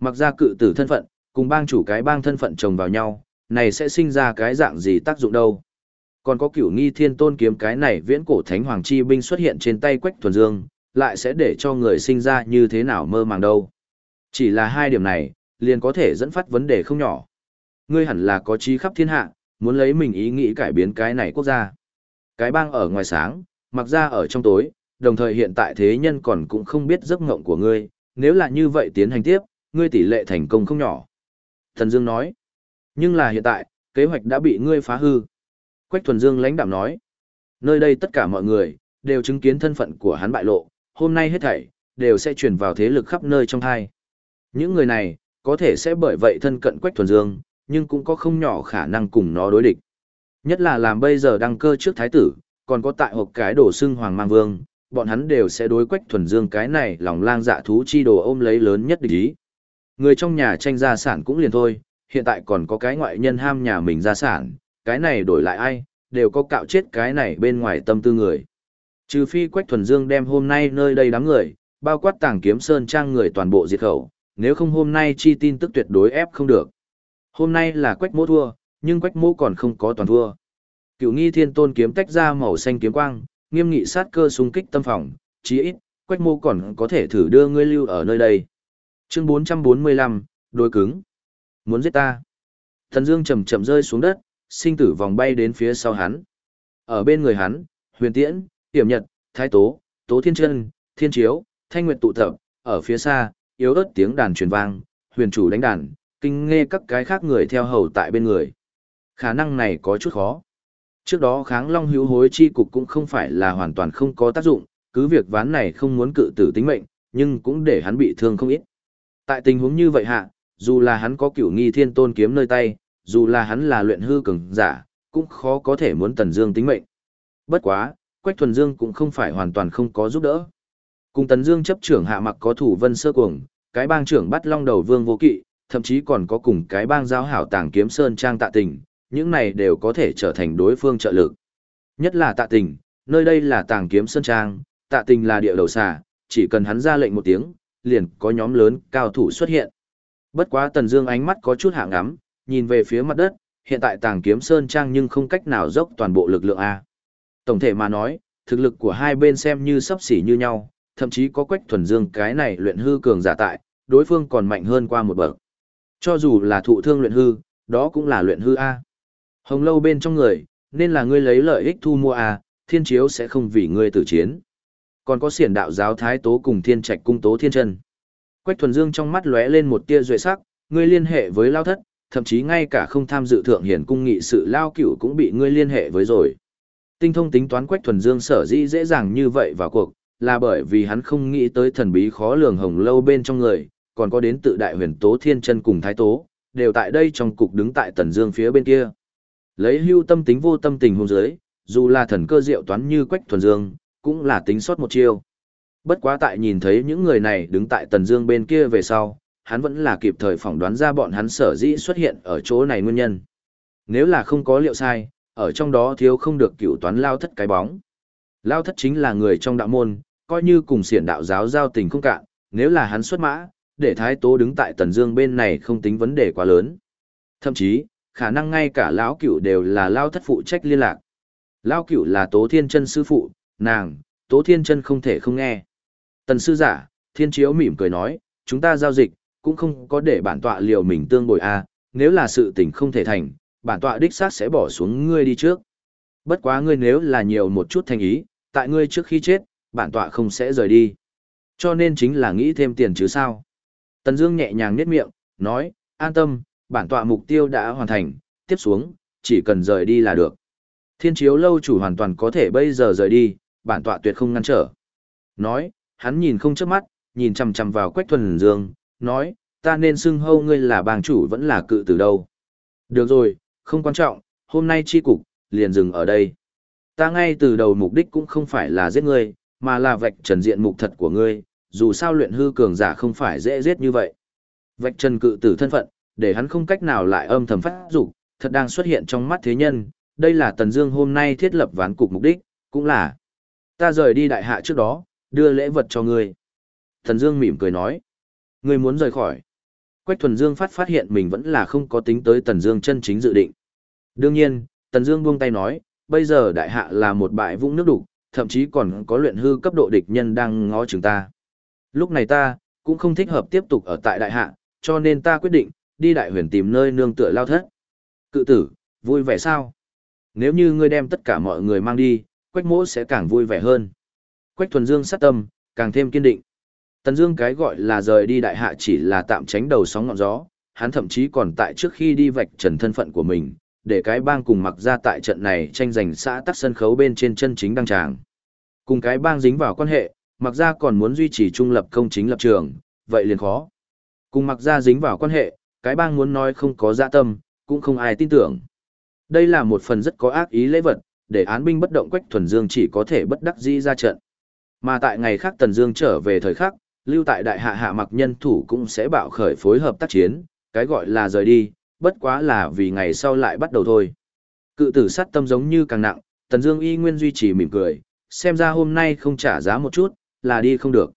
Mặc ra cự tử thân phận, cùng bang chủ cái bang thân phận chồng vào nhau, này sẽ sinh ra cái dạng gì tác dụng đâu. Còn có cửu nghi thiên tôn kiếm cái này viễn cổ thánh hoàng chi binh xuất hiện trên tay Quách Thuần Dương, lại sẽ để cho người sinh ra như thế nào mơ màng đâu. Chỉ là hai điểm này, liền có thể dẫn phát vấn đề không nhỏ. Ngươi hẳn là có trí khắp thiên hạ, muốn lấy mình ý nghĩ cải biến cái này quốc gia. Cái bang ở ngoài sáng, mặc ra ở trong tối, đồng thời hiện tại thế nhân còn cũng không biết giấc ngộng của ngươi, nếu là như vậy tiến hành tiếp, ngươi tỷ lệ thành công không nhỏ. Thần Dương nói, nhưng là hiện tại, kế hoạch đã bị ngươi phá hư. Quách Thuần Dương lãnh đạm nói, nơi đây tất cả mọi người, đều chứng kiến thân phận của hắn bại lộ, hôm nay hết thảy, đều sẽ truyền vào thế lực khắp nơi trong thai. Những người này, có thể sẽ bởi vậy thân cận Quách Thuần Dương, nhưng cũng có không nhỏ khả năng cùng nó đối địch. Nhất là làm bây giờ đăng cơ trước thái tử, còn có tại hộp cái đổ xưng hoàng mang vương, bọn hắn đều sẽ đối quách thuần dương cái này lòng lang dạ thú chi đồ ôm lấy lớn nhất địch ý. Người trong nhà tranh gia sản cũng liền thôi, hiện tại còn có cái ngoại nhân ham nhà mình gia sản, cái này đổi lại ai, đều có cạo chết cái này bên ngoài tâm tư người. Trừ phi quách thuần dương đem hôm nay nơi đây đám người, bao quát tàng kiếm sơn trang người toàn bộ diệt khẩu, nếu không hôm nay chi tin tức tuyệt đối ép không được. Hôm nay là quách mô thua, nhưng quách mô còn không có toàn thua. Cựu nghi thiên tôn kiếm tách ra màu xanh kiếm quang, nghiêm nghị sát cơ xung kích tâm phòng, chí ít, quách mô còn có thể thử đưa ngươi lưu ở nơi đây. Chương 445, đối cứng. Muốn giết ta. Thần Dương chậm chậm rơi xuống đất, sinh tử vòng bay đến phía sau hắn. Ở bên người hắn, Huyền Tiễn, Tiểm Nhật, Thái Tố, Tố Thiên Chân, Thiên Chiếu, Thanh Nguyệt tụ tập, ở phía xa, yếu ớt tiếng đàn truyền vang, huyền chủ đánh đàn, kinh nghe các cái khác người theo hầu tại bên người. Khả năng này có chút khó. Trước đó kháng long hữu hối chi cục cũng không phải là hoàn toàn không có tác dụng, cứ việc ván này không muốn cự tử tính mệnh, nhưng cũng để hắn bị thương không ít. Tại tình huống như vậy hạ, dù là hắn có cửu nghi thiên tôn kiếm nơi tay, dù là hắn là luyện hư cường giả, cũng khó có thể muốn Tần Dương tính mệnh. Bất quá, Quách Thuần Dương cũng không phải hoàn toàn không có giúp đỡ. Cùng Tần Dương chấp trưởng hạ mặc có thủ Vân Sơ Cuồng, cái bang trưởng bắt Long Đầu Vương Vô Kỵ, thậm chí còn có cùng cái bang giáo hảo Tàng Kiếm Sơn Trang Tạ Tình, những này đều có thể trở thành đối phương trợ lực. Nhất là Tạ Tình, nơi đây là Tàng Kiếm Sơn Trang, Tạ Tình là địa đầu xà, chỉ cần hắn ra lệnh một tiếng, liền có nhóm lớn cao thủ xuất hiện. Bất quá Tần Dương ánh mắt có chút hạ ngắm, nhìn về phía mặt đất, hiện tại Tàng Kiếm Sơn Trang nhưng không cách nào dốc toàn bộ lực lượng a. Tổng thể mà nói, thực lực của hai bên xem như sắp xỉ như nhau, thậm chí có Quách Thuần Dương cái này luyện hư cường giả tại, đối phương còn mạnh hơn qua một bậc. Cho dù là thụ thương luyện hư, đó cũng là luyện hư a. Hồng lâu bên trong người, nên là ngươi lấy lợi ích thu mua à? thiên chiếu sẽ không vì ngươi tử chiến. Còn có siển đạo giáo thái tố cùng thiên trạch cung tố thiên chân. Quách thuần dương trong mắt lóe lên một tia duệ sắc, ngươi liên hệ với lao thất, thậm chí ngay cả không tham dự thượng hiển cung nghị sự lao cửu cũng bị ngươi liên hệ với rồi. Tinh thông tính toán Quách thuần dương sở dĩ dễ dàng như vậy vào cuộc, là bởi vì hắn không nghĩ tới thần bí khó lường hồng lâu bên trong người, còn có đến tự đại huyền tố thiên chân cùng thái tố, đều tại đây trong cục đứng tại tần dương phía bên kia. Lấy hưu tâm tính vô tâm tình hôn giới, dù là thần cơ diệu toán như Quách thuần dương, cũng là tính sót một chiêu. Bất quá tại nhìn thấy những người này đứng tại Tần Dương bên kia về sau, hắn vẫn là kịp thời phỏng đoán ra bọn hắn sở dĩ xuất hiện ở chỗ này nguyên nhân. Nếu là không có liệu sai, ở trong đó thiếu không được cửu toán lao thất cái bóng. Lao thất chính là người trong đạo môn, coi như cùng xiển đạo giáo giao tình không cạn, nếu là hắn xuất mã, để Thái Tố đứng tại Tần Dương bên này không tính vấn đề quá lớn. Thậm chí, khả năng ngay cả lão cửu đều là lao thất phụ trách liên lạc. Lao cửu là Tố Thiên Chân sư phụ, nàng, Tố Thiên Chân không thể không nghe. Tần sư giả, thiên chiếu mỉm cười nói, chúng ta giao dịch, cũng không có để bản tọa liều mình tương bồi a nếu là sự tình không thể thành, bản tọa đích xác sẽ bỏ xuống ngươi đi trước. Bất quá ngươi nếu là nhiều một chút thành ý, tại ngươi trước khi chết, bản tọa không sẽ rời đi. Cho nên chính là nghĩ thêm tiền chứ sao. Tần Dương nhẹ nhàng nhếch miệng, nói, an tâm, bản tọa mục tiêu đã hoàn thành, tiếp xuống, chỉ cần rời đi là được. Thiên chiếu lâu chủ hoàn toàn có thể bây giờ rời đi, bản tọa tuyệt không ngăn trở. Nói, hắn nhìn không chớp mắt, nhìn chằm chằm vào Quách Thuần Dương, nói, ta nên xưng hâu ngươi là bang chủ vẫn là cự từ đâu. Được rồi, không quan trọng, hôm nay chi cục, liền dừng ở đây. Ta ngay từ đầu mục đích cũng không phải là giết ngươi, mà là vạch trần diện mục thật của ngươi, dù sao luyện hư cường giả không phải dễ giết như vậy. Vạch trần cự tử thân phận, để hắn không cách nào lại âm thầm phát dục, thật đang xuất hiện trong mắt thế nhân, đây là Tần Dương hôm nay thiết lập ván cục mục đích, cũng là ta rời đi đại hạ trước đó, đưa lễ vật cho ngươi. Thần Dương mỉm cười nói, ngươi muốn rời khỏi. Quách Thuần Dương phát phát hiện mình vẫn là không có tính tới Tần Dương chân chính dự định. Đương nhiên, Tần Dương buông tay nói, bây giờ đại hạ là một bãi vũng nước đục, thậm chí còn có luyện hư cấp độ địch nhân đang ngó chừng ta. Lúc này ta cũng không thích hợp tiếp tục ở tại đại hạ, cho nên ta quyết định đi đại huyền tìm nơi nương tựa lao thất. Cự tử, vui vẻ sao? Nếu như ngươi đem tất cả mọi người mang đi, Quách Mỗ sẽ càng vui vẻ hơn. Quách thuần dương sát tâm, càng thêm kiên định. Tần Dương cái gọi là rời đi đại hạ chỉ là tạm tránh đầu sóng ngọn gió, hắn thậm chí còn tại trước khi đi vạch trần thân phận của mình, để cái bang cùng mặc ra tại trận này tranh giành xã tắc sân khấu bên trên chân chính đăng tràng. Cùng cái bang dính vào quan hệ, mặc ra còn muốn duy trì trung lập công chính lập trường, vậy liền khó. Cùng mặc ra dính vào quan hệ, cái bang muốn nói không có dạ tâm, cũng không ai tin tưởng. Đây là một phần rất có ác ý lễ vật, để án binh bất động Quách Thuần Dương chỉ có thể bất đắc dĩ ra trận. Mà tại ngày khác Tần Dương trở về thời khắc, lưu tại đại hạ hạ mặc nhân thủ cũng sẽ bạo khởi phối hợp tác chiến, cái gọi là rời đi, bất quá là vì ngày sau lại bắt đầu thôi. Cự tử sát tâm giống như càng nặng, Tần Dương y nguyên duy trì mỉm cười, xem ra hôm nay không trả giá một chút, là đi không được.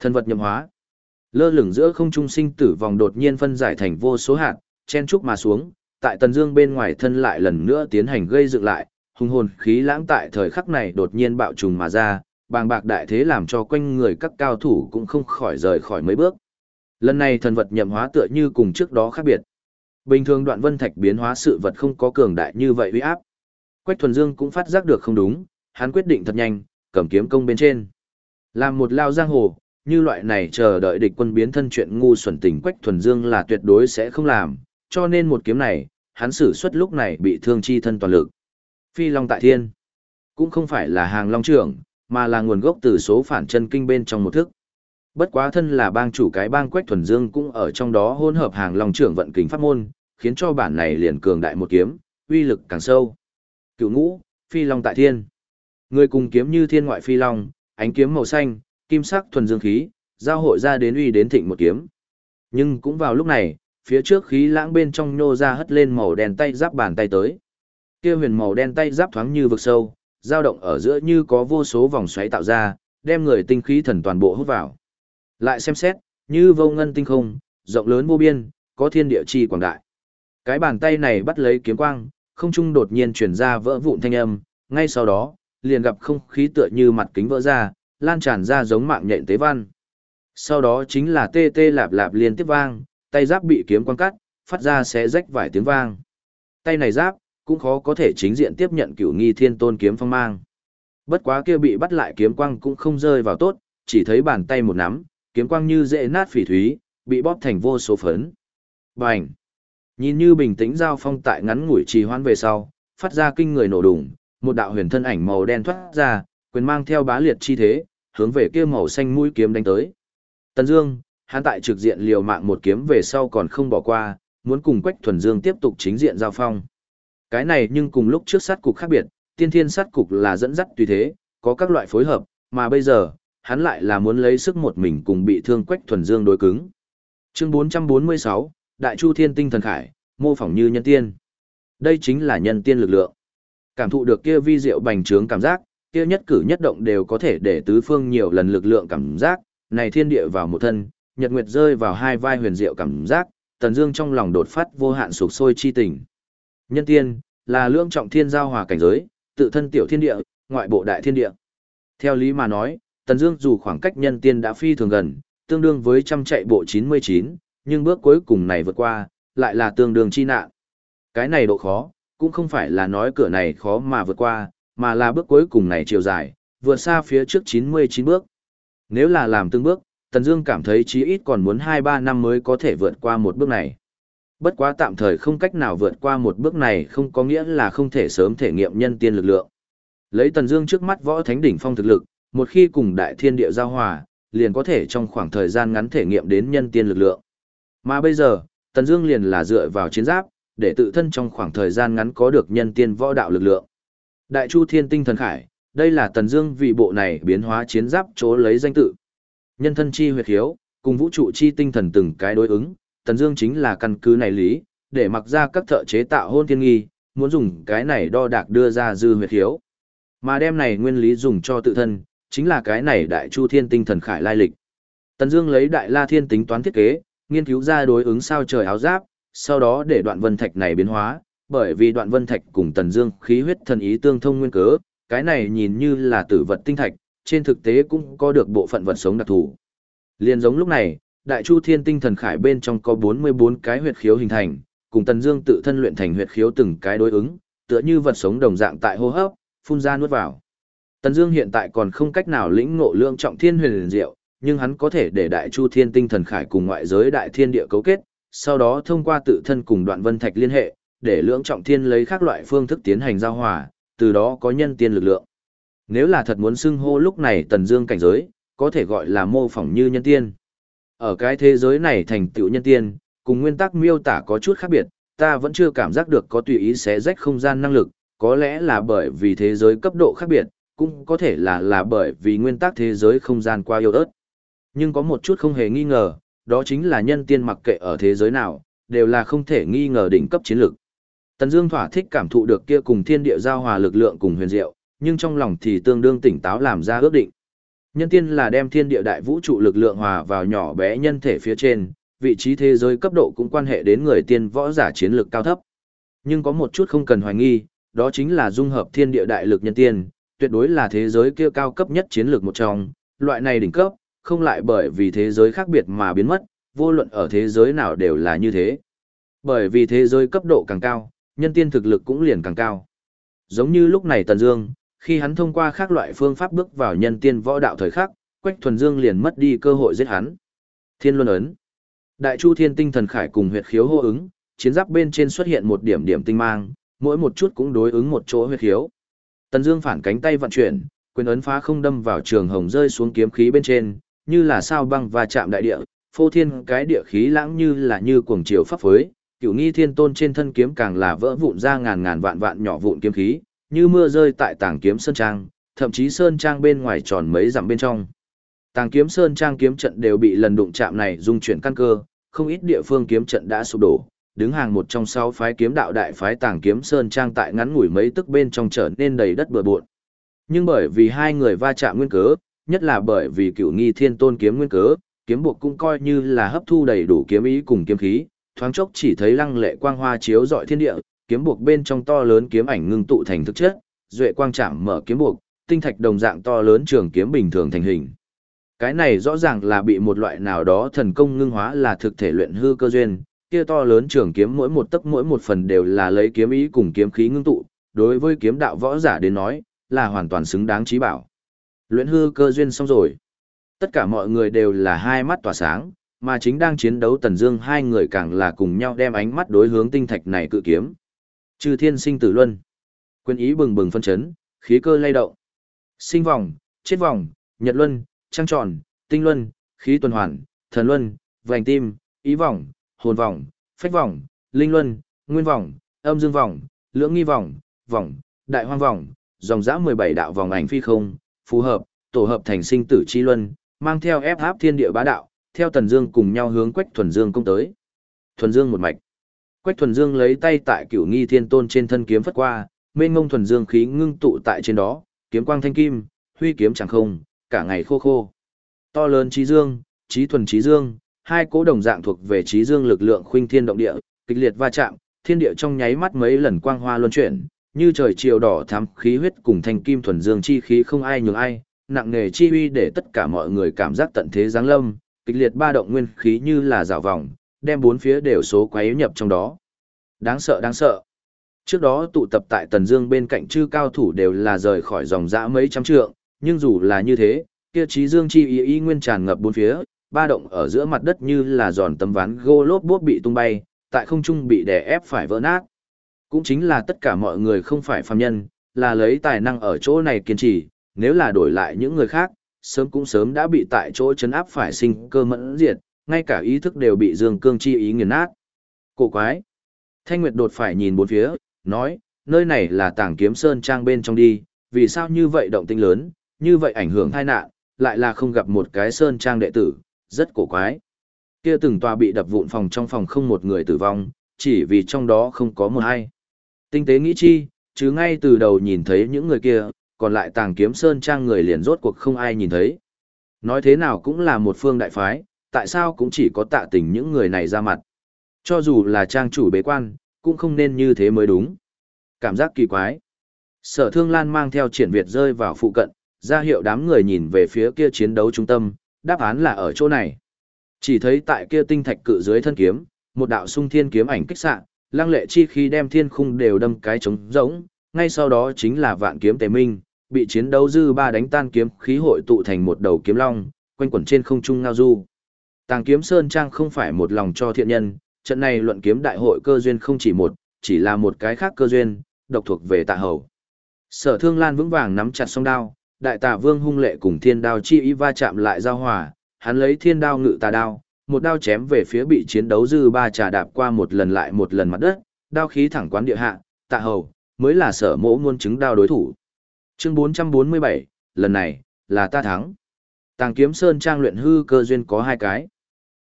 Thần vật nhậm hóa. Lơ lửng giữa không trung sinh tử vòng đột nhiên phân giải thành vô số hạt, chen trúc mà xuống, tại Tần Dương bên ngoài thân lại lần nữa tiến hành gây dựng lại, hùng hồn khí lãng tại thời khắc này đột nhiên bạo trùng mà ra, bàng bạc đại thế làm cho quanh người các cao thủ cũng không khỏi rời khỏi mấy bước. Lần này thần vật nhậm hóa tựa như cùng trước đó khác biệt. Bình thường đoạn vân thạch biến hóa sự vật không có cường đại như vậy uy áp. Quách thuần dương cũng phát giác được không đúng, hắn quyết định thật nhanh, cầm kiếm công bên trên. Làm một lao giang hồ, như loại này chờ đợi địch quân biến thân chuyện ngu xuẩn tình Quách thuần dương là tuyệt đối sẽ không làm, cho nên một kiếm này, hắn sử xuất lúc này bị thương chi thân toàn lực. Phi Long tại thiên, cũng không phải là hàng long trưởng, mà là nguồn gốc từ số phản chân kinh bên trong một thức. Bất quá thân là bang chủ cái bang Quách Thuần Dương cũng ở trong đó hỗn hợp hàng long trưởng vận kình pháp môn, khiến cho bản này liền cường đại một kiếm, uy lực càng sâu. Cửu ngũ, Phi Long tại thiên. Người cùng kiếm như thiên ngoại phi long, ánh kiếm màu xanh, kim sắc thuần dương khí, giao hội ra đến uy đến thịnh một kiếm. Nhưng cũng vào lúc này, phía trước khí lãng bên trong nhô ra hất lên màu đen tay giáp bàn tay tới. Kia huyền màu đen tay giáp thoáng như vực sâu, dao động ở giữa như có vô số vòng xoáy tạo ra, đem người tinh khí thần toàn bộ hút vào. Lại xem xét, như vô ngân tinh không, rộng lớn vô biên, có thiên địa chi quảng đại. Cái bàn tay này bắt lấy kiếm quang, không trung đột nhiên truyền ra vỡ vụn thanh âm, ngay sau đó, liền gặp không khí tựa như mặt kính vỡ ra, lan tràn ra giống mạng nhện tế văn. Sau đó chính là tê tê lạp lạp liên tiếp vang, tay giáp bị kiếm quang cắt, phát ra xé rách vài tiếng vang. Tay này giáp, cũng khó có thể chính diện tiếp nhận cửu nghi thiên tôn kiếm phong mang. Bất quá kia bị bắt lại kiếm quang cũng không rơi vào tốt, chỉ thấy bàn tay một nắm, kiếm quang như dễ nát phỉ thúy, bị bóp thành vô số phấn. Bành! Nhìn như bình tĩnh giao phong tại ngắn ngủi trì hoãn về sau, phát ra kinh người nổ đùng, một đạo huyền thân ảnh màu đen thoát ra, quyền mang theo bá liệt chi thế, hướng về kia màu xanh mũi kiếm đánh tới. Tần Dương, hắn tại trực diện liều mạng một kiếm về sau còn không bỏ qua, muốn cùng Quách Thuần Dương tiếp tục chính diện giao phong. Cái này nhưng cùng lúc trước sát cục khác biệt, tiên thiên sát cục là dẫn dắt tùy thế, có các loại phối hợp, mà bây giờ, hắn lại là muốn lấy sức một mình cùng bị thương Quách Thuần Dương đối cứng. Chương 446, Đại Chu Thiên Tinh Thần Khải, mô phỏng như nhân tiên. Đây chính là nhân tiên lực lượng. Cảm thụ được kia vi diệu bành trướng cảm giác, kia nhất cử nhất động đều có thể để tứ phương nhiều lần lực lượng cảm giác, này thiên địa vào một thân, nhật nguyệt rơi vào hai vai huyền diệu cảm giác, Tần Dương trong lòng đột phát vô hạn sục sôi chi tình. Nhân tiên là lượng trọng thiên giao hòa cảnh giới, tự thân tiểu thiên địa, ngoại bộ đại thiên địa. Theo lý mà nói, Tần Dương dù khoảng cách nhân tiên đã phi thường gần, tương đương với trăm chạy bộ 99, nhưng bước cuối cùng này vượt qua, lại là tương đương chi nạn. Cái này độ khó, cũng không phải là nói cửa này khó mà vượt qua, mà là bước cuối cùng này chiều dài, vượt xa phía trước 99 bước. Nếu là làm từng bước, Tần Dương cảm thấy chí ít còn muốn 2-3 năm mới có thể vượt qua một bước này. Bất quá tạm thời không cách nào vượt qua một bước này không có nghĩa là không thể sớm thể nghiệm nhân tiên lực lượng. Lấy Tần Dương trước mắt võ thánh đỉnh phong thực lực, một khi cùng đại thiên địa giao hòa, liền có thể trong khoảng thời gian ngắn thể nghiệm đến nhân tiên lực lượng. Mà bây giờ, Tần Dương liền là dựa vào chiến giáp, để tự thân trong khoảng thời gian ngắn có được nhân tiên võ đạo lực lượng. Đại Chu Thiên Tinh Thần Khải, đây là Tần Dương vì bộ này biến hóa chiến giáp chỗ lấy danh tự. Nhân thân chi huyệt hiếu, cùng vũ trụ chi tinh thần từng cái đối ứng, Tần Dương chính là căn cứ này lý, để mặc ra các thợ chế tạo hôn thiên nghi, muốn dùng cái này đo đạc đưa ra dư huyệt hiếu. Mà đem này nguyên lý dùng cho tự thân, chính là cái này Đại Chu Thiên Tinh Thần Khải lai lịch. Tần Dương lấy Đại La Thiên tính toán thiết kế, nghiên cứu ra đối ứng sao trời áo giáp, sau đó để đoạn vân thạch này biến hóa, bởi vì đoạn vân thạch cùng tần dương khí huyết thần ý tương thông nguyên cớ, cái này nhìn như là tử vật tinh thạch, trên thực tế cũng có được bộ phận vật sống đặc thù. Liên giống lúc này, đại chu thiên tinh thần khải bên trong có 44 cái huyệt khiếu hình thành, cùng tần dương tự thân luyện thành huyệt khiếu từng cái đối ứng, tựa như vật sống đồng dạng tại hô hấp, phun ra nuốt vào. Tần Dương hiện tại còn không cách nào lĩnh ngộ lượng trọng thiên huyền diệu, nhưng hắn có thể để đại chu thiên tinh thần khải cùng ngoại giới đại thiên địa cấu kết, sau đó thông qua tự thân cùng đoạn vân thạch liên hệ, để lưỡng trọng thiên lấy các loại phương thức tiến hành giao hòa, từ đó có nhân tiên lực lượng. Nếu là thật muốn xưng hô lúc này tần dương cảnh giới, có thể gọi là mô phỏng như nhân tiên. Ở cái thế giới này thành tựu nhân tiên, cùng nguyên tắc miêu tả có chút khác biệt, ta vẫn chưa cảm giác được có tùy ý xé rách không gian năng lực, có lẽ là bởi vì thế giới cấp độ khác biệt, cũng có thể là là bởi vì nguyên tắc thế giới không gian qua yêu ớt. Nhưng có một chút không hề nghi ngờ, đó chính là nhân tiên mặc kệ ở thế giới nào, đều là không thể nghi ngờ đỉnh cấp chiến lược. Tần Dương thỏa thích cảm thụ được kia cùng thiên địa giao hòa lực lượng cùng huyền diệu, nhưng trong lòng thì tương đương tỉnh táo làm ra ước định. Nhân tiên là đem thiên địa đại vũ trụ lực lượng hòa vào nhỏ bé nhân thể phía trên, vị trí thế giới cấp độ cũng quan hệ đến người tiên võ giả chiến lược cao thấp. Nhưng có một chút không cần hoài nghi, đó chính là dung hợp thiên địa đại lực nhân tiên, tuyệt đối là thế giới kia cao cấp nhất chiến lược một trong, loại này đỉnh cấp, không lại bởi vì thế giới khác biệt mà biến mất, vô luận ở thế giới nào đều là như thế. Bởi vì thế giới cấp độ càng cao, nhân tiên thực lực cũng liền càng cao. Giống như lúc này Tần Dương, khi hắn thông qua các loại phương pháp bước vào nhân tiên võ đạo thời khắc, Quách Thuần Dương liền mất đi cơ hội giết hắn. Thiên Luân ấn. Đại Chu Thiên Tinh Thần Khải cùng huyệt khiếu hô ứng, chiến giáp bên trên xuất hiện một điểm điểm tinh mang, mỗi một chút cũng đối ứng một chỗ huyết khiếu. Tần Dương phản cánh tay vận chuyển, quyền ấn phá không đâm vào trường hồng rơi xuống kiếm khí bên trên, như là sao băng và chạm đại địa, phô thiên cái địa khí lãng như là như cuồng triều pháp phối, cửu nghi thiên tôn trên thân kiếm càng là vỡ vụn ra ngàn ngàn vạn vạn nhỏ vụn kiếm khí, như mưa rơi tại tảng kiếm sơn trang, thậm chí sơn trang bên ngoài tròn mấy dặm bên trong. Tàng kiếm sơn trang kiếm trận đều bị lần đụng chạm này dung chuyển căn cơ, không ít địa phương kiếm trận đã sụp đổ, đứng hàng một trong sáu phái kiếm đạo đại phái Tàng kiếm sơn trang tại ngắn ngủi mấy tức bên trong trở nên đầy đất bừa bộn. Nhưng bởi vì hai người va chạm nguyên cớ, nhất là bởi vì cựu nghi thiên tôn kiếm nguyên cớ, kiếm buộc cũng coi như là hấp thu đầy đủ kiếm ý cùng kiếm khí, thoáng chốc chỉ thấy lăng lệ quang hoa chiếu rọi thiên địa, kiếm buộc bên trong to lớn kiếm ảnh ngưng tụ thành thực chất, duệ quang chạm mở kiếm buộc, tinh thạch đồng dạng to lớn trường kiếm bình thường thành hình. Cái này rõ ràng là bị một loại nào đó thần công ngưng hóa là thực thể luyện hư cơ duyên, kia to lớn trường kiếm mỗi một tấc mỗi một phần đều là lấy kiếm ý cùng kiếm khí ngưng tụ, đối với kiếm đạo võ giả đến nói, là hoàn toàn xứng đáng trí bảo. Luyện hư cơ duyên xong rồi. Tất cả mọi người đều là hai mắt tỏa sáng, mà chính đang chiến đấu Tần Dương hai người càng là cùng nhau đem ánh mắt đối hướng tinh thạch này cự kiếm. Chư thiên sinh tử luân. quyền ý bừng bừng phân chấn, khí cơ lay động. Sinh vòng, chết vòng, nhật luân, trăng tròn, tinh luân, khí tuần hoàn, thần luân, vành tim, ý vòng, hồn vòng, phách vòng, linh luân, nguyên vòng, âm dương vòng, lưỡng nghi vòng, vòng, đại hoang vòng, dòng dã 17 đạo vòng ảnh phi không, phù hợp, tổ hợp thành sinh tử chi luân, mang theo ép áp thiên địa bá đạo, theo Tần Dương cùng nhau hướng Quách Thuần Dương công tới. Thuần Dương một mạch. Quách Thuần Dương lấy tay tại Cửu Nghi Thiên Tôn trên thân kiếm phất qua, mênh mông thuần dương khí ngưng tụ tại trên đó, kiếm quang thanh kim, huy kiếm chẳng không, cả ngày khô khô. To lớn trí dương, trí thuần trí dương, hai cố đồng dạng thuộc về trí dương lực lượng khuynh thiên động địa, kịch liệt va chạm, thiên địa trong nháy mắt mấy lần quang hoa luân chuyển, như trời chiều đỏ thắm khí huyết cùng thanh kim thuần dương chi khí không ai nhường ai, nặng nề chi uy để tất cả mọi người cảm giác tận thế giáng lâm, kịch liệt ba động nguyên khí như là rào vòng, đem bốn phía đều số quấy nhập trong đó. Đáng sợ đáng sợ. Trước đó tụ tập tại Tần Dương bên cạnh chư cao thủ đều là rời khỏi dòng dã mấy trăm trượng, nhưng dù là như thế, kia trí dương chi ý ý nguyên tràn ngập bốn phía, ba động ở giữa mặt đất như là giòn tấm ván gỗ lốp bốp bị tung bay, tại không trung bị đè ép phải vỡ nát. Cũng chính là tất cả mọi người không phải phàm nhân, là lấy tài năng ở chỗ này kiên trì, nếu là đổi lại những người khác, sớm cũng sớm đã bị tại chỗ chấn áp phải sinh cơ mẫn diệt, ngay cả ý thức đều bị dương cương chi ý nghiền nát. Cổ quái. Thanh Nguyệt đột phải nhìn bốn phía, nói, nơi này là tảng kiếm sơn trang bên trong đi, vì sao như vậy động tinh lớn, như vậy ảnh hưởng tai nạn, lại là không gặp một cái sơn trang đệ tử, rất cổ quái. Kia từng tòa bị đập vụn phòng trong phòng không một người tử vong, chỉ vì trong đó không có một ai. Tinh tế nghĩ chi, chứ ngay từ đầu nhìn thấy những người kia, còn lại tàng kiếm sơn trang người liền rốt cuộc không ai nhìn thấy. Nói thế nào cũng là một phương đại phái, tại sao cũng chỉ có tạ tình những người này ra mặt. Cho dù là trang chủ bế quan, cũng không nên như thế mới đúng. Cảm giác kỳ quái. Sở thương lan mang theo triển Việt rơi vào phụ cận, ra hiệu đám người nhìn về phía kia chiến đấu trung tâm, đáp án là ở chỗ này. Chỉ thấy tại kia tinh thạch cự dưới thân kiếm, một đạo sung thiên kiếm ảnh kích xạ, lăng lệ chi khi đem thiên khung đều đâm cái trống rỗng, ngay sau đó chính là vạn kiếm tề minh, bị chiến đấu dư ba đánh tan kiếm khí hội tụ thành một đầu kiếm long, quanh quẩn trên không trung ngao du. Tàng kiếm sơn trang không phải một lòng cho thiện nhân, trận này luận kiếm đại hội cơ duyên không chỉ một, chỉ là một cái khác cơ duyên, độc thuộc về tạ hầu. Sở thương lan vững vàng nắm chặt song đao, đại tà vương hung lệ cùng thiên đao chi ý va chạm lại giao hòa, hắn lấy thiên đao ngự tà đao, một đao chém về phía bị chiến đấu dư ba trà đạp qua một lần lại một lần mặt đất, đao khí thẳng quán địa hạ, tạ hầu, mới là sở mỗ muôn chứng đao đối thủ. Chương 447, lần này, là ta thắng. Tàng kiếm sơn trang luyện hư cơ duyên có hai cái.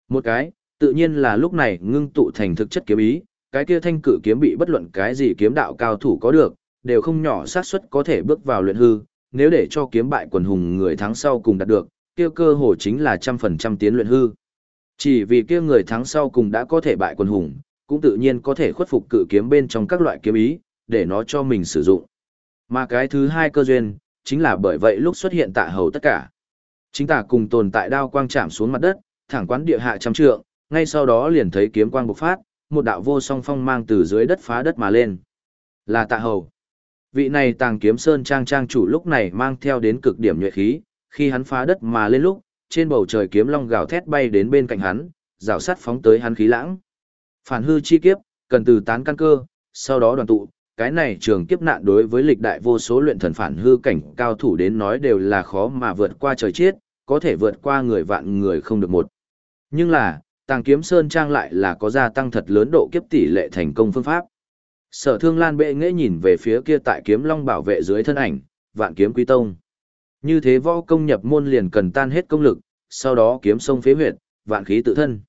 Một cái, tự nhiên là lúc này ngưng tụ thành thực chất kiếm ý, cái kia thanh cử kiếm bị bất luận cái gì kiếm đạo cao thủ có được, đều không nhỏ xác suất có thể bước vào luyện hư, nếu để cho kiếm bại quần hùng người thắng sau cùng đạt được, kia cơ hội chính là trăm phần trăm tiến luyện hư. Chỉ vì kia người thắng sau cùng đã có thể bại quần hùng, cũng tự nhiên có thể khuất phục cự kiếm bên trong các loại kiếm ý, để nó cho mình sử dụng. Mà cái thứ hai cơ duyên, chính là bởi vậy lúc xuất hiện tạ hầu tất cả. Chính tả cùng tồn tại đao quang chạm xuống mặt đất, thẳng quán địa hạ trăm trượng, ngay sau đó liền thấy kiếm quang bộc phát, một đạo vô song phong mang từ dưới đất phá đất mà lên. Là tạ hầu. Vị này tàng kiếm sơn trang trang chủ lúc này mang theo đến cực điểm nhuệ khí, khi hắn phá đất mà lên lúc, trên bầu trời kiếm long gào thét bay đến bên cạnh hắn, rào sắt phóng tới hắn khí lãng. Phản hư chi kiếp, cần từ tán căn cơ, sau đó đoàn tụ, cái này trường kiếp nạn đối với lịch đại vô số luyện thần phản hư cảnh cao thủ đến nói đều là khó mà vượt qua trời chết, có thể vượt qua người vạn người không được một. Nhưng là, tàng kiếm sơn trang lại là có gia tăng thật lớn độ kiếp tỷ lệ thành công phương pháp. Sở thương lan bệ nghệ nhìn về phía kia tại kiếm long bảo vệ dưới thân ảnh, vạn kiếm quý tông. Như thế võ công nhập môn liền cần tan hết công lực, sau đó kiếm sông phế huyệt, vạn khí tự thân.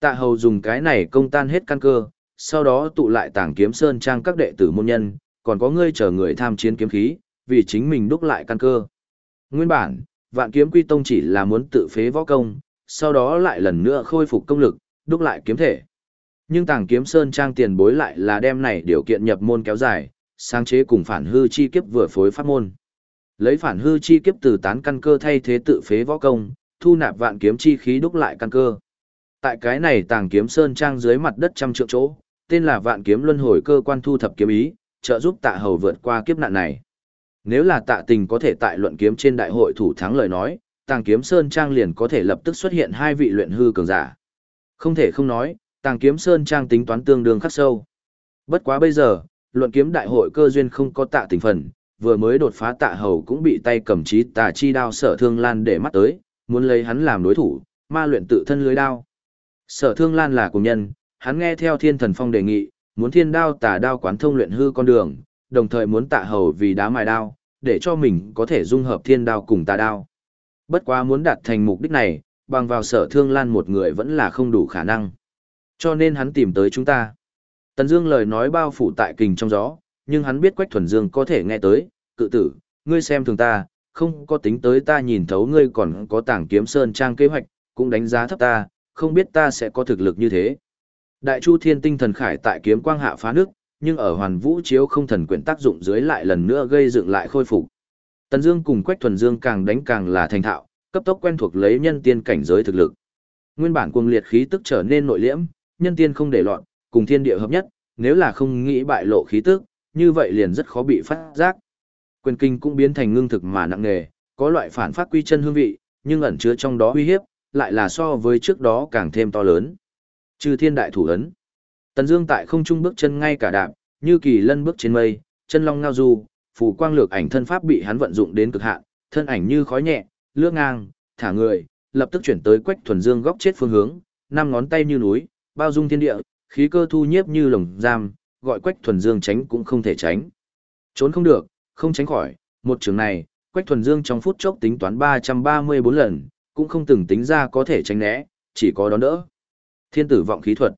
Tạ hầu dùng cái này công tan hết căn cơ, sau đó tụ lại tàng kiếm sơn trang các đệ tử môn nhân, còn có ngươi chờ người tham chiến kiếm khí, vì chính mình đúc lại căn cơ. Nguyên bản, vạn kiếm quy tông chỉ là muốn tự phế võ công, sau đó lại lần nữa khôi phục công lực, đúc lại kiếm thể. Nhưng tàng kiếm sơn trang tiền bối lại là đem này điều kiện nhập môn kéo dài, sáng chế cùng phản hư chi kiếp vừa phối pháp môn. Lấy phản hư chi kiếp từ tán căn cơ thay thế tự phế võ công, thu nạp vạn kiếm chi khí đúc lại căn cơ. Tại cái này tàng kiếm sơn trang dưới mặt đất trăm trượng chỗ, tên là vạn kiếm luân hồi cơ quan thu thập kiếm ý, trợ giúp tạ hầu vượt qua kiếp nạn này. Nếu là tạ tình có thể tại luận kiếm trên đại hội thủ thắng lời nói, tàng kiếm sơn trang liền có thể lập tức xuất hiện hai vị luyện hư cường giả. Không thể không nói, tàng kiếm sơn trang tính toán tương đương khắc sâu. Bất quá bây giờ, luận kiếm đại hội cơ duyên không có tạ tình phần, vừa mới đột phá tạ hầu cũng bị tay cầm trí tà chi đao sở thương lan để mắt tới, muốn lấy hắn làm đối thủ, ma luyện tự thân lưới đao. Sở thương lan là cùng nhân, hắn nghe theo thiên thần phong đề nghị, muốn thiên đao tà đao quán thông luyện hư con đường, đồng thời muốn tạ hầu vì đá mài đao, để cho mình có thể dung hợp thiên đao cùng tà đao. Bất quá muốn đạt thành mục đích này, bằng vào sở thương lan một người vẫn là không đủ khả năng. Cho nên hắn tìm tới chúng ta. Tần Dương lời nói bao phủ tại kình trong gió, nhưng hắn biết Quách Thuần Dương có thể nghe tới, cự tử, ngươi xem thường ta, không có tính tới ta nhìn thấu ngươi còn có tảng kiếm sơn trang kế hoạch, cũng đánh giá thấp ta, không biết ta sẽ có thực lực như thế. Đại Chu Thiên Tinh Thần Khải tại kiếm quang hạ phá nước, nhưng ở Hoàn Vũ chiếu không thần quyển tác dụng dưới lại lần nữa gây dựng lại khôi phục. Tần Dương cùng Quách Thuần Dương càng đánh càng là thành thạo, cấp tốc quen thuộc lấy nhân tiên cảnh giới thực lực. Nguyên bản cuồng liệt khí tức trở nên nội liễm, nhân tiên không để loạn, cùng thiên địa hợp nhất, nếu là không nghĩ bại lộ khí tức, như vậy liền rất khó bị phát giác. Quyền kinh cũng biến thành ngưng thực mà nặng nề, có loại phản phát quy chân hương vị, nhưng ẩn chứa trong đó uy hiếp, lại là so với trước đó càng thêm to lớn. Trừ thiên đại thủ ấn. Tần Dương tại không trung bước chân ngay cả đạp, như kỳ lân bước trên mây, chân long ngao du, phù quang lược ảnh thân pháp bị hắn vận dụng đến cực hạn, thân ảnh như khói nhẹ, lướt ngang, thả người, lập tức chuyển tới Quách Thuần Dương góc chết phương hướng, năm ngón tay như núi, bao dung thiên địa, khí cơ thu nhiếp như lồng giam, gọi Quách Thuần Dương tránh cũng không thể tránh. Trốn không được, không tránh khỏi, một trường này, Quách Thuần Dương trong phút chốc tính toán 334 lần, cũng không từng tính ra có thể tránh né, chỉ có đón đỡ. Thiên tử vọng khí thuật.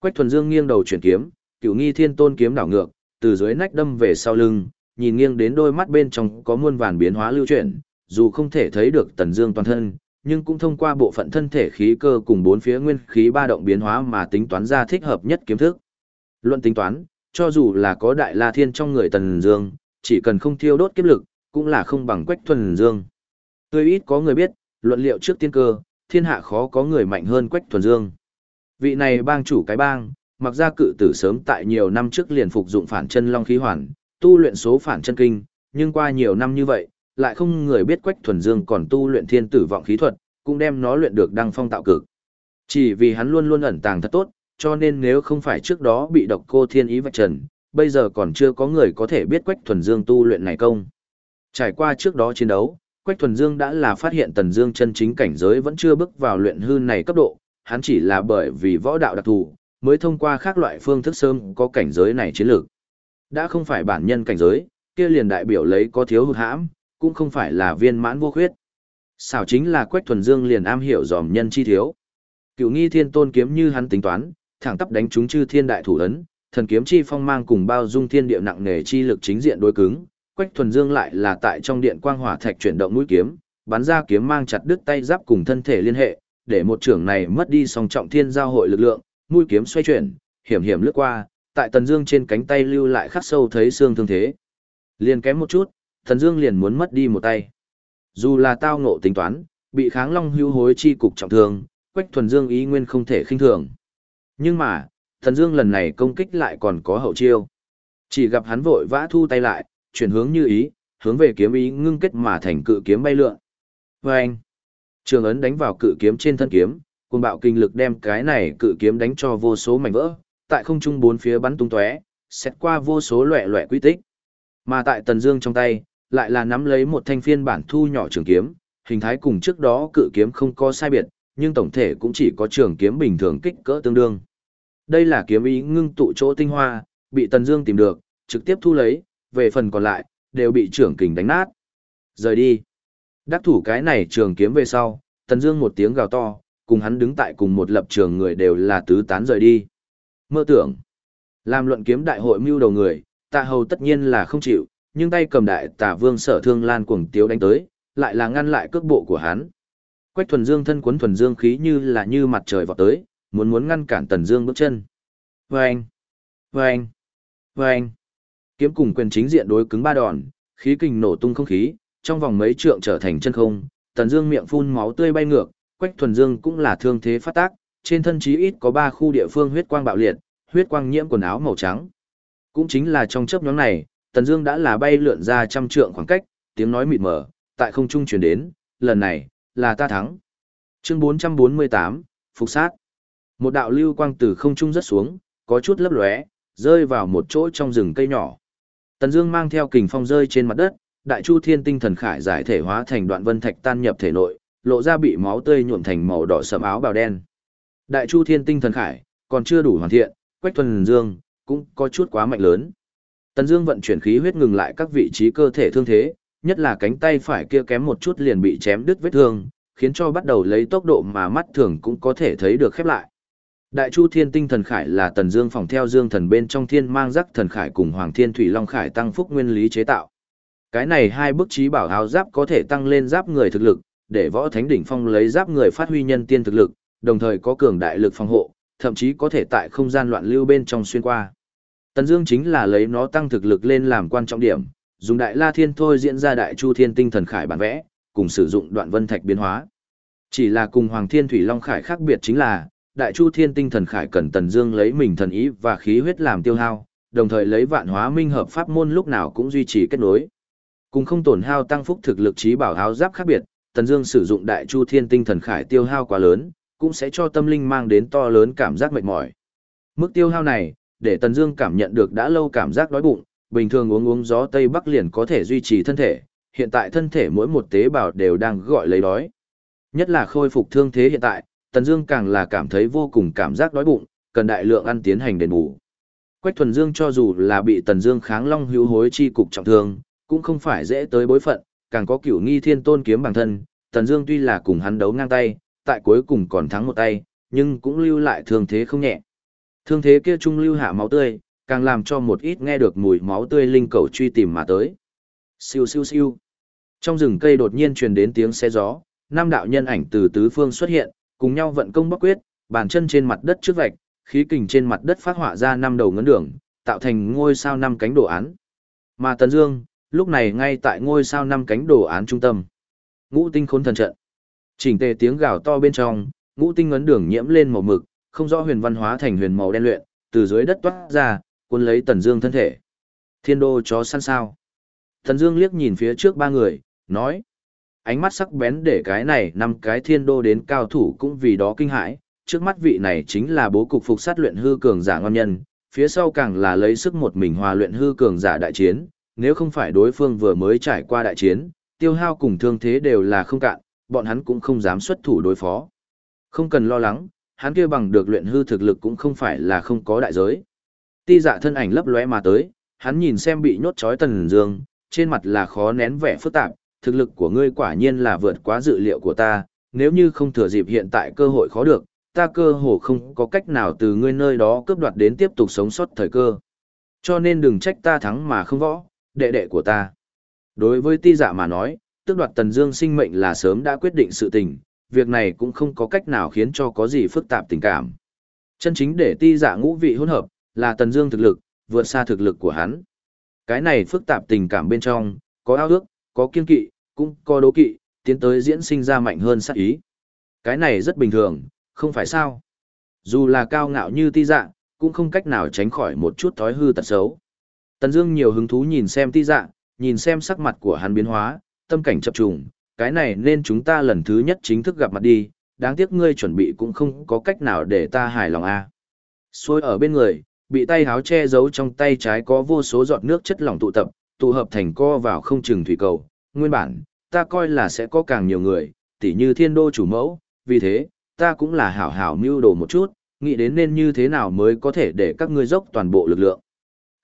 Quách Thuần Dương nghiêng đầu chuyển kiếm, Cửu Nghi Thiên Tôn kiếm đảo ngược, từ dưới nách đâm về sau lưng, nhìn nghiêng đến đôi mắt bên trong có muôn vàn biến hóa lưu chuyển, dù không thể thấy được Tần Dương toàn thân, nhưng cũng thông qua bộ phận thân thể khí cơ cùng bốn phía nguyên khí ba động biến hóa mà tính toán ra thích hợp nhất kiếm thức. Luận tính toán, cho dù là có đại la thiên trong người Tần Dương, chỉ cần không thiêu đốt kiếp lực, cũng là không bằng Quách Thuần Dương. Tuy ít có người biết, luận liệu trước tiên cơ, thiên hạ khó có người mạnh hơn Quách Thuần Dương. Vị này bang chủ cái bang, mặc ra cự tử sớm tại nhiều năm trước liền phục dụng phản chân long khí hoàn, tu luyện số phản chân kinh, nhưng qua nhiều năm như vậy, lại không người biết Quách Thuần Dương còn tu luyện thiên tử vọng khí thuật, cũng đem nó luyện được đăng phong tạo cực. Chỉ vì hắn luôn luôn ẩn tàng thật tốt, cho nên nếu không phải trước đó bị độc cô thiên ý vạch trần, bây giờ còn chưa có người có thể biết Quách Thuần Dương tu luyện này công. Trải qua trước đó chiến đấu, Quách Thuần Dương đã là phát hiện Tần Dương chân chính cảnh giới vẫn chưa bước vào luyện hư này cấp độ, hắn chỉ là bởi vì võ đạo đặc thù, mới thông qua các loại phương thức sớm có cảnh giới này chiến lược. Đã không phải bản nhân cảnh giới, kia liền đại biểu lấy có thiếu hụt hãm, cũng không phải là viên mãn vô khuyết. Xảo chính là Quách Thuần Dương liền am hiểu dòm nhân chi thiếu. cửu nghi thiên tôn kiếm như hắn tính toán, thẳng tắp đánh trúng chư thiên đại thủ ấn, thần kiếm chi phong mang cùng bao dung thiên địa nặng nề chi lực chính diện đối cứng, Quách Thuần Dương lại là tại trong điện quang hỏa thạch chuyển động mũi kiếm, bắn ra kiếm mang chặt đứt tay giáp cùng thân thể liên hệ, để một trưởng này mất đi song trọng thiên giao hội lực lượng, mũi kiếm xoay chuyển, hiểm hiểm lướt qua, tại Tần Dương trên cánh tay lưu lại khắc sâu thấy xương thương thế. Liền kém một chút, Tần Dương liền muốn mất đi một tay. Dù là tao ngộ tính toán, bị Kháng Long hưu hối chi cục trọng thương, Quách Thuần Dương ý nguyên không thể khinh thường. Nhưng mà, Tần Dương lần này công kích lại còn có hậu chiêu. Chỉ gặp hắn vội vã thu tay lại, chuyển hướng như ý, hướng về kiếm ý ngưng kết mà thành cự kiếm bay lượn. Oeng! Trường ấn đánh vào cự kiếm trên thân kiếm, cuồng bạo kinh lực đem cái này cự kiếm đánh cho vô số mảnh vỡ, tại không trung bốn phía bắn tung tóe, xét qua vô số loẻ loẻ quy tích. Mà tại Tần Dương trong tay, lại là nắm lấy một thanh phiên bản thu nhỏ trường kiếm, hình thái cùng trước đó cự kiếm không có sai biệt, nhưng tổng thể cũng chỉ có trường kiếm bình thường kích cỡ tương đương. Đây là kiếm ý ngưng tụ chỗ tinh hoa, bị Tần Dương tìm được, trực tiếp thu lấy, về phần còn lại, đều bị trưởng kình đánh nát. Rời đi. Đắc thủ cái này trường kiếm về sau, Tần Dương một tiếng gào to, cùng hắn đứng tại cùng một lập trường người đều là tứ tán rời đi. Mơ tưởng. Làm luận kiếm đại hội mưu đầu người, Tạ Hầu tất nhiên là không chịu, nhưng tay cầm đại Tả Vương Sở Thương Lan cuồng tiếu đánh tới, lại là ngăn lại cước bộ của hắn. Quách thuần dương thân cuốn thuần dương khí như là như mặt trời vọt tới, muốn muốn ngăn cản Tần Dương bước chân. Oeng, oeng, oeng. Kiếm cùng quyền chính diện đối cứng ba đòn, khí kình nổ tung không khí, trong vòng mấy trượng trở thành chân không, Tần Dương miệng phun máu tươi bay ngược, Quách thuần dương cũng là thương thế phát tác, trên thân chí ít có ba khu địa phương huyết quang bạo liệt, huyết quang nhiễm quần áo màu trắng. Cũng chính là trong chớp nhoáng này, Tần Dương đã là bay lượn ra trăm trượng khoảng cách, tiếng nói mịt mờ, tại không trung truyền đến, lần này, là ta thắng. Chương 448, Phục sát. Một đạo lưu quang từ không trung rất xuống, có chút lấp lóe, rơi vào một chỗ trong rừng cây nhỏ. Tần Dương mang theo kình phong rơi trên mặt đất, Đại Chu Thiên Tinh Thần Khải giải thể hóa thành đoạn vân thạch tan nhập thể nội, lộ ra bị máu tươi nhuộm thành màu đỏ sẫm áo bào đen. Đại Chu Thiên Tinh Thần Khải còn chưa đủ hoàn thiện, Quách Thuần Dương cũng có chút quá mạnh lớn. Tần Dương vận chuyển khí huyết ngừng lại các vị trí cơ thể thương thế, nhất là cánh tay phải kia kém một chút liền bị chém đứt vết thương, khiến cho bắt đầu lấy tốc độ mà mắt thường cũng có thể thấy được khép lại. Đại Chu Thiên Tinh Thần Khải là Tần Dương phòng theo Dương Thần bên trong Thiên Mang Giác Thần Khải cùng Hoàng Thiên Thủy Long Khải tăng phúc nguyên lý chế tạo. Cái này hai bức trí bảo áo giáp có thể tăng lên giáp người thực lực, để võ thánh đỉnh phong lấy giáp người phát huy nhân tiên thực lực, đồng thời có cường đại lực phòng hộ, thậm chí có thể tại không gian loạn lưu bên trong xuyên qua. Tần Dương chính là lấy nó tăng thực lực lên làm quan trọng điểm, dùng đại la thiên thôi diễn ra đại chu thiên tinh thần khải bản vẽ, cùng sử dụng đoạn vân thạch biến hóa. Chỉ là cùng Hoàng Thiên Thủy Long Khải khác biệt chính là, đại chu thiên tinh thần khải cần Tần Dương lấy mình thần ý và khí huyết làm tiêu hao, đồng thời lấy vạn hóa minh hợp pháp môn lúc nào cũng duy trì kết nối. Cùng không tổn hao tăng phúc thực lực trí bảo áo giáp khác biệt, Tần Dương sử dụng đại chu thiên tinh thần khải tiêu hao quá lớn, cũng sẽ cho tâm linh mang đến to lớn cảm giác mệt mỏi. Mức tiêu hao này, để Tần Dương cảm nhận được đã lâu cảm giác đói bụng, bình thường uống uống gió Tây Bắc liền có thể duy trì thân thể, hiện tại thân thể mỗi một tế bào đều đang gọi lấy đói. Nhất là khôi phục thương thế hiện tại, Tần Dương càng là cảm thấy vô cùng cảm giác đói bụng, cần đại lượng ăn tiến hành đền bù. Quách Thuần Dương cho dù là bị Tần Dương kháng long hữu hối chi cục trọng thương, cũng không phải dễ tới bối phận, càng có cửu nghi thiên tôn kiếm bản thân, Tần Dương tuy là cùng hắn đấu ngang tay, tại cuối cùng còn thắng một tay, nhưng cũng lưu lại thương thế không nhẹ. Thương thế kia trung lưu hạ máu tươi, càng làm cho một ít nghe được mùi máu tươi linh cầu truy tìm mà tới. Siêu siêu siêu. Trong rừng cây đột nhiên truyền đến tiếng xe gió, năm đạo nhân ảnh từ tứ phương xuất hiện, cùng nhau vận công bắc quyết, bàn chân trên mặt đất trước vạch, khí kình trên mặt đất phát họa ra năm đầu ngấn đường, tạo thành ngôi sao năm cánh đồ án. Mà Tần Dương, lúc này ngay tại ngôi sao năm cánh đồ án trung tâm. Ngũ tinh khốn thần trận. Chỉnh tề tiếng gào to bên trong, ngũ tinh ấn đường nhiễm lên màu mực, không rõ huyền văn hóa thành huyền màu đen luyện, từ dưới đất toát ra, cuốn lấy Tần Dương thân thể. Thiên đô chó săn sao? Tần Dương liếc nhìn phía trước ba người, nói: Ánh mắt sắc bén để cái này năm cái thiên đô đến cao thủ cũng vì đó kinh hãi, trước mắt vị này chính là bố cục phục sát luyện hư cường giả ngon nhân, phía sau càng là lấy sức một mình hòa luyện hư cường giả đại chiến, nếu không phải đối phương vừa mới trải qua đại chiến, tiêu hao cùng thương thế đều là không cạn, bọn hắn cũng không dám xuất thủ đối phó. Không cần lo lắng, hắn kia bằng được luyện hư thực lực cũng không phải là không có đại giới. Ti dạ thân ảnh lấp lóe mà tới, hắn nhìn xem bị nhốt trói tần dương, trên mặt là khó nén vẻ phức tạp, thực lực của ngươi quả nhiên là vượt quá dự liệu của ta, nếu như không thừa dịp hiện tại cơ hội khó được, ta cơ hồ không có cách nào từ ngươi nơi đó cướp đoạt đến tiếp tục sống sót thời cơ. Cho nên đừng trách ta thắng mà không võ, đệ đệ của ta. Đối với ti dạ mà nói, tước đoạt tần dương sinh mệnh là sớm đã quyết định sự tình, việc này cũng không có cách nào khiến cho có gì phức tạp tình cảm. Chân chính để ti dạ ngũ vị hỗn hợp, là tần dương thực lực, vượt xa thực lực của hắn. Cái này phức tạp tình cảm bên trong, có ao ước, có kiên kỵ, cũng có đố kỵ, tiến tới diễn sinh ra mạnh hơn sát ý. Cái này rất bình thường, không phải sao. Dù là cao ngạo như ti dạ, cũng không cách nào tránh khỏi một chút thói hư tật xấu. Tần Dương nhiều hứng thú nhìn xem ti dạ, nhìn xem sắc mặt của hắn biến hóa, tâm cảnh chập trùng, cái này nên chúng ta lần thứ nhất chính thức gặp mặt đi, đáng tiếc ngươi chuẩn bị cũng không có cách nào để ta hài lòng a. À. Xôi ở bên người, bị tay háo che giấu trong tay trái có vô số giọt nước chất lỏng tụ tập, tụ hợp thành co vào không chừng thủy cầu. Nguyên bản, ta coi là sẽ có càng nhiều người, tỉ như thiên đô chủ mẫu, vì thế, ta cũng là hảo hảo mưu đồ một chút, nghĩ đến nên như thế nào mới có thể để các ngươi dốc toàn bộ lực lượng.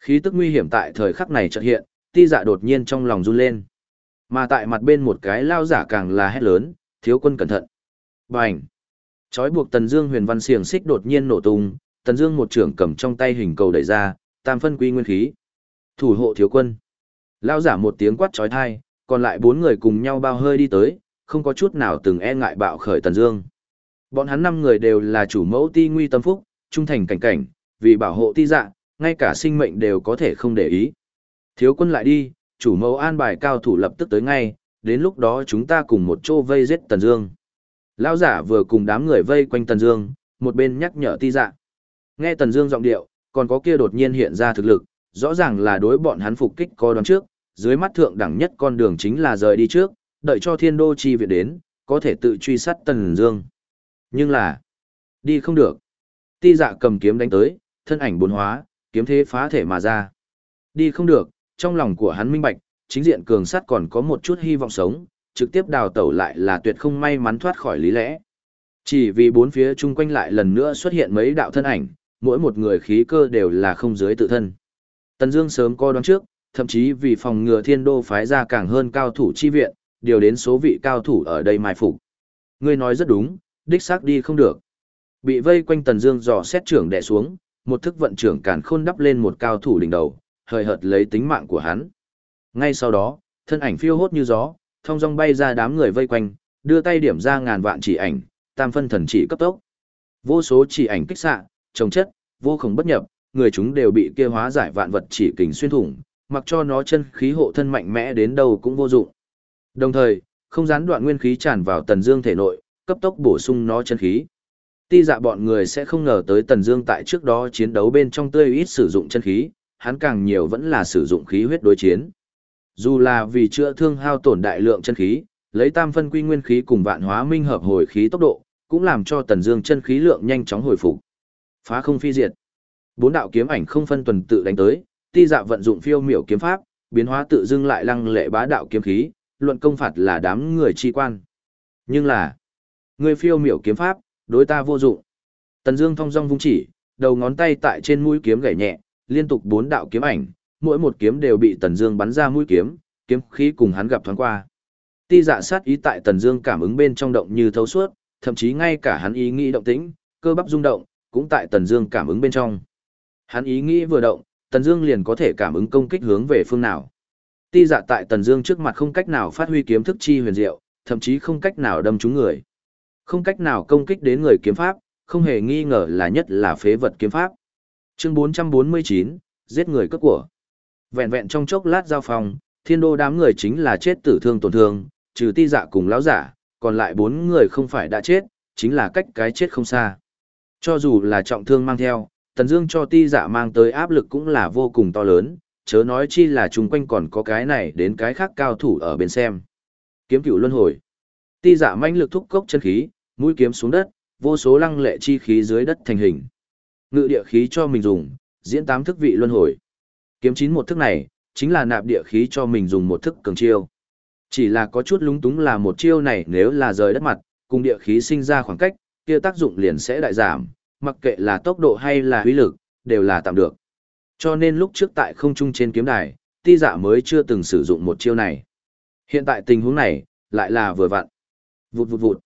Khí tức nguy hiểm tại thời khắc này chợt hiện, ti dạ đột nhiên trong lòng run lên. Mà tại mặt bên một cái lao giả càng là hét lớn, thiếu quân cẩn thận. Bành! Chói buộc Tần Dương huyền văn xiềng xích đột nhiên nổ tung, Tần Dương một trưởng cầm trong tay hình cầu đẩy ra, tam phân quy nguyên khí. Thủ hộ thiếu quân. Lao giả một tiếng quát chói tai, còn lại bốn người cùng nhau bao hơi đi tới, không có chút nào từng e ngại bạo khởi Tần Dương. Bọn hắn năm người đều là chủ mẫu ti nguy tâm phúc, trung thành cảnh cảnh, vì bảo hộ ti dạ, ngay cả sinh mệnh đều có thể không để ý. Thiếu quân lại đi, chủ mẫu an bài cao thủ lập tức tới ngay, đến lúc đó chúng ta cùng một chỗ vây giết Tần Dương. Lão giả vừa cùng đám người vây quanh Tần Dương, một bên nhắc nhở ti dạ. Nghe Tần Dương giọng điệu, còn có kia đột nhiên hiện ra thực lực, rõ ràng là đối bọn hắn phục kích có đoán trước, dưới mắt thượng đẳng nhất con đường chính là rời đi trước, đợi cho Thiên Đô chi viện đến, có thể tự truy sát Tần Dương. Nhưng là, đi không được. Ti dạ cầm kiếm đánh tới, thân ảnh bốn hóa, kiếm thế phá thể mà ra. Đi không được, trong lòng của hắn minh bạch, chính diện cường sát còn có một chút hy vọng sống, trực tiếp đào tẩu lại là tuyệt không may mắn thoát khỏi lý lẽ. Chỉ vì bốn phía chung quanh lại lần nữa xuất hiện mấy đạo thân ảnh, mỗi một người khí cơ đều là không dưới tự thân. Tần Dương sớm coi đoán trước, thậm chí vì phòng ngừa Thiên Đô phái ra càng hơn cao thủ chi viện, điều đến số vị cao thủ ở đây mai phục. Ngươi nói rất đúng, đích xác đi không được. Bị vây quanh Tần Dương dò xét trưởng đè xuống, một thức vận trưởng càn khôn đắp lên một cao thủ đỉnh đầu, hời hợt lấy tính mạng của hắn. Ngay sau đó, thân ảnh phiêu hốt như gió, thông dong bay ra đám người vây quanh, đưa tay điểm ra ngàn vạn chỉ ảnh, tam phân thần chỉ cấp tốc. Vô số chỉ ảnh kích xạ, trồng chất, vô cùng bất nhập, người chúng đều bị kia hóa giải vạn vật chỉ kình xuyên thủng, mặc cho nó chân khí hộ thân mạnh mẽ đến đâu cũng vô dụng. Đồng thời, không gián đoạn nguyên khí tràn vào Tần Dương thể nội, cấp tốc bổ sung nó chân khí. Ti dạ bọn người sẽ không ngờ tới Tần Dương tại trước đó chiến đấu bên trong tươi ít sử dụng chân khí, hắn càng nhiều vẫn là sử dụng khí huyết đối chiến. Dù là vì chữa thương hao tổn đại lượng chân khí, lấy tam phân quy nguyên khí cùng vạn hóa minh hợp hồi khí tốc độ, cũng làm cho Tần Dương chân khí lượng nhanh chóng hồi phục. Phá không phi diệt. Bốn đạo kiếm ảnh không phân tuần tự đánh tới, Ti Dạ vận dụng phiêu miểu kiếm pháp, biến hóa tự dưng lại lăng lệ bá đạo kiếm khí, luận công phạt là đám người chi quan. Nhưng là, người phiêu miểu kiếm pháp, đối ta vô dụng. Tần Dương thong dong vung chỉ, đầu ngón tay tại trên mũi kiếm gảy nhẹ, liên tục bốn đạo kiếm ảnh, mỗi một kiếm đều bị Tần Dương bắn ra mũi kiếm, kiếm khí cùng hắn gặp thoáng qua. Ti dạ sát ý tại Tần Dương cảm ứng bên trong động như thấu suốt, thậm chí ngay cả hắn ý nghĩ động tĩnh, cơ bắp rung động, cũng tại Tần Dương cảm ứng bên trong. Hắn ý nghĩ vừa động, Tần Dương liền có thể cảm ứng công kích hướng về phương nào. Ti dạ tại Tần Dương trước mặt không cách nào phát huy kiếm thức chi huyền diệu, thậm chí không cách nào đâm trúng người. Không cách nào công kích đến người kiếm pháp, không hề nghi ngờ là nhất là phế vật kiếm pháp. Chương 449, giết người cướp của. Vẹn vẹn trong chốc lát giao phòng, thiên đô đám người chính là chết tử thương tổn thương, trừ ti dạ cùng lão giả, còn lại bốn người không phải đã chết, chính là cách cái chết không xa. Cho dù là trọng thương mang theo, Tần Dương cho ti dạ mang tới áp lực cũng là vô cùng to lớn, chớ nói chi là chung quanh còn có cái này đến cái khác cao thủ ở bên xem. Kiếm cửu luân hồi. Ti dạ mãnh lực thúc cốc chân khí, mũi kiếm xuống đất, vô số lăng lệ chi khí dưới đất thành hình. Ngự địa khí cho mình dùng, diễn tám thức vị luân hồi. Kiếm chín một thức này, chính là nạp địa khí cho mình dùng một thức cường chiêu. Chỉ là có chút lúng túng là một chiêu này nếu là rời đất mặt, cùng địa khí sinh ra khoảng cách, kia tác dụng liền sẽ đại giảm, mặc kệ là tốc độ hay là uy lực, đều là tạm được. Cho nên lúc trước tại không trung trên kiếm đài, ti giả mới chưa từng sử dụng một chiêu này. Hiện tại tình huống này, lại là vừa vặn. Vụt vụt vụt.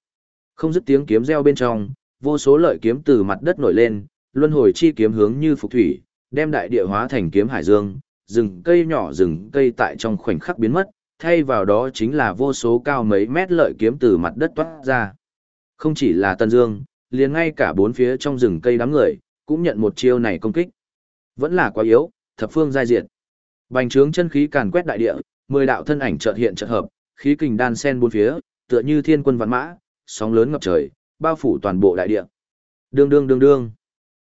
Không dứt tiếng kiếm reo bên trong, vô số lợi kiếm từ mặt đất nổi lên, luân hồi chi kiếm hướng như phục thủy, đem đại địa hóa thành kiếm hải dương, rừng cây nhỏ rừng cây tại trong khoảnh khắc biến mất, thay vào đó chính là vô số cao mấy mét lợi kiếm từ mặt đất toát ra. Không chỉ là Tân Dương, liền ngay cả bốn phía trong rừng cây đám người, cũng nhận một chiêu này công kích. Vẫn là quá yếu, thập phương giai diệt. Bành trướng chân khí càn quét đại địa, mười đạo thân ảnh chợt hiện chợt hợp, khí kình đan sen bốn phía, tựa như thiên quân vạn mã, sóng lớn ngập trời, bao phủ toàn bộ đại địa. Đương đương đương đương.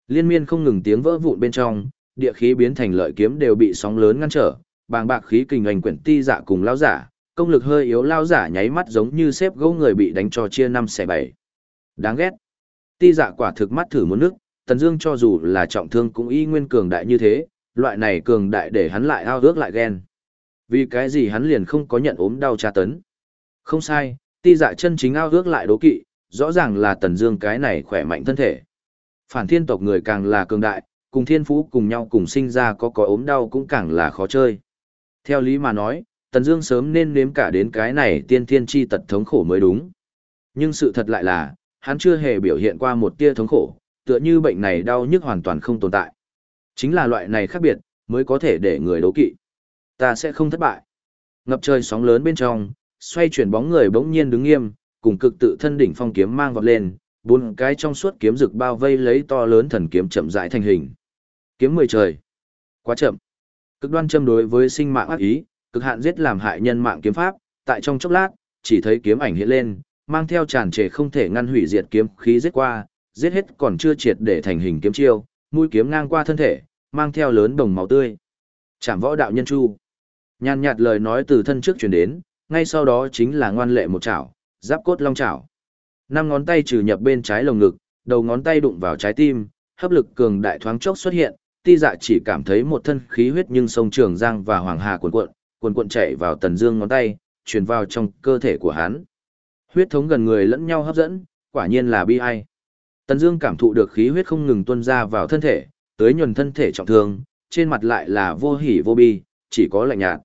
Liên miên không ngừng tiếng vỡ vụn bên trong, địa khí biến thành lợi kiếm đều bị sóng lớn ngăn trở, bàng bạc khí kình ảnh quyển ti dạ cùng lao giả, công lực hơi yếu lao giả nháy mắt giống như xếp gỗ người bị đánh cho chia năm xẻ bảy. Đáng ghét. Ti dạ quả thực mắt thử muốn nước, Tần Dương cho dù là trọng thương cũng y nguyên cường đại như thế, loại này cường đại để hắn lại ao ước lại ghen. Vì cái gì hắn liền không có nhận ốm đau tra tấn? Không sai, ti dạ chân chính ao ước lại đố kỵ, rõ ràng là Tần Dương cái này khỏe mạnh thân thể. Phản thiên tộc người càng là cường đại, cùng thiên phú cùng nhau cùng sinh ra có có ốm đau cũng càng là khó chơi. Theo lý mà nói, Tần Dương sớm nên nếm cả đến cái này tiên thiên chi tật thống khổ mới đúng. Nhưng sự thật lại là, hắn chưa hề biểu hiện qua một tia thống khổ, tựa như bệnh này đau nhức hoàn toàn không tồn tại. Chính là loại này khác biệt, mới có thể để người đấu kỵ. Ta sẽ không thất bại. Ngập trời sóng lớn bên trong, xoay chuyển bóng người bỗng nhiên đứng nghiêm, cùng cực tự thân đỉnh phong kiếm mang vọt lên, bốn cái trong suốt kiếm rực bao vây lấy to lớn thần kiếm chậm rãi thành hình. Kiếm mười trời. Quá chậm. Cực đoan châm đối với sinh mạng ác ý, cực hạn giết làm hại nhân mạng kiếm pháp, tại trong chốc lát, chỉ thấy kiếm ảnh hiện lên, mang theo tràn trề không thể ngăn hủy diệt kiếm khí giết qua, giết hết còn chưa triệt để thành hình kiếm chiêu, mũi kiếm ngang qua thân thể, mang theo lớn đồng máu tươi. Chạm võ đạo nhân chu. Nhàn nhạt lời nói từ thân trước truyền đến, ngay sau đó chính là ngoan lệ một chảo, giáp cốt long chảo. Năm ngón tay trừ nhập bên trái lồng ngực, đầu ngón tay đụng vào trái tim, hấp lực cường đại thoáng chốc xuất hiện, ti dạ chỉ cảm thấy một thân khí huyết nhưng sông trường giang và hoàng hà cuộn cuộn, cuồn cuộn chạy vào tần dương ngón tay, truyền vào trong cơ thể của hắn. Huyết thống gần người lẫn nhau hấp dẫn, quả nhiên là bi ai. Tần Dương cảm thụ được khí huyết không ngừng tuôn ra vào thân thể, tới nhuần thân thể trọng thương, trên mặt lại là vô hỉ vô bi, chỉ có lạnh nhạt.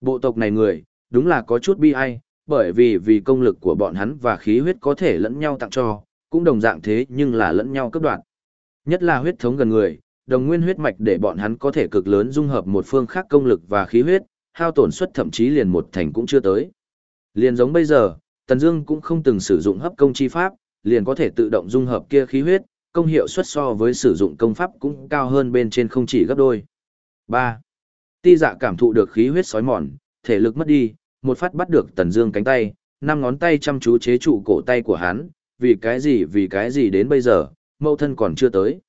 Bộ tộc này người, đúng là có chút bi ai, bởi vì vì công lực của bọn hắn và khí huyết có thể lẫn nhau tặng cho, cũng đồng dạng thế nhưng là lẫn nhau cấp đoạn. Nhất là huyết thống gần người, đồng nguyên huyết mạch để bọn hắn có thể cực lớn dung hợp một phương khác công lực và khí huyết, hao tổn suất thậm chí liền một thành cũng chưa tới. Liền giống bây giờ, Tần Dương cũng không từng sử dụng hấp công chi pháp, liền có thể tự động dung hợp kia khí huyết, công hiệu suất so với sử dụng công pháp cũng cao hơn bên trên không chỉ gấp đôi. 3. Ti dạ cảm thụ được khí huyết sói mòn, thể lực mất đi, một phát bắt được Tần Dương cánh tay, năm ngón tay chăm chú chế trụ cổ tay của hắn, vì cái gì vì cái gì đến bây giờ, mâu thân còn chưa tới.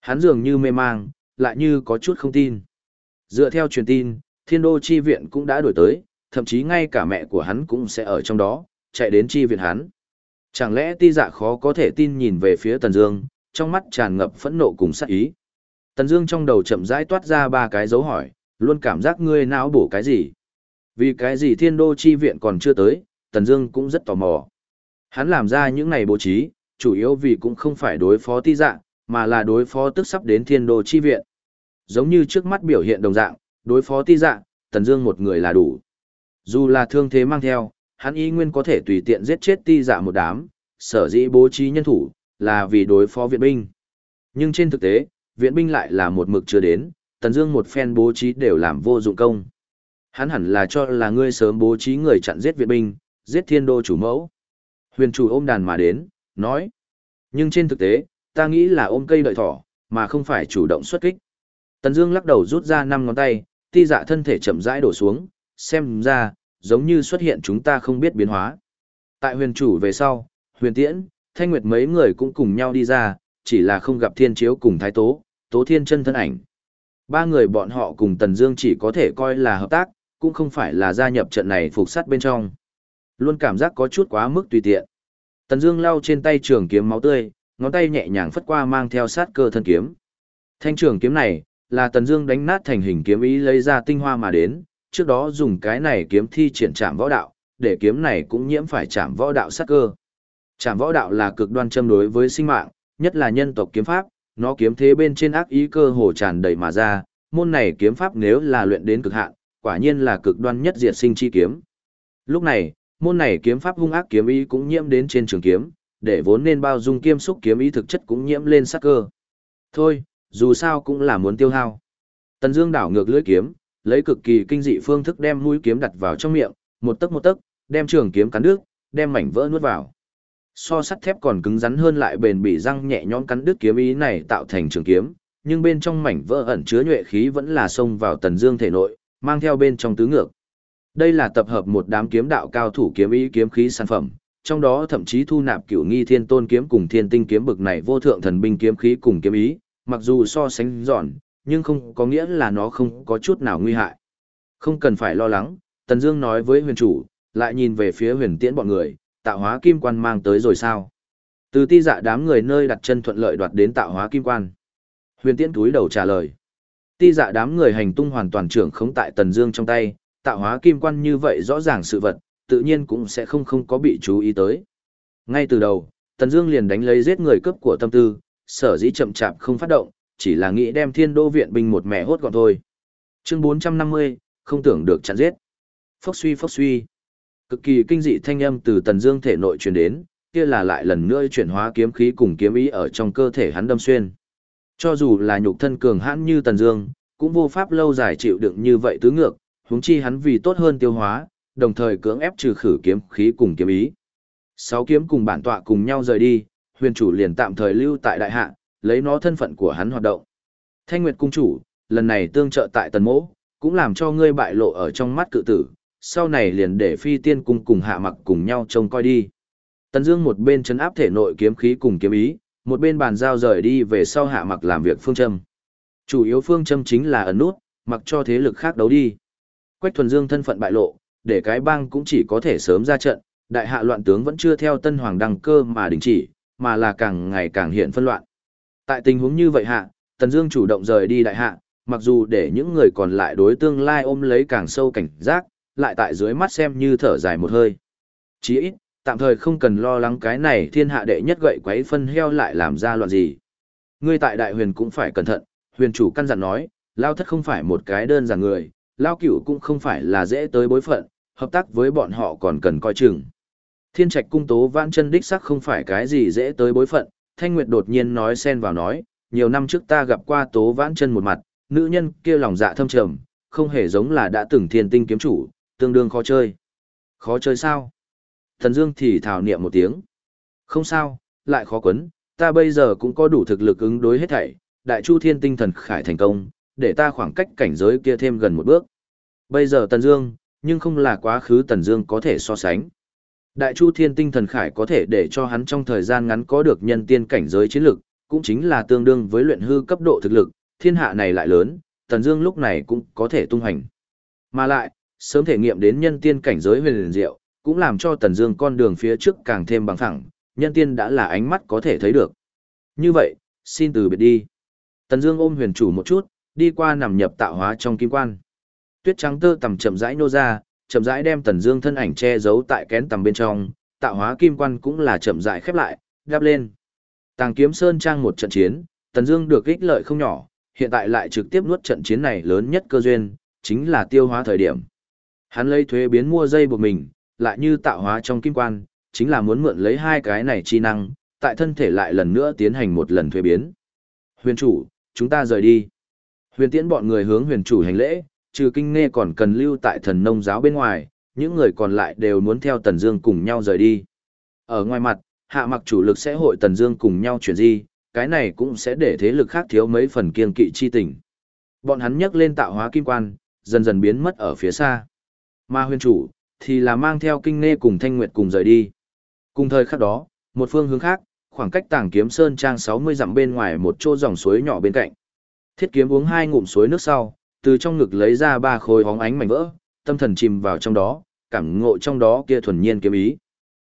Hắn dường như mê mang, lại như có chút không tin. Dựa theo truyền tin, Thiên Đô chi viện cũng đã đổi tới, thậm chí ngay cả mẹ của hắn cũng sẽ ở trong đó, chạy đến chi viện hắn. Chẳng lẽ ti dạ khó có thể tin nhìn về phía Tần Dương, trong mắt tràn ngập phẫn nộ cùng sát ý. Tần Dương trong đầu chậm rãi toát ra ba cái dấu hỏi, luôn cảm giác ngươi não bổ cái gì? Vì cái gì Thiên Đô chi viện còn chưa tới, Tần Dương cũng rất tò mò. Hắn làm ra những này bố trí, chủ yếu vì cũng không phải đối phó ti dạ, mà là đối phó tức sắp đến Thiên Đô chi viện. Giống như trước mắt biểu hiện đồng dạng, đối phó ti dạ, Tần Dương một người là đủ. Dù là thương thế mang theo, hắn y nguyên có thể tùy tiện giết chết ti dạ một đám, sở dĩ bố trí nhân thủ, là vì đối phó viện binh. Nhưng trên thực tế, viện binh lại là một mực chưa đến, Tần Dương một phen bố trí đều làm vô dụng công. Hắn hẳn là cho là ngươi sớm bố trí người chặn giết viện binh, giết thiên đô chủ mẫu. Huyền chủ ôm đàn mà đến, nói. Nhưng trên thực tế, ta nghĩ là ôm cây đợi thỏ, mà không phải chủ động xuất kích. Tần Dương lắc đầu rút ra năm ngón tay, ti dạ thân thể chậm rãi đổ xuống, xem ra, giống như xuất hiện chúng ta không biết biến hóa. Tại huyền chủ về sau, huyền tiễn, thanh nguyệt mấy người cũng cùng nhau đi ra, chỉ là không gặp thiên chiếu cùng thái tố, tố thiên chân thân ảnh. Ba người bọn họ cùng Tần Dương chỉ có thể coi là hợp tác, cũng không phải là gia nhập trận này phục sát bên trong. Luôn cảm giác có chút quá mức tùy tiện. Tần Dương lau trên tay trường kiếm máu tươi, ngón tay nhẹ nhàng phất qua mang theo sát cơ thân kiếm. Thanh trường kiếm này là Tần Dương đánh nát thành hình kiếm ý lấy ra tinh hoa mà đến, trước đó dùng cái này kiếm thi triển trảm võ đạo, để kiếm này cũng nhiễm phải trảm võ đạo sát cơ. Trảm võ đạo là cực đoan châm đối với sinh mạng, nhất là nhân tộc kiếm pháp, nó kiếm thế bên trên ác ý cơ hồ tràn đầy mà ra, môn này kiếm pháp nếu là luyện đến cực hạn, quả nhiên là cực đoan nhất diệt sinh chi kiếm. Lúc này, môn này kiếm pháp hung ác kiếm ý cũng nhiễm đến trên trường kiếm, để vốn nên bao dung kiêm xúc kiếm ý thực chất cũng nhiễm lên sắc cơ. Thôi, dù sao cũng là muốn tiêu hao. Tần Dương đảo ngược lưỡi kiếm, lấy cực kỳ kinh dị phương thức đem mũi kiếm đặt vào trong miệng, một tấc một tấc, đem trường kiếm cắn đứt, đem mảnh vỡ nuốt vào. So sắt thép còn cứng rắn hơn lại bền bỉ răng nhẹ nhõm cắn đứt kiếm ý này tạo thành trường kiếm, nhưng bên trong mảnh vỡ ẩn chứa nhuệ khí vẫn là xông vào tần dương thể nội, mang theo bên trong tứ ngược. Đây là tập hợp một đám kiếm đạo cao thủ kiếm ý kiếm khí sản phẩm, trong đó thậm chí thu nạp cửu nghi thiên tôn kiếm cùng thiên tinh kiếm bực này vô thượng thần binh kiếm khí cùng kiếm ý, mặc dù so sánh giòn, nhưng không có nghĩa là nó không có chút nào nguy hại. Không cần phải lo lắng, Tần Dương nói với huyền chủ, lại nhìn về phía huyền tiễn bọn người, tạo hóa kim quan mang tới rồi sao? Từ ti dạ đám người nơi đặt chân thuận lợi đoạt đến tạo hóa kim quan. Huyền tiễn túi đầu trả lời. Ti dạ đám người hành tung hoàn toàn trưởng khống tại Tần Dương trong tay, tạo hóa kim quan như vậy rõ ràng sự vật, tự nhiên cũng sẽ không không có bị chú ý tới. Ngay từ đầu, Tần Dương liền đánh lấy giết người cướp của tâm tư, sở dĩ chậm chạp không phát động, chỉ là nghĩ đem Thiên Đô viện binh một mẹ hốt gọn thôi. Chương 450, không tưởng được chặn giết. Phốc suy phốc suy. Cực kỳ kinh dị thanh âm từ Tần Dương thể nội truyền đến, kia là lại lần nữa chuyển hóa kiếm khí cùng kiếm ý ở trong cơ thể hắn đâm xuyên. Cho dù là nhục thân cường hãn như Tần Dương, cũng vô pháp lâu dài chịu đựng như vậy tứ ngược, huống chi hắn vì tốt hơn tiêu hóa, đồng thời cưỡng ép trừ khử kiếm khí cùng kiếm ý. Sáu kiếm cùng bản tọa cùng nhau rời đi, huyền chủ liền tạm thời lưu tại đại hạ, lấy nó thân phận của hắn hoạt động. Thanh Nguyệt cung chủ, lần này tương trợ tại Tần Mỗ, cũng làm cho ngươi bại lộ ở trong mắt cự tử, sau này liền để phi tiên cung cùng hạ mặc cùng nhau trông coi đi. Tần Dương một bên trấn áp thể nội kiếm khí cùng kiếm ý, một bên bàn giao rời đi về sau hạ mặc làm việc phương châm. Chủ yếu phương châm chính là ẩn nút, mặc cho thế lực khác đấu đi. Quách thuần dương thân phận bại lộ, để cái bang cũng chỉ có thể sớm ra trận, đại hạ loạn tướng vẫn chưa theo tân hoàng đăng cơ mà đình chỉ, mà là càng ngày càng hiện phân loạn. Tại tình huống như vậy hạ, Tần Dương chủ động rời đi đại hạ, mặc dù để những người còn lại đối tương lai ôm lấy càng sâu cảnh giác, lại tại dưới mắt xem như thở dài một hơi. Chỉ ít, tạm thời không cần lo lắng cái này thiên hạ đệ nhất gậy quấy phân heo lại làm ra loạn gì. Ngươi tại đại huyền cũng phải cẩn thận, huyền chủ căn dặn nói, lao thất không phải một cái đơn giản người, lao cửu cũng không phải là dễ tới bối phận, hợp tác với bọn họ còn cần coi chừng. Thiên trạch cung tố vãn chân đích sắc không phải cái gì dễ tới bối phận, Thanh Nguyệt đột nhiên nói xen vào nói, nhiều năm trước ta gặp qua tố vãn chân một mặt, nữ nhân kia lòng dạ thâm trầm, không hề giống là đã từng thiên tinh kiếm chủ, tương đương khó chơi. Khó chơi sao? Thần Dương thì thảo niệm một tiếng. Không sao, lại khó quấn, ta bây giờ cũng có đủ thực lực ứng đối hết thảy, đại chu thiên tinh thần khải thành công, để ta khoảng cách cảnh giới kia thêm gần một bước. Bây giờ Tần Dương, nhưng không là quá khứ Tần Dương có thể so sánh. Đại chu thiên tinh thần khải có thể để cho hắn trong thời gian ngắn có được nhân tiên cảnh giới chiến lực, cũng chính là tương đương với luyện hư cấp độ thực lực, thiên hạ này lại lớn, Tần Dương lúc này cũng có thể tung hành. Mà lại, sớm thể nghiệm đến nhân tiên cảnh giới huyền diệu, cũng làm cho Tần Dương con đường phía trước càng thêm bằng phẳng, nhân tiên đã là ánh mắt có thể thấy được. Như vậy, xin từ biệt đi. Tần Dương ôm huyền chủ một chút, đi qua nằm nhập tạo hóa trong kim quan. Tuyết trắng tơ tầm chậm rãi nô ra, chậm rãi đem Tần Dương thân ảnh che giấu tại kén tầm bên trong, tạo hóa kim quan cũng là chậm rãi khép lại, đáp lên. Tàng Kiếm Sơn trang một trận chiến, Tần Dương được ích lợi không nhỏ, hiện tại lại trực tiếp nuốt trận chiến này lớn nhất cơ duyên, chính là tiêu hóa thời điểm. Hắn lấy thuế biến mua dây buộc mình, lại như tạo hóa trong kim quan, chính là muốn mượn lấy hai cái này chi năng, tại thân thể lại lần nữa tiến hành một lần thuế biến. Huyền chủ, chúng ta rời đi. Huyền tiễn bọn người hướng huyền chủ hành lễ, trừ kinh nghe còn cần lưu tại thần nông giáo bên ngoài, những người còn lại đều muốn theo Tần Dương cùng nhau rời đi. Ở ngoài mặt, hạ mặc chủ lực sẽ hội Tần Dương cùng nhau chuyển di, cái này cũng sẽ để thế lực khác thiếu mấy phần kiên kỵ chi tình. Bọn hắn nhấc lên tạo hóa kim quan, dần dần biến mất ở phía xa. Ma huyền chủ, thì là mang theo kinh nghe cùng thanh nguyệt cùng rời đi. Cùng thời khắc đó, một phương hướng khác, khoảng cách tảng kiếm sơn trang 60 dặm bên ngoài một chỗ dòng suối nhỏ bên cạnh. Thiết kiếm uống hai ngụm suối nước sau, từ trong ngực lấy ra ba khối hóng ánh mảnh vỡ, tâm thần chìm vào trong đó, cảm ngộ trong đó kia thuần nhiên kiếm ý.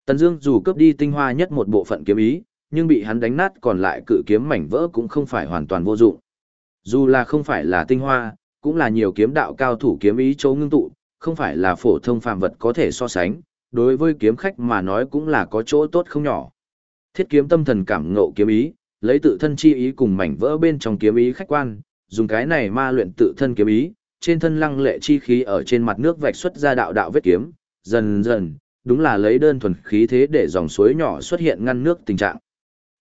Tần Dương dù cướp đi tinh hoa nhất một bộ phận kiếm ý, nhưng bị hắn đánh nát còn lại cự kiếm mảnh vỡ cũng không phải hoàn toàn vô dụng. Dù là không phải là tinh hoa, cũng là nhiều kiếm đạo cao thủ kiếm ý chỗ ngưng tụ, không phải là phổ thông phàm vật có thể so sánh, đối với kiếm khách mà nói cũng là có chỗ tốt không nhỏ. Thiết kiếm tâm thần cảm ngộ kiếm ý, lấy tự thân chi ý cùng mảnh vỡ bên trong kiếm ý khách quan, dùng cái này ma luyện tự thân kiếm ý, trên thân lăng lệ chi khí ở trên mặt nước vạch xuất ra đạo đạo vết kiếm, dần dần, đúng là lấy đơn thuần khí thế để dòng suối nhỏ xuất hiện ngăn nước tình trạng.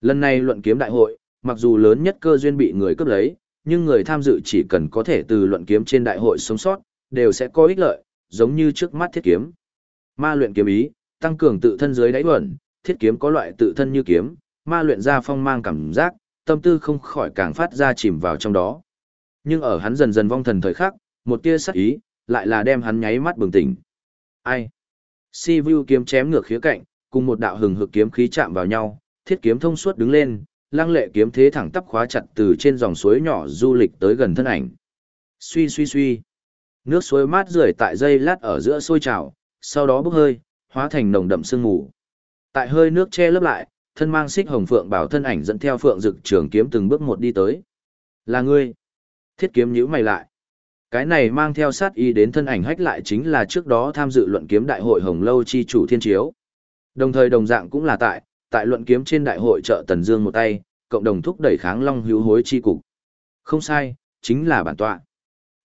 Lần này luận kiếm đại hội, mặc dù lớn nhất cơ duyên bị người cướp lấy, nhưng người tham dự chỉ cần có thể từ luận kiếm trên đại hội sống sót, đều sẽ có ích lợi, giống như trước mắt thiết kiếm. Ma luyện kiếm ý, tăng cường tự thân dưới đáy luận, thiết kiếm có loại tự thân như kiếm, ma luyện ra phong mang cảm giác, tâm tư không khỏi càng phát ra chìm vào trong đó. Nhưng ở hắn dần dần vong thần thời khắc, một tia sắc ý, lại là đem hắn nháy mắt bừng tỉnh. Ai? Si Vu kiếm chém ngược khía cạnh, cùng một đạo hừng hực kiếm khí chạm vào nhau, thiết kiếm thông suốt đứng lên, lăng lệ kiếm thế thẳng tắp khóa chặt từ trên dòng suối nhỏ du lịch tới gần thân ảnh. Suy suy suy. Nước suối mát rượi tại dây lát ở giữa sôi trào, sau đó bốc hơi, hóa thành nồng đậm sương mù. Tại hơi nước che lấp lại, thân mang xích hồng phượng bảo thân ảnh dẫn theo phượng dực trường kiếm từng bước một đi tới. Là ngươi. Thiết kiếm nhíu mày lại. Cái này mang theo sát y đến thân ảnh hách lại chính là trước đó tham dự luận kiếm đại hội Hồng Lâu chi chủ thiên chiếu. Đồng thời đồng dạng cũng là tại, tại luận kiếm trên đại hội trợ Tần Dương một tay, cộng đồng thúc đẩy kháng long hữu hối chi cục. Không sai, chính là bản tọa.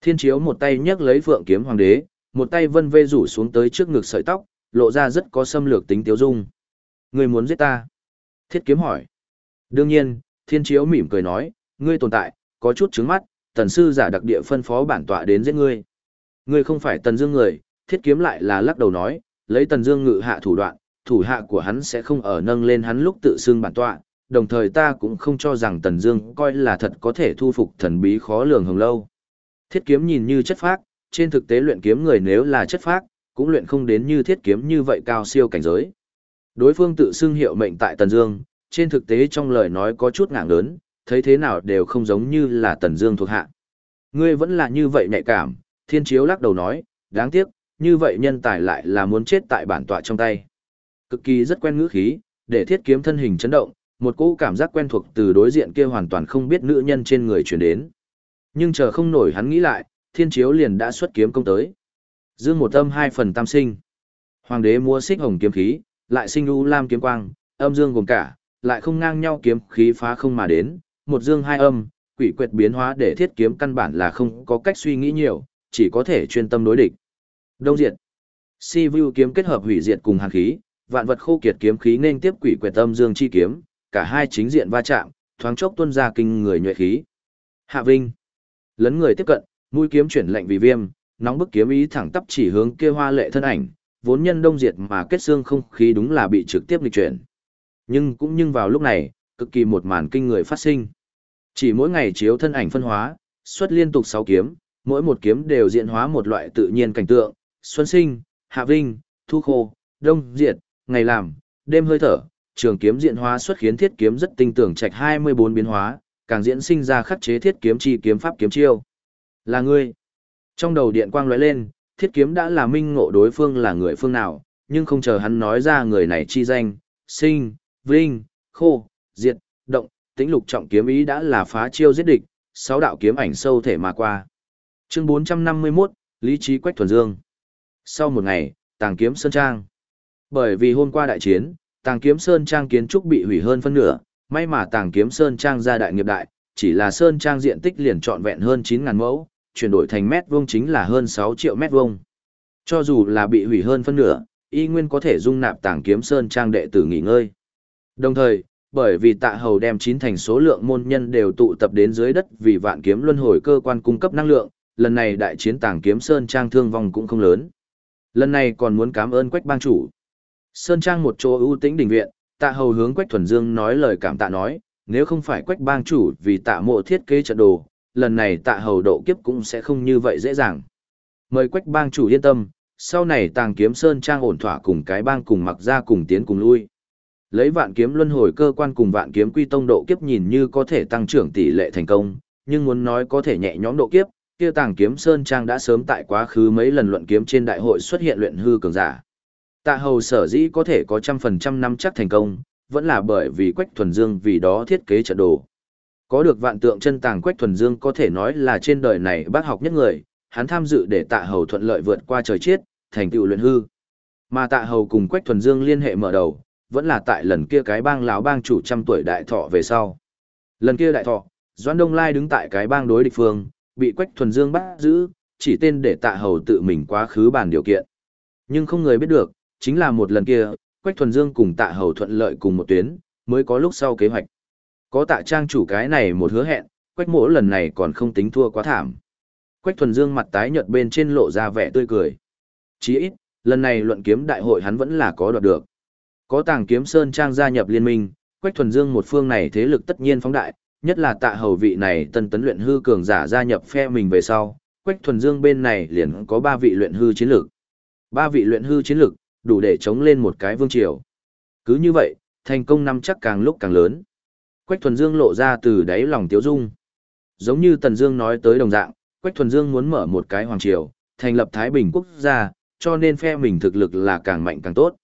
Thiên chiếu một tay nhấc lấy phượng kiếm hoàng đế, một tay vân vê rủ xuống tới trước ngực sợi tóc, lộ ra rất có xâm lược tính tiêu dung. Ngươi muốn giết ta? Thiết kiếm hỏi. Đương nhiên, thiên chiếu mỉm cười nói, ngươi tồn tại, có chút trứng mắt, tần sư giả đặc địa phân phó bản tọa đến giết ngươi. Ngươi không phải tần dương người, thiết kiếm lại là lắc đầu nói, lấy tần dương ngự hạ thủ đoạn, thủ hạ của hắn sẽ không ở nâng lên hắn lúc tự xưng bản tọa, đồng thời ta cũng không cho rằng tần dương coi là thật có thể thu phục thần bí khó lường hồng lâu. Thiết kiếm nhìn như chất phác, trên thực tế luyện kiếm người nếu là chất phác, cũng luyện không đến như thiết kiếm như vậy cao siêu cảnh giới. Đối phương tự xưng hiệu mệnh tại Tần Dương, trên thực tế trong lời nói có chút ngạng lớn, thấy thế nào đều không giống như là Tần Dương thuộc hạ. Ngươi vẫn là như vậy nhạy cảm, Thiên Chiếu lắc đầu nói, đáng tiếc, như vậy nhân tài lại là muốn chết tại bản tọa trong tay. Cực kỳ rất quen ngữ khí, để thiết kiếm thân hình chấn động, một cỗ cảm giác quen thuộc từ đối diện kia hoàn toàn không biết nữ nhân trên người truyền đến. Nhưng chờ không nổi hắn nghĩ lại, Thiên Chiếu liền đã xuất kiếm công tới. Dương một âm hai phần tam sinh. Hoàng đế mua xích hồng kiếm khí, lại sinh u lam kiếm quang, âm dương gồm cả, lại không ngang nhau kiếm khí phá không mà đến, một dương hai âm, quỷ quyệt biến hóa để thiết kiếm căn bản là không có cách suy nghĩ nhiều, chỉ có thể chuyên tâm đối địch. Đông diệt. Si Vu kiếm kết hợp hủy diệt cùng hàn khí, vạn vật khô kiệt kiếm khí nên tiếp quỷ quyệt âm dương chi kiếm, cả hai chính diện va chạm, thoáng chốc tuôn ra kinh người nhuệ khí. Hạ Vinh. Lấn người tiếp cận, mũi kiếm chuyển lệnh vì viêm, nóng bức kiếm ý thẳng tắp chỉ hướng kia hoa lệ thân ảnh, vốn nhân đông diệt mà kết xương không khí đúng là bị trực tiếp lịch chuyển. Nhưng cũng nhưng vào lúc này, cực kỳ một màn kinh người phát sinh. Chỉ mỗi ngày chiếu thân ảnh phân hóa, xuất liên tục 6 kiếm, mỗi một kiếm đều diễn hóa một loại tự nhiên cảnh tượng, xuân sinh, hạ vinh, thu khô, đông diệt, ngày làm, đêm hơi thở, trường kiếm diễn hóa xuất khiến thiết kiếm rất tinh tưởng trạch 24 biến hóa, càng diễn sinh ra khắc chế thiết kiếm chi kiếm pháp kiếm chiêu. Là ngươi. Trong đầu điện quang lóe lên, thiết kiếm đã là minh ngộ đối phương là người phương nào, nhưng không chờ hắn nói ra người này chi danh, sinh, vinh, khô, diệt, động, tĩnh lục trọng kiếm ý đã là phá chiêu giết địch, sáu đạo kiếm ảnh sâu thể mà qua. Chương 451, Lý trí Quách Thuần Dương. Sau một ngày, Tàng Kiếm Sơn Trang. Bởi vì hôm qua đại chiến, Tàng Kiếm Sơn Trang kiến trúc bị hủy hơn phân nửa, may mà Tàng Kiếm Sơn Trang gia đại nghiệp đại, chỉ là Sơn Trang diện tích liền trọn vẹn hơn 9.000 mẫu, chuyển đổi thành mét vuông chính là hơn 6 triệu mét vuông. Cho dù là bị hủy hơn phân nửa, y nguyên có thể dung nạp tàng kiếm sơn trang đệ tử nghỉ ngơi. Đồng thời, bởi vì tạ hầu đem chín thành số lượng môn nhân đều tụ tập đến dưới đất vì vạn kiếm luân hồi cơ quan cung cấp năng lượng, lần này đại chiến tàng kiếm sơn trang thương vong cũng không lớn. Lần này còn muốn cảm ơn quách bang chủ. Sơn trang một chỗ ưu tĩnh đình viện, tạ hầu hướng quách thuần dương nói lời cảm tạ nói, nếu không phải quách bang chủ vì tạ mộ thiết kế trận đồ, lần này tạ hầu độ kiếp cũng sẽ không như vậy dễ dàng. Mời quách bang chủ yên tâm, sau này tàng kiếm sơn trang ổn thỏa cùng cái bang cùng mặc ra cùng tiến cùng lui. Lấy vạn kiếm luân hồi cơ quan cùng vạn kiếm quy tông độ kiếp nhìn như có thể tăng trưởng tỷ lệ thành công, nhưng muốn nói có thể nhẹ nhõm độ kiếp, kia tàng kiếm sơn trang đã sớm tại quá khứ mấy lần luận kiếm trên đại hội xuất hiện luyện hư cường giả. Tạ hầu sở dĩ có thể có trăm phần trăm năm chắc thành công, vẫn là bởi vì quách thuần dương vì đó thiết kế trận đồ. Có được vạn tượng chân tàng Quách Thuần Dương có thể nói là trên đời này bác học nhất người, hắn tham dự để tạ hầu thuận lợi vượt qua trời chết, thành tựu luyện hư. Mà tạ hầu cùng Quách Thuần Dương liên hệ mở đầu, vẫn là tại lần kia cái bang lão bang chủ trăm tuổi đại thọ về sau. Lần kia đại thọ, Doãn Đông Lai đứng tại cái bang đối địch phương, bị Quách Thuần Dương bắt giữ, chỉ tên để tạ hầu tự mình quá khứ bàn điều kiện. Nhưng không người biết được, chính là một lần kia, Quách Thuần Dương cùng tạ hầu thuận lợi cùng một tuyến, mới có lúc sau kế hoạch. Có tạ trang chủ cái này một hứa hẹn, quách mỗ lần này còn không tính thua quá thảm. Quách thuần dương mặt tái nhợt bên trên lộ ra vẻ tươi cười. Chí ít, lần này luận kiếm đại hội hắn vẫn là có đoạt được. Có tàng kiếm sơn trang gia nhập liên minh, quách thuần dương một phương này thế lực tất nhiên phóng đại, nhất là tạ hầu vị này tân tấn luyện hư cường giả gia nhập phe mình về sau. Quách thuần dương bên này liền có ba vị luyện hư chiến lược. Ba vị luyện hư chiến lược, đủ để chống lên một cái vương triều. Cứ như vậy, thành công năm chắc càng lúc càng lớn. Quách Thuần Dương lộ ra từ đáy lòng tiếu dung. Giống như Tần Dương nói tới đồng dạng, Quách Thuần Dương muốn mở một cái hoàng triều, thành lập Thái Bình quốc gia, cho nên phe mình thực lực là càng mạnh càng tốt.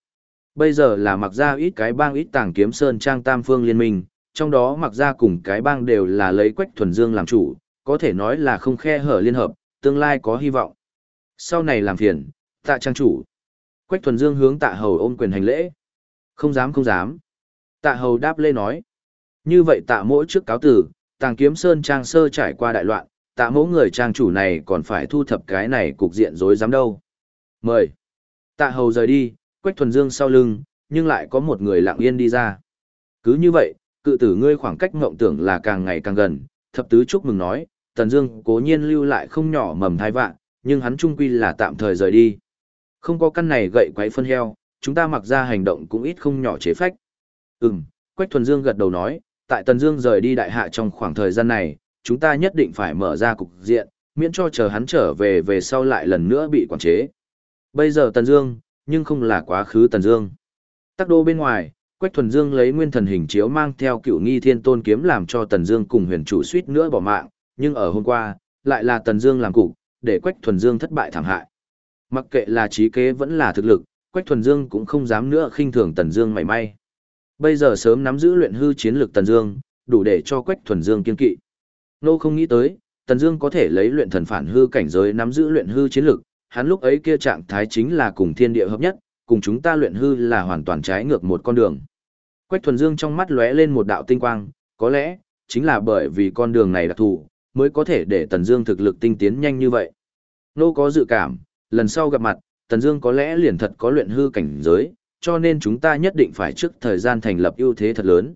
Bây giờ là mặc ra ít cái bang ít tàng kiếm sơn trang tam phương liên minh, trong đó mặc ra cùng cái bang đều là lấy Quách Thuần Dương làm chủ, có thể nói là không khe hở liên hợp, tương lai có hy vọng. Sau này làm phiền, tạ trang chủ. Quách Thuần Dương hướng tạ hầu ôm quyền hành lễ. Không dám không dám. Tạ hầu đáp lê nói. Như vậy tạ mỗi trước cáo tử, tàng kiếm sơn trang sơ trải qua đại loạn, tạ mẫu người trang chủ này còn phải thu thập cái này cục diện rối rắm đâu. Mời. Tạ hầu rời đi, Quách Thuần Dương sau lưng, nhưng lại có một người lặng yên đi ra. Cứ như vậy, cự tử ngươi khoảng cách mộng tưởng là càng ngày càng gần, thập tứ chúc mừng nói, Tần Dương cố nhiên lưu lại không nhỏ mầm thai vạn, nhưng hắn trung quy là tạm thời rời đi. Không có căn này gậy quấy phân heo, chúng ta mặc ra hành động cũng ít không nhỏ chế phách. Ừm, Quách Thuần Dương gật đầu nói, tại Tần Dương rời đi đại hạ trong khoảng thời gian này, chúng ta nhất định phải mở ra cục diện, miễn cho chờ hắn trở về về sau lại lần nữa bị quản chế. Bây giờ Tần Dương, nhưng không là quá khứ Tần Dương. Tắc đô bên ngoài, Quách Thuần Dương lấy nguyên thần hình chiếu mang theo cựu nghi thiên tôn kiếm làm cho Tần Dương cùng huyền chủ suýt nữa bỏ mạng, nhưng ở hôm qua, lại là Tần Dương làm cục, để Quách Thuần Dương thất bại thảm hại. Mặc kệ là trí kế vẫn là thực lực, Quách Thuần Dương cũng không dám nữa khinh thường Tần Dương mảy may. Bây giờ sớm nắm giữ luyện hư chiến lược Tần Dương, đủ để cho Quách Thuần Dương kiên kỵ. Nô không nghĩ tới, Tần Dương có thể lấy luyện thần phản hư cảnh giới nắm giữ luyện hư chiến lược, hắn lúc ấy kia trạng thái chính là cùng thiên địa hợp nhất, cùng chúng ta luyện hư là hoàn toàn trái ngược một con đường. Quách Thuần Dương trong mắt lóe lên một đạo tinh quang, có lẽ chính là bởi vì con đường này đặc thù, mới có thể để Tần Dương thực lực tinh tiến nhanh như vậy. Nô có dự cảm, lần sau gặp mặt, Tần Dương có lẽ liền thật có luyện hư cảnh giới, cho nên chúng ta nhất định phải trước thời gian thành lập ưu thế thật lớn.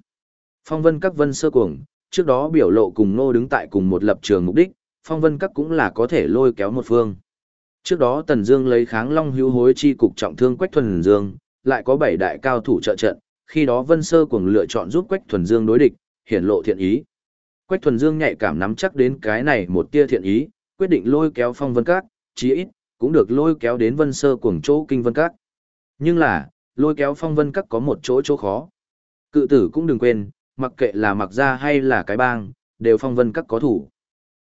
Phong Vân các vân sơ cuồng, trước đó biểu lộ cùng Nô đứng tại cùng một lập trường mục đích, Phong Vân các cũng là có thể lôi kéo một phương. Trước đó Tần Dương lấy kháng Long Hữu Hối chi cục trọng thương Quách Thuần Dương, lại có bảy đại cao thủ trợ trận, khi đó Vân Sơ cuồng lựa chọn giúp Quách Thuần Dương đối địch, hiển lộ thiện ý. Quách Thuần Dương nhạy cảm nắm chắc đến cái này một tia thiện ý, quyết định lôi kéo Phong Vân Các, chí ít cũng được lôi kéo đến Vân Sơ cuồng chỗ Kinh Vân Các. Nhưng là, lôi kéo Phong Vân Các có một chỗ chỗ khó. Cự tử cũng đừng quên, mặc kệ là mặc gia hay là cái bang, đều Phong Vân Các có thủ.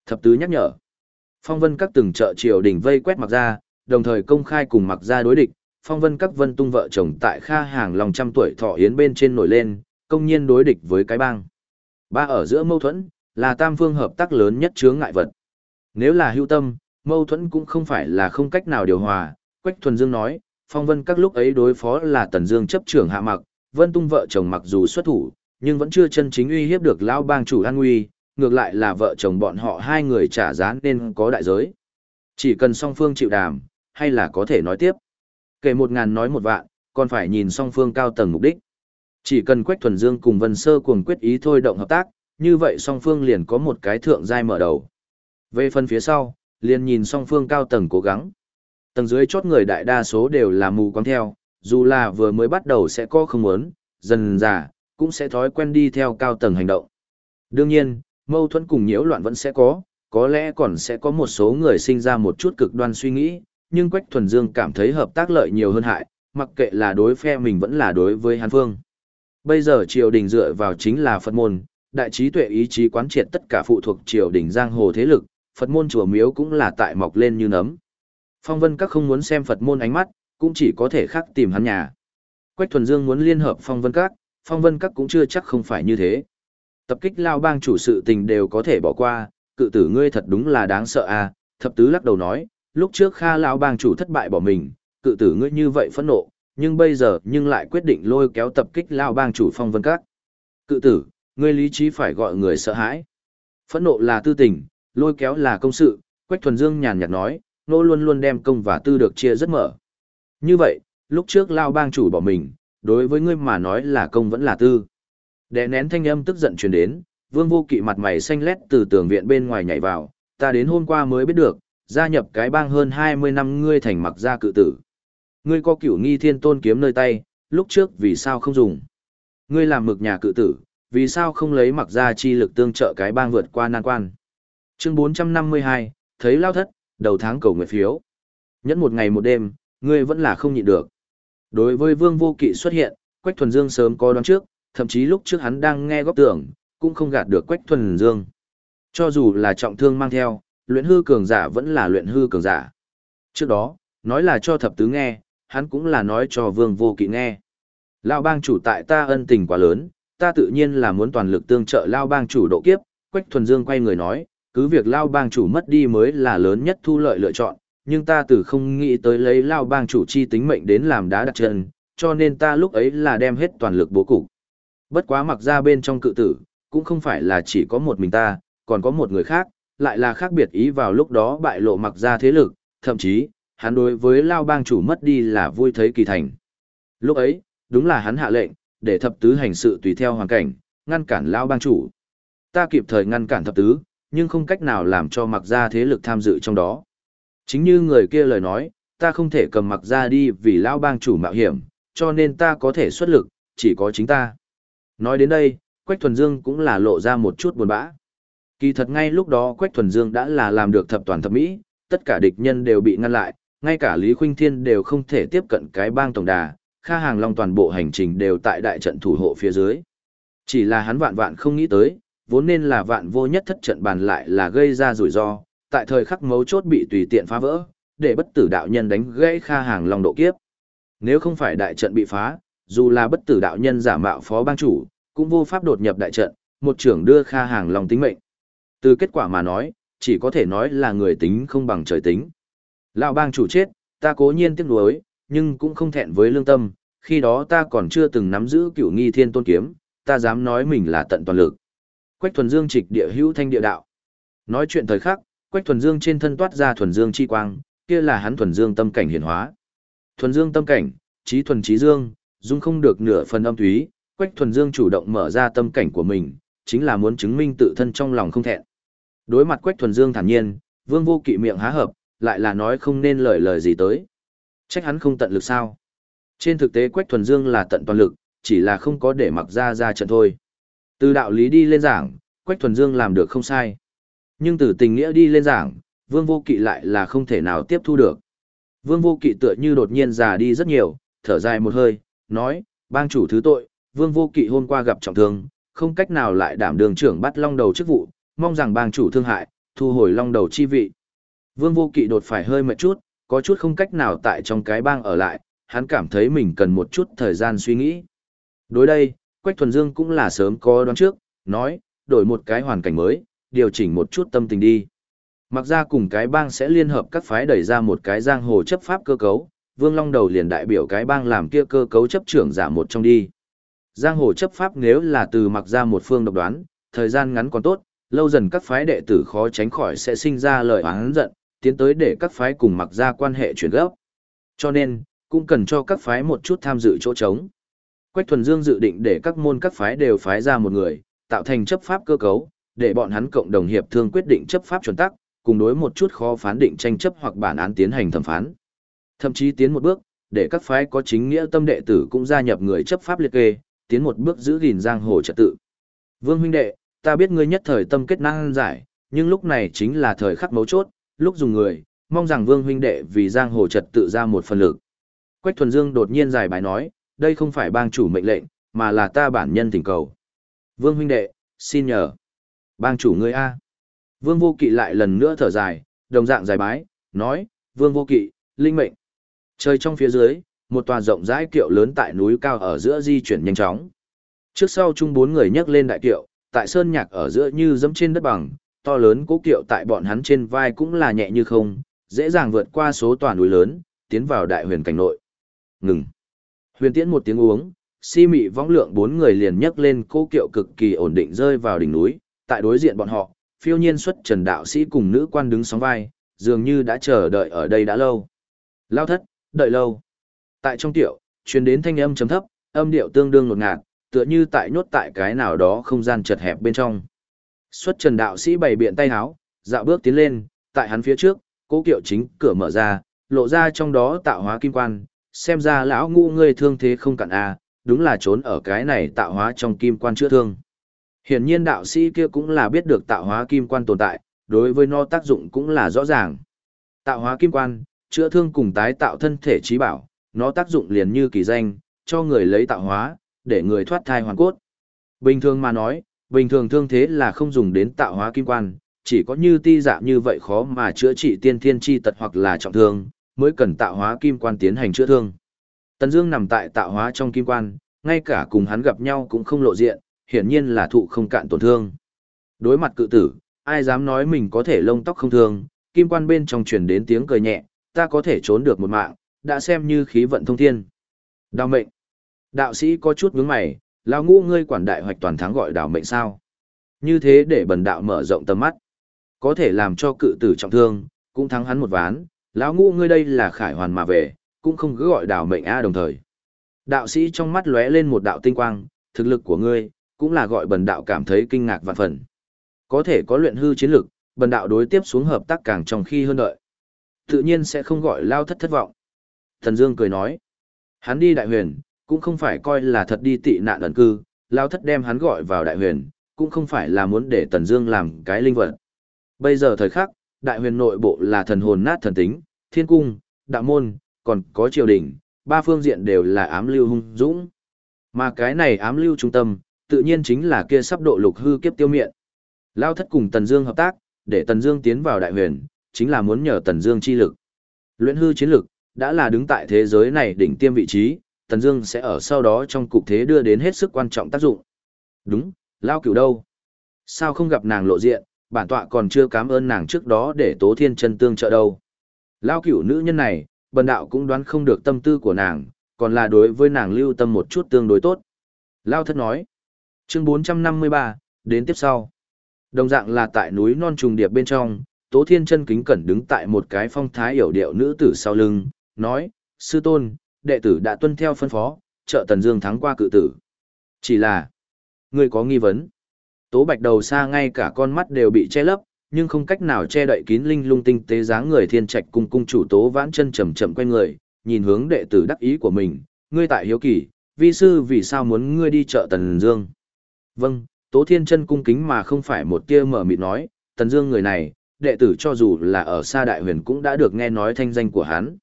Thập tứ nhắc nhở. Phong Vân Các từng trợ triều đỉnh vây quét mặc gia, đồng thời công khai cùng mặc gia đối địch. Phong Vân Các Vân Tung vợ chồng tại Kha Hàng lòng trăm tuổi thọ yến bên trên nổi lên, công nhiên đối địch với cái bang. Ba ở giữa mâu thuẫn, là tam phương hợp tác lớn nhất chướng ngại vật. Nếu là hưu tâm, mâu thuẫn cũng không phải là không cách nào điều hòa. Quách Thuần Dương nói, Phong Vân các lúc ấy đối phó là Tần Dương chấp trưởng hạ mặc, Vân Tung vợ chồng mặc dù xuất thủ, nhưng vẫn chưa chân chính uy hiếp được lão bang chủ an nguy, ngược lại là vợ chồng bọn họ hai người trả giá nên có đại giới. Chỉ cần song phương chịu đàm, hay là có thể nói tiếp. Kể một ngàn nói một vạn, còn phải nhìn song phương cao tầng mục đích. Chỉ cần Quách Thuần Dương cùng Vân Sơ cuồng quyết ý thôi động hợp tác, như vậy song phương liền có một cái thượng giai mở đầu. Về phần phía sau, liền nhìn song phương cao tầng cố gắng. Tầng dưới chốt người đại đa số đều là mù quáng theo, dù là vừa mới bắt đầu sẽ có không muốn, dần dà, cũng sẽ thói quen đi theo cao tầng hành động. Đương nhiên, mâu thuẫn cùng nhiễu loạn vẫn sẽ có, có lẽ còn sẽ có một số người sinh ra một chút cực đoan suy nghĩ, nhưng Quách Thuần Dương cảm thấy hợp tác lợi nhiều hơn hại, mặc kệ là đối phe mình vẫn là đối với Hàn Phương. Bây giờ triều đình dựa vào chính là Phật môn, đại trí tuệ ý chí quán triệt tất cả phụ thuộc triều đình giang hồ thế lực, Phật môn chùa miếu cũng là tại mọc lên như nấm. Phong vân các không muốn xem Phật môn ánh mắt, cũng chỉ có thể khắc tìm hắn nhà. Quách thuần dương muốn liên hợp phong vân các, phong vân các cũng chưa chắc không phải như thế. Tập kích lao bang chủ sự tình đều có thể bỏ qua, cự tử ngươi thật đúng là đáng sợ à, thập tứ lắc đầu nói, lúc trước kha lao bang chủ thất bại bỏ mình, cự tử ngươi như vậy phẫn nộ, nhưng bây giờ nhưng lại quyết định lôi kéo tập kích lao bang chủ phong vân các. Cự tử, ngươi lý trí phải gọi người sợ hãi. Phẫn nộ là tư tình, lôi kéo là công sự, Quách Thuần Dương nhàn nhạt nói, nô luôn luôn đem công và tư được chia rất mở. Như vậy, lúc trước lao bang chủ bỏ mình, đối với ngươi mà nói là công vẫn là tư. Đè nén thanh âm tức giận truyền đến, Vương Vô Kỵ mặt mày xanh lét từ tường viện bên ngoài nhảy vào, ta đến hôm qua mới biết được, gia nhập cái bang hơn 20 năm ngươi thành mặc gia cự tử. Ngươi có cửu nghi thiên tôn kiếm nơi tay, lúc trước vì sao không dùng? Ngươi làm mực nhà cự tử, vì sao không lấy mặc gia chi lực tương trợ cái bang vượt qua nan quan? Chương 452, thấy lao thất, đầu tháng cầu nguyện phiếu. Nhẫn một ngày một đêm, ngươi vẫn là không nhịn được. Đối với vương vô kỵ xuất hiện, Quách Thuần Dương sớm có đoán trước, thậm chí lúc trước hắn đang nghe góp tưởng, cũng không gạt được Quách Thuần Dương. Cho dù là trọng thương mang theo, luyện hư cường giả vẫn là luyện hư cường giả. Trước đó, nói là cho thập tứ nghe, hắn cũng là nói cho vương vô kỵ nghe. Lao bang chủ tại ta ân tình quá lớn, ta tự nhiên là muốn toàn lực tương trợ Lao bang chủ độ kiếp, Quách Thuần Dương quay người nói, cứ việc Lao bang chủ mất đi mới là lớn nhất thu lợi lựa chọn, nhưng ta từ không nghĩ tới lấy Lao bang chủ chi tính mệnh đến làm đá đặt chân, cho nên ta lúc ấy là đem hết toàn lực bố cục. Bất quá mặc ra bên trong cự tử, cũng không phải là chỉ có một mình ta, còn có một người khác, lại là khác biệt ý vào lúc đó bại lộ mặc ra thế lực, thậm chí, hắn đối với Lao bang chủ mất đi là vui thấy kỳ thành. Lúc ấy, đúng là hắn hạ lệnh, để thập tứ hành sự tùy theo hoàn cảnh, ngăn cản Lao bang chủ. Ta kịp thời ngăn cản thập tứ, nhưng không cách nào làm cho mặc gia thế lực tham dự trong đó. Chính như người kia lời nói, ta không thể cầm mặc gia đi vì Lão bang chủ mạo hiểm, cho nên ta có thể xuất lực, chỉ có chính ta. Nói đến đây, Quách Thuần Dương cũng là lộ ra một chút buồn bã. Kỳ thật ngay lúc đó Quách Thuần Dương đã là làm được thập toàn thập mỹ, tất cả địch nhân đều bị ngăn lại, ngay cả Lý Khuynh Thiên đều không thể tiếp cận cái bang tổng đà, Kha Hàng Long toàn bộ hành trình đều tại đại trận thủ hộ phía dưới. Chỉ là hắn vạn vạn không nghĩ tới, vốn nên là vạn vô nhất thất trận bàn lại là gây ra rủi ro, tại thời khắc mấu chốt bị tùy tiện phá vỡ, để bất tử đạo nhân đánh gãy Kha Hàng Long độ kiếp. Nếu không phải đại trận bị phá, dù là bất tử đạo nhân giả mạo phó bang chủ, cũng vô pháp đột nhập đại trận, một trưởng đưa Kha Hàng Long tính mệnh. Từ kết quả mà nói, chỉ có thể nói là người tính không bằng trời tính. Lão bang chủ chết, ta cố nhiên tiếc nuối, nhưng cũng không thẹn với lương tâm, khi đó ta còn chưa từng nắm giữ cửu nghi thiên tôn kiếm, ta dám nói mình là tận toàn lực. Quách thuần dương trịch địa hữu thanh địa đạo. Nói chuyện thời khắc, quách thuần dương trên thân toát ra thuần dương chi quang, kia là hắn thuần dương tâm cảnh hiển hóa. Thuần dương tâm cảnh, trí thuần trí dương, dung không được nửa phần âm túy, quách thuần dương chủ động mở ra tâm cảnh của mình, chính là muốn chứng minh tự thân trong lòng không thẹn. Đối mặt quách thuần dương thản nhiên, vương vô kỵ miệng há hợp, lại là nói không nên lời lời gì tới. Trách hắn không tận lực sao. Trên thực tế Quách Thuần Dương là tận toàn lực, chỉ là không có để mặc ra ra trận thôi. Từ đạo lý đi lên giảng, Quách Thuần Dương làm được không sai. Nhưng từ tình nghĩa đi lên giảng, Vương Vô Kỵ lại là không thể nào tiếp thu được. Vương Vô Kỵ tựa như đột nhiên già đi rất nhiều, thở dài một hơi, nói, bang chủ thứ tội, Vương Vô Kỵ hôm qua gặp trọng thương, không cách nào lại đảm đường trưởng bắt long đầu chức vụ, mong rằng bang chủ thương hại, thu hồi long đầu chi vị. Vương Vô Kỵ đột phải hơi mệt chút, có chút không cách nào tại trong cái bang ở lại, hắn cảm thấy mình cần một chút thời gian suy nghĩ. Đối đây, Quách Thuần Dương cũng là sớm có đoán trước, nói, đổi một cái hoàn cảnh mới, điều chỉnh một chút tâm tình đi. Mặc ra cùng cái bang sẽ liên hợp các phái đẩy ra một cái giang hồ chấp pháp cơ cấu, Vương Long đầu liền đại biểu cái bang làm kia cơ cấu chấp trưởng giả một trong đi. Giang hồ chấp pháp nếu là từ mặc ra một phương độc đoán, thời gian ngắn còn tốt, lâu dần các phái đệ tử khó tránh khỏi sẽ sinh ra lời oán giận, tiến tới để các phái cùng mặc ra quan hệ chuyển gấp. Cho nên, cũng cần cho các phái một chút tham dự chỗ trống. Quách Thuần Dương dự định để các môn các phái đều phái ra một người, tạo thành chấp pháp cơ cấu, để bọn hắn cộng đồng hiệp thương quyết định chấp pháp chuẩn tắc, cùng đối một chút khó phán định tranh chấp hoặc bản án tiến hành thẩm phán. Thậm chí tiến một bước, để các phái có chính nghĩa tâm đệ tử cũng gia nhập người chấp pháp liệt kê, tiến một bước giữ gìn giang hồ trật tự. Vương huynh đệ, ta biết ngươi nhất thời tâm kết năng giải, nhưng lúc này chính là thời khắc mấu chốt, lúc dùng người, mong rằng Vương huynh đệ vì giang hồ trật tự ra một phần lực. Quách Thuần Dương đột nhiên giải bài nói, đây không phải bang chủ mệnh lệnh, mà là ta bản nhân thỉnh cầu. Vương huynh đệ, xin nhờ. Bang chủ ngươi a. Vương Vô Kỵ lại lần nữa thở dài, đồng dạng dài bái, nói, Vương Vô Kỵ, linh mệnh. Trời trong phía dưới, một tòa rộng rãi kiệu lớn tại núi cao ở giữa di chuyển nhanh chóng. Trước sau chung bốn người nhấc lên đại kiệu, tại sơn nhạc ở giữa như dẫm trên đất bằng, to lớn cố kiệu tại bọn hắn trên vai cũng là nhẹ như không, dễ dàng vượt qua số tòa núi lớn, tiến vào đại huyền cảnh nội. Ngừng. Huyền tiễn một tiếng uống, si mị võng lượng bốn người liền nhấc lên cố kiệu cực kỳ ổn định rơi vào đỉnh núi, tại đối diện bọn họ, phiêu nhiên xuất trần đạo sĩ cùng nữ quan đứng sóng vai, dường như đã chờ đợi ở đây đã lâu. Lao thất, đợi lâu. Tại trong tiệu, truyền đến thanh âm chấm thấp, âm điệu tương đương ngột ngạt, tựa như tại nhốt tại cái nào đó không gian chật hẹp bên trong. Xuất trần đạo sĩ bày biện tay háo, dạo bước tiến lên, tại hắn phía trước, cố kiệu chính cửa mở ra, lộ ra trong đó tạo hóa kim quan, xem ra lão ngu ngươi thương thế không cạn a, đúng là trốn ở cái này tạo hóa trong kim quan chữa thương. Hiển nhiên đạo sĩ kia cũng là biết được tạo hóa kim quan tồn tại, đối với nó tác dụng cũng là rõ ràng. Tạo hóa kim quan, chữa thương cùng tái tạo thân thể trí bảo, nó tác dụng liền như kỳ danh, cho người lấy tạo hóa, để người thoát thai hoàn cốt. Bình thường mà nói, bình thường thương thế là không dùng đến tạo hóa kim quan, chỉ có như ti dạ như vậy khó mà chữa trị tiên thiên chi tật hoặc là trọng thương, mới cần tạo hóa kim quan tiến hành chữa thương. Tần Dương nằm tại tạo hóa trong kim quan, ngay cả cùng hắn gặp nhau cũng không lộ diện, hiển nhiên là thụ không cạn tổn thương. Đối mặt cự tử, ai dám nói mình có thể lông tóc không thương, kim quan bên trong truyền đến tiếng cười nhẹ, ta có thể trốn được một mạng, đã xem như khí vận thông thiên. Đào mệnh. Đạo sĩ có chút nhướng mày, lão ngũ ngươi quản đại hoạch toàn thắng gọi đào mệnh sao? Như thế để bần đạo mở rộng tầm mắt, có thể làm cho cự tử trọng thương, cũng thắng hắn một ván, lão ngũ ngươi đây là khải hoàn mà về, cũng không cứ gọi đảo mệnh a đồng thời. Đạo sĩ trong mắt lóe lên một đạo tinh quang, thực lực của ngươi, cũng là gọi bần đạo cảm thấy kinh ngạc vạn phần. Có thể có luyện hư chiến lực, bần đạo đối tiếp xuống hợp tác càng trong khi hơn đợi. Tự nhiên sẽ không gọi lao thất thất vọng. Thần Dương cười nói, hắn đi đại huyền, cũng không phải coi là thật đi tị nạn ẩn cư, lao thất đem hắn gọi vào đại huyền, cũng không phải là muốn để Tần Dương làm cái linh vật. Bây giờ thời khắc, đại huyền nội bộ là thần hồn nát thần tính, thiên cung, đạo môn, còn có triều đình, ba phương diện đều là ám lưu hung dũng. Mà cái này ám lưu trung tâm, tự nhiên chính là kia sắp độ lục hư kiếp tiêu miện. Lao thất cùng Tần Dương hợp tác, để Tần Dương tiến vào đại huyền, chính là muốn nhờ Tần Dương chi lực. Luyện hư chiến lực, đã là đứng tại thế giới này đỉnh tiêm vị trí, Tần Dương sẽ ở sau đó trong cục thế đưa đến hết sức quan trọng tác dụng. Đúng, Lao cửu đâu? Sao không gặp nàng lộ diện, bản tọa còn chưa cảm ơn nàng trước đó để Tố Thiên chân tương trợ đâu. Lao cửu nữ nhân này, bần đạo cũng đoán không được tâm tư của nàng, còn là đối với nàng lưu tâm một chút tương đối tốt. Lao thất nói. Chương 453, đến tiếp sau. Đồng dạng là tại núi non trùng điệp bên trong, Tố Thiên chân kính cẩn đứng tại một cái phong thái hiểu điệu nữ tử sau lưng, nói, sư tôn, đệ tử đã tuân theo phân phó, trợ Tần Dương thắng qua cự tử. Chỉ là, người có nghi vấn. Tố Bạch đầu xa ngay cả con mắt đều bị che lấp, nhưng không cách nào che đậy kín linh lung tinh tế dáng người thiên trạch cung cung chủ Tố Vãn chân chậm chậm quay người, nhìn hướng đệ tử đắc ý của mình, ngươi tại hiếu kỳ, vi sư vì sao muốn ngươi đi chợ Tần Dương? Vâng, Tố Thiên chân cung kính mà không phải một tia mở mịt nói, Tần Dương người này, đệ tử cho dù là ở xa đại huyền cũng đã được nghe nói thanh danh của hắn.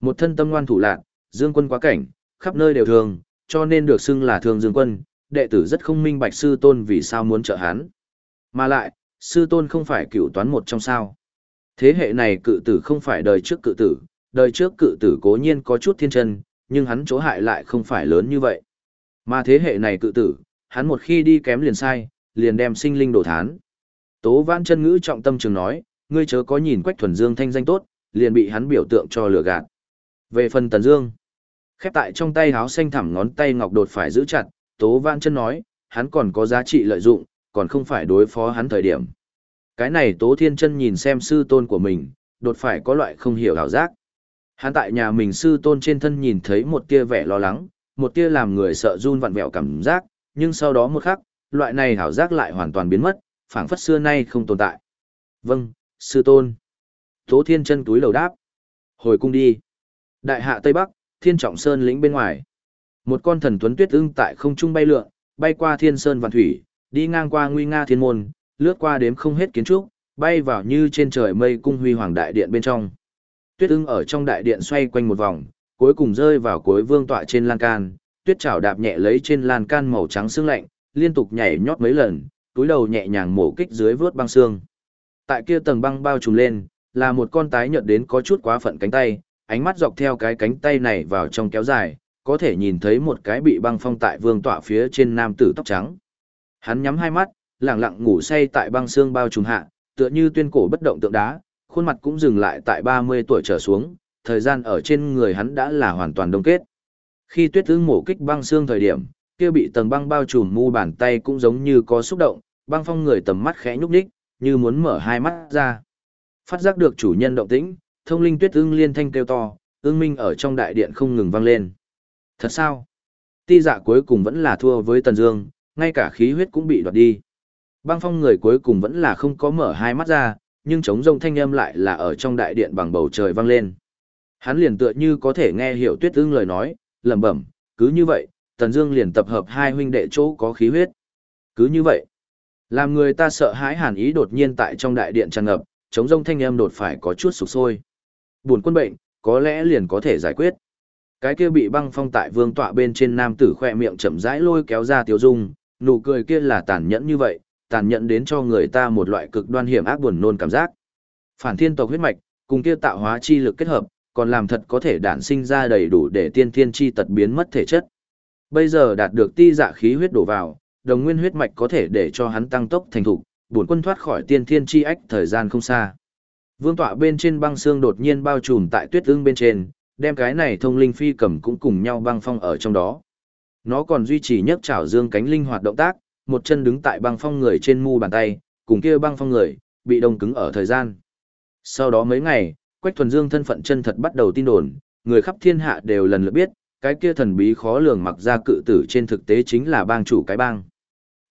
Một thân tâm ngoan thủ lạn, Dương quân quá cảnh, khắp nơi đều thường, cho nên được xưng là Thường Dương quân, đệ tử rất không minh bạch sư tôn vì sao muốn trợ hắn. Mà lại, sư tôn không phải cựu toán một trong sao. Thế hệ này cự tử không phải đời trước cự tử, đời trước cự tử cố nhiên có chút thiên chân, nhưng hắn chỗ hại lại không phải lớn như vậy. Mà thế hệ này cự tử, hắn một khi đi kém liền sai, liền đem sinh linh đổ thán. Tố Vãn chân ngữ trọng tâm trường nói, ngươi chớ có nhìn Quách Thuần Dương thanh danh tốt, liền bị hắn biểu tượng cho lừa gạt. Về phần Tần Dương, khép tại trong tay háo xanh thẳm ngón tay ngọc đột phải giữ chặt, Tố Vãn chân nói, hắn còn có giá trị lợi dụng, còn không phải đối phó hắn thời điểm. Cái này Tố Thiên chân nhìn xem sư tôn của mình, đột phải có loại không hiểu hảo giác. Hắn tại nhà mình sư tôn trên thân nhìn thấy một tia vẻ lo lắng, một tia làm người sợ run vặn vẹo cảm giác, nhưng sau đó một khắc, loại này hảo giác lại hoàn toàn biến mất, phảng phất xưa nay không tồn tại. Vâng, sư tôn. Tố thiên chân túi lầu đáp. Hồi cung đi. Đại hạ Tây Bắc, thiên trọng sơn lĩnh bên ngoài. Một con thần tuấn tuyết ưng tại không trung bay lượn, bay qua thiên sơn vạn thủy, đi ngang qua nguy nga thiên môn, lướt qua đếm không hết kiến trúc, bay vào như trên trời mây cung huy hoàng đại điện bên trong. Tuyết ưng ở trong đại điện xoay quanh một vòng, cuối cùng rơi vào cuối vương tọa trên lan can, tuyết chảo đạp nhẹ lấy trên lan can màu trắng sương lạnh, liên tục nhảy nhót mấy lần, túi đầu nhẹ nhàng mổ kích dưới vớt băng xương. Tại kia tầng băng bao trùm lên, là một con tái nhợt đến có chút quá phận cánh tay, ánh mắt dọc theo cái cánh tay này vào trong kéo dài, có thể nhìn thấy một cái bị băng phong tại vương tọa phía trên nam tử tóc trắng. Hắn nhắm hai mắt, lặng lặng ngủ say tại băng xương bao trùm hạ, tựa như tuyên cổ bất động tượng đá, khuôn mặt cũng dừng lại tại 30 tuổi trở xuống, thời gian ở trên người hắn đã là hoàn toàn đông kết. Khi tuyết ương mổ kích băng xương thời điểm, kia bị tầng băng bao trùm mu bàn tay cũng giống như có xúc động, băng phong người tầm mắt khẽ nhúc nhích, như muốn mở hai mắt ra. Phát giác được chủ nhân động tĩnh, thông linh tuyết ưng liên thanh kêu to, ương minh ở trong đại điện không ngừng vang lên. Thật sao? Ti dạ cuối cùng vẫn là thua với Tần Dương, ngay cả khí huyết cũng bị đoạt đi. Băng phong người cuối cùng vẫn là không có mở hai mắt ra, nhưng trống rông thanh âm lại là ở trong đại điện bằng bầu trời vang lên. Hắn liền tựa như có thể nghe hiểu Tuyết Ưng lời nói, lẩm bẩm, cứ như vậy, Tần Dương liền tập hợp hai huynh đệ chỗ có khí huyết. Cứ như vậy, làm người ta sợ hãi hàn ý đột nhiên tại trong đại điện tràn ngập, chống rông thanh âm đột phải có chút sụp sôi. Buồn quân bệnh, có lẽ liền có thể giải quyết. Cái kia bị băng phong tại vương tọa bên trên nam tử khẽ miệng chậm rãi lôi kéo ra tiêu dung, nụ cười kia là tàn nhẫn như vậy, tàn nhẫn đến cho người ta một loại cực đoan hiểm ác buồn nôn cảm giác. Phản thiên tộc huyết mạch, cùng kia tạo hóa chi lực kết hợp, còn làm thật có thể đản sinh ra đầy đủ để tiên thiên chi tật biến mất thể chất. Bây giờ đạt được ti dạ khí huyết đổ vào, đồng nguyên huyết mạch có thể để cho hắn tăng tốc thành thục, bổn quân thoát khỏi tiên thiên chi ách thời gian không xa. Vương tọa bên trên băng xương đột nhiên bao trùm tại tuyết ương bên trên, đem cái này thông linh phi cầm cũng cùng nhau băng phong ở trong đó. Nó còn duy trì nhấc chảo dương cánh linh hoạt động tác, một chân đứng tại băng phong người trên mu bàn tay, cùng kia băng phong người, bị đông cứng ở thời gian. Sau đó mấy ngày, Quách Thuần Dương thân phận chân thật bắt đầu tin đồn, người khắp thiên hạ đều lần lượt biết, cái kia thần bí khó lường mặc ra cự tử trên thực tế chính là bang chủ cái bang.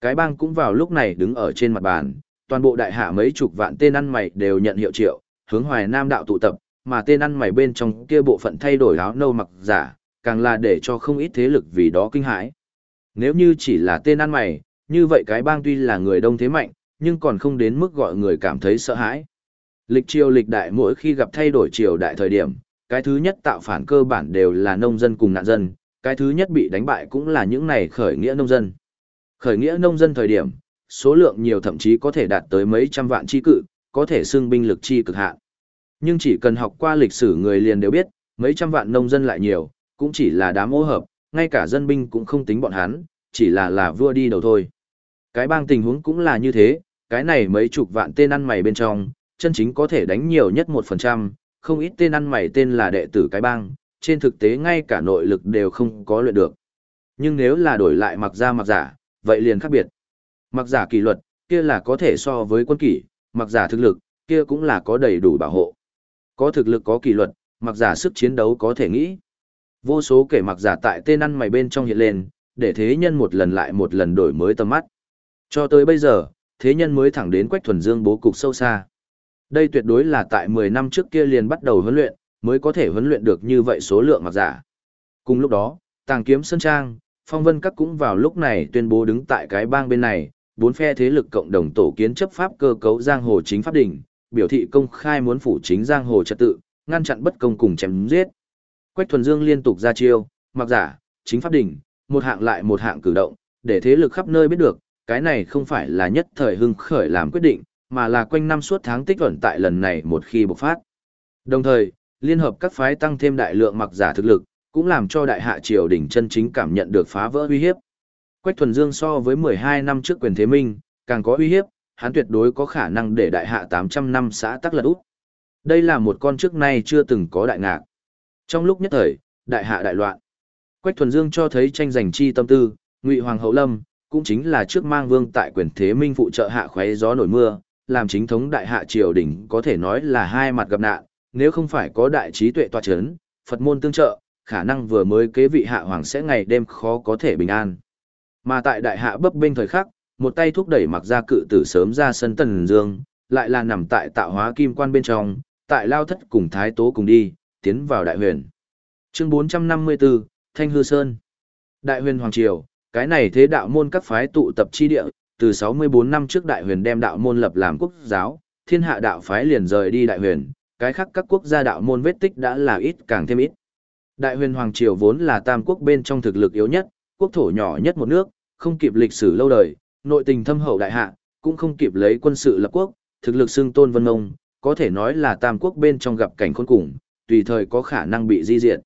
Cái bang cũng vào lúc này đứng ở trên mặt bàn, toàn bộ đại hạ mấy chục vạn tên ăn mày đều nhận hiệu triệu, hướng hoài nam đạo tụ tập, mà tên ăn mày bên trong kia bộ phận thay đổi áo nâu mặc giả, càng là để cho không ít thế lực vì đó kinh hãi. Nếu như chỉ là tên ăn mày, như vậy cái bang tuy là người đông thế mạnh, nhưng còn không đến mức gọi người cảm thấy sợ hãi. Lịch triều lịch đại mỗi khi gặp thay đổi triều đại thời điểm, cái thứ nhất tạo phản cơ bản đều là nông dân cùng nạn dân, cái thứ nhất bị đánh bại cũng là những này khởi nghĩa nông dân. Khởi nghĩa nông dân thời điểm, số lượng nhiều thậm chí có thể đạt tới mấy trăm vạn chi cự, có thể xưng binh lực chi cực hạn. Nhưng chỉ cần học qua lịch sử người liền đều biết, mấy trăm vạn nông dân lại nhiều, cũng chỉ là đám ô hợp, ngay cả dân binh cũng không tính bọn hắn, chỉ là là vua đi đầu thôi. Cái bang tình huống cũng là như thế, cái này mấy chục vạn tên ăn mày bên trong, chân chính có thể đánh nhiều nhất một phần trăm, không ít tên ăn mày tên là đệ tử cái bang, trên thực tế ngay cả nội lực đều không có luyện được. Nhưng nếu là đổi lại mặc ra mặc giả, vậy liền khác biệt. Mặc giả kỷ luật, kia là có thể so với quân kỷ, mặc giả thực lực, kia cũng là có đầy đủ bảo hộ. Có thực lực có kỷ luật, mặc giả sức chiến đấu có thể nghĩ. Vô số kẻ mặc giả tại tên ăn mày bên trong hiện lên, để thế nhân một lần lại một lần đổi mới tầm mắt. Cho tới bây giờ, thế nhân mới thẳng đến Quách Thuần Dương bố cục sâu xa. Đây tuyệt đối là tại 10 năm trước kia liền bắt đầu huấn luyện, mới có thể huấn luyện được như vậy số lượng mặc giả. Cùng lúc đó, Tàng Kiếm Sơn Trang, Phong Vân Các cũng vào lúc này tuyên bố đứng tại cái bang bên này, bốn phe thế lực cộng đồng tổ kiến chấp pháp cơ cấu giang hồ chính pháp đỉnh, biểu thị công khai muốn phủ chính giang hồ trật tự, ngăn chặn bất công cùng chém giết. Quách Thuần Dương liên tục ra chiêu, mặc giả, chính pháp đỉnh, một hạng lại một hạng cử động, để thế lực khắp nơi biết được, cái này không phải là nhất thời hưng khởi làm quyết định, mà là quanh năm suốt tháng tích ẩn tại lần này một khi bộc phát. Đồng thời, liên hợp các phái tăng thêm đại lượng mặc giả thực lực, cũng làm cho đại hạ triều đỉnh chân chính cảm nhận được phá vỡ uy hiếp. Quách Thuần Dương so với 12 năm trước quyền thế minh, càng có uy hiếp, hắn tuyệt đối có khả năng để đại hạ 800 năm xã tắc lật úp. Đây là một con trước nay chưa từng có đại ngạc. Trong lúc nhất thời, đại hạ đại loạn. Quách Thuần Dương cho thấy tranh giành chi tâm tư, Ngụy Hoàng hậu lâm, cũng chính là trước mang vương tại quyền thế minh phụ trợ hạ khoé gió nổi mưa, làm chính thống đại hạ triều đình có thể nói là hai mặt gặp nạn, nếu không phải có đại trí tuệ tọa chấn, Phật môn tương trợ, khả năng vừa mới kế vị hạ hoàng sẽ ngày đêm khó có thể bình an. Mà tại đại hạ bấp bênh thời khắc, một tay thúc đẩy mặc ra cự tử sớm ra sân tần dương, lại là nằm tại tạo hóa kim quan bên trong, tại lao thất cùng thái tố cùng đi, tiến vào đại huyền. Chương 454, Thanh Hư Sơn Đại huyền Hoàng Triều, cái này thế đạo môn các phái tụ tập chi địa, từ 64 năm trước đại huyền đem đạo môn lập làm quốc giáo, thiên hạ đạo phái liền rời đi đại huyền, cái khác các quốc gia đạo môn vết tích đã là ít càng thêm ít. Đại huyền Hoàng Triều vốn là tam quốc bên trong thực lực yếu nhất, quốc thổ nhỏ nhất một nước, không kịp lịch sử lâu đời, nội tình thâm hậu đại hạ, cũng không kịp lấy quân sự lập quốc, thực lực xưng tôn vân ông, có thể nói là tam quốc bên trong gặp cảnh khốn cùng, tùy thời có khả năng bị di diệt.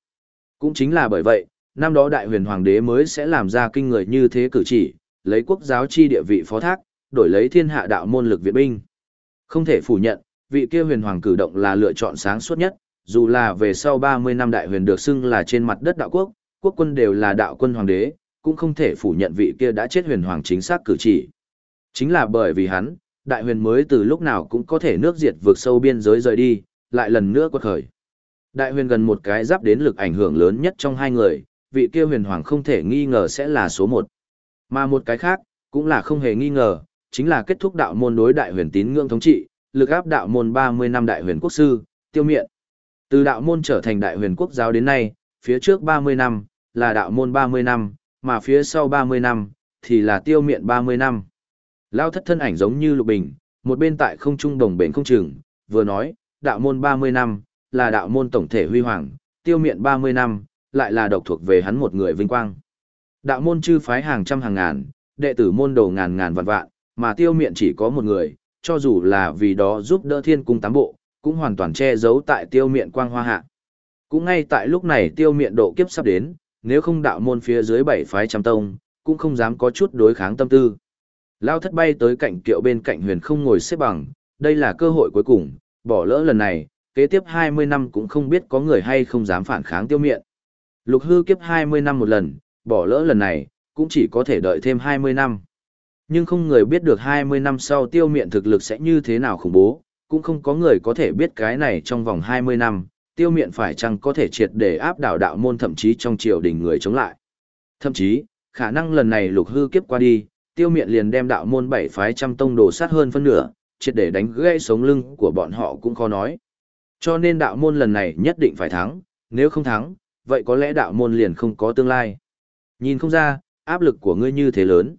Cũng chính là bởi vậy, năm đó đại huyền hoàng đế mới sẽ làm ra kinh người như thế cử chỉ, lấy quốc giáo chi địa vị phó thác, đổi lấy thiên hạ đạo môn lực viện binh. Không thể phủ nhận, vị kia huyền hoàng cử động là lựa chọn sáng suốt nhất, dù là về sau 30 năm đại huyền được xưng là trên mặt đất đạo quốc, quốc quân đều là đạo quân hoàng đế, cũng không thể phủ nhận vị kia đã chết huyền hoàng chính xác cử chỉ. Chính là bởi vì hắn, đại huyền mới từ lúc nào cũng có thể nước diệt vượt sâu biên giới rời đi, lại lần nữa quật khởi. Đại huyền gần một cái giáp đến lực ảnh hưởng lớn nhất trong hai người, vị kia huyền hoàng không thể nghi ngờ sẽ là số một. Mà một cái khác, cũng là không hề nghi ngờ, chính là kết thúc đạo môn đối đại huyền tín ngưỡng thống trị, lực áp đạo môn 30 năm đại huyền quốc sư, tiêu miện. Từ đạo môn trở thành đại huyền quốc giáo đến nay, phía trước 30 năm, là đạo môn 30 năm, mà phía sau 30 năm, thì là tiêu miện 30 năm. Lao thất thân ảnh giống như lục bình, một bên tại không trung đồng bền không chừng, vừa nói, đạo môn 30 năm, là đạo môn tổng thể huy hoàng, tiêu miện 30 năm, lại là độc thuộc về hắn một người vinh quang. Đạo môn chư phái hàng trăm hàng ngàn, đệ tử môn đồ ngàn ngàn vạn vạn, mà tiêu miện chỉ có một người, cho dù là vì đó giúp đỡ thiên cung tám bộ, cũng hoàn toàn che giấu tại tiêu miện quang hoa hạ. Cũng ngay tại lúc này tiêu miện độ kiếp sắp đến, nếu không đạo môn phía dưới bảy phái trăm tông, cũng không dám có chút đối kháng tâm tư. Lao thất bay tới cạnh kiệu bên cạnh huyền không ngồi xếp bằng, đây là cơ hội cuối cùng, bỏ lỡ lần này, kế tiếp 20 năm cũng không biết có người hay không dám phản kháng tiêu miện. Lục hư kiếp 20 năm một lần, bỏ lỡ lần này, cũng chỉ có thể đợi thêm 20 năm. Nhưng không người biết được 20 năm sau tiêu miện thực lực sẽ như thế nào khủng bố, cũng không có người có thể biết cái này trong vòng 20 năm, tiêu miện phải chăng có thể triệt để áp đảo đạo môn thậm chí trong triều đình người chống lại. Thậm chí, khả năng lần này lục hư kiếp qua đi, tiêu miện liền đem đạo môn bảy phái trăm tông đồ sát hơn phân nửa, triệt để đánh gãy sống lưng của bọn họ cũng khó nói. Cho nên đạo môn lần này nhất định phải thắng, nếu không thắng, vậy có lẽ đạo môn liền không có tương lai. Nhìn không ra, áp lực của ngươi như thế lớn.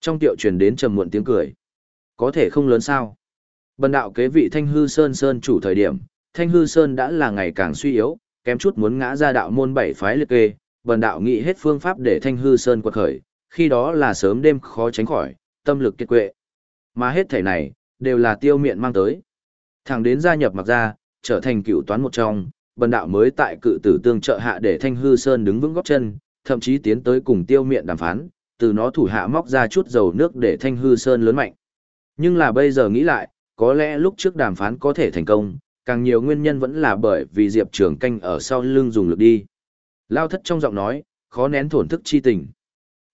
Trong tiệu truyền đến trầm muộn tiếng cười. Có thể không lớn sao? Bần đạo kế vị Thanh Hư Sơn Sơn chủ thời điểm, Thanh Hư Sơn đã là ngày càng suy yếu, kém chút muốn ngã ra đạo môn bảy phái liệt kê, bần đạo nghĩ hết phương pháp để Thanh Hư Sơn quật khởi, khi đó là sớm đêm khó tránh khỏi, tâm lực kiệt quệ. Mà hết thể này, đều là tiêu miện mang tới. Thẳng đến gia nhập mặc ra, trở thành cựu toán một trong, bần đạo mới tại cự tử tương trợ hạ để Thanh Hư Sơn đứng vững góp chân, thậm chí tiến tới cùng tiêu miện đàm phán, từ nó thủ hạ móc ra chút dầu nước để Thanh Hư Sơn lớn mạnh. Nhưng là bây giờ nghĩ lại, có lẽ lúc trước đàm phán có thể thành công, càng nhiều nguyên nhân vẫn là bởi vì Diệp Trường canh ở sau lưng dùng lực đi. Lao thất trong giọng nói, khó nén thổn thức chi tình.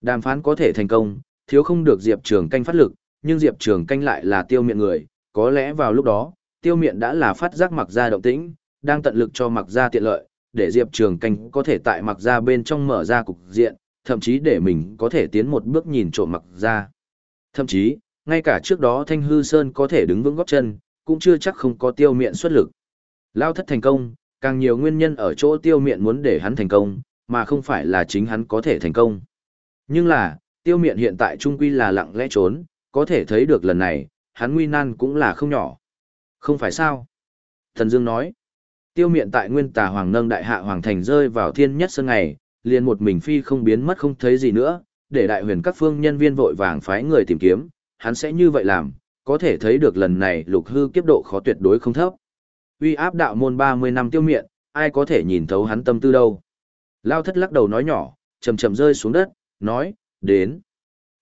Đàm phán có thể thành công, thiếu không được Diệp Trường canh phát lực, nhưng Diệp Trường canh lại là tiêu miệng người, có lẽ vào lúc đó, tiêu Miện đã là phát giác mặc ra động tĩnh, đang tận lực cho mặc ra tiện lợi, để Diệp Trường canh có thể tại mặc ra bên trong mở ra cục diện, thậm chí để mình có thể tiến một bước nhìn trộm mặc ra. Thậm chí, ngay cả trước đó Thanh Hư Sơn có thể đứng vững góp chân, cũng chưa chắc không có tiêu Miện xuất lực. Lao thất thành công, càng nhiều nguyên nhân ở chỗ tiêu Miện muốn để hắn thành công, mà không phải là chính hắn có thể thành công. Nhưng là, tiêu Miện hiện tại trung quy là lặng lẽ trốn, có thể thấy được lần này, hắn nguy nan cũng là không nhỏ. Không phải sao? Thần Dương nói, tiêu miệng tại nguyên tà hoàng nâng đại hạ hoàng thành rơi vào thiên nhất sơn ngày, liền một mình phi không biến mất không thấy gì nữa, để đại huyền các phương nhân viên vội vàng phái người tìm kiếm, hắn sẽ như vậy làm, có thể thấy được lần này lục hư kiếp độ khó tuyệt đối không thấp. Uy áp đạo môn 30 năm tiêu miệng, ai có thể nhìn thấu hắn tâm tư đâu. Lao thất lắc đầu nói nhỏ, chầm chậm rơi xuống đất, nói, đến.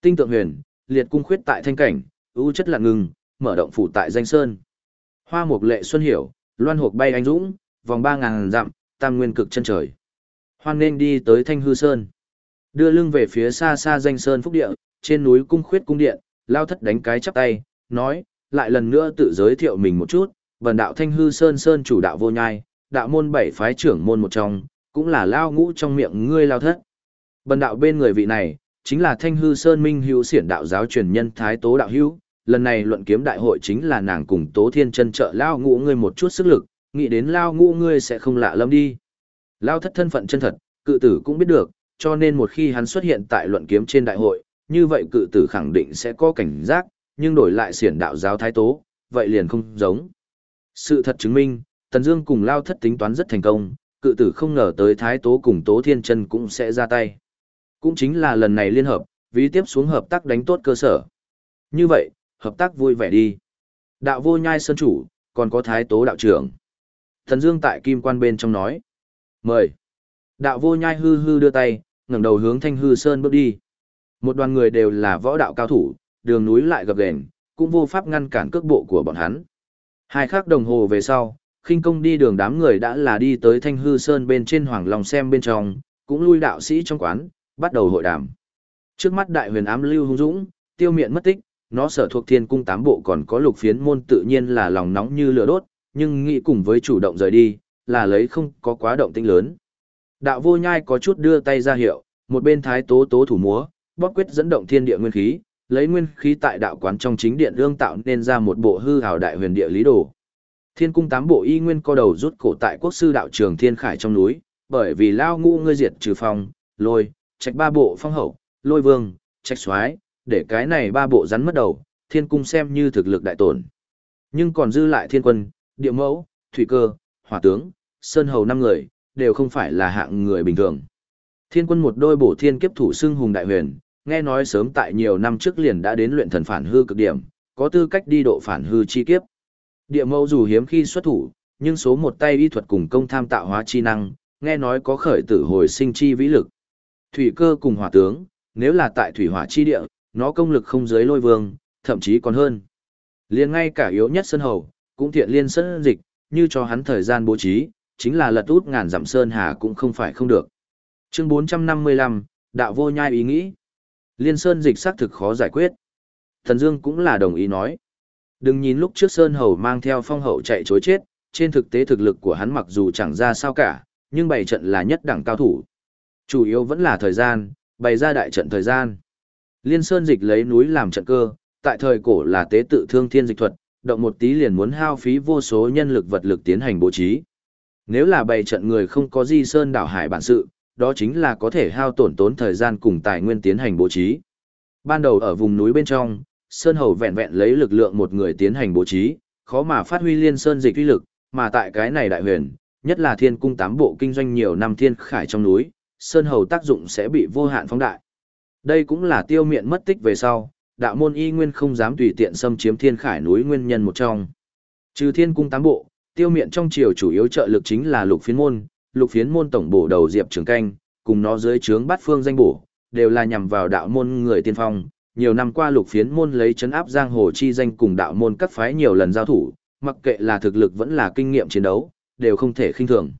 Tinh tượng huyền, liệt cung khuyết tại thanh cảnh, ưu chất là ngừng, mở động phủ tại danh sơn. Hoa mục lệ xuân hiểu, loan hộp bay anh dũng, vòng ba ngàn dặm, tam nguyên cực chân trời. Hoan nên đi tới thanh hư sơn. Đưa lưng về phía xa xa danh sơn phúc địa, trên núi cung khuyết cung điện, lao thất đánh cái chắp tay, nói, lại lần nữa tự giới thiệu mình một chút, vần đạo thanh hư sơn sơn chủ đạo vô nhai, đạo môn bảy phái trưởng môn một trong, cũng là lao ngũ trong miệng ngươi lao thất. Bần đạo bên người vị này, chính là thanh hư sơn minh hữu xiển đạo giáo truyền nhân thái tố đạo hữu, lần này luận kiếm đại hội chính là nàng cùng tố thiên chân trợ lao ngũ ngươi một chút sức lực, nghĩ đến lao ngũ ngươi sẽ không lạ lâm đi. Lao thất thân phận chân thật, cự tử cũng biết được, cho nên một khi hắn xuất hiện tại luận kiếm trên đại hội, như vậy cự tử khẳng định sẽ có cảnh giác, nhưng đổi lại xiển đạo giáo thái tố, vậy liền không giống. Sự thật chứng minh, Tần Dương cùng Lao Thất tính toán rất thành công, cự tử không ngờ tới thái tố cùng Tố Thiên Chân cũng sẽ ra tay. Cũng chính là lần này liên hợp, vì tiếp xuống hợp tác đánh tốt cơ sở. Như vậy, hợp tác vui vẻ đi. Đạo vô nhai sơn chủ, còn có thái tố đạo trưởng. Thần Dương tại kim quan bên trong nói. Mời. Đạo vô nhai hư hư đưa tay, ngẩng đầu hướng thanh hư sơn bước đi. Một đoàn người đều là võ đạo cao thủ, đường núi lại gập ghềnh, cũng vô pháp ngăn cản cước bộ của bọn hắn. Hai khắc đồng hồ về sau, khinh công đi đường đám người đã là đi tới thanh hư sơn bên trên hoàng lòng xem bên trong, cũng lui đạo sĩ trong quán, bắt đầu hội đàm. Trước mắt đại huyền ám lưu hung dũng, tiêu miện mất tích, nó sở thuộc thiên cung tám bộ còn có lục phiến môn tự nhiên là lòng nóng như lửa đốt, nhưng nghĩ cùng với chủ động rời đi, là lấy không có quá động tinh lớn. Đạo vô nhai có chút đưa tay ra hiệu, một bên thái tố tố thủ múa, bóc quyết dẫn động thiên địa nguyên khí, lấy nguyên khí tại đạo quán trong chính điện ương tạo nên ra một bộ hư hào đại huyền địa lý đồ. Thiên cung tám bộ y nguyên co đầu rút cổ tại quốc sư đạo trường thiên khải trong núi, bởi vì lao ngũ ngươi diệt trừ phong, lôi, trạch ba bộ phong hậu, lôi vương, trạch soái để cái này ba bộ rắn mất đầu, thiên cung xem như thực lực đại tổn. Nhưng còn dư lại thiên quân, địa mẫu, thủy cơ, hỏa tướng, sơn hầu năm người, đều không phải là hạng người bình thường. Thiên quân một đôi bổ thiên kiếp thủ xưng hùng đại huyền, nghe nói sớm tại nhiều năm trước liền đã đến luyện thần phản hư cực điểm, có tư cách đi độ phản hư chi kiếp. Địa mẫu dù hiếm khi xuất thủ, nhưng số một tay y thuật cùng công tham tạo hóa chi năng, nghe nói có khởi tử hồi sinh chi vĩ lực, Thủy cơ cùng hỏa tướng, nếu là tại thủy hỏa chi địa, nó công lực không giới lôi vương, thậm chí còn hơn. Liền ngay cả yếu nhất sân hầu, cũng thiện liên sân dịch, như cho hắn thời gian bố trí, chính là lật út ngàn dặm sơn hà cũng không phải không được. Chương 455, đạo vô nhai ý nghĩ. Liên sơn dịch xác thực khó giải quyết. Thần Dương cũng là đồng ý nói. Đừng nhìn lúc trước Sơn Hầu mang theo phong hậu chạy chối chết, trên thực tế thực lực của hắn mặc dù chẳng ra sao cả, nhưng bày trận là nhất đẳng cao thủ. Chủ yếu vẫn là thời gian, bày ra đại trận thời gian. Liên Sơn dịch lấy núi làm trận cơ, tại thời cổ là tế tự thương thiên dịch thuật, động một tí liền muốn hao phí vô số nhân lực vật lực tiến hành bố trí. Nếu là bày trận người không có di sơn đảo hải bản sự, đó chính là có thể hao tổn tốn thời gian cùng tài nguyên tiến hành bố trí. Ban đầu ở vùng núi bên trong, Sơn Hầu vẹn vẹn lấy lực lượng một người tiến hành bố trí, khó mà phát huy liên sơn dịch uy lực, mà tại cái này đại huyền, nhất là thiên cung tám bộ kinh doanh nhiều năm thiên khải trong núi, Sơn Hầu tác dụng sẽ bị vô hạn phóng đại. Đây cũng là tiêu miện mất tích về sau, đạo môn y nguyên không dám tùy tiện xâm chiếm thiên khải núi nguyên nhân một trong. Trừ thiên cung tám bộ, tiêu miện trong triều chủ yếu trợ lực chính là lục phiến môn, lục phiến môn tổng bổ đầu diệp trường canh, cùng nó dưới trướng bát phương danh bổ, đều là nhằm vào đạo môn người tiên phong. Nhiều năm qua lục phiến môn lấy chấn áp giang hồ chi danh cùng đạo môn các phái nhiều lần giao thủ, mặc kệ là thực lực vẫn là kinh nghiệm chiến đấu, đều không thể khinh thường.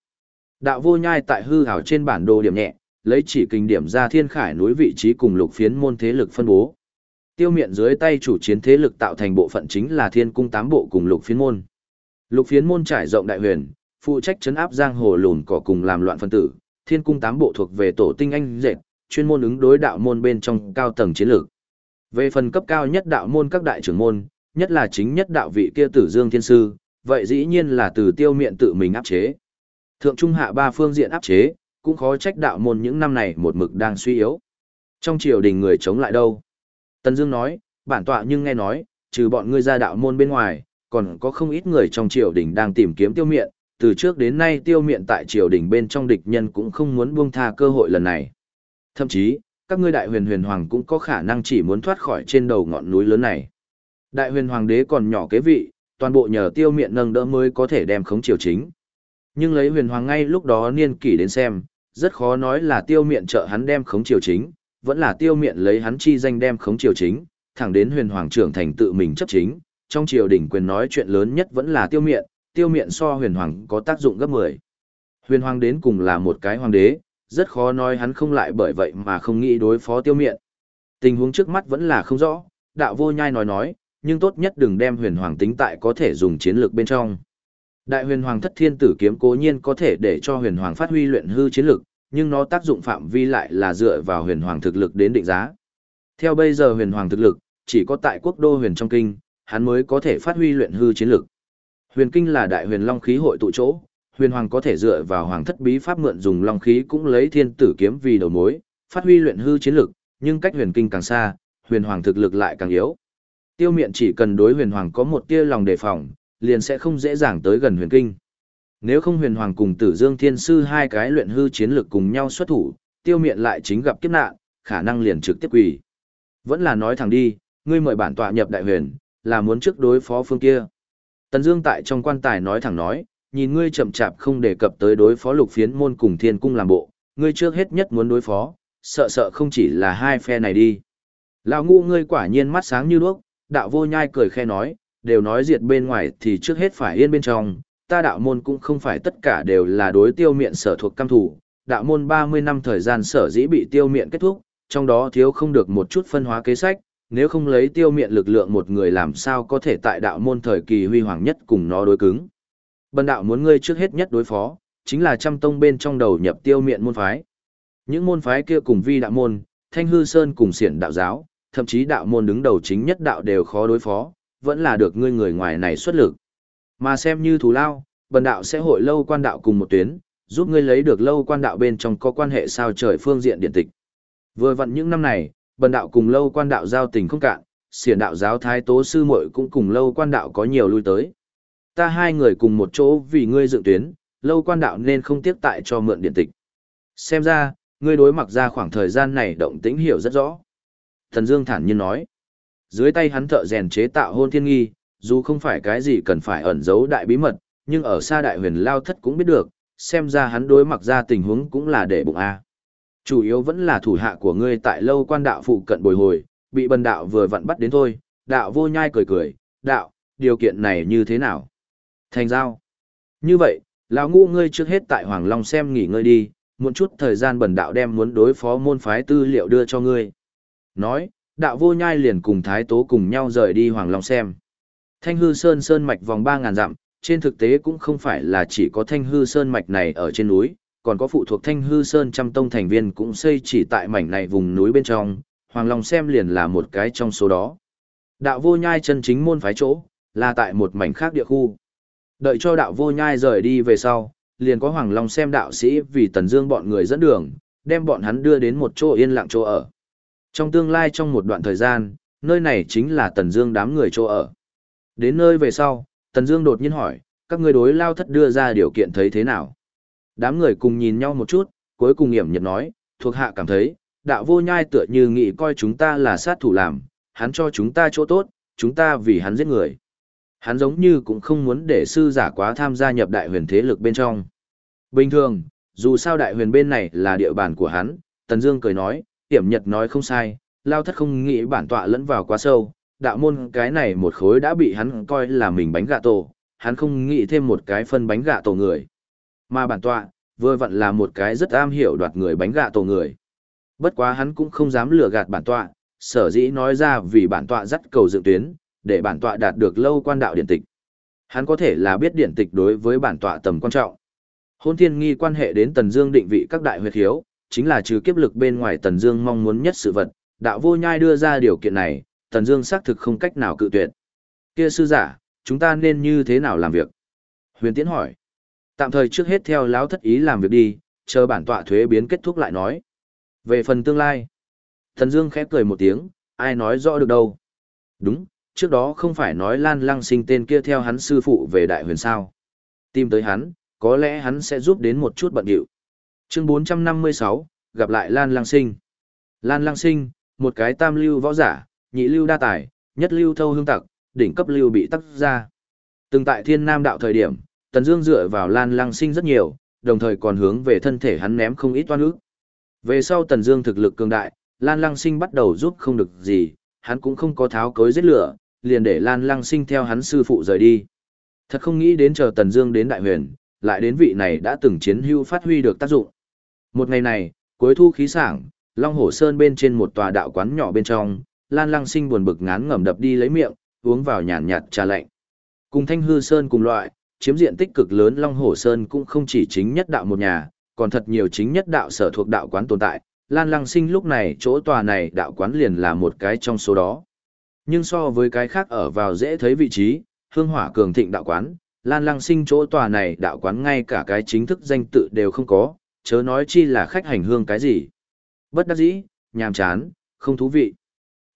Đạo vô nhai tại hư hảo trên bản đồ điểm nhẹ, lấy chỉ kinh điểm ra thiên khải núi vị trí cùng lục phiến môn thế lực phân bố. Tiêu miện dưới tay chủ chiến thế lực tạo thành bộ phận chính là thiên cung tám bộ cùng lục phiến môn. Lục phiến môn trải rộng đại huyền, phụ trách chấn áp giang hồ lùn cỏ cùng làm loạn phân tử, thiên cung tám bộ thuộc về tổ tinh anh dệt, chuyên môn ứng đối đạo môn bên trong cao tầng chiến lược. Về phần cấp cao nhất đạo môn các đại trưởng môn, nhất là chính nhất đạo vị kia tử dương thiên sư, vậy dĩ nhiên là từ tiêu miện tự mình áp chế. Thượng trung hạ ba phương diện áp chế, cũng khó trách đạo môn những năm này một mực đang suy yếu. Trong triều đình người chống lại đâu? Tần Dương nói, bản tọa nhưng nghe nói, trừ bọn ngươi ra đạo môn bên ngoài, còn có không ít người trong triều đình đang tìm kiếm tiêu miện, từ trước đến nay tiêu miện tại triều đình bên trong địch nhân cũng không muốn buông tha cơ hội lần này. Thậm chí, các ngươi đại huyền huyền hoàng cũng có khả năng chỉ muốn thoát khỏi trên đầu ngọn núi lớn này. Đại huyền hoàng đế còn nhỏ kế vị, toàn bộ nhờ tiêu miện nâng đỡ mới có thể đem khống triều chính. Nhưng lấy huyền hoàng ngay lúc đó niên kỷ đến xem, rất khó nói là tiêu miện trợ hắn đem khống triều chính, vẫn là tiêu miện lấy hắn chi danh đem khống triều chính, thẳng đến huyền hoàng trưởng thành tự mình chấp chính, trong triều đình quyền nói chuyện lớn nhất vẫn là tiêu miện, tiêu miện so huyền hoàng có tác dụng gấp 10. Huyền hoàng đến cùng là một cái hoàng đế, rất khó nói hắn không lại bởi vậy mà không nghĩ đối phó tiêu miện. Tình huống trước mắt vẫn là không rõ, đạo vô nhai nói nói, nhưng tốt nhất đừng đem huyền hoàng tính tại có thể dùng chiến lược bên trong. Đại huyền hoàng thất thiên tử kiếm cố nhiên có thể để cho huyền hoàng phát huy luyện hư chiến lược, nhưng nó tác dụng phạm vi lại là dựa vào huyền hoàng thực lực đến định giá. Theo bây giờ huyền hoàng thực lực, chỉ có tại quốc đô huyền trong kinh, hắn mới có thể phát huy luyện hư chiến lược. Huyền kinh là đại huyền long khí hội tụ chỗ, huyền hoàng có thể dựa vào hoàng thất bí pháp mượn dùng long khí cũng lấy thiên tử kiếm vì đầu mối, phát huy luyện hư chiến lược, nhưng cách huyền kinh càng xa, huyền hoàng thực lực lại càng yếu. Tiêu miện chỉ cần đối huyền hoàng có một tia lòng đề phòng, liền sẽ không dễ dàng tới gần huyền kinh. Nếu không huyền hoàng cùng tử dương thiên sư hai cái luyện hư chiến lược cùng nhau xuất thủ, tiêu miện lại chính gặp kiếp nạn, khả năng liền trực tiếp quỳ. Vẫn là nói thẳng đi, ngươi mời bản tọa nhập đại huyền, là muốn trước đối phó phương kia. Tần Dương tại trong quan tài nói thẳng nói, nhìn ngươi chậm chạp không đề cập tới đối phó lục phiến môn cùng thiên cung làm bộ, ngươi trước hết nhất muốn đối phó, sợ sợ không chỉ là hai phe này đi. Lão ngu ngươi quả nhiên mắt sáng như đuốc, đạo vô nhai cười khẽ nói, đều nói diệt bên ngoài thì trước hết phải yên bên trong, ta đạo môn cũng không phải tất cả đều là đối tiêu miện sở thuộc cam thủ, đạo môn 30 năm thời gian sở dĩ bị tiêu miện kết thúc, trong đó thiếu không được một chút phân hóa kế sách, nếu không lấy tiêu miện lực lượng một người làm sao có thể tại đạo môn thời kỳ huy hoàng nhất cùng nó đối cứng. Bần đạo muốn ngươi trước hết nhất đối phó, chính là trăm tông bên trong đầu nhập tiêu miện môn phái. Những môn phái kia cùng vi đạo môn, thanh hư sơn cùng siển đạo giáo, thậm chí đạo môn đứng đầu chính nhất đạo đều khó đối phó, vẫn là được ngươi người ngoài này xuất lực. Mà xem như thù lao, bần đạo sẽ hội lâu quan đạo cùng một tuyến, giúp ngươi lấy được lâu quan đạo bên trong có quan hệ sao trời phương diện điện tịch. Vừa vặn những năm này, bần đạo cùng lâu quan đạo giao tình không cạn, xiển đạo giáo thái tố sư muội cũng cùng lâu quan đạo có nhiều lui tới. Ta hai người cùng một chỗ vì ngươi dựng tuyến, lâu quan đạo nên không tiếc tại cho mượn điện tịch. Xem ra, ngươi đối mặt ra khoảng thời gian này động tĩnh hiểu rất rõ. Thần Dương thản nhiên nói. Dưới tay hắn thợ rèn chế tạo hôn thiên nghi, dù không phải cái gì cần phải ẩn giấu đại bí mật, nhưng ở xa đại huyền lao thất cũng biết được, xem ra hắn đối mặt ra tình huống cũng là để bụng A. Chủ yếu vẫn là thủ hạ của ngươi tại lâu quan đạo phụ cận bồi hồi, bị bần đạo vừa vặn bắt đến thôi, đạo vô nhai cười cười, đạo, điều kiện này như thế nào? Thành giao. Như vậy, lão ngũ ngươi trước hết tại Hoàng Long xem nghỉ ngơi đi, một chút thời gian bần đạo đem muốn đối phó môn phái tư liệu đưa cho ngươi. Nói, đạo vô nhai liền cùng thái tố cùng nhau rời đi Hoàng Long xem. Thanh hư sơn sơn mạch vòng 3.000 dặm, trên thực tế cũng không phải là chỉ có thanh hư sơn mạch này ở trên núi, còn có phụ thuộc thanh hư sơn trăm tông thành viên cũng xây chỉ tại mảnh này vùng núi bên trong, Hoàng Long xem liền là một cái trong số đó. Đạo vô nhai chân chính môn phái chỗ, là tại một mảnh khác địa khu. Đợi cho đạo vô nhai rời đi về sau, liền có Hoàng Long xem đạo sĩ vì Tần Dương bọn người dẫn đường, đem bọn hắn đưa đến một chỗ yên lặng chỗ ở. Trong tương lai trong một đoạn thời gian, nơi này chính là Tần Dương đám người chỗ ở. Đến nơi về sau, Tần Dương đột nhiên hỏi, các ngươi đối lao thất đưa ra điều kiện thấy thế nào? Đám người cùng nhìn nhau một chút, cuối cùng nghiệm nhật nói, thuộc hạ cảm thấy, đạo vô nhai tựa như nghĩ coi chúng ta là sát thủ làm, hắn cho chúng ta chỗ tốt, chúng ta vì hắn giết người. Hắn giống như cũng không muốn để sư giả quá tham gia nhập đại huyền thế lực bên trong. Bình thường, dù sao đại huyền bên này là địa bàn của hắn, Tần Dương cười nói, tiểm nhật nói không sai, lao thất không nghĩ bản tọa lẫn vào quá sâu, đạo môn cái này một khối đã bị hắn coi là mình bánh gạ tổ, hắn không nghĩ thêm một cái phân bánh gạ tổ người. Mà bản tọa, vừa vặn là một cái rất am hiểu đoạt người bánh gạ tổ người. Bất quá hắn cũng không dám lừa gạt bản tọa, sở dĩ nói ra vì bản tọa dắt cầu dự tuyến, để bản tọa đạt được lâu quan đạo điện tịch. Hắn có thể là biết điện tịch đối với bản tọa tầm quan trọng. Hôn thiên nghi quan hệ đến Tần Dương định vị các đại huyệt hiếu, chính là trừ kiếp lực bên ngoài Tần Dương mong muốn nhất sự vật, đạo vô nhai đưa ra điều kiện này, Tần Dương xác thực không cách nào cự tuyệt. Kia sư giả, chúng ta nên như thế nào làm việc? Huyền Tiễn hỏi. Tạm thời trước hết theo lão thất ý làm việc đi, chờ bản tọa thuế biến kết thúc lại nói. Về phần tương lai, Thần Dương khẽ cười một tiếng, ai nói rõ được đâu. Đúng, trước đó không phải nói Lan Lăng sinh tên kia theo hắn sư phụ về đại huyền sao. Tìm tới hắn, có lẽ hắn sẽ giúp đến một chút bận điệu. Chương 456, gặp lại Lan Lăng sinh. Lan Lăng sinh, một cái tam lưu võ giả, nhị lưu đa tài, nhất lưu thâu hương tặc, đỉnh cấp lưu bị tắc ra. Từng tại thiên nam đạo thời điểm, Tần Dương dựa vào Lan Lăng sinh rất nhiều, đồng thời còn hướng về thân thể hắn ném không ít toan ức. Về sau Tần Dương thực lực cường đại, Lan Lăng Sinh bắt đầu giúp không được gì, hắn cũng không có tháo cối giết lửa, liền để Lan Lăng Sinh theo hắn sư phụ rời đi. Thật không nghĩ đến chờ Tần Dương đến Đại Huyền, lại đến vị này đã từng chiến hữu phát huy được tác dụng. Một ngày này, cuối thu khí sảng, Long Hổ Sơn bên trên một tòa đạo quán nhỏ bên trong, Lan Lăng Sinh buồn bực ngán ngẩm đập đi lấy miệng, uống vào nhàn nhạt trà lạnh. Cùng Thanh Hư Sơn cùng loại, chiếm diện tích cực lớn Long Hổ Sơn cũng không chỉ chính nhất đạo một nhà, còn thật nhiều chính nhất đạo sở thuộc đạo quán tồn tại, Lan Lăng Sinh lúc này chỗ tòa này đạo quán liền là một cái trong số đó. Nhưng so với cái khác ở vào dễ thấy vị trí, hương hỏa cường thịnh đạo quán, Lan Lăng Sinh chỗ tòa này đạo quán ngay cả cái chính thức danh tự đều không có, chớ nói chi là khách hành hương cái gì. Bất đắc dĩ, nhàm chán, không thú vị.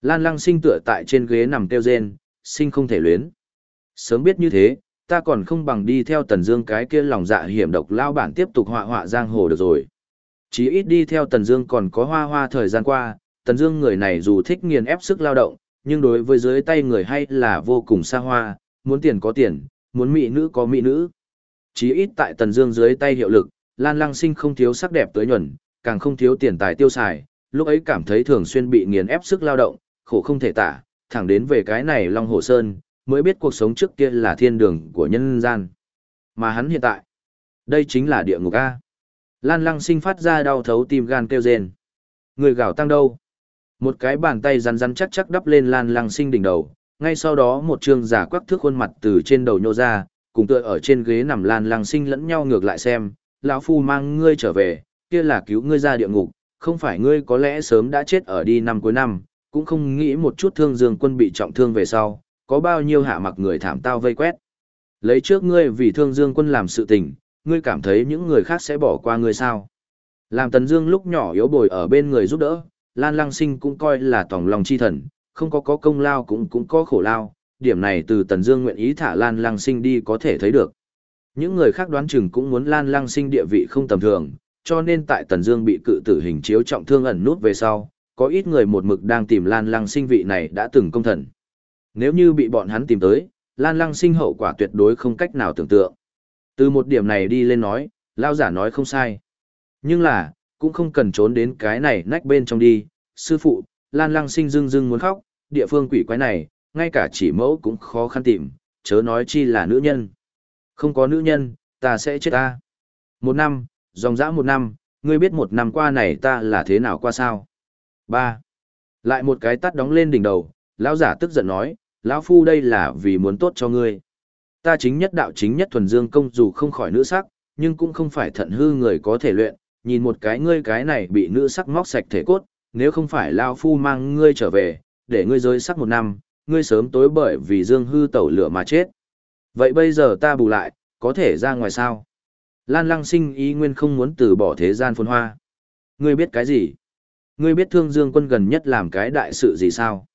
Lan Lăng Sinh tựa tại trên ghế nằm kêu rên, sinh không thể luyến. Sớm biết như thế, ta còn không bằng đi theo Tần Dương cái kia lòng dạ hiểm độc lao bản tiếp tục họa họa giang hồ được rồi. Chỉ ít đi theo Tần Dương còn có hoa hoa thời gian qua, Tần Dương người này dù thích nghiền ép sức lao động, nhưng đối với dưới tay người hay là vô cùng xa hoa, muốn tiền có tiền, muốn mỹ nữ có mỹ nữ. Chí ít tại Tần Dương dưới tay hiệu lực, Lan Lăng Sinh không thiếu sắc đẹp tới nhuần, càng không thiếu tiền tài tiêu xài, lúc ấy cảm thấy thường xuyên bị nghiền ép sức lao động, khổ không thể tả, thẳng đến về cái này Long Hồ Sơn, mới biết cuộc sống trước kia là thiên đường của nhân gian. Mà hắn hiện tại, đây chính là địa ngục A. Lan lăng sinh phát ra đau thấu tim gan kêu rên. Người gào tăng đâu? Một cái bàn tay rắn rắn chắc chắc đắp lên lan lăng sinh đỉnh đầu, ngay sau đó một trương giả quắc thước khuôn mặt từ trên đầu nhô ra, cùng tựa ở trên ghế nằm lan lăng sinh lẫn nhau ngược lại xem, lão phu mang ngươi trở về, kia là cứu ngươi ra địa ngục, không phải ngươi có lẽ sớm đã chết ở đi năm cuối năm, cũng không nghĩ một chút thương dương quân bị trọng thương về sau, có bao nhiêu hạ mặc người thảm tao vây quét. Lấy trước ngươi vì thương dương quân làm sự tình, ngươi cảm thấy những người khác sẽ bỏ qua ngươi sao. Làm tần dương lúc nhỏ yếu bồi ở bên người giúp đỡ, Lan Lăng Sinh cũng coi là tòng lòng chi thần, không có có công lao cũng cũng có khổ lao, điểm này từ tần dương nguyện ý thả Lan Lăng Sinh đi có thể thấy được. Những người khác đoán chừng cũng muốn Lan Lăng Sinh địa vị không tầm thường, cho nên tại tần dương bị cự tử hình chiếu trọng thương ẩn nút về sau, có ít người một mực đang tìm Lan Lăng Sinh vị này đã từng công thần. Nếu như bị bọn hắn tìm tới, Lan Lăng sinh hậu quả tuyệt đối không cách nào tưởng tượng. Từ một điểm này đi lên nói, lão giả nói không sai. Nhưng là, cũng không cần trốn đến cái này nách bên trong đi. Sư phụ, Lan Lăng sinh dưng dưng muốn khóc, địa phương quỷ quái này, ngay cả chỉ mẫu cũng khó khăn tìm, chớ nói chi là nữ nhân. Không có nữ nhân, ta sẽ chết ta. Một năm, dòng dã một năm, ngươi biết một năm qua này ta là thế nào qua sao? Ba. Lại một cái tắt đóng lên đỉnh đầu, lão giả tức giận nói, lão phu đây là vì muốn tốt cho ngươi. Ta chính nhất đạo chính nhất thuần dương công dù không khỏi nữ sắc, nhưng cũng không phải thận hư người có thể luyện, nhìn một cái ngươi cái này bị nữ sắc móc sạch thể cốt, nếu không phải lão phu mang ngươi trở về, để ngươi rơi sắc một năm, ngươi sớm tối bởi vì dương hư tẩu lửa mà chết. Vậy bây giờ ta bù lại, có thể ra ngoài sao? Lan lăng sinh ý nguyên không muốn từ bỏ thế gian phồn hoa. Ngươi biết cái gì? Ngươi biết thương dương quân gần nhất làm cái đại sự gì sao?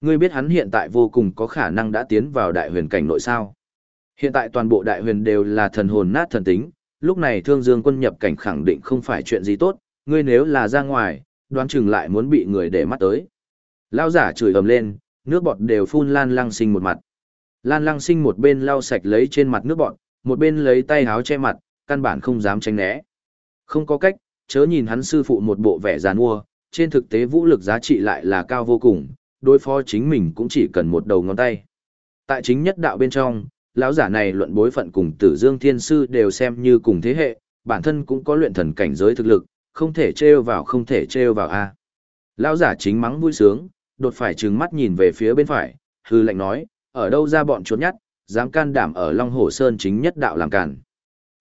Ngươi biết hắn hiện tại vô cùng có khả năng đã tiến vào đại huyền cảnh nội sao? Hiện tại toàn bộ đại huyền đều là thần hồn nát thần tính, lúc này thương dương quân nhập cảnh khẳng định không phải chuyện gì tốt, ngươi nếu là ra ngoài, đoán chừng lại muốn bị người để mắt tới. Lao giả chửi ầm lên, nước bọt đều phun lan lăng sinh một mặt. Lan lăng sinh một bên lau sạch lấy trên mặt nước bọt, một bên lấy tay háo che mặt, căn bản không dám tránh né. Không có cách, chớ nhìn hắn sư phụ một bộ vẻ giàn mua, trên thực tế vũ lực giá trị lại là cao vô cùng, đối phó chính mình cũng chỉ cần một đầu ngón tay. Tại chính nhất đạo bên trong, lão giả này luận bối phận cùng Tử Dương Thiên Sư đều xem như cùng thế hệ, bản thân cũng có luyện thần cảnh giới thực lực, không thể trêu vào không thể trêu vào a. Lão giả chính mắng vui sướng, đột phải trừng mắt nhìn về phía bên phải, hư lệnh nói, ở đâu ra bọn chuột nhắt, dám can đảm ở Long Hồ Sơn chính nhất đạo làm cản.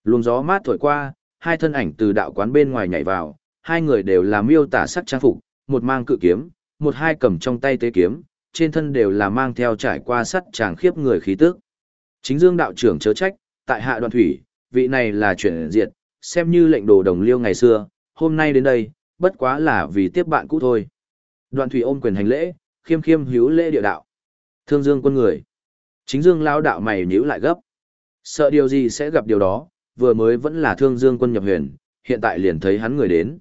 Luồng gió mát thổi qua, hai thân ảnh từ đạo quán bên ngoài nhảy vào, hai người đều là miêu tả sắc trang phục, một mang cự kiếm, một hai cầm trong tay tế kiếm, trên thân đều là mang theo trải qua sắt tràng khiếp người khí tức. Chính Dương đạo trưởng chớ trách, tại hạ đoàn thủy, vị này là chuyển diệt, xem như lệnh đồ đồng liêu ngày xưa, hôm nay đến đây, bất quá là vì tiếp bạn cũ thôi. Đoàn thủy ôm quyền hành lễ, khiêm khiêm hiếu lễ địa đạo. Thương Dương quân người. Chính Dương lao đạo mày nhíu lại gấp. Sợ điều gì sẽ gặp điều đó, vừa mới vẫn là Thương Dương quân nhập huyền, hiện tại liền thấy hắn người đến.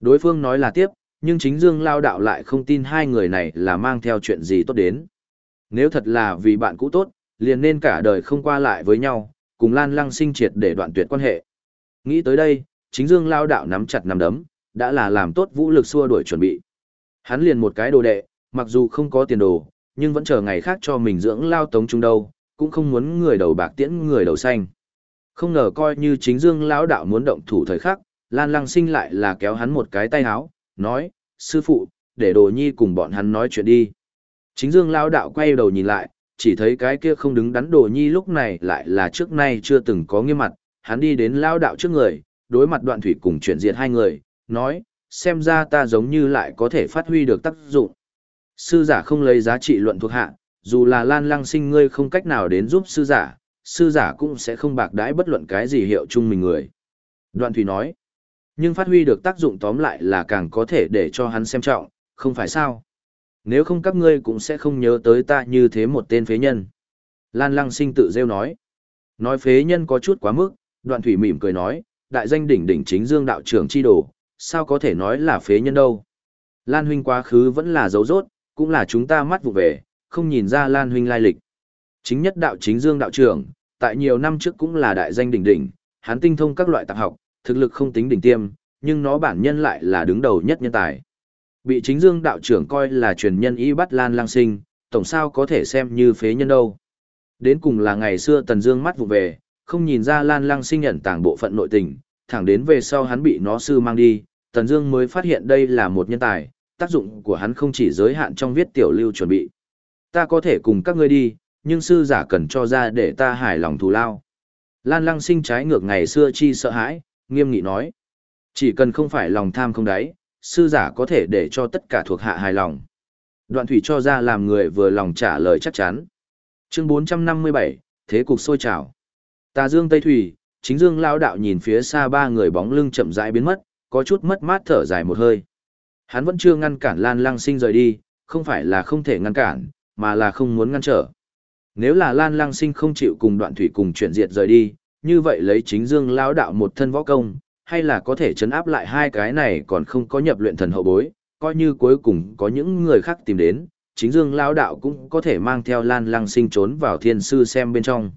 Đối phương nói là tiếp, nhưng chính Dương lao đạo lại không tin hai người này là mang theo chuyện gì tốt đến. Nếu thật là vì bạn cũ tốt, liền nên cả đời không qua lại với nhau, cùng Lan Lăng sinh triệt để đoạn tuyệt quan hệ. Nghĩ tới đây, chính Dương lao đạo nắm chặt nắm đấm, đã là làm tốt vũ lực xua đuổi chuẩn bị. Hắn liền một cái đồ đệ, mặc dù không có tiền đồ, nhưng vẫn chờ ngày khác cho mình dưỡng lao tống trung đâu, cũng không muốn người đầu bạc tiễn người đầu xanh. Không ngờ coi như chính Dương lão đạo muốn động thủ thời khắc, Lan Lăng Sinh lại là kéo hắn một cái tay háo, nói, sư phụ, để đồ nhi cùng bọn hắn nói chuyện đi. Chính Dương lão đạo quay đầu nhìn lại, chỉ thấy cái kia không đứng đắn đồ nhi lúc này lại là trước nay chưa từng có nghiêm mặt, hắn đi đến lão đạo trước người, đối mặt đoạn thủy cùng chuyển diệt hai người, nói, xem ra ta giống như lại có thể phát huy được tác dụng. Sư giả không lấy giá trị luận thuộc hạ, dù là lan lăng sinh ngươi không cách nào đến giúp sư giả, sư giả cũng sẽ không bạc đãi bất luận cái gì hiệu chung mình người. Đoạn thủy nói, nhưng phát huy được tác dụng tóm lại là càng có thể để cho hắn xem trọng, không phải sao. Nếu không các ngươi cũng sẽ không nhớ tới ta như thế một tên phế nhân. Lan lăng sinh tự rêu nói. Nói phế nhân có chút quá mức, đoạn thủy mỉm cười nói, đại danh đỉnh đỉnh chính dương đạo trưởng chi đồ, sao có thể nói là phế nhân đâu. Lan huynh quá khứ vẫn là dấu rốt, cũng là chúng ta mắt vụ về, không nhìn ra Lan huynh lai lịch. Chính nhất đạo chính dương đạo trưởng, tại nhiều năm trước cũng là đại danh đỉnh đỉnh, hắn tinh thông các loại tạp học, thực lực không tính đỉnh tiêm, nhưng nó bản nhân lại là đứng đầu nhất nhân tài. Bị chính dương đạo trưởng coi là truyền nhân y bắt Lan lang sinh, tổng sao có thể xem như phế nhân đâu. Đến cùng là ngày xưa tần dương mắt vụ về, không nhìn ra Lan lang sinh nhận tàng bộ phận nội tình, thẳng đến về sau hắn bị nó sư mang đi, tần dương mới phát hiện đây là một nhân tài, tác dụng của hắn không chỉ giới hạn trong viết tiểu lưu chuẩn bị. Ta có thể cùng các ngươi đi, nhưng sư giả cần cho ra để ta hài lòng thù lao. Lan lăng sinh trái ngược ngày xưa chi sợ hãi, nghiêm nghị nói. Chỉ cần không phải lòng tham không đáy, sư giả có thể để cho tất cả thuộc hạ hài lòng. Đoạn thủy cho ra làm người vừa lòng trả lời chắc chắn. Chương 457, Thế cục sôi trào. Tà dương Tây Thủy, chính dương lao đạo nhìn phía xa ba người bóng lưng chậm rãi biến mất, có chút mất mát thở dài một hơi. Hắn vẫn chưa ngăn cản Lan Lăng Sinh rời đi, không phải là không thể ngăn cản, mà là không muốn ngăn trở. Nếu là Lan Lăng Sinh không chịu cùng đoạn thủy cùng chuyển diệt rời đi, như vậy lấy chính dương lão đạo một thân võ công, hay là có thể chấn áp lại hai cái này còn không có nhập luyện thần hậu bối, coi như cuối cùng có những người khác tìm đến, chính dương lão đạo cũng có thể mang theo Lan Lăng Sinh trốn vào thiên sư xem bên trong.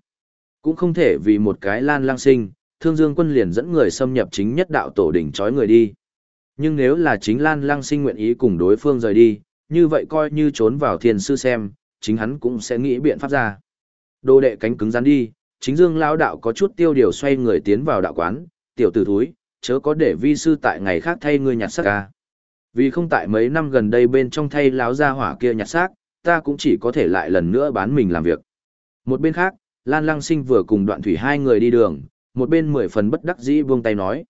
Cũng không thể vì một cái Lan Lăng Sinh, Thương Dương quân liền dẫn người xâm nhập chính nhất đạo tổ đỉnh trói người đi. Nhưng nếu là chính Lan Lăng sinh nguyện ý cùng đối phương rời đi, như vậy coi như trốn vào thiên sư xem, chính hắn cũng sẽ nghĩ biện pháp ra. Đồ đệ cánh cứng rắn đi, chính dương lao đạo có chút tiêu điều xoay người tiến vào đạo quán, tiểu tử thúi, chớ có để vi sư tại ngày khác thay ngươi nhặt xác ca. Vì không tại mấy năm gần đây bên trong thay láo ra hỏa kia nhặt xác, ta cũng chỉ có thể lại lần nữa bán mình làm việc. Một bên khác, Lan Lăng Sinh vừa cùng đoạn thủy hai người đi đường, một bên mười phần bất đắc dĩ buông tay nói.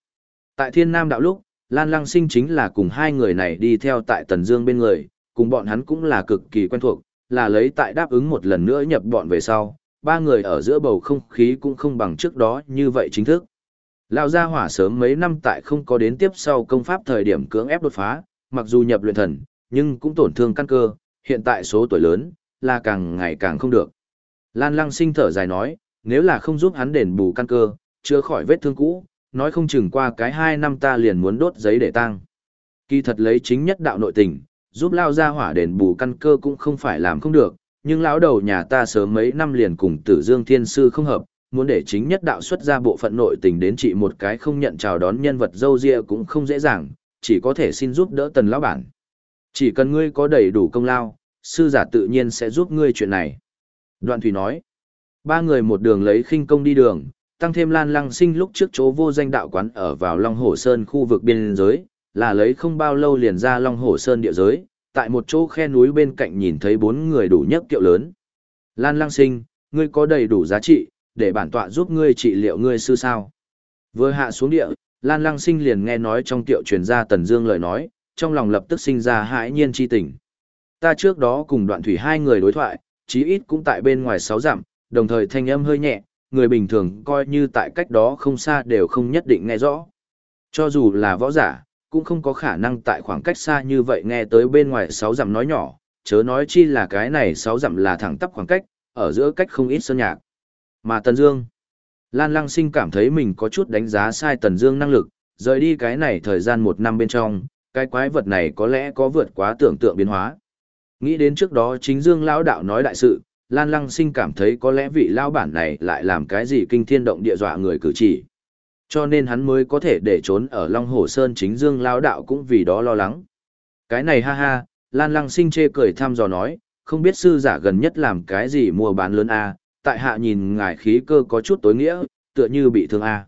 Tại thiên nam đạo lúc, Lan Lăng Sinh chính là cùng hai người này đi theo tại Tần Dương bên người, cùng bọn hắn cũng là cực kỳ quen thuộc, là lấy tại đáp ứng một lần nữa nhập bọn về sau, ba người ở giữa bầu không khí cũng không bằng trước đó như vậy chính thức. Lão gia hỏa sớm mấy năm tại không có đến tiếp sau công pháp thời điểm cưỡng ép đột phá, mặc dù nhập luyện thần, nhưng cũng tổn thương căn cơ, hiện tại số tuổi lớn, là càng ngày càng không được. Lan Lăng sinh thở dài nói, nếu là không giúp hắn đền bù căn cơ, chữa khỏi vết thương cũ, nói không chừng qua cái hai năm ta liền muốn đốt giấy để tang. Kỳ thật lấy chính nhất đạo nội tình, giúp lao ra hỏa đền bù căn cơ cũng không phải làm không được, nhưng lão đầu nhà ta sớm mấy năm liền cùng tử dương thiên sư không hợp, muốn để chính nhất đạo xuất ra bộ phận nội tình đến trị một cái không nhận chào đón nhân vật dâu ria cũng không dễ dàng, chỉ có thể xin giúp đỡ tần lão bản. Chỉ cần ngươi có đầy đủ công lao, sư giả tự nhiên sẽ giúp ngươi chuyện này. Đoạn Thủy nói, ba người một đường lấy khinh công đi đường, tăng thêm lan lăng sinh lúc trước chỗ vô danh đạo quán ở vào Long Hồ Sơn khu vực biên giới, là lấy không bao lâu liền ra Long Hồ Sơn địa giới, tại một chỗ khe núi bên cạnh nhìn thấy bốn người đủ nhất kiệu lớn. Lan lăng sinh, ngươi có đầy đủ giá trị, để bản tọa giúp ngươi trị liệu ngươi sư sao. Vừa hạ xuống địa, Lan lăng sinh liền nghe nói trong tiệu truyền ra Tần Dương lời nói, trong lòng lập tức sinh ra hãi nhiên chi tình. Ta trước đó cùng đoạn thủy hai người đối thoại, chí ít cũng tại bên ngoài sáu dặm, đồng thời thanh âm hơi nhẹ, người bình thường coi như tại cách đó không xa đều không nhất định nghe rõ. Cho dù là võ giả, cũng không có khả năng tại khoảng cách xa như vậy nghe tới bên ngoài sáu dặm nói nhỏ, chớ nói chi là cái này sáu dặm là thẳng tắp khoảng cách, ở giữa cách không ít sơn nhạc. Mà Tần Dương, Lan Lăng Sinh cảm thấy mình có chút đánh giá sai Tần Dương năng lực, rời đi cái này thời gian một năm bên trong, cái quái vật này có lẽ có vượt quá tưởng tượng biến hóa. Nghĩ đến trước đó chính Dương lão đạo nói đại sự, Lan Lăng Sinh cảm thấy có lẽ vị lão bản này lại làm cái gì kinh thiên động địa dọa người cử chỉ. Cho nên hắn mới có thể để trốn ở Long Hồ Sơn chính Dương lão đạo cũng vì đó lo lắng. Cái này ha ha, Lan Lăng Sinh chê cười thăm dò nói, không biết sư giả gần nhất làm cái gì mua bán lớn a, tại hạ nhìn ngài khí cơ có chút tối nghĩa, tựa như bị thương a.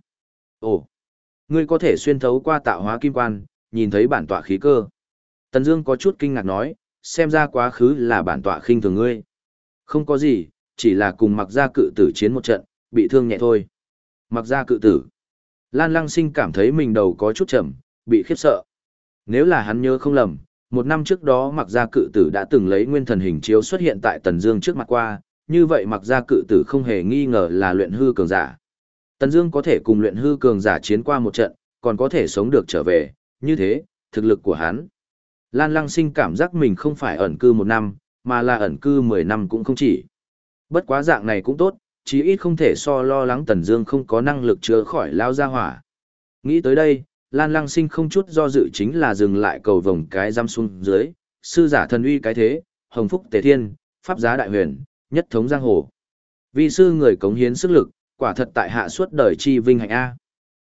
Ồ, ngươi có thể xuyên thấu qua tạo hóa kim quan, nhìn thấy bản tọa khí cơ. Tần Dương có chút kinh ngạc nói, xem ra quá khứ là bản tọa khinh thường ngươi. Không có gì, chỉ là cùng mặc gia cự tử chiến một trận, bị thương nhẹ thôi. Mặc gia cự tử. Lan Lăng Sinh cảm thấy mình đầu có chút chậm, bị khiếp sợ. Nếu là hắn nhớ không lầm, một năm trước đó mặc gia cự tử đã từng lấy nguyên thần hình chiếu xuất hiện tại Tần Dương trước mặt qua, như vậy mặc gia cự tử không hề nghi ngờ là luyện hư cường giả. Tần Dương có thể cùng luyện hư cường giả chiến qua một trận, còn có thể sống được trở về, như thế, thực lực của hắn. Lan Lăng Sinh cảm giác mình không phải ẩn cư một năm, mà là ẩn cư mười năm cũng không chỉ. Bất quá dạng này cũng tốt, chí ít không thể so lo lắng Tần Dương không có năng lực chữa khỏi lao ra hỏa. Nghĩ tới đây, Lan Lăng Sinh không chút do dự chính là dừng lại cầu vòng cái giam xuống dưới, sư giả thần uy cái thế, hồng phúc tề thiên, pháp giá đại huyền, nhất thống giang hồ. Vì sư người cống hiến sức lực, quả thật tại hạ suốt đời chi vinh hạnh a.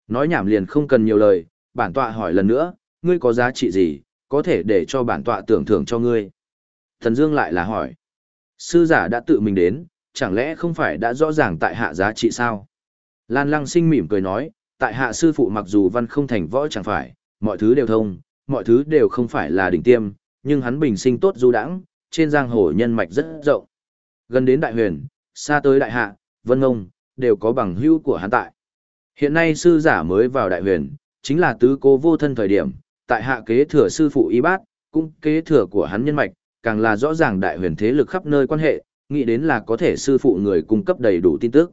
Nói nhảm liền không cần nhiều lời, bản tọa hỏi lần nữa, ngươi có giá trị gì, có thể để cho bản tọa tưởng thưởng cho ngươi. Thần Dương lại là hỏi, sư giả đã tự mình đến, chẳng lẽ không phải đã rõ ràng tại hạ giá trị sao? Lan Lăng sinh mỉm cười nói, tại hạ sư phụ mặc dù văn không thành võ chẳng phải, mọi thứ đều thông, mọi thứ đều không phải là đỉnh tiêm, nhưng hắn bình sinh tốt du đãng, trên giang hồ nhân mạch rất rộng. Gần đến đại huyền, xa tới đại hạ, vân ngông, đều có bằng hữu của hắn tại. Hiện nay sư giả mới vào đại huyền, chính là tứ cố vô thân thời điểm, tại hạ kế thừa sư phụ y bát, cũng kế thừa của hắn nhân mạch, càng là rõ ràng đại huyền thế lực khắp nơi quan hệ, nghĩ đến là có thể sư phụ người cung cấp đầy đủ tin tức.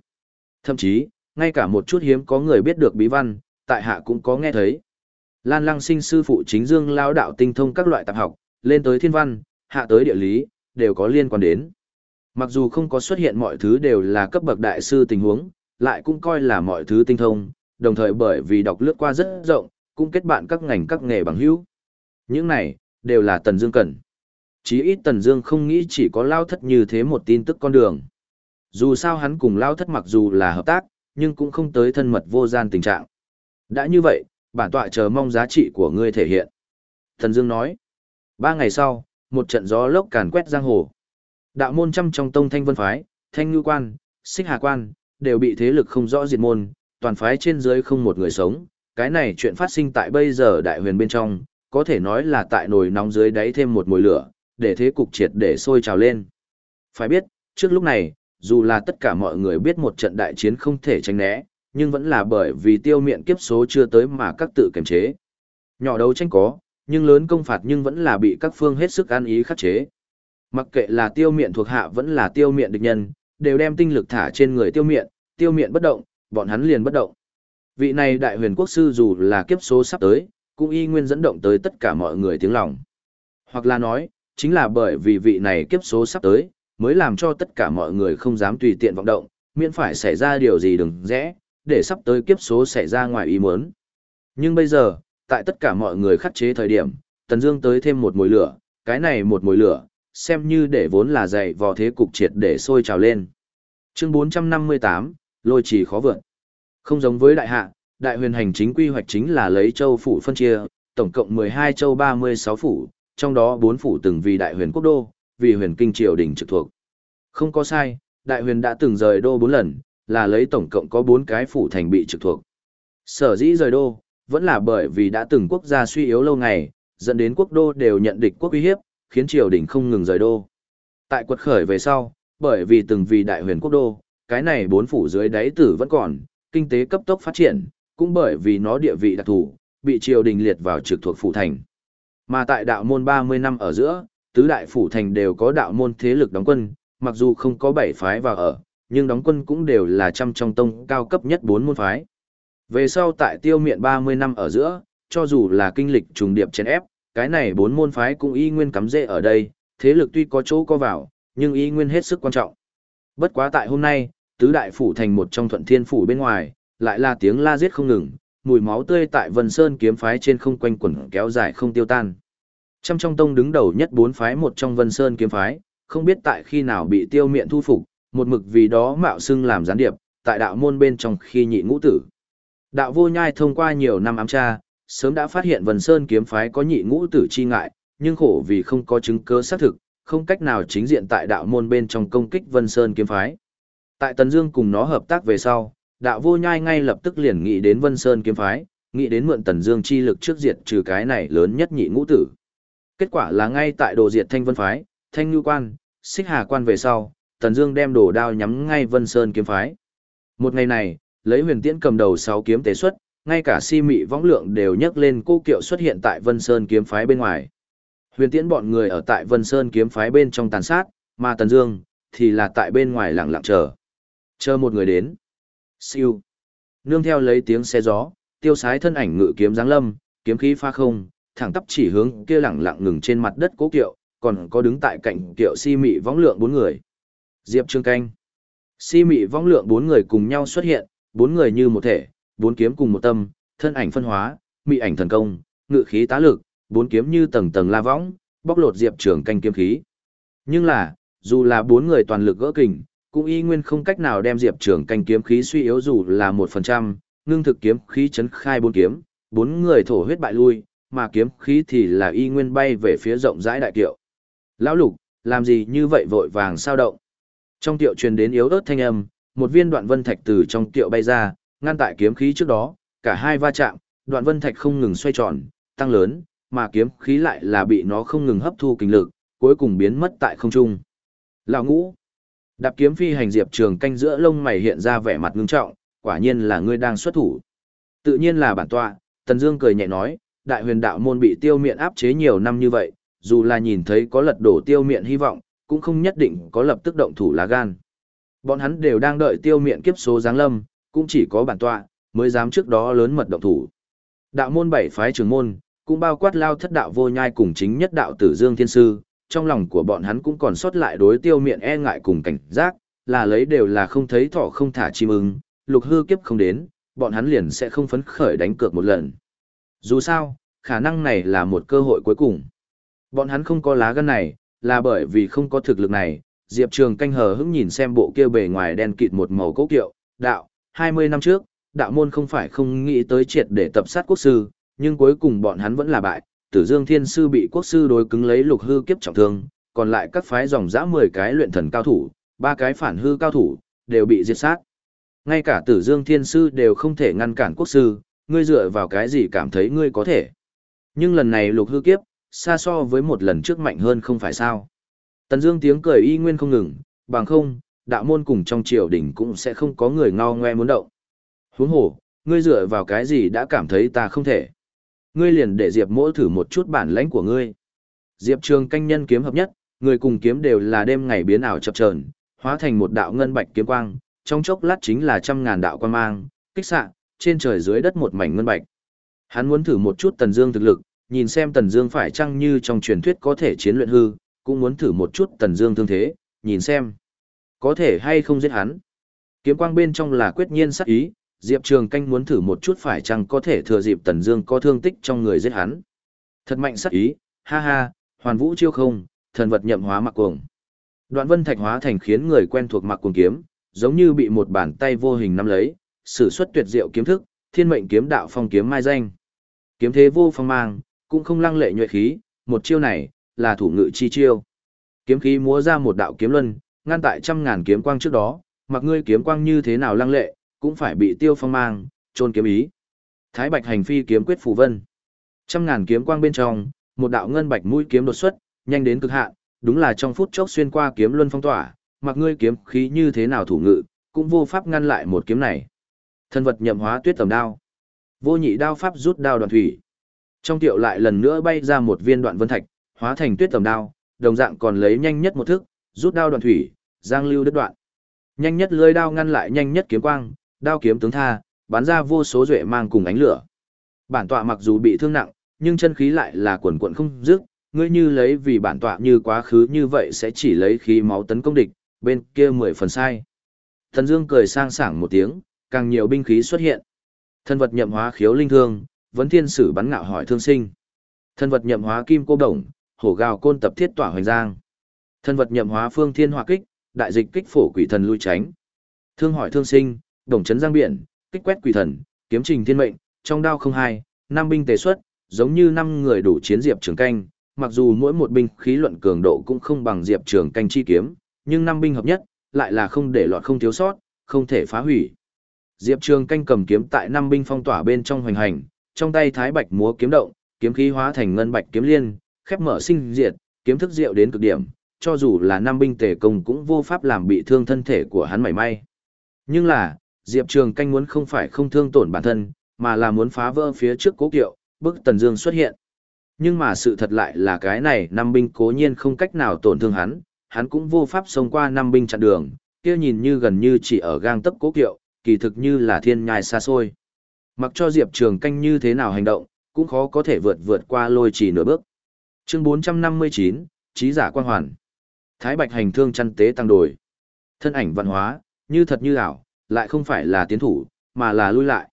Thậm chí, ngay cả một chút hiếm có người biết được bí văn, tại hạ cũng có nghe thấy. Lan Lăng Sinh sư phụ chính dương lao đạo tinh thông các loại tạp học, lên tới thiên văn, hạ tới địa lý, đều có liên quan đến. Mặc dù không có xuất hiện mọi thứ đều là cấp bậc đại sư tình huống, lại cũng coi là mọi thứ tinh thông, đồng thời bởi vì đọc lướt qua rất rộng, cũng kết bạn các ngành các nghề bằng hữu. Những này, đều là Tần Dương cần. Chí ít Tần Dương không nghĩ chỉ có lao thất như thế một tin tức con đường. Dù sao hắn cùng lao thất mặc dù là hợp tác, nhưng cũng không tới thân mật vô gian tình trạng. Đã như vậy, bản tọa chờ mong giá trị của ngươi thể hiện. Thần Dương nói. Ba ngày sau, một trận gió lốc càn quét giang hồ. Đạo môn trăm trong tông thanh vân phái, thanh ngư quan, xích hà quan, đều bị thế lực không rõ diệt môn, toàn phái trên dưới không một người sống. Cái này chuyện phát sinh tại bây giờ đại huyền bên trong, có thể nói là tại nồi nóng dưới đáy thêm một mùi lửa, để thế cục triệt để sôi trào lên. Phải biết, trước lúc này, dù là tất cả mọi người biết một trận đại chiến không thể tránh né, nhưng vẫn là bởi vì tiêu miệng kiếp số chưa tới mà các tự kiềm chế. Nhỏ đấu tranh có, nhưng lớn công phạt nhưng vẫn là bị các phương hết sức an ý khắc chế. Mặc kệ là tiêu miệng thuộc hạ vẫn là tiêu miệng địch nhân, đều đem tinh lực thả trên người tiêu miệng, tiêu miệng bất động, bọn hắn liền bất động. Vị này đại huyền quốc sư dù là kiếp số sắp tới, cũng y nguyên dẫn động tới tất cả mọi người tiếng lòng. Hoặc là nói, chính là bởi vì vị này kiếp số sắp tới, mới làm cho tất cả mọi người không dám tùy tiện vọng động, miễn phải xảy ra điều gì đừng rẽ, để sắp tới kiếp số xảy ra ngoài ý muốn. Nhưng bây giờ, tại tất cả mọi người khắc chế thời điểm, Tần Dương tới thêm một mùi lửa, cái này một mùi lửa, xem như để vốn là dày vò thế cục triệt để sôi trào lên. Chương 458, lôi trì khó vượt. Không giống với đại hạ, đại huyền hành chính quy hoạch chính là lấy châu phủ phân chia, tổng cộng 12 châu 36 phủ, trong đó bốn phủ từng vì đại huyền quốc đô, vì huyền kinh triều đình trực thuộc. Không có sai, đại huyền đã từng rời đô bốn lần, là lấy tổng cộng có bốn cái phủ thành bị trực thuộc. Sở dĩ rời đô, vẫn là bởi vì đã từng quốc gia suy yếu lâu ngày, dẫn đến quốc đô đều nhận địch quốc uy hiếp, khiến triều đình không ngừng rời đô. Tại quật khởi về sau, bởi vì từng vì đại huyền quốc đô, cái này bốn phủ dưới đáy tử vẫn còn, kinh tế cấp tốc phát triển, cũng bởi vì nó địa vị đặc thù, bị triều đình liệt vào trực thuộc phủ thành. Mà tại đạo môn 30 năm ở giữa, tứ đại phủ thành đều có đạo môn thế lực đóng quân, mặc dù không có bảy phái vào ở, nhưng đóng quân cũng đều là trăm trong tông cao cấp nhất bốn môn phái. Về sau tại tiêu miện 30 năm ở giữa, cho dù là kinh lịch trùng điệp chèn ép, cái này bốn môn phái cũng y nguyên cắm rễ ở đây, thế lực tuy có chỗ có vào, nhưng y nguyên hết sức quan trọng. Bất quá tại hôm nay, tứ đại phủ thành một trong thuận thiên phủ bên ngoài, lại là tiếng la giết không ngừng, mùi máu tươi tại Vân Sơn kiếm phái trên không quanh quẩn kéo dài không tiêu tan. Trăm trong tông đứng đầu nhất bốn phái một trong Vân Sơn kiếm phái, không biết tại khi nào bị tiêu miện thu phục, một mực vì đó mạo xưng làm gián điệp, tại đạo môn bên trong khi nhị ngũ tử. Đạo vô nhai thông qua nhiều năm ám tra, sớm đã phát hiện Vân Sơn kiếm phái có nhị ngũ tử chi ngại, nhưng khổ vì không có chứng cứ xác thực, không cách nào chính diện tại đạo môn bên trong công kích Vân Sơn kiếm phái. Tại Tần Dương cùng nó hợp tác về sau, đạo vô nhai ngay lập tức liền nghĩ đến Vân Sơn kiếm phái, nghĩ đến mượn Tần Dương chi lực trước diệt trừ cái này lớn nhất nhị ngũ tử. Kết quả là ngay tại đồ diệt Thanh Vân phái, Thanh ngư quan, Xích Hà quan về sau, Tần Dương đem đồ đao nhắm ngay Vân Sơn kiếm phái. Một ngày này, lấy Huyền Tiễn cầm đầu sáu kiếm tế xuất, ngay cả Si Mị võng lượng đều nhấc lên cô kiệu xuất hiện tại Vân Sơn kiếm phái bên ngoài. Huyền Tiễn bọn người ở tại Vân Sơn kiếm phái bên trong tàn sát, mà Tần Dương thì là tại bên ngoài lặng lặng chờ. Chờ một người đến. Siêu. Nương theo lấy tiếng xe gió, tiêu sái thân ảnh ngự kiếm giáng lâm, kiếm khí pha không, thẳng tắp chỉ hướng kia lẳng lặng ngừng trên mặt đất cố kiệu, còn có đứng tại cạnh kiệu si mị võng lượng bốn người. Diệp Trương Canh. Si mị võng lượng bốn người cùng nhau xuất hiện, bốn người như một thể, bốn kiếm cùng một tâm, thân ảnh phân hóa, mị ảnh thần công, ngự khí tá lực, bốn kiếm như tầng tầng la võng, bóc lột Diệp Trường Canh kiếm khí. Nhưng là, dù là bốn người toàn lực gỡ kình, cũng y nguyên không cách nào đem Diệp Trường Canh kiếm khí suy yếu dù là một phần trăm, ngưng thực kiếm khí chấn khai bốn kiếm, bốn người thổ huyết bại lui, mà kiếm khí thì là y nguyên bay về phía rộng rãi đại kiệu. Lão lục, làm gì như vậy vội vàng sao động? Trong tiệu truyền đến yếu ớt thanh âm, một viên đoạn vân thạch từ trong tiệu bay ra, ngăn tại kiếm khí trước đó, cả hai va chạm, đoạn vân thạch không ngừng xoay tròn, tăng lớn, mà kiếm khí lại là bị nó không ngừng hấp thu kinh lực, cuối cùng biến mất tại không trung. Lão ngũ, đạp kiếm phi hành diệp trường canh giữa lông mày hiện ra vẻ mặt ngưng trọng, quả nhiên là ngươi đang xuất thủ. Tự nhiên là bản tọa, Tần Dương cười nhẹ nói, đại huyền đạo môn bị tiêu miện áp chế nhiều năm như vậy, dù là nhìn thấy có lật đổ tiêu miện hy vọng, cũng không nhất định có lập tức động thủ lá gan. Bọn hắn đều đang đợi tiêu miện kiếp số giáng lâm, cũng chỉ có bản tọa, mới dám trước đó lớn mật động thủ. Đạo môn bảy phái trưởng môn, cũng bao quát lao thất đạo vô nhai cùng chính nhất đạo tử dương thiên sư, trong lòng của bọn hắn cũng còn sót lại đối tiêu miện e ngại cùng cảnh giác, là lấy đều là không thấy thỏ không thả chim ưng, lục hư kiếp không đến, bọn hắn liền sẽ không phấn khởi đánh cược một lần. Dù sao, khả năng này là một cơ hội cuối cùng. Bọn hắn không có lá gan này, là bởi vì không có thực lực này, Diệp Trường canh hờ hững nhìn xem bộ kia bề ngoài đen kịt một màu cố kiệu, đạo, 20 năm trước, đạo môn không phải không nghĩ tới triệt để tập sát quốc sư, nhưng cuối cùng bọn hắn vẫn là bại, tử dương thiên sư bị quốc sư đối cứng lấy lục hư kiếp trọng thương, còn lại các phái dòng dã 10 cái luyện thần cao thủ, ba cái phản hư cao thủ, đều bị diệt sát. Ngay cả tử dương thiên sư đều không thể ngăn cản quốc sư, ngươi dựa vào cái gì cảm thấy ngươi có thể. Nhưng lần này lục hư kiếp, xa so với một lần trước mạnh hơn không phải sao. Tần Dương tiếng cười y nguyên không ngừng, bằng không, đạo môn cùng trong triều đình cũng sẽ không có người ngao ngoe muốn động. Huống hồ, ngươi dựa vào cái gì đã cảm thấy ta không thể. Ngươi liền để Diệp Mỗ thử một chút bản lãnh của ngươi. Diệp Trường canh nhân kiếm hợp nhất, người cùng kiếm đều là đêm ngày biến ảo chập chờn, hóa thành một đạo ngân bạch kiếm quang, trong chốc lát chính là trăm ngàn đạo quang mang, kích xạ, trên trời dưới đất một mảnh ngân bạch. Hắn muốn thử một chút Tần Dương thực lực, nhìn xem Tần Dương phải chăng như trong truyền thuyết có thể chiến luyện hư, cũng muốn thử một chút Tần Dương thương thế, nhìn xem có thể hay không giết hắn. Kiếm quang bên trong là quyết nhiên sát ý, Diệp Trường Canh muốn thử một chút phải chăng có thể thừa dịp Tần Dương có thương tích trong người giết hắn. Thật mạnh sát ý, ha ha, hoàn vũ chiêu không, thần vật nhậm hóa mặc cuồng. Đoạn Vân Thạch hóa thành khiến người quen thuộc mặc cuồng kiếm, giống như bị một bàn tay vô hình nắm lấy, sử xuất tuyệt diệu kiếm thức, Thiên Mệnh kiếm đạo phong kiếm mai danh. Kiếm thế vô phong mang, cũng không lăng lệ nhuệ khí, một chiêu này là thủ ngự chi chiêu. Kiếm khí múa ra một đạo kiếm luân, ngăn tại trăm ngàn kiếm quang trước đó, mặc ngươi kiếm quang như thế nào lăng lệ, cũng phải bị tiêu phong mang, trôn kiếm ý. Thái Bạch hành phi kiếm quyết phù vân. Trăm ngàn kiếm quang bên trong, một đạo ngân bạch mũi kiếm đột xuất, nhanh đến cực hạn, đúng là trong phút chốc xuyên qua kiếm luân phong tỏa, mặc ngươi kiếm khí như thế nào thủ ngự, cũng vô pháp ngăn lại một kiếm này. Thân vật nhậm hóa tuyết tầm đao. Vô nhị đao pháp rút đao đoạn thủy. Trong tiệu lại lần nữa bay ra một viên đoạn vân thạch, hóa thành tuyết tầm đao, đồng dạng còn lấy nhanh nhất một thức, rút đao đoạn thủy, giang lưu đứt đoạn. Nhanh nhất lưới đao ngăn lại nhanh nhất kiếm quang, đao kiếm tướng tha, bắn ra vô số duệ mang cùng ánh lửa. Bản tọa mặc dù bị thương nặng, nhưng chân khí lại là quần quần không dứt, ngươi như lấy vì bản tọa như quá khứ như vậy sẽ chỉ lấy khí máu tấn công địch, bên kia mười phần sai. Thần Dương cười sang sảng một tiếng, càng nhiều binh khí xuất hiện. Thân vật nhậm hóa khiếu linh thương, vấn thiên sử bắn ngạo hỏi thương sinh. Thân vật nhậm hóa kim cô đồng, hổ gào côn tập thiết tỏa hoành giang. Thân vật nhậm hóa phương thiên hỏa kích, đại dịch kích phổ quỷ thần lui tránh. Thương hỏi thương sinh, đồng chấn giang biển, kích quét quỷ thần, kiếm trình thiên mệnh, trong đao không hai, năm binh tề xuất, giống như năm người đủ chiến diệp trường canh, mặc dù mỗi một binh khí luận cường độ cũng không bằng diệp trường canh chi kiếm, nhưng năm binh hợp nhất, lại là không để lọt không thiếu sót, không thể phá hủy. Diệp Trường canh cầm kiếm tại năm binh phong tỏa bên trong hoành hành, trong tay thái bạch múa kiếm động, kiếm khí hóa thành ngân bạch kiếm liên, khép mở sinh diệt, kiếm thức diệu đến cực điểm, cho dù là năm binh tề công cũng vô pháp làm bị thương thân thể của hắn mảy may. Nhưng là, Diệp Trường canh muốn không phải không thương tổn bản thân, mà là muốn phá vỡ phía trước cố kiệu, bức Tần Dương xuất hiện. Nhưng mà sự thật lại là cái này năm binh cố nhiên không cách nào tổn thương hắn, hắn cũng vô pháp xông qua năm binh chặn đường, kia nhìn như gần như chỉ ở gang tấc cố kiệu, kỳ thực như là thiên nhai xa xôi. Mặc cho Diệp Trường canh như thế nào hành động, cũng khó có thể vượt vượt qua lôi chỉ nửa bước. Chương 459, Chí giả quan hoàn. Thái Bạch hành thương chăn tế tăng đổi. Thân ảnh văn hóa, như thật như ảo, lại không phải là tiến thủ, mà là lui lại.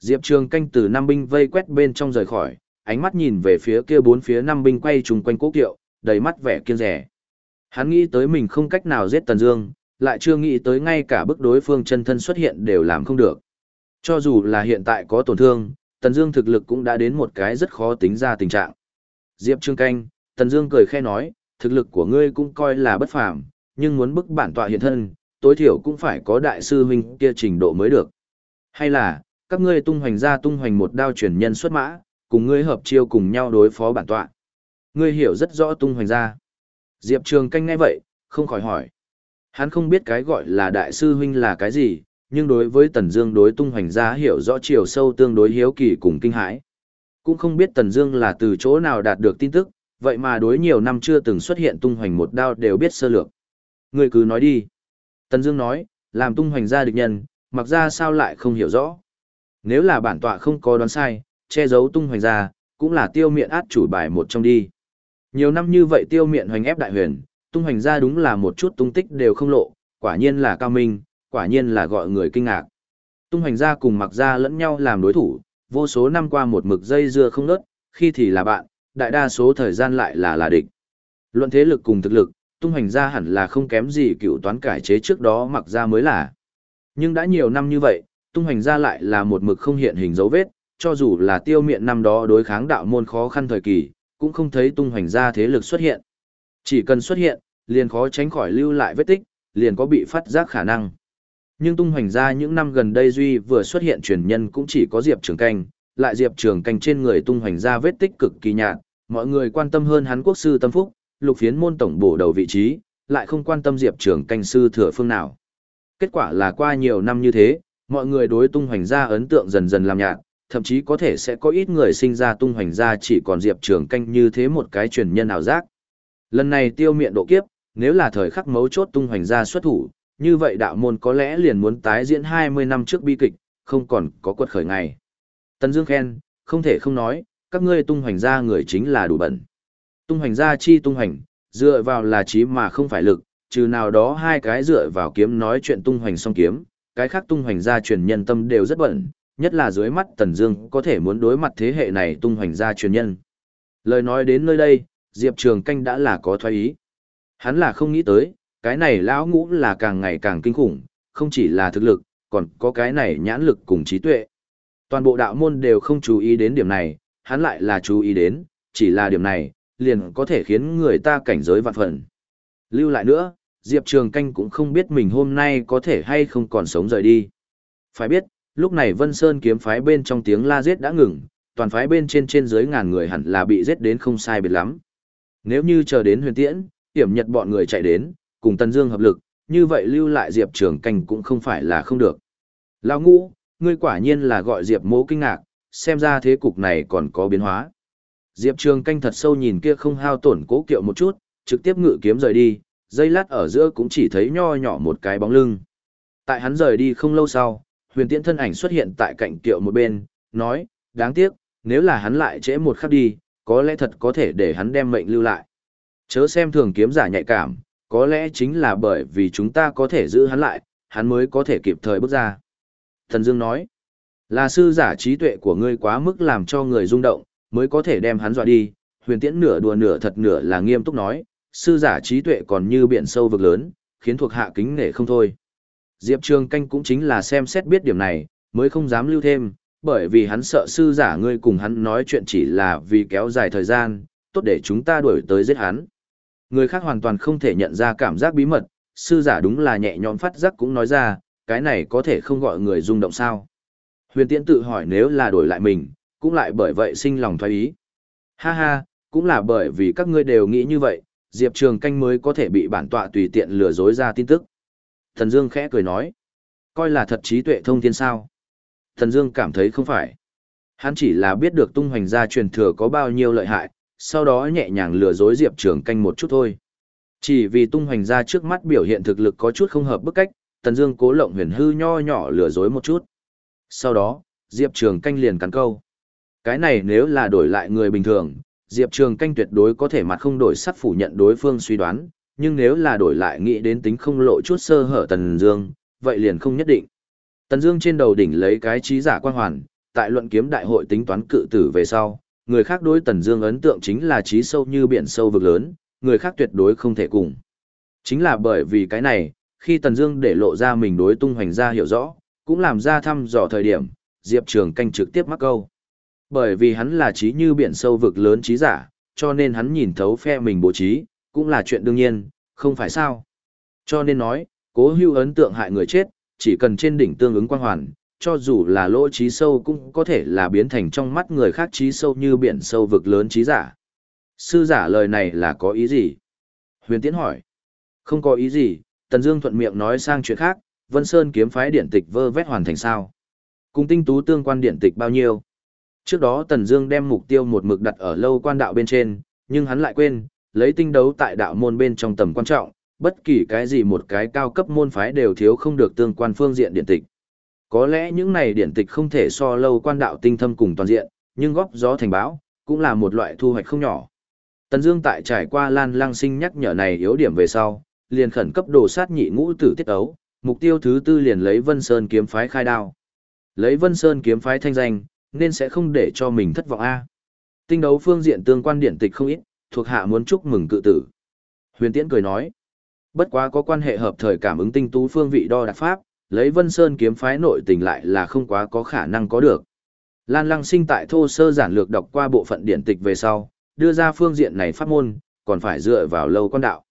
Diệp Trường canh từ năm binh vây quét bên trong rời khỏi, ánh mắt nhìn về phía kia bốn phía năm binh quay trùng quanh cố kiệu, đầy mắt vẻ kiên rẻ. Hắn nghĩ tới mình không cách nào giết Tần Dương, lại chưa nghĩ tới ngay cả bức đối phương chân thân xuất hiện đều làm không được. Cho dù là hiện tại có tổn thương, Tần Dương thực lực cũng đã đến một cái rất khó tính ra tình trạng. Diệp Trương Canh, Tần Dương cười khẽ nói, thực lực của ngươi cũng coi là bất phàm, nhưng muốn bức bản tọa hiện thân, tối thiểu cũng phải có đại sư huynh kia trình độ mới được. Hay là, các ngươi tung hoành ra tung hoành một đao truyền nhân xuất mã, cùng ngươi hợp chiêu cùng nhau đối phó bản tọa. Ngươi hiểu rất rõ tung hoành ra. Diệp Trường canh nghe vậy, không khỏi hỏi. Hắn không biết cái gọi là đại sư huynh là cái gì, nhưng đối với Tần Dương đối tung hoành ra hiểu rõ chiều sâu tương đối hiếu kỳ cùng kinh hãi. Cũng không biết Tần Dương là từ chỗ nào đạt được tin tức, vậy mà đối nhiều năm chưa từng xuất hiện tung hoành một đao đều biết sơ lược. Ngươi cứ nói đi. Tần Dương nói, làm tung hoành ra địch nhân, mặc ra sao lại không hiểu rõ. Nếu là bản tọa không có đoán sai, che giấu tung hoành ra, cũng là tiêu miện át chủ bài một trong đi. Nhiều năm như vậy tiêu miện hoành ép đại huyền, tung hoành ra đúng là một chút tung tích đều không lộ, quả nhiên là cao minh, quả nhiên là gọi người kinh ngạc. Tung hoành ra cùng mặc ra lẫn nhau làm đối thủ, vô số năm qua một mực dây dưa không nớt, khi thì là bạn, đại đa số thời gian lại là là địch. Luận thế lực cùng thực lực, tung hoành ra hẳn là không kém gì cựu toán cải chế trước đó mặc ra mới là. Nhưng đã nhiều năm như vậy, tung hoành ra lại là một mực không hiện hình dấu vết, cho dù là tiêu miện năm đó đối kháng đạo môn khó khăn thời kỳ, cũng không thấy tung hoành ra thế lực xuất hiện. Chỉ cần xuất hiện, liền khó tránh khỏi lưu lại vết tích, liền có bị phát giác khả năng. Nhưng tung hoành ra những năm gần đây Duy vừa xuất hiện truyền nhân cũng chỉ có Diệp Trường Canh, lại Diệp Trường Canh trên người tung hoành ra vết tích cực kỳ nhạt, mọi người quan tâm hơn hắn quốc sư tâm phúc, lục phiến môn tổng bổ đầu vị trí, lại không quan tâm Diệp Trường Canh sư thừa phương nào. Kết quả là qua nhiều năm như thế, mọi người đối tung hoành ra ấn tượng dần dần làm nhạt, thậm chí có thể sẽ có ít người sinh ra tung hoành ra chỉ còn Diệp Trường Canh như thế một cái truyền nhân ảo giác. Lần này tiêu miệng độ kiếp, nếu là thời khắc mấu chốt tung hoành ra xuất thủ, như vậy đạo môn có lẽ liền muốn tái diễn 20 năm trước bi kịch, không còn có quật khởi ngày. Tần Dương khen, không thể không nói, các ngươi tung hoành ra người chính là đủ bẩn. Tung hoành ra chi tung hoành, dựa vào là trí mà không phải lực, trừ nào đó hai cái dựa vào kiếm nói chuyện tung hoành song kiếm, cái khác tung hoành ra truyền nhân tâm đều rất bẩn, nhất là dưới mắt Tần Dương có thể muốn đối mặt thế hệ này tung hoành ra truyền nhân. Lời nói đến nơi đây, Diệp Trường Canh đã là có thoái ý. Hắn là không nghĩ tới, cái này lão ngũ là càng ngày càng kinh khủng, không chỉ là thực lực, còn có cái này nhãn lực cùng trí tuệ. Toàn bộ đạo môn đều không chú ý đến điểm này, hắn lại là chú ý đến, chỉ là điểm này, liền có thể khiến người ta cảnh giới vạn phần. Lưu lại nữa, Diệp Trường Canh cũng không biết mình hôm nay có thể hay không còn sống rời đi. Phải biết, lúc này Vân Sơn kiếm phái bên trong tiếng la giết đã ngừng, toàn phái bên trên trên dưới ngàn người hẳn là bị giết đến không sai biệt lắm. Nếu như chờ đến huyền tiễn, hiểm nhật bọn người chạy đến, cùng Tần Dương hợp lực, như vậy lưu lại Diệp Trường Canh cũng không phải là không được. Lão ngũ, ngươi quả nhiên là gọi Diệp mỗ kinh ngạc, xem ra thế cục này còn có biến hóa. Diệp Trường Canh thật sâu nhìn kia không hao tổn cố kiệu một chút, trực tiếp ngự kiếm rời đi, dây lát ở giữa cũng chỉ thấy nho nhỏ một cái bóng lưng. Tại hắn rời đi không lâu sau, huyền tiễn thân ảnh xuất hiện tại cạnh kiệu một bên, nói, đáng tiếc, nếu là hắn lại trễ một khắc đi, có lẽ thật có thể để hắn đem mệnh lưu lại. Chớ xem thường kiếm giả nhạy cảm, có lẽ chính là bởi vì chúng ta có thể giữ hắn lại, hắn mới có thể kịp thời bước ra. Thần Dương nói, là sư giả trí tuệ của ngươi quá mức làm cho người rung động, mới có thể đem hắn dọa đi. Huyền Tiễn nửa đùa nửa thật nửa là nghiêm túc nói, sư giả trí tuệ còn như biển sâu vực lớn, khiến thuộc hạ kính nể không thôi. Diệp Trường Canh cũng chính là xem xét biết điểm này, mới không dám lưu thêm, bởi vì hắn sợ sư giả ngươi cùng hắn nói chuyện chỉ là vì kéo dài thời gian, tốt để chúng ta đuổi tới giết hắn. Người khác hoàn toàn không thể nhận ra cảm giác bí mật, sư giả đúng là nhẹ nhõm phát giác cũng nói ra, cái này có thể không gọi người rung động sao. Huyền Tiễn tự hỏi nếu là đổi lại mình, cũng lại bởi vậy sinh lòng thoái ý. Ha ha, cũng là bởi vì các ngươi đều nghĩ như vậy, Diệp Trường Canh mới có thể bị bản tọa tùy tiện lừa dối ra tin tức. Thần Dương khẽ cười nói, coi là thật trí tuệ thông thiên sao. Thần Dương cảm thấy không phải. Hắn chỉ là biết được tung hoành gia truyền thừa có bao nhiêu lợi hại, sau đó nhẹ nhàng lừa dối Diệp Trường Canh một chút thôi. Chỉ vì tung hoành gia trước mắt biểu hiện thực lực có chút không hợp bức cách, Tần Dương cố lộng huyền hư nho nhỏ lừa dối một chút. Sau đó, Diệp Trường Canh liền cắn câu. Cái này nếu là đổi lại người bình thường, Diệp Trường Canh tuyệt đối có thể mặt không đổi sắc phủ nhận đối phương suy đoán, nhưng nếu là đổi lại nghĩ đến tính không lộ chút sơ hở Tần Dương, vậy liền không nhất định. Tần Dương trên đầu đỉnh lấy cái trí giả quan hoàn, tại luận kiếm đại hội tính toán cự tử về sau, người khác đối Tần Dương ấn tượng chính là trí sâu như biển sâu vực lớn, người khác tuyệt đối không thể cùng. Chính là bởi vì cái này, khi Tần Dương để lộ ra mình đối tung hoành ra hiểu rõ, cũng làm ra thăm dò thời điểm, Diệp Trường canh trực tiếp mắc câu. Bởi vì hắn là trí như biển sâu vực lớn trí giả, cho nên hắn nhìn thấu phe mình bố trí, cũng là chuyện đương nhiên, không phải sao? Cho nên nói, Cố Hưu ấn tượng hại người chết, chỉ cần trên đỉnh tương ứng quang hoàn, cho dù là lỗ trí sâu cũng có thể là biến thành trong mắt người khác trí sâu như biển sâu vực lớn trí giả. Sư giả lời này là có ý gì? Huyền Tiến hỏi. Không có ý gì, Tần Dương thuận miệng nói sang chuyện khác, Vân Sơn kiếm phái điện tịch vơ vét hoàn thành sao? Cùng tinh tú tương quan điện tịch bao nhiêu? Trước đó Tần Dương đem mục tiêu một mực đặt ở lâu quan đạo bên trên, nhưng hắn lại quên, lấy tinh đấu tại đạo môn bên trong tầm quan trọng, bất kỳ cái gì một cái cao cấp môn phái đều thiếu không được tương quan phương diện điện tịch. Có lẽ những này điện tịch không thể so lâu quan đạo tinh thâm cùng toàn diện, nhưng góp gió thành bão, cũng là một loại thu hoạch không nhỏ. Tần Dương tại trải qua Lan Lăng Sinh nhắc nhở này yếu điểm về sau, liền khẩn cấp đồ sát nhị ngũ tử tiết ấu, mục tiêu thứ tư liền lấy Vân Sơn kiếm phái khai đao. Lấy Vân Sơn kiếm phái thanh danh, nên sẽ không để cho mình thất vọng a. Tinh đấu phương diện tương quan điện tịch không ít, thuộc hạ muốn chúc mừng cự tử. Huyền Tiễn cười nói, bất quá có quan hệ hợp thời cảm ứng tinh tú phương vị đo đạc pháp, lấy Vân Sơn kiếm phái nội tình lại là không quá có khả năng có được. Lan Lăng Sinh tại thô sơ giản lược đọc qua bộ phận điển tịch về sau, đưa ra phương diện này pháp môn, còn phải dựa vào lâu quan đạo.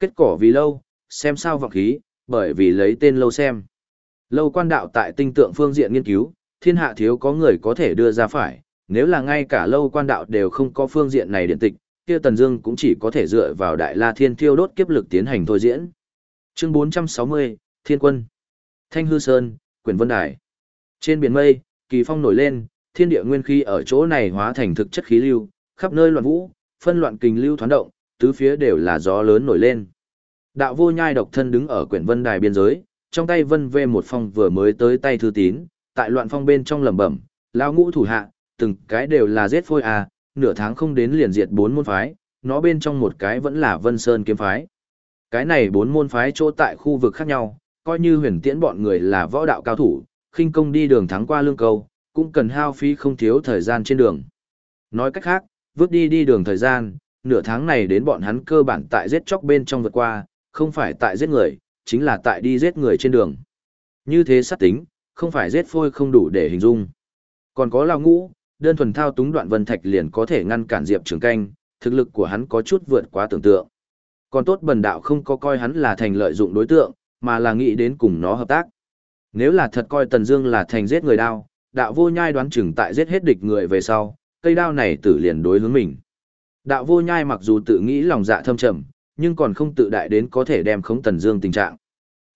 Kết cỏ vì lâu, xem sao vọng khí, bởi vì lấy tên lâu xem. Lâu quan đạo tại tinh tượng phương diện nghiên cứu, thiên hạ thiếu có người có thể đưa ra phải, nếu là ngay cả lâu quan đạo đều không có phương diện này điển tịch, kia Tần Dương cũng chỉ có thể dựa vào Đại La Thiên Thiêu đốt kiếp lực tiến hành thôi diễn. Chương 460, Thiên Quân. Thanh Hư Sơn, Quyển Vân Đài. Trên biển mây, kỳ phong nổi lên, thiên địa nguyên khí ở chỗ này hóa thành thực chất khí lưu, khắp nơi loạn vũ, phân loạn kình lưu thoáng động, tứ phía đều là gió lớn nổi lên. Đạo vô nhai độc thân đứng ở quyển vân đài biên giới, trong tay vân vê một phong vừa mới tới tay thư tín, tại loạn phong bên trong lẩm bẩm, lão ngũ thủ hạ, từng cái đều là giết phôi à, nửa tháng không đến liền diệt bốn môn phái, nó bên trong một cái vẫn là vân sơn kiếm phái. Cái này bốn môn phái chỗ tại khu vực khác nhau, coi như huyền tiễn bọn người là võ đạo cao thủ, khinh công đi đường thắng qua lương câu, cũng cần hao phí không thiếu thời gian trên đường. Nói cách khác, vứt đi đi đường thời gian, nửa tháng này đến bọn hắn cơ bản tại giết chóc bên trong vượt qua, không phải tại giết người, chính là tại đi giết người trên đường. Như thế sát tính, không phải giết phôi không đủ để hình dung. Còn có lao ngũ, đơn thuần thao túng đoạn vân thạch liền có thể ngăn cản Diệp Trường Canh, thực lực của hắn có chút vượt quá tưởng tượng. Còn tốt bần đạo không có coi hắn là thành lợi dụng đối tượng, mà là nghĩ đến cùng nó hợp tác. Nếu là thật coi Tần Dương là thành giết người đao, đạo vô nhai đoán chừng tại giết hết địch người về sau, cây đao này tử liền đối hướng mình. Đạo vô nhai mặc dù tự nghĩ lòng dạ thâm trầm, nhưng còn không tự đại đến có thể đem khống Tần Dương tình trạng.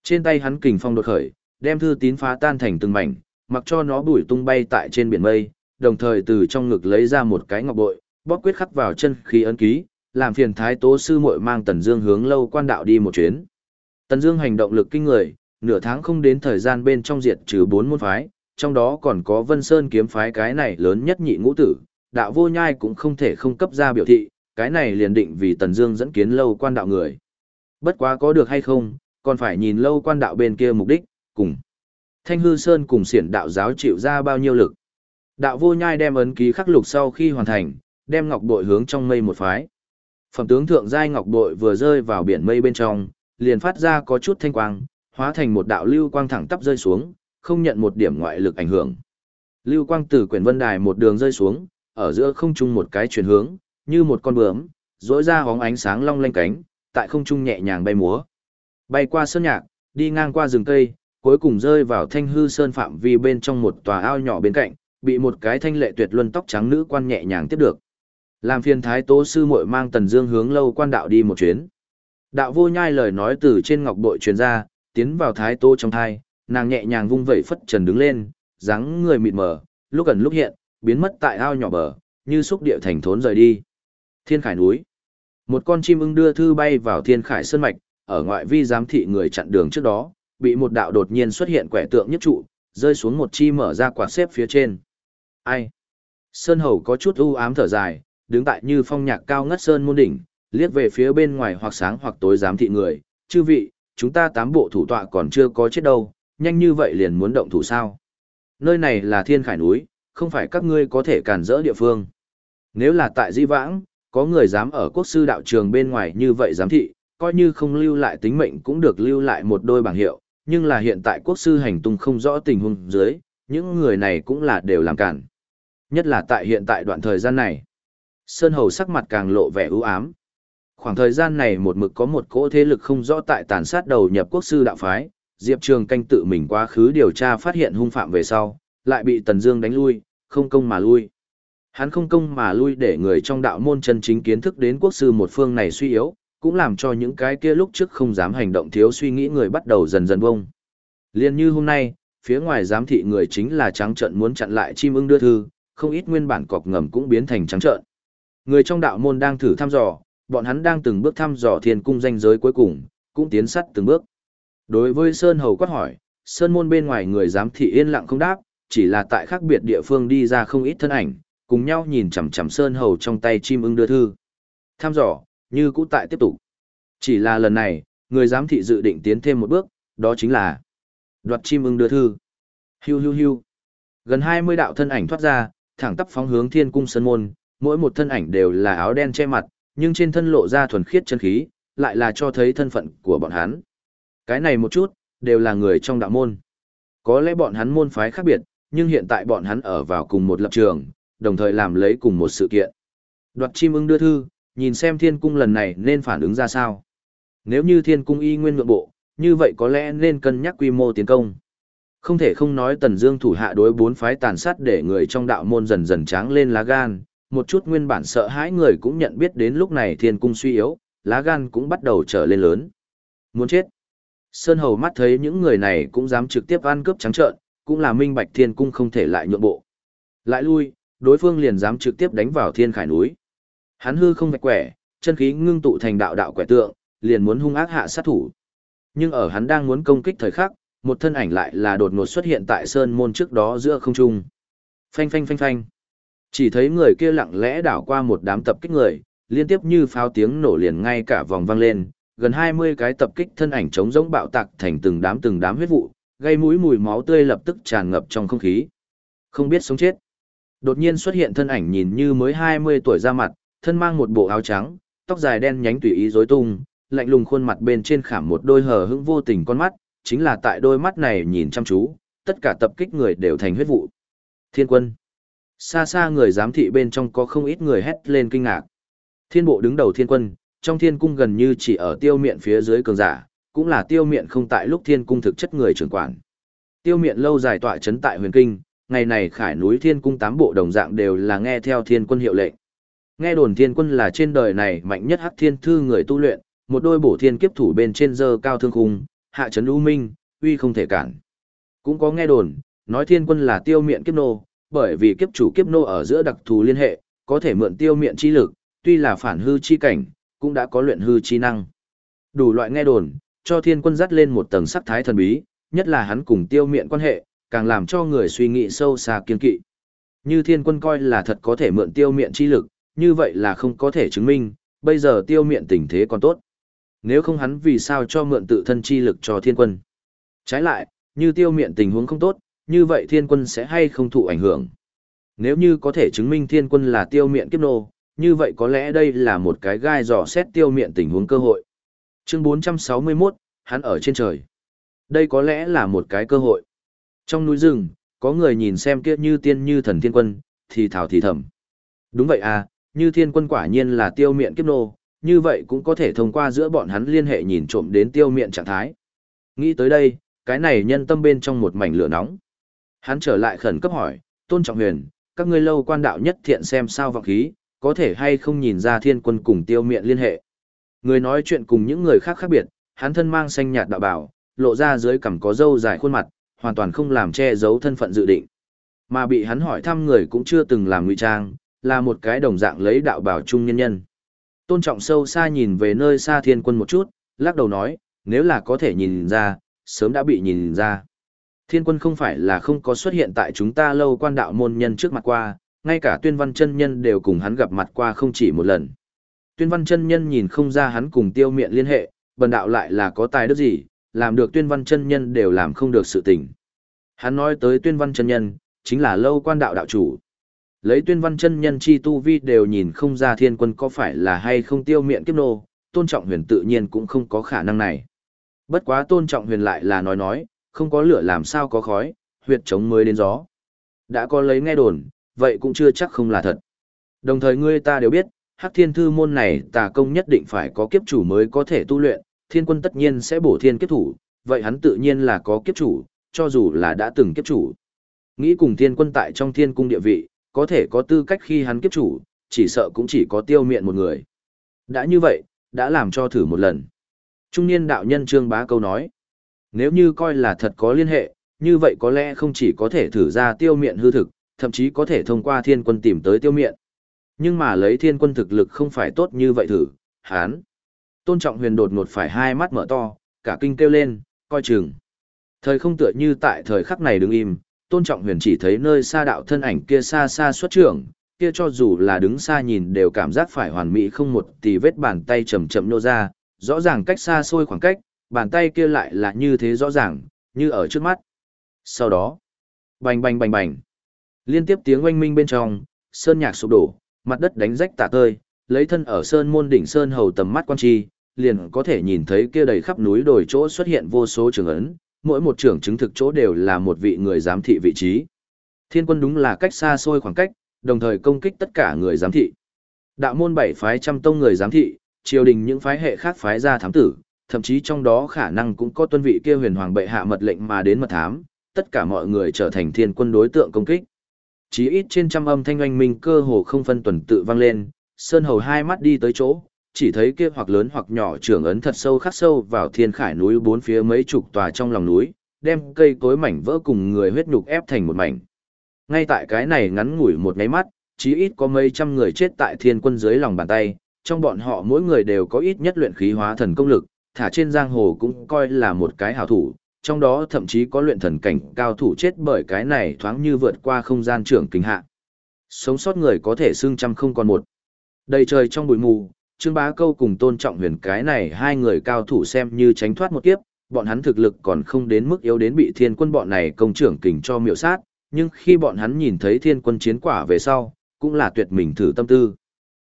Trên tay hắn kình phong đột khởi, đem thư tín phá tan thành từng mảnh, mặc cho nó bụi tung bay tại trên biển mây, đồng thời từ trong ngực lấy ra một cái ngọc bội, bóp quyết khắc vào chân khí ấn ký, làm phiền thái tố sư muội mang Tần Dương hướng lâu quan đạo đi một chuyến. Tần Dương hành động lực kinh người, nửa tháng không đến thời gian bên trong diệt trừ bốn môn phái, trong đó còn có Vân Sơn kiếm phái cái này lớn nhất nhị ngũ tử, đạo vô nhai cũng không thể không cấp ra biểu thị, cái này liền định vì Tần Dương dẫn kiến lâu quan đạo người. Bất quá có được hay không, còn phải nhìn lâu quan đạo bên kia mục đích, cùng. Thanh hư sơn cùng xiển đạo giáo chịu ra bao nhiêu lực. Đạo vô nhai đem ấn ký khắc lục sau khi hoàn thành, đem ngọc bội hướng trong mây một phái. Phẩm tướng thượng giai ngọc bội vừa rơi vào biển mây bên trong, liền phát ra có chút thanh quang, hóa thành một đạo lưu quang thẳng tắp rơi xuống, không nhận một điểm ngoại lực ảnh hưởng. Lưu quang từ quyển vân đài một đường rơi xuống, ở giữa không trung một cái chuyển hướng, như một con bướm, rỗi ra hóng ánh sáng long lanh cánh, tại không trung nhẹ nhàng bay múa. Bay qua sơn nhạc, đi ngang qua rừng cây, cuối cùng rơi vào thanh hư sơn phạm vi bên trong một tòa ao nhỏ bên cạnh, bị một cái thanh lệ tuyệt luân tóc trắng nữ quan nhẹ nhàng tiếp được. Làm phiền thái tố sư muội mang tần dương hướng lâu quan đạo đi một chuyến. Đạo vô nhai lời nói từ trên ngọc bội truyền ra, tiến vào thái tố trong thai, nàng nhẹ nhàng vung vẩy phất trần đứng lên, dáng người mịt mờ, lúc gần lúc hiện, biến mất tại ao nhỏ bờ, như xúc địa thành thốn rời đi. Thiên Khải núi. Một con chim ưng đưa thư bay vào Thiên Khải sơn mạch, ở ngoại vi giám thị người chặn đường trước đó, bị một đạo đột nhiên xuất hiện quẻ tượng nhất trụ, rơi xuống một chi mở ra quạt xếp phía trên. Ai? Sơn Hầu có chút u ám thở dài, đứng tại như phong nhạc cao ngất sơn môn đỉnh, liếc về phía bên ngoài hoặc sáng hoặc tối giám thị người, chư vị, chúng ta tám bộ thủ tọa còn chưa có chết đâu, nhanh như vậy liền muốn động thủ sao. Nơi này là thiên khải núi, không phải các ngươi có thể cản rỡ địa phương. Nếu là tại di vãng, có người dám ở quốc sư đạo trường bên ngoài như vậy giám thị, coi như không lưu lại tính mệnh cũng được lưu lại một đôi bảng hiệu, nhưng là hiện tại quốc sư hành tung không rõ tình huống dưới, những người này cũng là đều làm cản. Nhất là tại hiện tại đoạn thời gian này. Sơn Hầu sắc mặt càng lộ vẻ ưu ám. Khoảng thời gian này một mực có một cỗ thế lực không rõ tại tàn sát đầu nhập quốc sư đạo phái, Diệp Trường canh tự mình quá khứ điều tra phát hiện hung phạm về sau, lại bị Tần Dương đánh lui, không công mà lui. Hắn không công mà lui để người trong đạo môn chân chính kiến thức đến quốc sư một phương này suy yếu, cũng làm cho những cái kia lúc trước không dám hành động thiếu suy nghĩ người bắt đầu dần dần bông. Liên như hôm nay, phía ngoài giám thị người chính là trắng trợn muốn chặn lại chim ưng đưa thư, không ít nguyên bản cọc ngầm cũng biến thành trắng trợn. Người trong đạo môn đang thử thăm dò, bọn hắn đang từng bước thăm dò thiên cung danh giới cuối cùng, cũng tiến sát từng bước. Đối với Sơn Hầu quát hỏi, Sơn môn bên ngoài người giám thị yên lặng không đáp, chỉ là tại khác biệt địa phương đi ra không ít thân ảnh, cùng nhau nhìn chằm chằm Sơn Hầu trong tay chim ưng đưa thư. Thăm dò, như cũ tại tiếp tục. Chỉ là lần này, người giám thị dự định tiến thêm một bước, đó chính là đoạt chim ưng đưa thư. Hiu hiu hiu. Gần 20 đạo thân ảnh thoát ra, thẳng tắp phóng hướng thiên cung sân môn, mỗi một thân ảnh đều là áo đen che mặt, nhưng trên thân lộ ra thuần khiết chân khí, lại là cho thấy thân phận của bọn hắn. Cái này một chút, đều là người trong đạo môn. Có lẽ bọn hắn môn phái khác biệt, nhưng hiện tại bọn hắn ở vào cùng một lập trường, đồng thời làm lấy cùng một sự kiện. Đoạt chim ưng đưa thư, nhìn xem thiên cung lần này nên phản ứng ra sao. Nếu như thiên cung y nguyên ngượng bộ, như vậy có lẽ nên cân nhắc quy mô tiến công. Không thể không nói Tần Dương thủ hạ đối bốn phái tàn sát để người trong đạo môn dần dần tráng lên lá gan, một chút nguyên bản sợ hãi người cũng nhận biết đến lúc này thiên cung suy yếu, lá gan cũng bắt đầu trở lên lớn. Muốn chết. Sơn Hầu mắt thấy những người này cũng dám trực tiếp ăn cướp trắng trợn, cũng là minh bạch thiên cung không thể lại nhượng bộ. Lại lui, đối phương liền dám trực tiếp đánh vào thiên khải núi. Hắn hư không vạch quẻ, chân khí ngưng tụ thành đạo đạo quẻ tượng, liền muốn hung ác hạ sát thủ. Nhưng ở hắn đang muốn công kích thời khắc, một thân ảnh lại là đột ngột xuất hiện tại sơn môn trước đó giữa không trung. Phanh phanh phanh phanh. Chỉ thấy người kia lặng lẽ đảo qua một đám tập kích người, liên tiếp như pháo tiếng nổ liền ngay cả vòng vang lên, gần 20 cái tập kích thân ảnh chống giống bạo tạc thành từng đám từng đám huyết vụ, gây mũi mùi máu tươi lập tức tràn ngập trong không khí. Không biết sống chết. Đột nhiên xuất hiện thân ảnh nhìn như mới 20 tuổi ra mặt, thân mang một bộ áo trắng, tóc dài đen nhánh tùy ý rối tung, lạnh lùng khuôn mặt bên trên khảm một đôi hờ hững vô tình con mắt, chính là tại đôi mắt này nhìn chăm chú, tất cả tập kích người đều thành huyết vụ. Thiên quân. Xa xa người giám thị bên trong có không ít người hét lên kinh ngạc. Thiên bộ đứng đầu thiên quân, trong thiên cung gần như chỉ ở tiêu miện phía dưới cường giả, cũng là tiêu miện không tại lúc thiên cung thực chất người trưởng quản. Tiêu miện lâu dài tọa chấn tại huyền kinh, ngày này khải núi thiên cung tám bộ đồng dạng đều là nghe theo thiên quân hiệu lệnh. Nghe đồn thiên quân là trên đời này mạnh nhất hắc thiên thư người tu luyện, một đôi bổ thiên kiếp thủ bên trên dơ cao thương khung, hạ chấn u minh, uy không thể cản. Cũng có nghe đồn, nói thiên quân là tiêu miện kiếp nô, bởi vì kiếp chủ kiếp nô ở giữa đặc thù liên hệ, có thể mượn tiêu miện chi lực, tuy là phản hư chi cảnh, cũng đã có luyện hư chi năng. Đủ loại nghe đồn, cho thiên quân dắt lên một tầng sắc thái thần bí, nhất là hắn cùng tiêu miện quan hệ, càng làm cho người suy nghĩ sâu xa kiên kỵ. Như thiên quân coi là thật có thể mượn tiêu miện chi lực, như vậy là không có thể chứng minh, bây giờ tiêu miện tình thế còn tốt. Nếu không hắn vì sao cho mượn tự thân chi lực cho thiên quân. Trái lại, như tiêu miện tình huống không tốt, như vậy thiên quân sẽ hay không thụ ảnh hưởng. Nếu như có thể chứng minh thiên quân là tiêu miện kiếp nô, như vậy có lẽ đây là một cái gai dò xét tiêu miện tình huống cơ hội. Chương 461, hắn ở trên trời. Đây có lẽ là một cái cơ hội. Trong núi rừng, có người nhìn xem kia như tiên như thần thiên quân, thì thảo thì thầm. Đúng vậy à, như thiên quân quả nhiên là tiêu miện kiếp nô, như vậy cũng có thể thông qua giữa bọn hắn liên hệ nhìn trộm đến tiêu miện trạng thái. Nghĩ tới đây, cái này nhân tâm bên trong một mảnh lửa nóng. Hắn trở lại khẩn cấp hỏi, Tôn Trọng Huyền, các ngươi lâu quan đạo nhất thiện xem sao vọng khí, có thể hay không nhìn ra thiên quân cùng tiêu miện liên hệ. Người nói chuyện cùng những người khác khác biệt, hắn thân mang xanh nhạt đạo bảo, lộ ra dưới cằm có râu dài khuôn mặt, hoàn toàn không làm che giấu thân phận dự định. Mà bị hắn hỏi thăm người cũng chưa từng làm ngụy trang, là một cái đồng dạng lấy đạo bảo trung nhân nhân. Tôn trọng sâu xa nhìn về nơi xa thiên quân một chút, lắc đầu nói, nếu là có thể nhìn ra, sớm đã bị nhìn ra. Thiên quân không phải là không có xuất hiện tại chúng ta lâu quan đạo môn nhân trước mặt qua, ngay cả tuyên văn chân nhân đều cùng hắn gặp mặt qua không chỉ một lần. Tuyên văn chân nhân nhìn không ra hắn cùng tiêu miện liên hệ, bần đạo lại là có tài đức gì, làm được tuyên văn chân nhân đều làm không được sự tình. Hắn nói tới tuyên văn chân nhân, chính là lâu quan đạo đạo chủ. Lấy tuyên văn chân nhân chi tu vi đều nhìn không ra thiên quân có phải là hay không tiêu miệng kiếp nô, tôn trọng huyền tự nhiên cũng không có khả năng này. Bất quá tôn trọng huyền lại là nói nói, không có lửa làm sao có khói, huyệt chống mới đến gió. Đã có lấy nghe đồn, vậy cũng chưa chắc không là thật. Đồng thời ngươi ta đều biết, hắc thiên thư môn này tà công nhất định phải có kiếp chủ mới có thể tu luyện, thiên quân tất nhiên sẽ bổ thiên kiếp thủ, vậy hắn tự nhiên là có kiếp chủ, cho dù là đã từng kiếp chủ. Nghĩ cùng thiên quân tại trong thiên cung địa vị, có thể có tư cách khi hắn kiếp chủ, chỉ sợ cũng chỉ có tiêu miệng một người. Đã như vậy, đã làm cho thử một lần. Trung niên đạo nhân Trương Bá Câu nói, nếu như coi là thật có liên hệ, như vậy có lẽ không chỉ có thể thử ra tiêu miệng hư thực, thậm chí có thể thông qua thiên quân tìm tới tiêu miệng. Nhưng mà lấy thiên quân thực lực không phải tốt như vậy thử, hán. Tôn trọng huyền đột ngột phải hai mắt mở to, cả kinh kêu lên, coi chừng. Thời không tựa như tại thời khắc này đứng im, tôn trọng huyền chỉ thấy nơi xa đạo thân ảnh kia xa xa xuất trưởng, kia cho dù là đứng xa nhìn đều cảm giác phải hoàn mỹ không một tì vết bàn tay chậm chậm nô ra, rõ ràng cách xa xôi khoảng cách, bàn tay kia lại là như thế rõ ràng, như ở trước mắt. Sau đó, bành bành bành bành, liên tiếp tiếng oanh minh bên trong, sơn nhạc sụp đổ, mặt đất đánh rách tả tơi, lấy thân ở sơn môn đỉnh sơn hầu tầm mắt quan chi, liền có thể nhìn thấy kia đầy khắp núi đồi chỗ xuất hiện vô số trường ấn, mỗi một trưởng chứng thực chỗ đều là một vị người giám thị vị trí. Thiên quân đúng là cách xa xôi khoảng cách, đồng thời công kích tất cả người giám thị. Đạo môn bảy phái trăm tông người giám thị, triều đình những phái hệ khác phái ra thám tử, thậm chí trong đó khả năng cũng có tuân vị kia huyền hoàng bệ hạ mật lệnh mà đến mật thám, tất cả mọi người trở thành thiên quân đối tượng công kích. Chí ít trên trăm âm thanh oanh minh cơ hồ không phân tuần tự vang lên, Sơn Hầu hai mắt đi tới chỗ, chỉ thấy kia hoặc lớn hoặc nhỏ trưởng ấn thật sâu khắc sâu vào thiên khải núi bốn phía mấy chục tòa trong lòng núi, đem cây cối mảnh vỡ cùng người huyết nhục ép thành một mảnh. Ngay tại cái này ngắn ngủi một nháy mắt, chí ít có mấy trăm người chết tại thiên quân dưới lòng bàn tay, trong bọn họ mỗi người đều có ít nhất luyện khí hóa thần công lực, thả trên giang hồ cũng coi là một cái hảo thủ, trong đó thậm chí có luyện thần cảnh cao thủ chết bởi cái này thoáng như vượt qua không gian trưởng kinh hạ. Sống sót người có thể xương trăm không còn một. Đầy trời trong bụi mù, Trương Bá Câu cùng Tôn Trọng Huyền cái này hai người cao thủ xem như tránh thoát một kiếp, bọn hắn thực lực còn không đến mức yếu đến bị thiên quân bọn này công trưởng kình cho miệu sát, nhưng khi bọn hắn nhìn thấy thiên quân chiến quả về sau, cũng là tuyệt mình thử tâm tư.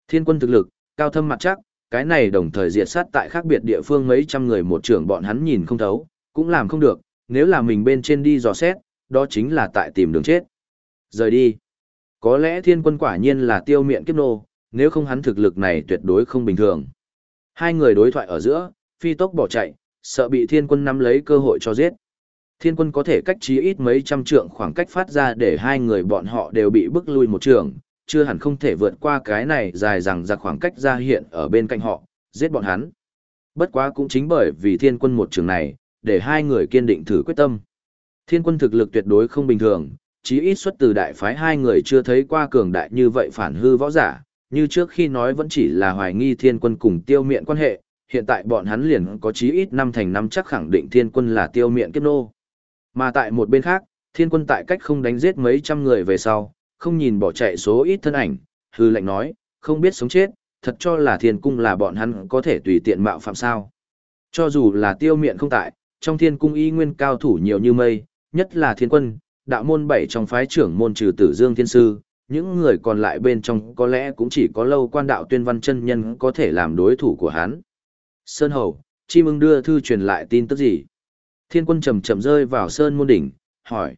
Thiên quân thực lực, cao thâm mặt chắc, cái này đồng thời diệt sát tại khác biệt địa phương mấy trăm người một trưởng bọn hắn nhìn không thấu, cũng làm không được, nếu là mình bên trên đi dò xét, đó chính là tại tìm đường chết. Rời đi. Có lẽ thiên quân quả nhiên là tiêu miệng kiếp nô, nếu không hắn thực lực này tuyệt đối không bình thường. Hai người đối thoại ở giữa, phi tốc bỏ chạy, sợ bị thiên quân nắm lấy cơ hội cho giết. Thiên quân có thể cách chí ít mấy trăm trượng khoảng cách phát ra để hai người bọn họ đều bị bức lui một trường, chưa hẳn không thể vượt qua cái này dài rằng ra khoảng cách ra hiện ở bên cạnh họ, giết bọn hắn. Bất quá cũng chính bởi vì thiên quân một trường này, để hai người kiên định thử quyết tâm. Thiên quân thực lực tuyệt đối không bình thường, chí ít xuất từ đại phái hai người chưa thấy qua cường đại như vậy phản hư võ giả, như trước khi nói vẫn chỉ là hoài nghi thiên quân cùng tiêu miện quan hệ, hiện tại bọn hắn liền có chí ít năm thành năm chắc khẳng định thiên quân là tiêu miện kiếp nô. Mà tại một bên khác, thiên quân tại cách không đánh giết mấy trăm người về sau, không nhìn bỏ chạy số ít thân ảnh, hư lệnh nói, không biết sống chết, thật cho là thiên cung là bọn hắn có thể tùy tiện mạo phạm sao. Cho dù là tiêu miện không tại, trong thiên cung y nguyên cao thủ nhiều như mây, nhất là thiên quân, đạo môn bảy trong phái trưởng môn trừ tử dương thiên sư, những người còn lại bên trong có lẽ cũng chỉ có lâu quan đạo tuyên văn chân nhân có thể làm đối thủ của hắn. Sơn Hầu, Chim ưng đưa thư truyền lại tin tức gì? Thiên quân chậm chậm rơi vào Sơn môn đỉnh, hỏi.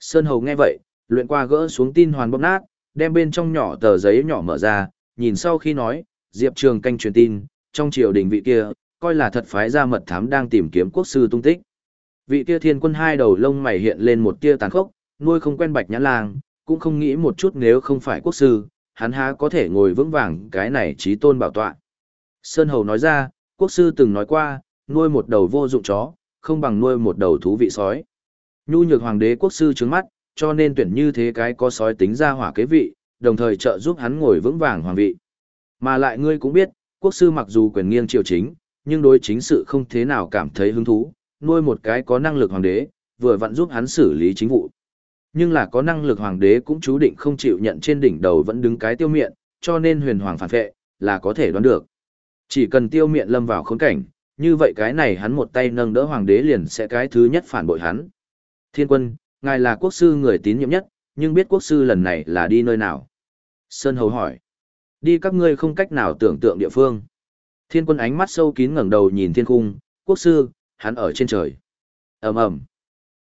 Sơn Hầu nghe vậy, luyện qua gỡ xuống tin hoàn bóp nát, đem bên trong nhỏ tờ giấy nhỏ mở ra, nhìn sau khi nói, Diệp Trường canh truyền tin, trong triều đình vị kia, coi là thật phái ra mật thám đang tìm kiếm quốc sư tung tích. Vị kia thiên quân hai đầu lông mày hiện lên một tia tàn khốc, nuôi không quen bạch nhã lang, cũng không nghĩ một chút nếu không phải quốc sư, hắn há có thể ngồi vững vàng cái này trí tôn bảo tọa. Sơn Hầu nói ra, quốc sư từng nói qua, nuôi một đầu vô dụng chó, không bằng nuôi một đầu thú vị sói. Nhu nhược hoàng đế quốc sư trứng mắt, cho nên tuyển như thế cái có sói tính ra hỏa kế vị, đồng thời trợ giúp hắn ngồi vững vàng hoàng vị. Mà lại ngươi cũng biết, quốc sư mặc dù quyền nghiêng triều chính, nhưng đối chính sự không thế nào cảm thấy hứng thú, nuôi một cái có năng lực hoàng đế, vừa vặn giúp hắn xử lý chính vụ. Nhưng là có năng lực hoàng đế cũng chú định không chịu nhận trên đỉnh đầu vẫn đứng cái tiêu miện, cho nên huyền hoàng phản vệ, là có thể đoán được. Chỉ cần tiêu miện lâm vào khốn cảnh, như vậy cái này hắn một tay nâng đỡ hoàng đế liền sẽ cái thứ nhất phản bội hắn. Thiên quân, ngài là quốc sư người tín nhiệm nhất, nhưng biết quốc sư lần này là đi nơi nào? Sơn Hầu hỏi. Đi các ngươi không cách nào tưởng tượng địa phương. Thiên quân ánh mắt sâu kín ngẩng đầu nhìn thiên cung, quốc sư, hắn ở trên trời. ầm ầm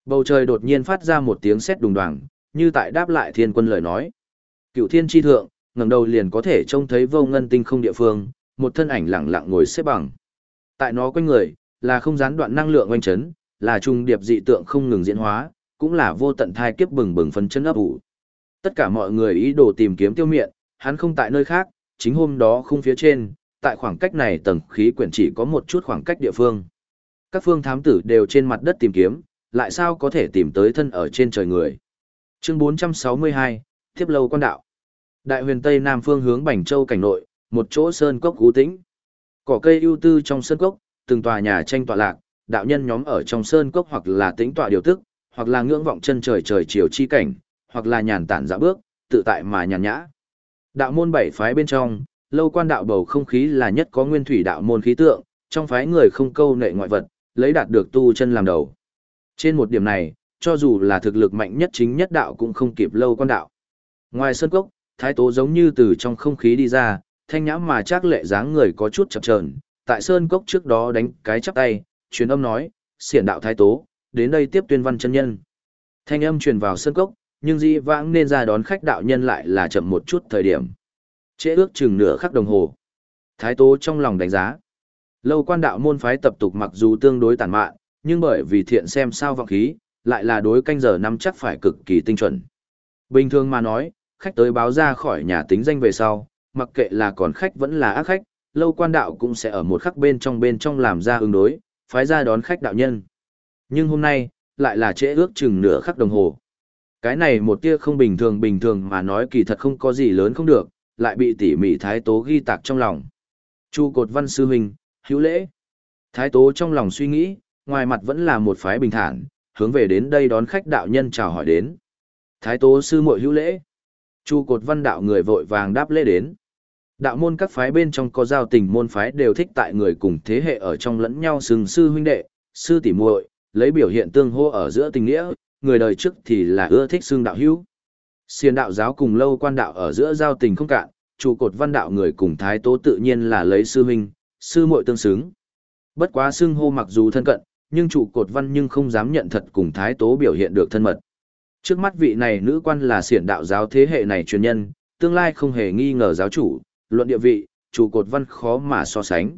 Bầu trời đột nhiên phát ra một tiếng sét đùng đoàng, như tại đáp lại thiên quân lời nói. Cựu thiên tri thượng, ngẩng đầu liền có thể trông thấy vô ngân tinh không địa phương, một thân ảnh lặng lặng ngồi xếp bằng. Tại nó quanh người, là không gián đoạn năng lượng oanh chấn, là trung điệp dị tượng không ngừng diễn hóa, cũng là vô tận thai kiếp bừng bừng phân chân ấp ủ. Tất cả mọi người ý đồ tìm kiếm tiêu miện, hắn không tại nơi khác, chính hôm đó không phía trên, tại khoảng cách này tầng khí quyển chỉ có một chút khoảng cách địa phương. Các phương thám tử đều trên mặt đất tìm kiếm, lại sao có thể tìm tới thân ở trên trời người. Chương 462, Thiếp lâu quan đạo. Đại huyền Tây Nam phương hướng Bành Châu cảnh nội, một chỗ sơn cốc cú tĩnh. Cỏ cây ưu tư trong sơn cốc, từng tòa nhà tranh tọa lạc, đạo nhân nhóm ở trong sơn cốc hoặc là tĩnh tọa điều tức, hoặc là ngưỡng vọng chân trời trời chiều chi cảnh, hoặc là nhàn tản dạo bước, tự tại mà nhàn nhã. Đạo môn bảy phái bên trong, lâu quan đạo bầu không khí là nhất có nguyên thủy đạo môn khí tượng, trong phái người không câu nệ ngoại vật, lấy đạt được tu chân làm đầu. Trên một điểm này, cho dù là thực lực mạnh nhất chính nhất đạo cũng không kịp lâu quan đạo. Ngoài sân cốc, thái tố giống như từ trong không khí đi ra, thanh nhã mà chắc lệ dáng người có chút chập chờn tại sơn cốc trước đó đánh cái chắp tay, truyền âm nói, xiển đạo thái tố, đến đây tiếp tuyên văn chân nhân. Thanh âm truyền vào sơn cốc, nhưng dĩ vãng nên ra đón khách đạo nhân lại là chậm một chút thời điểm. Trễ ước chừng nửa khắc đồng hồ. Thái Tố trong lòng đánh giá. Lâu quan đạo môn phái tập tục mặc dù tương đối tàn mạn, nhưng bởi vì thiện xem sao vọng khí, lại là đối canh giờ năm chắc phải cực kỳ tinh chuẩn. Bình thường mà nói, khách tới báo ra khỏi nhà tính danh về sau, mặc kệ là còn khách vẫn là ác khách, lâu quan đạo cũng sẽ ở một khắc bên trong bên trong làm ra ứng đối, phái ra đón khách đạo nhân. Nhưng hôm nay, lại là trễ ước chừng nửa khắc đồng hồ. Cái này một tia không bình thường bình thường mà nói kỳ thật không có gì lớn không được, lại bị tỉ mỉ thái tố ghi tạc trong lòng. Chu cột văn sư huynh, hữu lễ. Thái tố trong lòng suy nghĩ, ngoài mặt vẫn là một phái bình thản, hướng về đến đây đón khách đạo nhân chào hỏi đến. Thái tố sư muội hữu lễ. Chu cột văn đạo người vội vàng đáp lễ đến. Đạo môn các phái bên trong có giao tình môn phái đều thích tại người cùng thế hệ ở trong lẫn nhau sừng sư huynh đệ, sư tỷ muội, lấy biểu hiện tương hô ở giữa tình nghĩa, người đời trước thì là ưa thích xương đạo hữu. Xiên đạo giáo cùng lâu quan đạo ở giữa giao tình không cạn, trụ cột văn đạo người cùng thái tố tự nhiên là lấy sư huynh, sư muội tương xứng. Bất quá xưng hô mặc dù thân cận, nhưng trụ cột văn nhưng không dám nhận thật cùng thái tố biểu hiện được thân mật. Trước mắt vị này nữ quan là siển đạo giáo thế hệ này truyền nhân, tương lai không hề nghi ngờ giáo chủ, luận địa vị, trụ cột văn khó mà so sánh.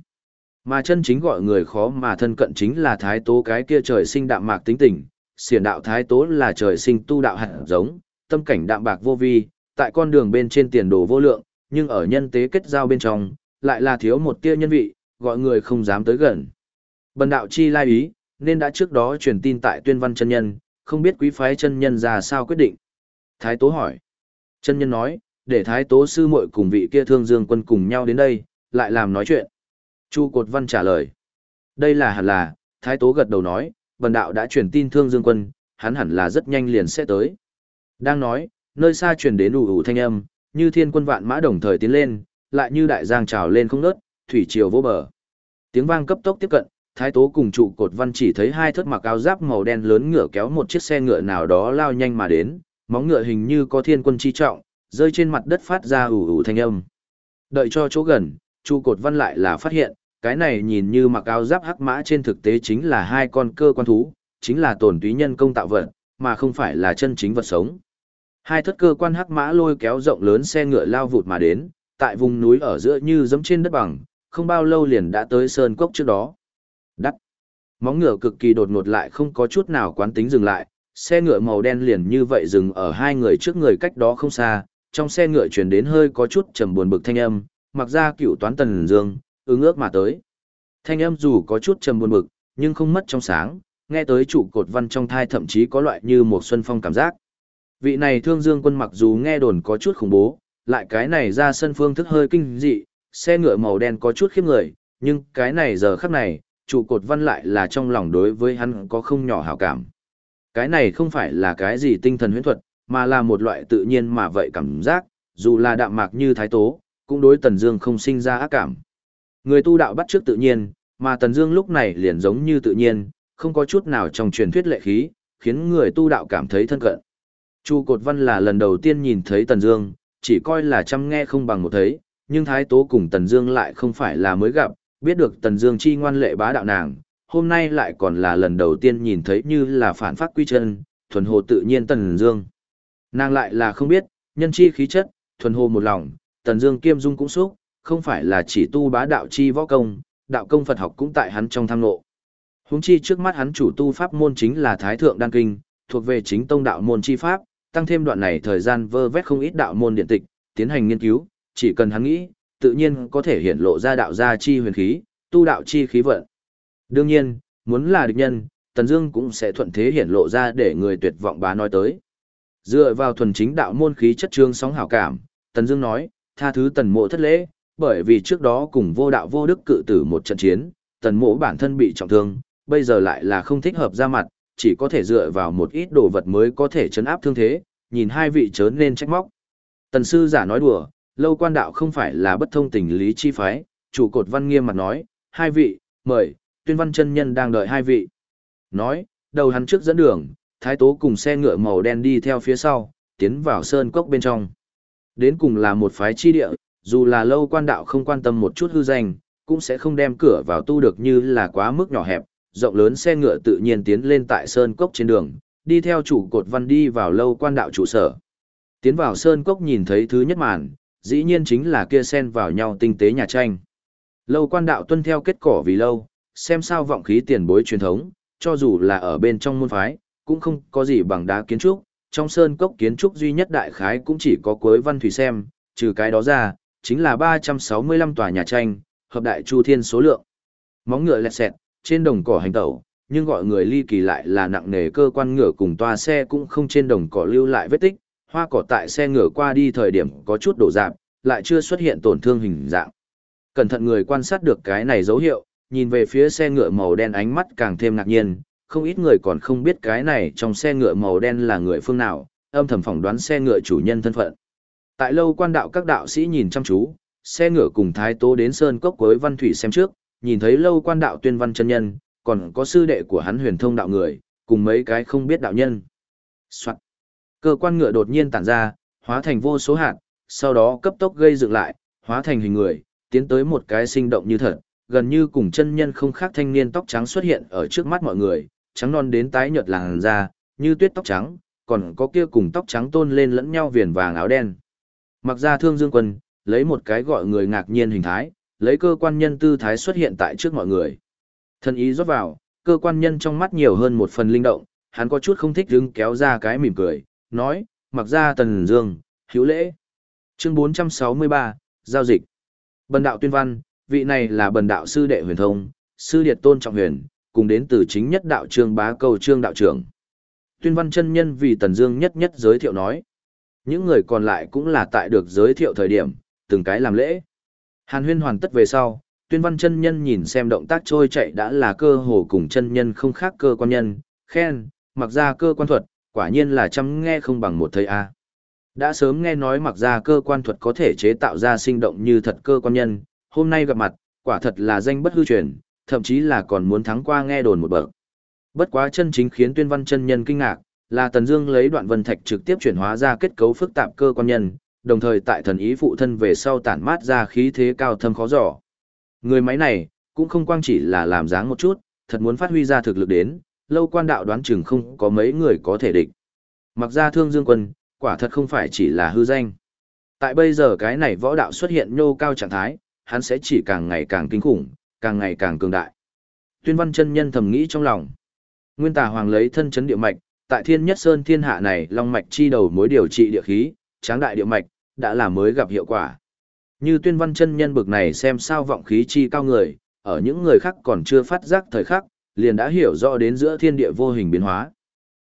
Mà chân chính gọi người khó mà thân cận chính là thái tố cái kia trời sinh đạm mạc tính tình, siển đạo thái tố là trời sinh tu đạo hạt giống, tâm cảnh đạm bạc vô vi, tại con đường bên trên tiền đồ vô lượng, nhưng ở nhân tế kết giao bên trong, lại là thiếu một tia nhân vị, gọi người không dám tới gần. Bần đạo chi lai ý, nên đã trước đó truyền tin tại tuyên văn chân nhân, không biết quý phái chân nhân ra sao quyết định. Thái tố hỏi. Chân nhân nói, để thái tố sư muội cùng vị kia thương dương quân cùng nhau đến đây, lại làm nói chuyện. Chu Cột Văn trả lời. Đây là hẳn là, thái tố gật đầu nói, bần đạo đã truyền tin thương dương quân, hắn hẳn là rất nhanh liền sẽ tới. Đang nói, nơi xa truyền đến ủ ủ thanh âm, như thiên quân vạn mã đồng thời tiến lên, lại như đại giang trào lên không nớt, thủy triều vô bờ. Tiếng vang cấp tốc tiếp cận, thái tố cùng trụ cột văn chỉ thấy hai thất mặc áo giáp màu đen lớn ngựa kéo một chiếc xe ngựa nào đó lao nhanh mà đến, móng ngựa hình như có thiên quân chi trọng, rơi trên mặt đất phát ra ủ ủ thanh âm. Đợi cho chỗ gần, trụ cột văn lại là phát hiện, cái này nhìn như mặc áo giáp hắc mã trên thực tế chính là hai con cơ quan thú, chính là tổn túy nhân công tạo vật, mà không phải là chân chính vật sống. Hai thất cơ quan hắc mã lôi kéo rộng lớn xe ngựa lao vụt mà đến, tại vùng núi ở giữa như giống trên đất bằng, không bao lâu liền đã tới sơn cốc trước đó. Đắt. Móng ngựa cực kỳ đột ngột lại không có chút nào quán tính dừng lại, xe ngựa màu đen liền như vậy dừng ở hai người trước người cách đó không xa, trong xe ngựa truyền đến hơi có chút trầm buồn bực thanh âm, mặc ra cựu toán tần dương, ứng ước mà tới. Thanh âm dù có chút trầm buồn bực, nhưng không mất trong sáng, nghe tới trụ cột văn trong thai thậm chí có loại như một xuân phong cảm giác. Vị này thương dương quân mặc dù nghe đồn có chút khủng bố, lại cái này ra sân phương thức hơi kinh dị, xe ngựa màu đen có chút khiếp người, nhưng cái này giờ khắc này, trụ cột văn lại là trong lòng đối với hắn có không nhỏ hảo cảm. Cái này không phải là cái gì tinh thần huyễn thuật, mà là một loại tự nhiên mà vậy cảm giác, dù là đạm mạc như thái tố, cũng đối Tần Dương không sinh ra ác cảm. Người tu đạo bắt trước tự nhiên, mà Tần Dương lúc này liền giống như tự nhiên, không có chút nào trong truyền thuyết lệ khí, khiến người tu đạo cảm thấy thân cận. Chu Cột Văn là lần đầu tiên nhìn thấy Tần Dương, chỉ coi là chăm nghe không bằng một thấy, nhưng Thái Tố cùng Tần Dương lại không phải là mới gặp, biết được Tần Dương chi ngoan lệ bá đạo nàng, hôm nay lại còn là lần đầu tiên nhìn thấy như là phản phát quy chân, thuần hồ tự nhiên Tần Dương. Nàng lại là không biết, nhân chi khí chất, thuần hồ một lòng, Tần Dương kiêm dung cũng xúc, không phải là chỉ tu bá đạo chi võ công, đạo công Phật học cũng tại hắn trong tham ngộ. Huống chi trước mắt hắn chủ tu pháp môn chính là Thái thượng đan kinh, thuộc về chính tông đạo môn chi pháp, tăng thêm đoạn này thời gian vơ vét không ít đạo môn điện tịch, tiến hành nghiên cứu, chỉ cần hắn nghĩ, tự nhiên có thể hiện lộ ra đạo gia chi huyền khí, tu đạo chi khí vận. Đương nhiên, muốn là địch nhân, Tần Dương cũng sẽ thuận thế hiện lộ ra để người tuyệt vọng bá nói tới. Dựa vào thuần chính đạo môn khí chất trương sóng hảo cảm, Tần Dương nói, tha thứ Tần Mộ thất lễ, bởi vì trước đó cùng vô đạo vô đức cự tử một trận chiến, Tần Mộ bản thân bị trọng thương, bây giờ lại là không thích hợp ra mặt, chỉ có thể dựa vào một ít đồ vật mới có thể chấn áp thương thế, nhìn hai vị chớ nên trách móc. Tần sư giả nói đùa, lâu quan đạo không phải là bất thông tình lý chi phái, chủ cột văn nghiêm mặt nói, hai vị, mời, tuyên văn chân nhân đang đợi hai vị. Nói, đầu hắn trước dẫn đường, thái tố cùng xe ngựa màu đen đi theo phía sau, tiến vào sơn cốc bên trong. Đến cùng là một phái chi địa, dù là lâu quan đạo không quan tâm một chút hư danh, cũng sẽ không đem cửa vào tu được như là quá mức nhỏ hẹp, rộng lớn xe ngựa tự nhiên tiến lên tại sơn cốc trên đường, đi theo chủ cột văn đi vào lâu quan đạo trụ sở. Tiến vào sơn cốc nhìn thấy thứ nhất màn, dĩ nhiên chính là kia sen vào nhau tinh tế nhà tranh. Lâu quan đạo tuân theo kết cỏ vì lâu, xem sao vọng khí tiền bối truyền thống, cho dù là ở bên trong môn phái, cũng không có gì bằng đá kiến trúc, trong sơn cốc kiến trúc duy nhất đại khái cũng chỉ có cuối văn thủy xem, trừ cái đó ra, chính là 365 tòa nhà tranh, hợp đại chu thiên số lượng. Móng ngựa lẹt xẹt, trên đồng cỏ hành tẩu, nhưng gọi người ly kỳ lại là nặng nề cơ quan ngựa cùng toa xe cũng không trên đồng cỏ lưu lại vết tích, hoa cỏ tại xe ngựa qua đi thời điểm có chút đổ dạp, lại chưa xuất hiện tổn thương hình dạng. Cẩn thận người quan sát được cái này dấu hiệu, nhìn về phía xe ngựa màu đen ánh mắt càng thêm ngạc nhiên, không ít người còn không biết cái này trong xe ngựa màu đen là người phương nào, âm thầm phỏng đoán xe ngựa chủ nhân thân phận. Tại lâu quan đạo các đạo sĩ nhìn chăm chú, xe ngựa cùng thái tố đến sơn cốc với văn thủy xem trước, nhìn thấy lâu quan đạo tuyên văn chân nhân, còn có sư đệ của hắn huyền thông đạo người, cùng mấy cái không biết đạo nhân. Soạn. Cơ quan ngựa đột nhiên tản ra, hóa thành vô số hạt, sau đó cấp tốc gây dựng lại, hóa thành hình người, tiến tới một cái sinh động như thật, gần như cùng chân nhân không khác thanh niên tóc trắng xuất hiện ở trước mắt mọi người, trắng non đến tái nhợt làn da, như tuyết tóc trắng, còn có kia cùng tóc trắng tôn lên lẫn nhau viền vàng áo đen. Mặc ra thương dương quân, lấy một cái gọi người ngạc nhiên hình thái, lấy cơ quan nhân tư thái xuất hiện tại trước mọi người. Thân ý rót vào, cơ quan nhân trong mắt nhiều hơn một phần linh động, hắn có chút không thích đứng kéo ra cái mỉm cười, nói, mặc ra tần dương, hữu lễ. Chương 463, Giao dịch. Bần đạo tuyên văn, vị này là bần đạo sư đệ huyền thông, sư điệt tôn trọng huyền, cùng đến từ chính nhất đạo trương bá cầu trương đạo trưởng. Tuyên văn chân nhân vì tần dương nhất nhất giới thiệu nói. Những người còn lại cũng là tại được giới thiệu thời điểm, từng cái làm lễ. Hàn huyên hoàn tất về sau, tuyên văn chân nhân nhìn xem động tác trôi chạy đã là cơ hồ cùng chân nhân không khác cơ quan nhân, khen, mặc ra cơ quan thuật, quả nhiên là chăm nghe không bằng một thầy A. Đã sớm nghe nói mặc ra cơ quan thuật có thể chế tạo ra sinh động như thật cơ quan nhân, hôm nay gặp mặt, quả thật là danh bất hư truyền, thậm chí là còn muốn thắng qua nghe đồn một bậc. Bất quá chân chính khiến tuyên văn chân nhân kinh ngạc, là Tần Dương lấy đoạn vân thạch trực tiếp chuyển hóa ra kết cấu phức tạp cơ quan nhân, đồng thời tại thần ý phụ thân về sau tản mát ra khí thế cao thâm khó dò. Người máy này, cũng không quang chỉ là làm dáng một chút, thật muốn phát huy ra thực lực đến, lâu quan đạo đoán chừng không có mấy người có thể địch. Mặc ra thương dương quân, quả thật không phải chỉ là hư danh. Tại bây giờ cái này võ đạo xuất hiện nhô cao trạng thái, hắn sẽ chỉ càng ngày càng kinh khủng, càng ngày càng cường đại. Tuyên văn chân nhân thầm nghĩ trong lòng. Nguyên tà hoàng lấy thân chấn địa mạch, tại thiên nhất sơn thiên hạ này long mạch chi đầu mối điều trị địa khí, tráng đại địa mạch, đã là mới gặp hiệu quả. Như tuyên văn chân nhân bực này xem sao vọng khí chi cao người, ở những người khác còn chưa phát giác thời khắc, liền đã hiểu rõ đến giữa thiên địa vô hình biến hóa.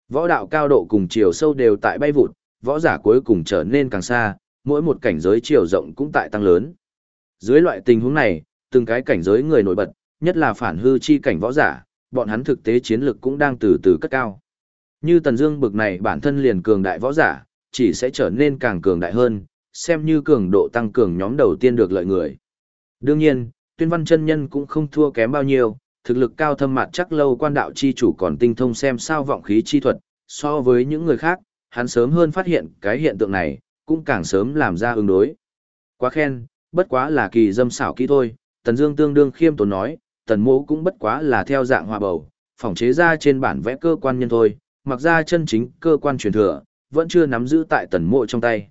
Võ đạo cao độ cùng chiều sâu đều tại bay vụt, võ giả cuối cùng trở nên càng xa, mỗi một cảnh giới chiều rộng cũng tại tăng lớn. Dưới loại tình huống này, từng cái cảnh giới người nổi bật, nhất là phản hư chi cảnh võ giả, bọn hắn thực tế chiến lực cũng đang từ từ cất cao. Như Tần Dương bực này bản thân liền cường đại võ giả, chỉ sẽ trở nên càng cường đại hơn, xem như cường độ tăng cường nhóm đầu tiên được lợi người. Đương nhiên, Tuyên Văn chân nhân cũng không thua kém bao nhiêu, thực lực cao thâm mặt chắc lâu quan đạo chi chủ còn tinh thông xem sao vọng khí chi thuật, so với những người khác, hắn sớm hơn phát hiện cái hiện tượng này, cũng càng sớm làm ra ứng đối. Quá khen, bất quá là kỳ dâm xảo kỹ thôi, Tần Dương tương đương khiêm tốn nói, Tần Mộ cũng bất quá là theo dạng hòa bầu, phỏng chế ra trên bản vẽ cơ quan nhân thôi, mặc ra chân chính cơ quan truyền thừa, vẫn chưa nắm giữ tại Tần Mộ trong tay.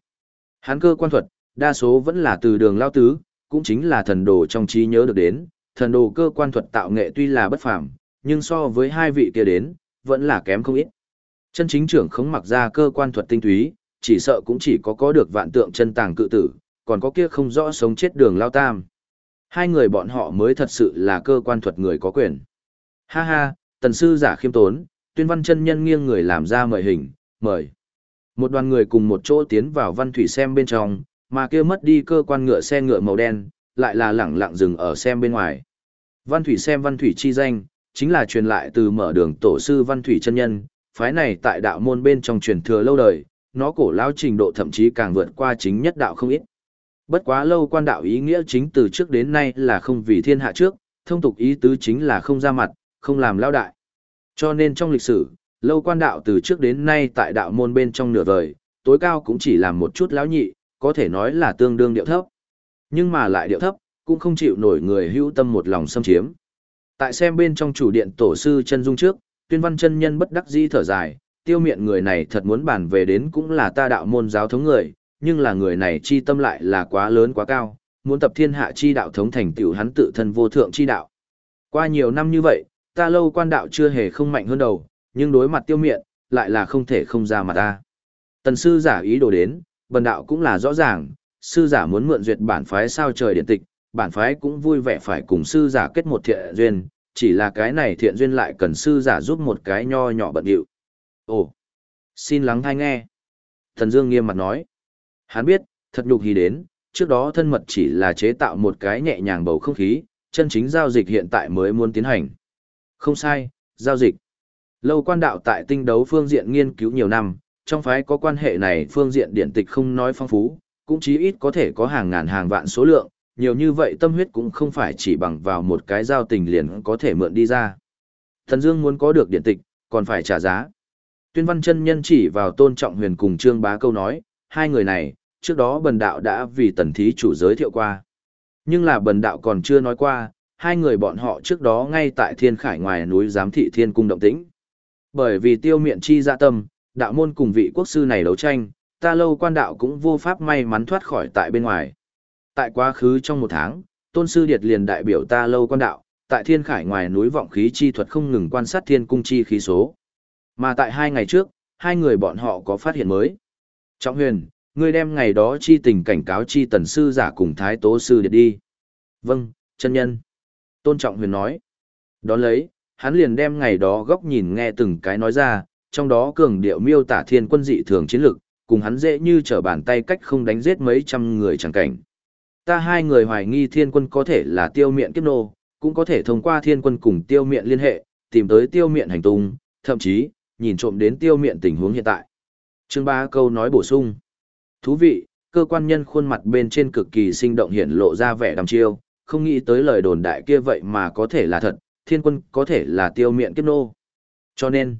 Hắn cơ quan thuật, đa số vẫn là từ đường lao tứ, cũng chính là thần đồ trong trí nhớ được đến, thần đồ cơ quan thuật tạo nghệ tuy là bất phàm, nhưng so với hai vị kia đến, vẫn là kém không ít. Chân chính trưởng không mặc ra cơ quan thuật tinh túy, chỉ sợ cũng chỉ có có được vạn tượng chân tàng cự tử, còn có kia không rõ sống chết đường lao tam. Hai người bọn họ mới thật sự là cơ quan thuật người có quyền. Ha ha, tần sư giả khiêm tốn, tuyên văn chân nhân nghiêng người làm ra mời hình, mời. Một đoàn người cùng một chỗ tiến vào văn thủy xem bên trong, mà kia mất đi cơ quan ngựa xe ngựa màu đen, lại là lẳng lặng dừng ở xem bên ngoài. Văn thủy xem văn thủy chi danh, chính là truyền lại từ mở đường tổ sư văn thủy chân nhân, phái này tại đạo môn bên trong truyền thừa lâu đời, nó cổ lao trình độ thậm chí càng vượt qua chính nhất đạo không ít. Bất quá lâu quan đạo ý nghĩa chính từ trước đến nay là không vì thiên hạ trước, thông tục ý tứ chính là không ra mặt, không làm lao đại. Cho nên trong lịch sử, lâu quan đạo từ trước đến nay tại đạo môn bên trong nửa vời, tối cao cũng chỉ làm một chút lão nhị, có thể nói là tương đương điệu thấp. Nhưng mà lại điệu thấp, cũng không chịu nổi người hữu tâm một lòng xâm chiếm. Tại xem bên trong chủ điện tổ sư chân dung trước, tuyên văn chân nhân bất đắc dĩ thở dài, tiêu miện người này thật muốn bàn về đến cũng là ta đạo môn giáo thống người, nhưng là người này chi tâm lại là quá lớn quá cao, muốn tập thiên hạ chi đạo thống thành tiểu hắn tự thân vô thượng chi đạo. Qua nhiều năm như vậy, ta lâu quan đạo chưa hề không mạnh hơn đầu, nhưng đối mặt tiêu miện lại là không thể không ra mặt ta. Tần sư giả ý đồ đến, bần đạo cũng là rõ ràng, sư giả muốn mượn duyệt bản phái sao trời điện tịch, bản phái cũng vui vẻ phải cùng sư giả kết một thiện duyên, chỉ là cái này thiện duyên lại cần sư giả giúp một cái nho nhỏ bận điệu. Ồ, xin lắng thai nghe. Thần Dương nghiêm mặt nói. Hắn biết, thật nhục hí đến, trước đó thân mật chỉ là chế tạo một cái nhẹ nhàng bầu không khí, chân chính giao dịch hiện tại mới muốn tiến hành. Không sai, giao dịch. Lâu quan đạo tại tinh đấu phương diện nghiên cứu nhiều năm, trong phái có quan hệ này phương diện điện tịch không nói phong phú, cũng chí ít có thể có hàng ngàn hàng vạn số lượng, nhiều như vậy tâm huyết cũng không phải chỉ bằng vào một cái giao tình liền có thể mượn đi ra. Thần Dương muốn có được điện tịch, còn phải trả giá. Tuyên văn chân nhân chỉ vào tôn trọng huyền cùng trương bá câu nói, hai người này, trước đó bần đạo đã vì tần thí chủ giới thiệu qua. Nhưng là bần đạo còn chưa nói qua, hai người bọn họ trước đó ngay tại thiên khải ngoài núi giám thị thiên cung động tĩnh. Bởi vì tiêu miện chi dạ tâm, đạo môn cùng vị quốc sư này đấu tranh, ta lâu quan đạo cũng vô pháp may mắn thoát khỏi tại bên ngoài. Tại quá khứ trong một tháng, tôn sư điệt liền đại biểu ta lâu quan đạo, tại thiên khải ngoài núi vọng khí chi thuật không ngừng quan sát thiên cung chi khí số. Mà tại hai ngày trước, hai người bọn họ có phát hiện mới. Trọng huyền, ngươi đem ngày đó chi tình cảnh cáo chi tần sư giả cùng thái tố sư điệt đi. Vâng, chân nhân. Tôn Trọng huyền nói. Đón lấy, hắn liền đem ngày đó góc nhìn nghe từng cái nói ra, trong đó cường điệu miêu tả thiên quân dị thường chiến lực, cùng hắn dễ như trở bàn tay cách không đánh giết mấy trăm người chẳng cảnh. Ta hai người hoài nghi thiên quân có thể là tiêu miện kiếp nô, cũng có thể thông qua thiên quân cùng tiêu miện liên hệ, tìm tới tiêu miện hành tung, thậm chí, nhìn trộm đến tiêu miện tình huống hiện tại. Chương ba câu nói bổ sung. Thú vị, cơ quan nhân khuôn mặt bên trên cực kỳ sinh động hiện lộ ra vẻ đăm chiêu, không nghĩ tới lời đồn đại kia vậy mà có thể là thật, thiên quân có thể là tiêu miện kiếp nô. Cho nên,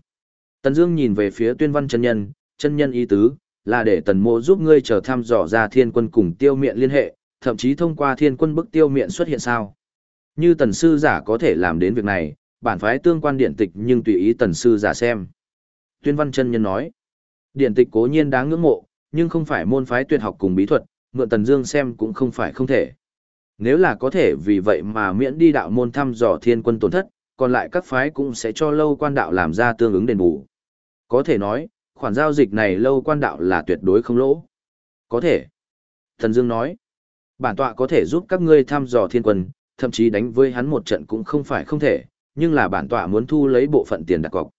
Tần Dương nhìn về phía tuyên văn chân nhân, chân nhân ý tứ, là để tần mộ giúp ngươi chờ thăm dò ra thiên quân cùng tiêu miện liên hệ, thậm chí thông qua thiên quân bức tiêu miện xuất hiện sao. Như tần sư giả có thể làm đến việc này, bản phái tương quan điện tịch nhưng tùy ý tần sư giả xem. Tuyên văn chân nhân nói, điện tịch cố nhiên đáng ngưỡng mộ, nhưng không phải môn phái tuyệt học cùng bí thuật, mượn tần dương xem cũng không phải không thể. Nếu là có thể vì vậy mà miễn đi đạo môn thăm dò thiên quân tổn thất, còn lại các phái cũng sẽ cho lâu quan đạo làm ra tương ứng đền bù. Có thể nói, khoản giao dịch này lâu quan đạo là tuyệt đối không lỗ. Có thể. Thần Dương nói, bản tọa có thể giúp các ngươi thăm dò thiên quân, thậm chí đánh với hắn một trận cũng không phải không thể, nhưng là bản tọa muốn thu lấy bộ phận tiền đặt cọc.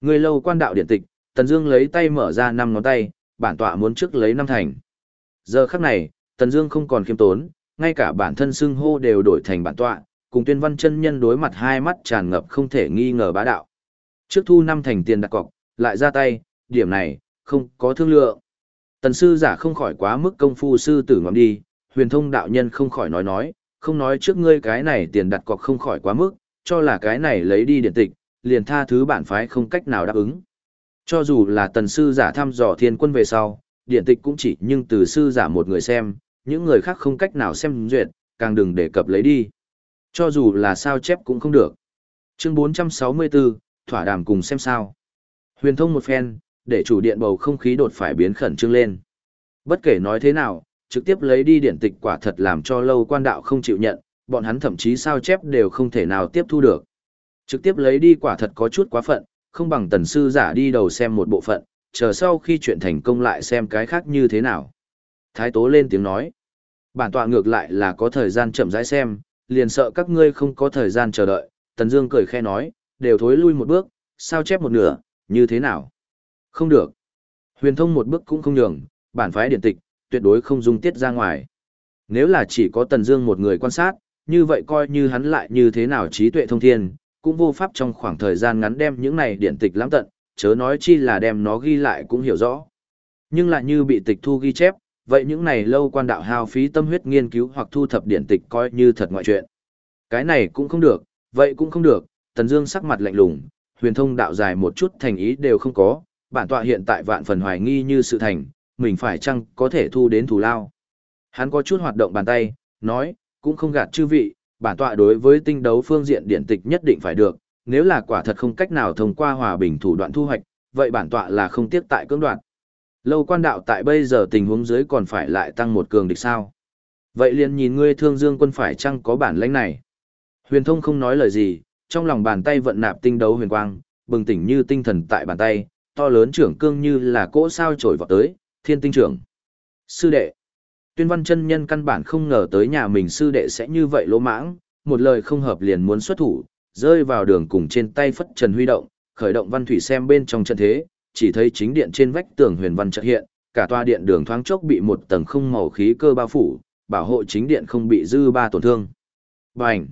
Người lâu quan đạo điện tịch, Tần Dương lấy tay mở ra năm ngón tay, bản tọa muốn trước lấy năm thành. Giờ khắc này, Tần Dương không còn khiêm tốn, ngay cả bản thân xưng hô đều đổi thành bản tọa, cùng Tuyên Văn chân nhân đối mặt hai mắt tràn ngập không thể nghi ngờ bá đạo. Trước thu năm thành tiền đặt cọc, lại ra tay, điểm này, không có thương lượng. Tần sư giả không khỏi quá mức công phu sư tử ngắm đi, huyền thông đạo nhân không khỏi nói nói, không nói trước ngươi cái này tiền đặt cọc không khỏi quá mức, cho là cái này lấy đi điện tịch, liền tha thứ bản phái không cách nào đáp ứng. Cho dù là tần sư giả thăm dò thiên quân về sau, điện tịch cũng chỉ nhưng từ sư giả một người xem, những người khác không cách nào xem duyệt, càng đừng đề cập lấy đi. Cho dù là sao chép cũng không được. Chương 464, thỏa đàm cùng xem sao. Huyền thông một phen, để chủ điện bầu không khí đột phải biến khẩn trương lên. Bất kể nói thế nào, trực tiếp lấy đi điện tịch quả thật làm cho lâu quan đạo không chịu nhận, bọn hắn thậm chí sao chép đều không thể nào tiếp thu được. Trực tiếp lấy đi quả thật có chút quá phận, không bằng tần sư giả đi đầu xem một bộ phận, chờ sau khi chuyện thành công lại xem cái khác như thế nào. Thái Tố lên tiếng nói, bản tọa ngược lại là có thời gian chậm rãi xem, liền sợ các ngươi không có thời gian chờ đợi, Tần Dương cười khẽ nói, đều thối lui một bước, sao chép một nửa, như thế nào? Không được. Huyền thông một bước cũng không nhường, bản phái điện tịch, tuyệt đối không dung tiết ra ngoài. Nếu là chỉ có Tần Dương một người quan sát, như vậy coi như hắn lại như thế nào trí tuệ thông thiên, cũng vô pháp trong khoảng thời gian ngắn đem những này điện tịch lãng tận, chớ nói chi là đem nó ghi lại cũng hiểu rõ. Nhưng lại như bị tịch thu ghi chép, vậy những này lâu quan đạo hao phí tâm huyết nghiên cứu hoặc thu thập điện tịch coi như thật ngoại chuyện. Cái này cũng không được, vậy cũng không được, Tần Dương sắc mặt lạnh lùng, huyền thông đạo dài một chút thành ý đều không có, bản tọa hiện tại vạn phần hoài nghi như sự thành, mình phải chăng có thể thu đến thù lao. Hắn có chút hoạt động bàn tay, nói, cũng không gạt chư vị, bản tọa đối với tinh đấu phương diện điện tịch nhất định phải được, nếu là quả thật không cách nào thông qua hòa bình thủ đoạn thu hoạch, vậy bản tọa là không tiếc tại cưỡng đoạn. Lâu quan đạo tại bây giờ tình huống dưới còn phải lại tăng một cường địch sao. Vậy liền nhìn ngươi thương dương quân phải chăng có bản lãnh này. Huyền thông không nói lời gì, trong lòng bàn tay vận nạp tinh đấu huyền quang, bừng tỉnh như tinh thần tại bàn tay, to lớn trưởng cương như là cỗ sao trổi vào tới, thiên tinh trưởng. Sư đệ. Tuyên văn chân nhân căn bản không ngờ tới nhà mình sư đệ sẽ như vậy lỗ mãng, một lời không hợp liền muốn xuất thủ, rơi vào đường cùng trên tay phất trần huy động, khởi động văn thủy xem bên trong trận thế, chỉ thấy chính điện trên vách tường huyền văn chợt hiện, cả tòa điện đường thoáng chốc bị một tầng không màu khí cơ bao phủ, bảo hộ chính điện không bị dư ba tổn thương. Bành!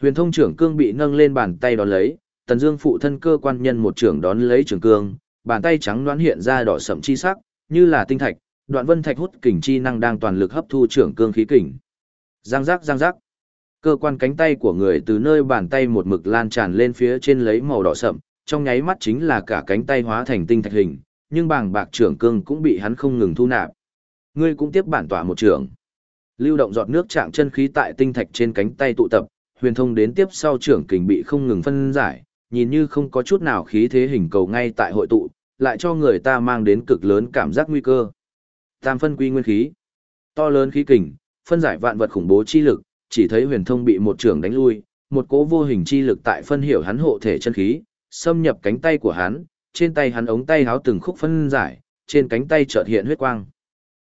Huyền thông trưởng cương bị nâng lên bàn tay đó lấy, tần dương phụ thân cơ quan nhân một trưởng đón lấy trưởng cương, bàn tay trắng đoán hiện ra đỏ sậm chi sắc, như là tinh thạch, đoạn vân thạch hút kình chi năng đang toàn lực hấp thu trưởng cương khí kình. Giang giác giang giác. Cơ quan cánh tay của người từ nơi bàn tay một mực lan tràn lên phía trên lấy màu đỏ sậm, trong nháy mắt chính là cả cánh tay hóa thành tinh thạch hình, nhưng bàng bạc trưởng cương cũng bị hắn không ngừng thu nạp. Ngươi cũng tiếp bản tỏa một trưởng. Lưu động giọt nước trạng chân khí tại tinh thạch trên cánh tay tụ tập, huyền thông đến tiếp sau trưởng kình bị không ngừng phân giải, nhìn như không có chút nào khí thế hình cầu ngay tại hội tụ, lại cho người ta mang đến cực lớn cảm giác nguy cơ. Tam phân quy nguyên khí. To lớn khí kình, phân giải vạn vật khủng bố chi lực, chỉ thấy huyền thông bị một trưởng đánh lui, một cỗ vô hình chi lực tại phân hiểu hắn hộ thể chân khí, xâm nhập cánh tay của hắn, trên tay hắn ống tay háo từng khúc phân giải, trên cánh tay chợt hiện huyết quang.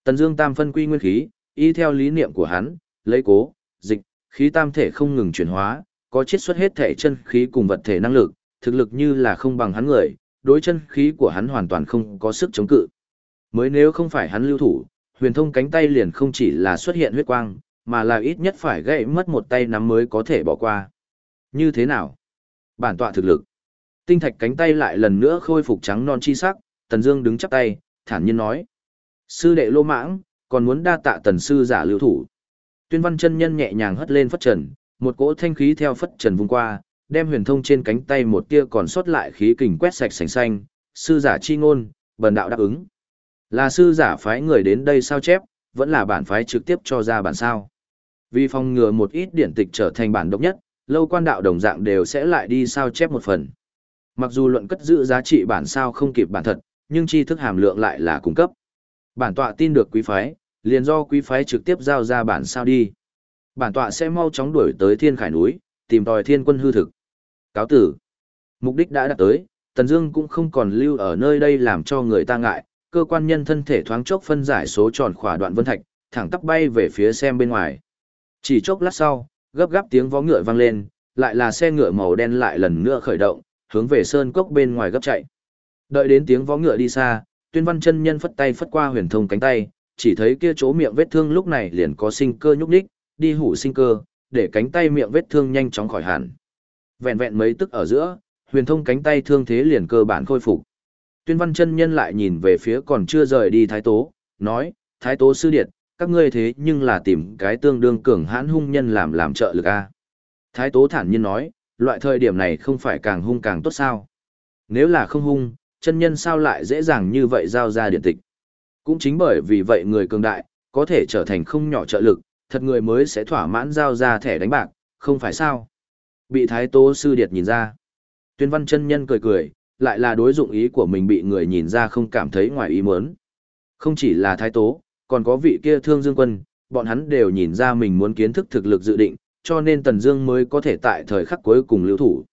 Tần Dương tam phân quy nguyên khí, y theo lý niệm của hắn, lấy cố, dịch, khí tam thể không ngừng chuyển hóa, có chiết xuất hết thể chân khí cùng vật thể năng lực, thực lực như là không bằng hắn người, đối chân khí của hắn hoàn toàn không có sức chống cự. Mới nếu không phải hắn lưu thủ, huyền thông cánh tay liền không chỉ là xuất hiện huyết quang, mà là ít nhất phải gãy mất một tay nắm mới có thể bỏ qua. Như thế nào? Bản tọa thực lực. Tinh thạch cánh tay lại lần nữa khôi phục trắng non chi sắc, Tần Dương đứng chắp tay, thản nhiên nói: "Sư đệ Lô Mãng, còn muốn đa tạ Tần sư giả lưu thủ." Tuyên Văn chân nhân nhẹ nhàng hất lên phất trần, một cỗ thanh khí theo phất trần vung qua, đem huyền thông trên cánh tay một tia còn sót lại khí kình quét sạch sành xanh, sư giả chi ngôn, bần đạo đáp ứng. Là sư giả phái người đến đây sao chép, vẫn là bản phái trực tiếp cho ra bản sao. Vì phòng ngừa một ít điển tịch trở thành bản độc nhất, lâu quan đạo đồng dạng đều sẽ lại đi sao chép một phần. Mặc dù luận cất giữ giá trị bản sao không kịp bản thật, nhưng tri thức hàm lượng lại là cung cấp. Bản tọa tin được quý phái, liền do quý phái trực tiếp giao ra bản sao đi. Bản tọa sẽ mau chóng đuổi tới thiên khải núi, tìm tòi thiên quân hư thực. Cáo tử. Mục đích đã đạt tới, Tần Dương cũng không còn lưu ở nơi đây làm cho người ta ngại, cơ quan nhân thân thể thoáng chốc phân giải số tròn khỏa đoạn vân thạch, thẳng tắp bay về phía xem bên ngoài. Chỉ chốc lát sau, gấp gáp tiếng vó ngựa vang lên, lại là xe ngựa màu đen lại lần nữa khởi động, hướng về sơn cốc bên ngoài gấp chạy. Đợi đến tiếng vó ngựa đi xa, Tuyên Văn chân nhân phất tay phất qua huyền thông cánh tay, chỉ thấy kia chỗ miệng vết thương lúc này liền có sinh cơ nhúc nhích, đi hủ sinh cơ, để cánh tay miệng vết thương nhanh chóng khỏi hẳn. Vẹn vẹn mấy tức ở giữa, huyền thông cánh tay thương thế liền cơ bản khôi phục. Tuyên Văn chân nhân lại nhìn về phía còn chưa rời đi Thái Tố, nói: "Thái Tố sư điệt, các ngươi thế nhưng là tìm cái tương đương cường hãn hung nhân làm làm trợ lực a." Thái Tố thản nhiên nói: "Loại thời điểm này không phải càng hung càng tốt sao? Nếu là không hung, chân nhân sao lại dễ dàng như vậy giao ra điện tịch?" Cũng chính bởi vì vậy người cường đại, có thể trở thành không nhỏ trợ lực, thật người mới sẽ thỏa mãn giao ra thẻ đánh bạc, không phải sao? Bị Thái Tố sư điệt nhìn ra. Tuyên văn chân nhân cười cười, lại là đối dụng ý của mình bị người nhìn ra không cảm thấy ngoài ý muốn. Không chỉ là Thái Tố, còn có vị kia thương dương quân, bọn hắn đều nhìn ra mình muốn kiến thức thực lực dự định, cho nên Tần Dương mới có thể tại thời khắc cuối cùng lưu thủ.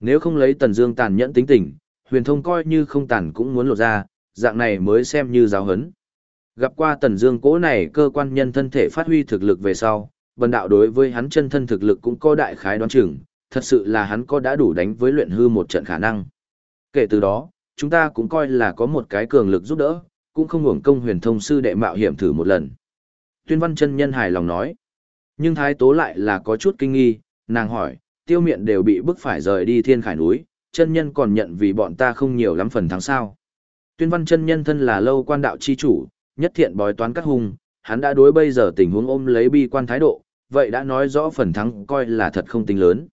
Nếu không lấy Tần Dương tàn nhẫn tính tình, huyền thông coi như không tàn cũng muốn lộ ra, dạng này mới xem như giáo hấn. Gặp qua Tần Dương cố này cơ quan nhân thân thể phát huy thực lực về sau, bần đạo đối với hắn chân thân thực lực cũng có đại khái đoán chừng, thật sự là hắn có đã đủ đánh với luyện hư một trận khả năng. Kể từ đó, chúng ta cũng coi là có một cái cường lực giúp đỡ, cũng không hưởng công huyền thông sư đệ mạo hiểm thử một lần. Tuyên văn chân nhân hài lòng nói. Nhưng thái tố lại là có chút kinh nghi, nàng hỏi, tiêu miện đều bị bức phải rời đi thiên khải núi, chân nhân còn nhận vì bọn ta không nhiều lắm phần thắng sao. Tuyên văn chân nhân thân là lâu quan đạo chi chủ, nhất thiện bói toán cắt hung, hắn đã đối bây giờ tình huống ôm lấy bi quan thái độ, vậy đã nói rõ phần thắng coi là thật không tính lớn.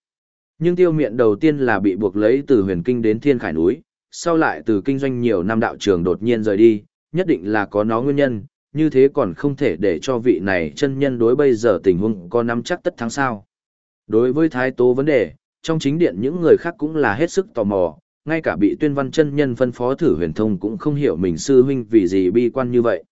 Nhưng tiêu miện đầu tiên là bị buộc lấy từ huyền kinh đến thiên khải núi, sau lại từ kinh doanh nhiều năm đạo trường đột nhiên rời đi, nhất định là có nó nguyên nhân, như thế còn không thể để cho vị này chân nhân đối bây giờ tình huống có nắm chắc tất thắng sao. Đối với thái tố vấn đề, trong chính điện những người khác cũng là hết sức tò mò, ngay cả bị tuyên văn chân nhân phân phó thử huyền thông cũng không hiểu mình sư huynh vì gì bi quan như vậy.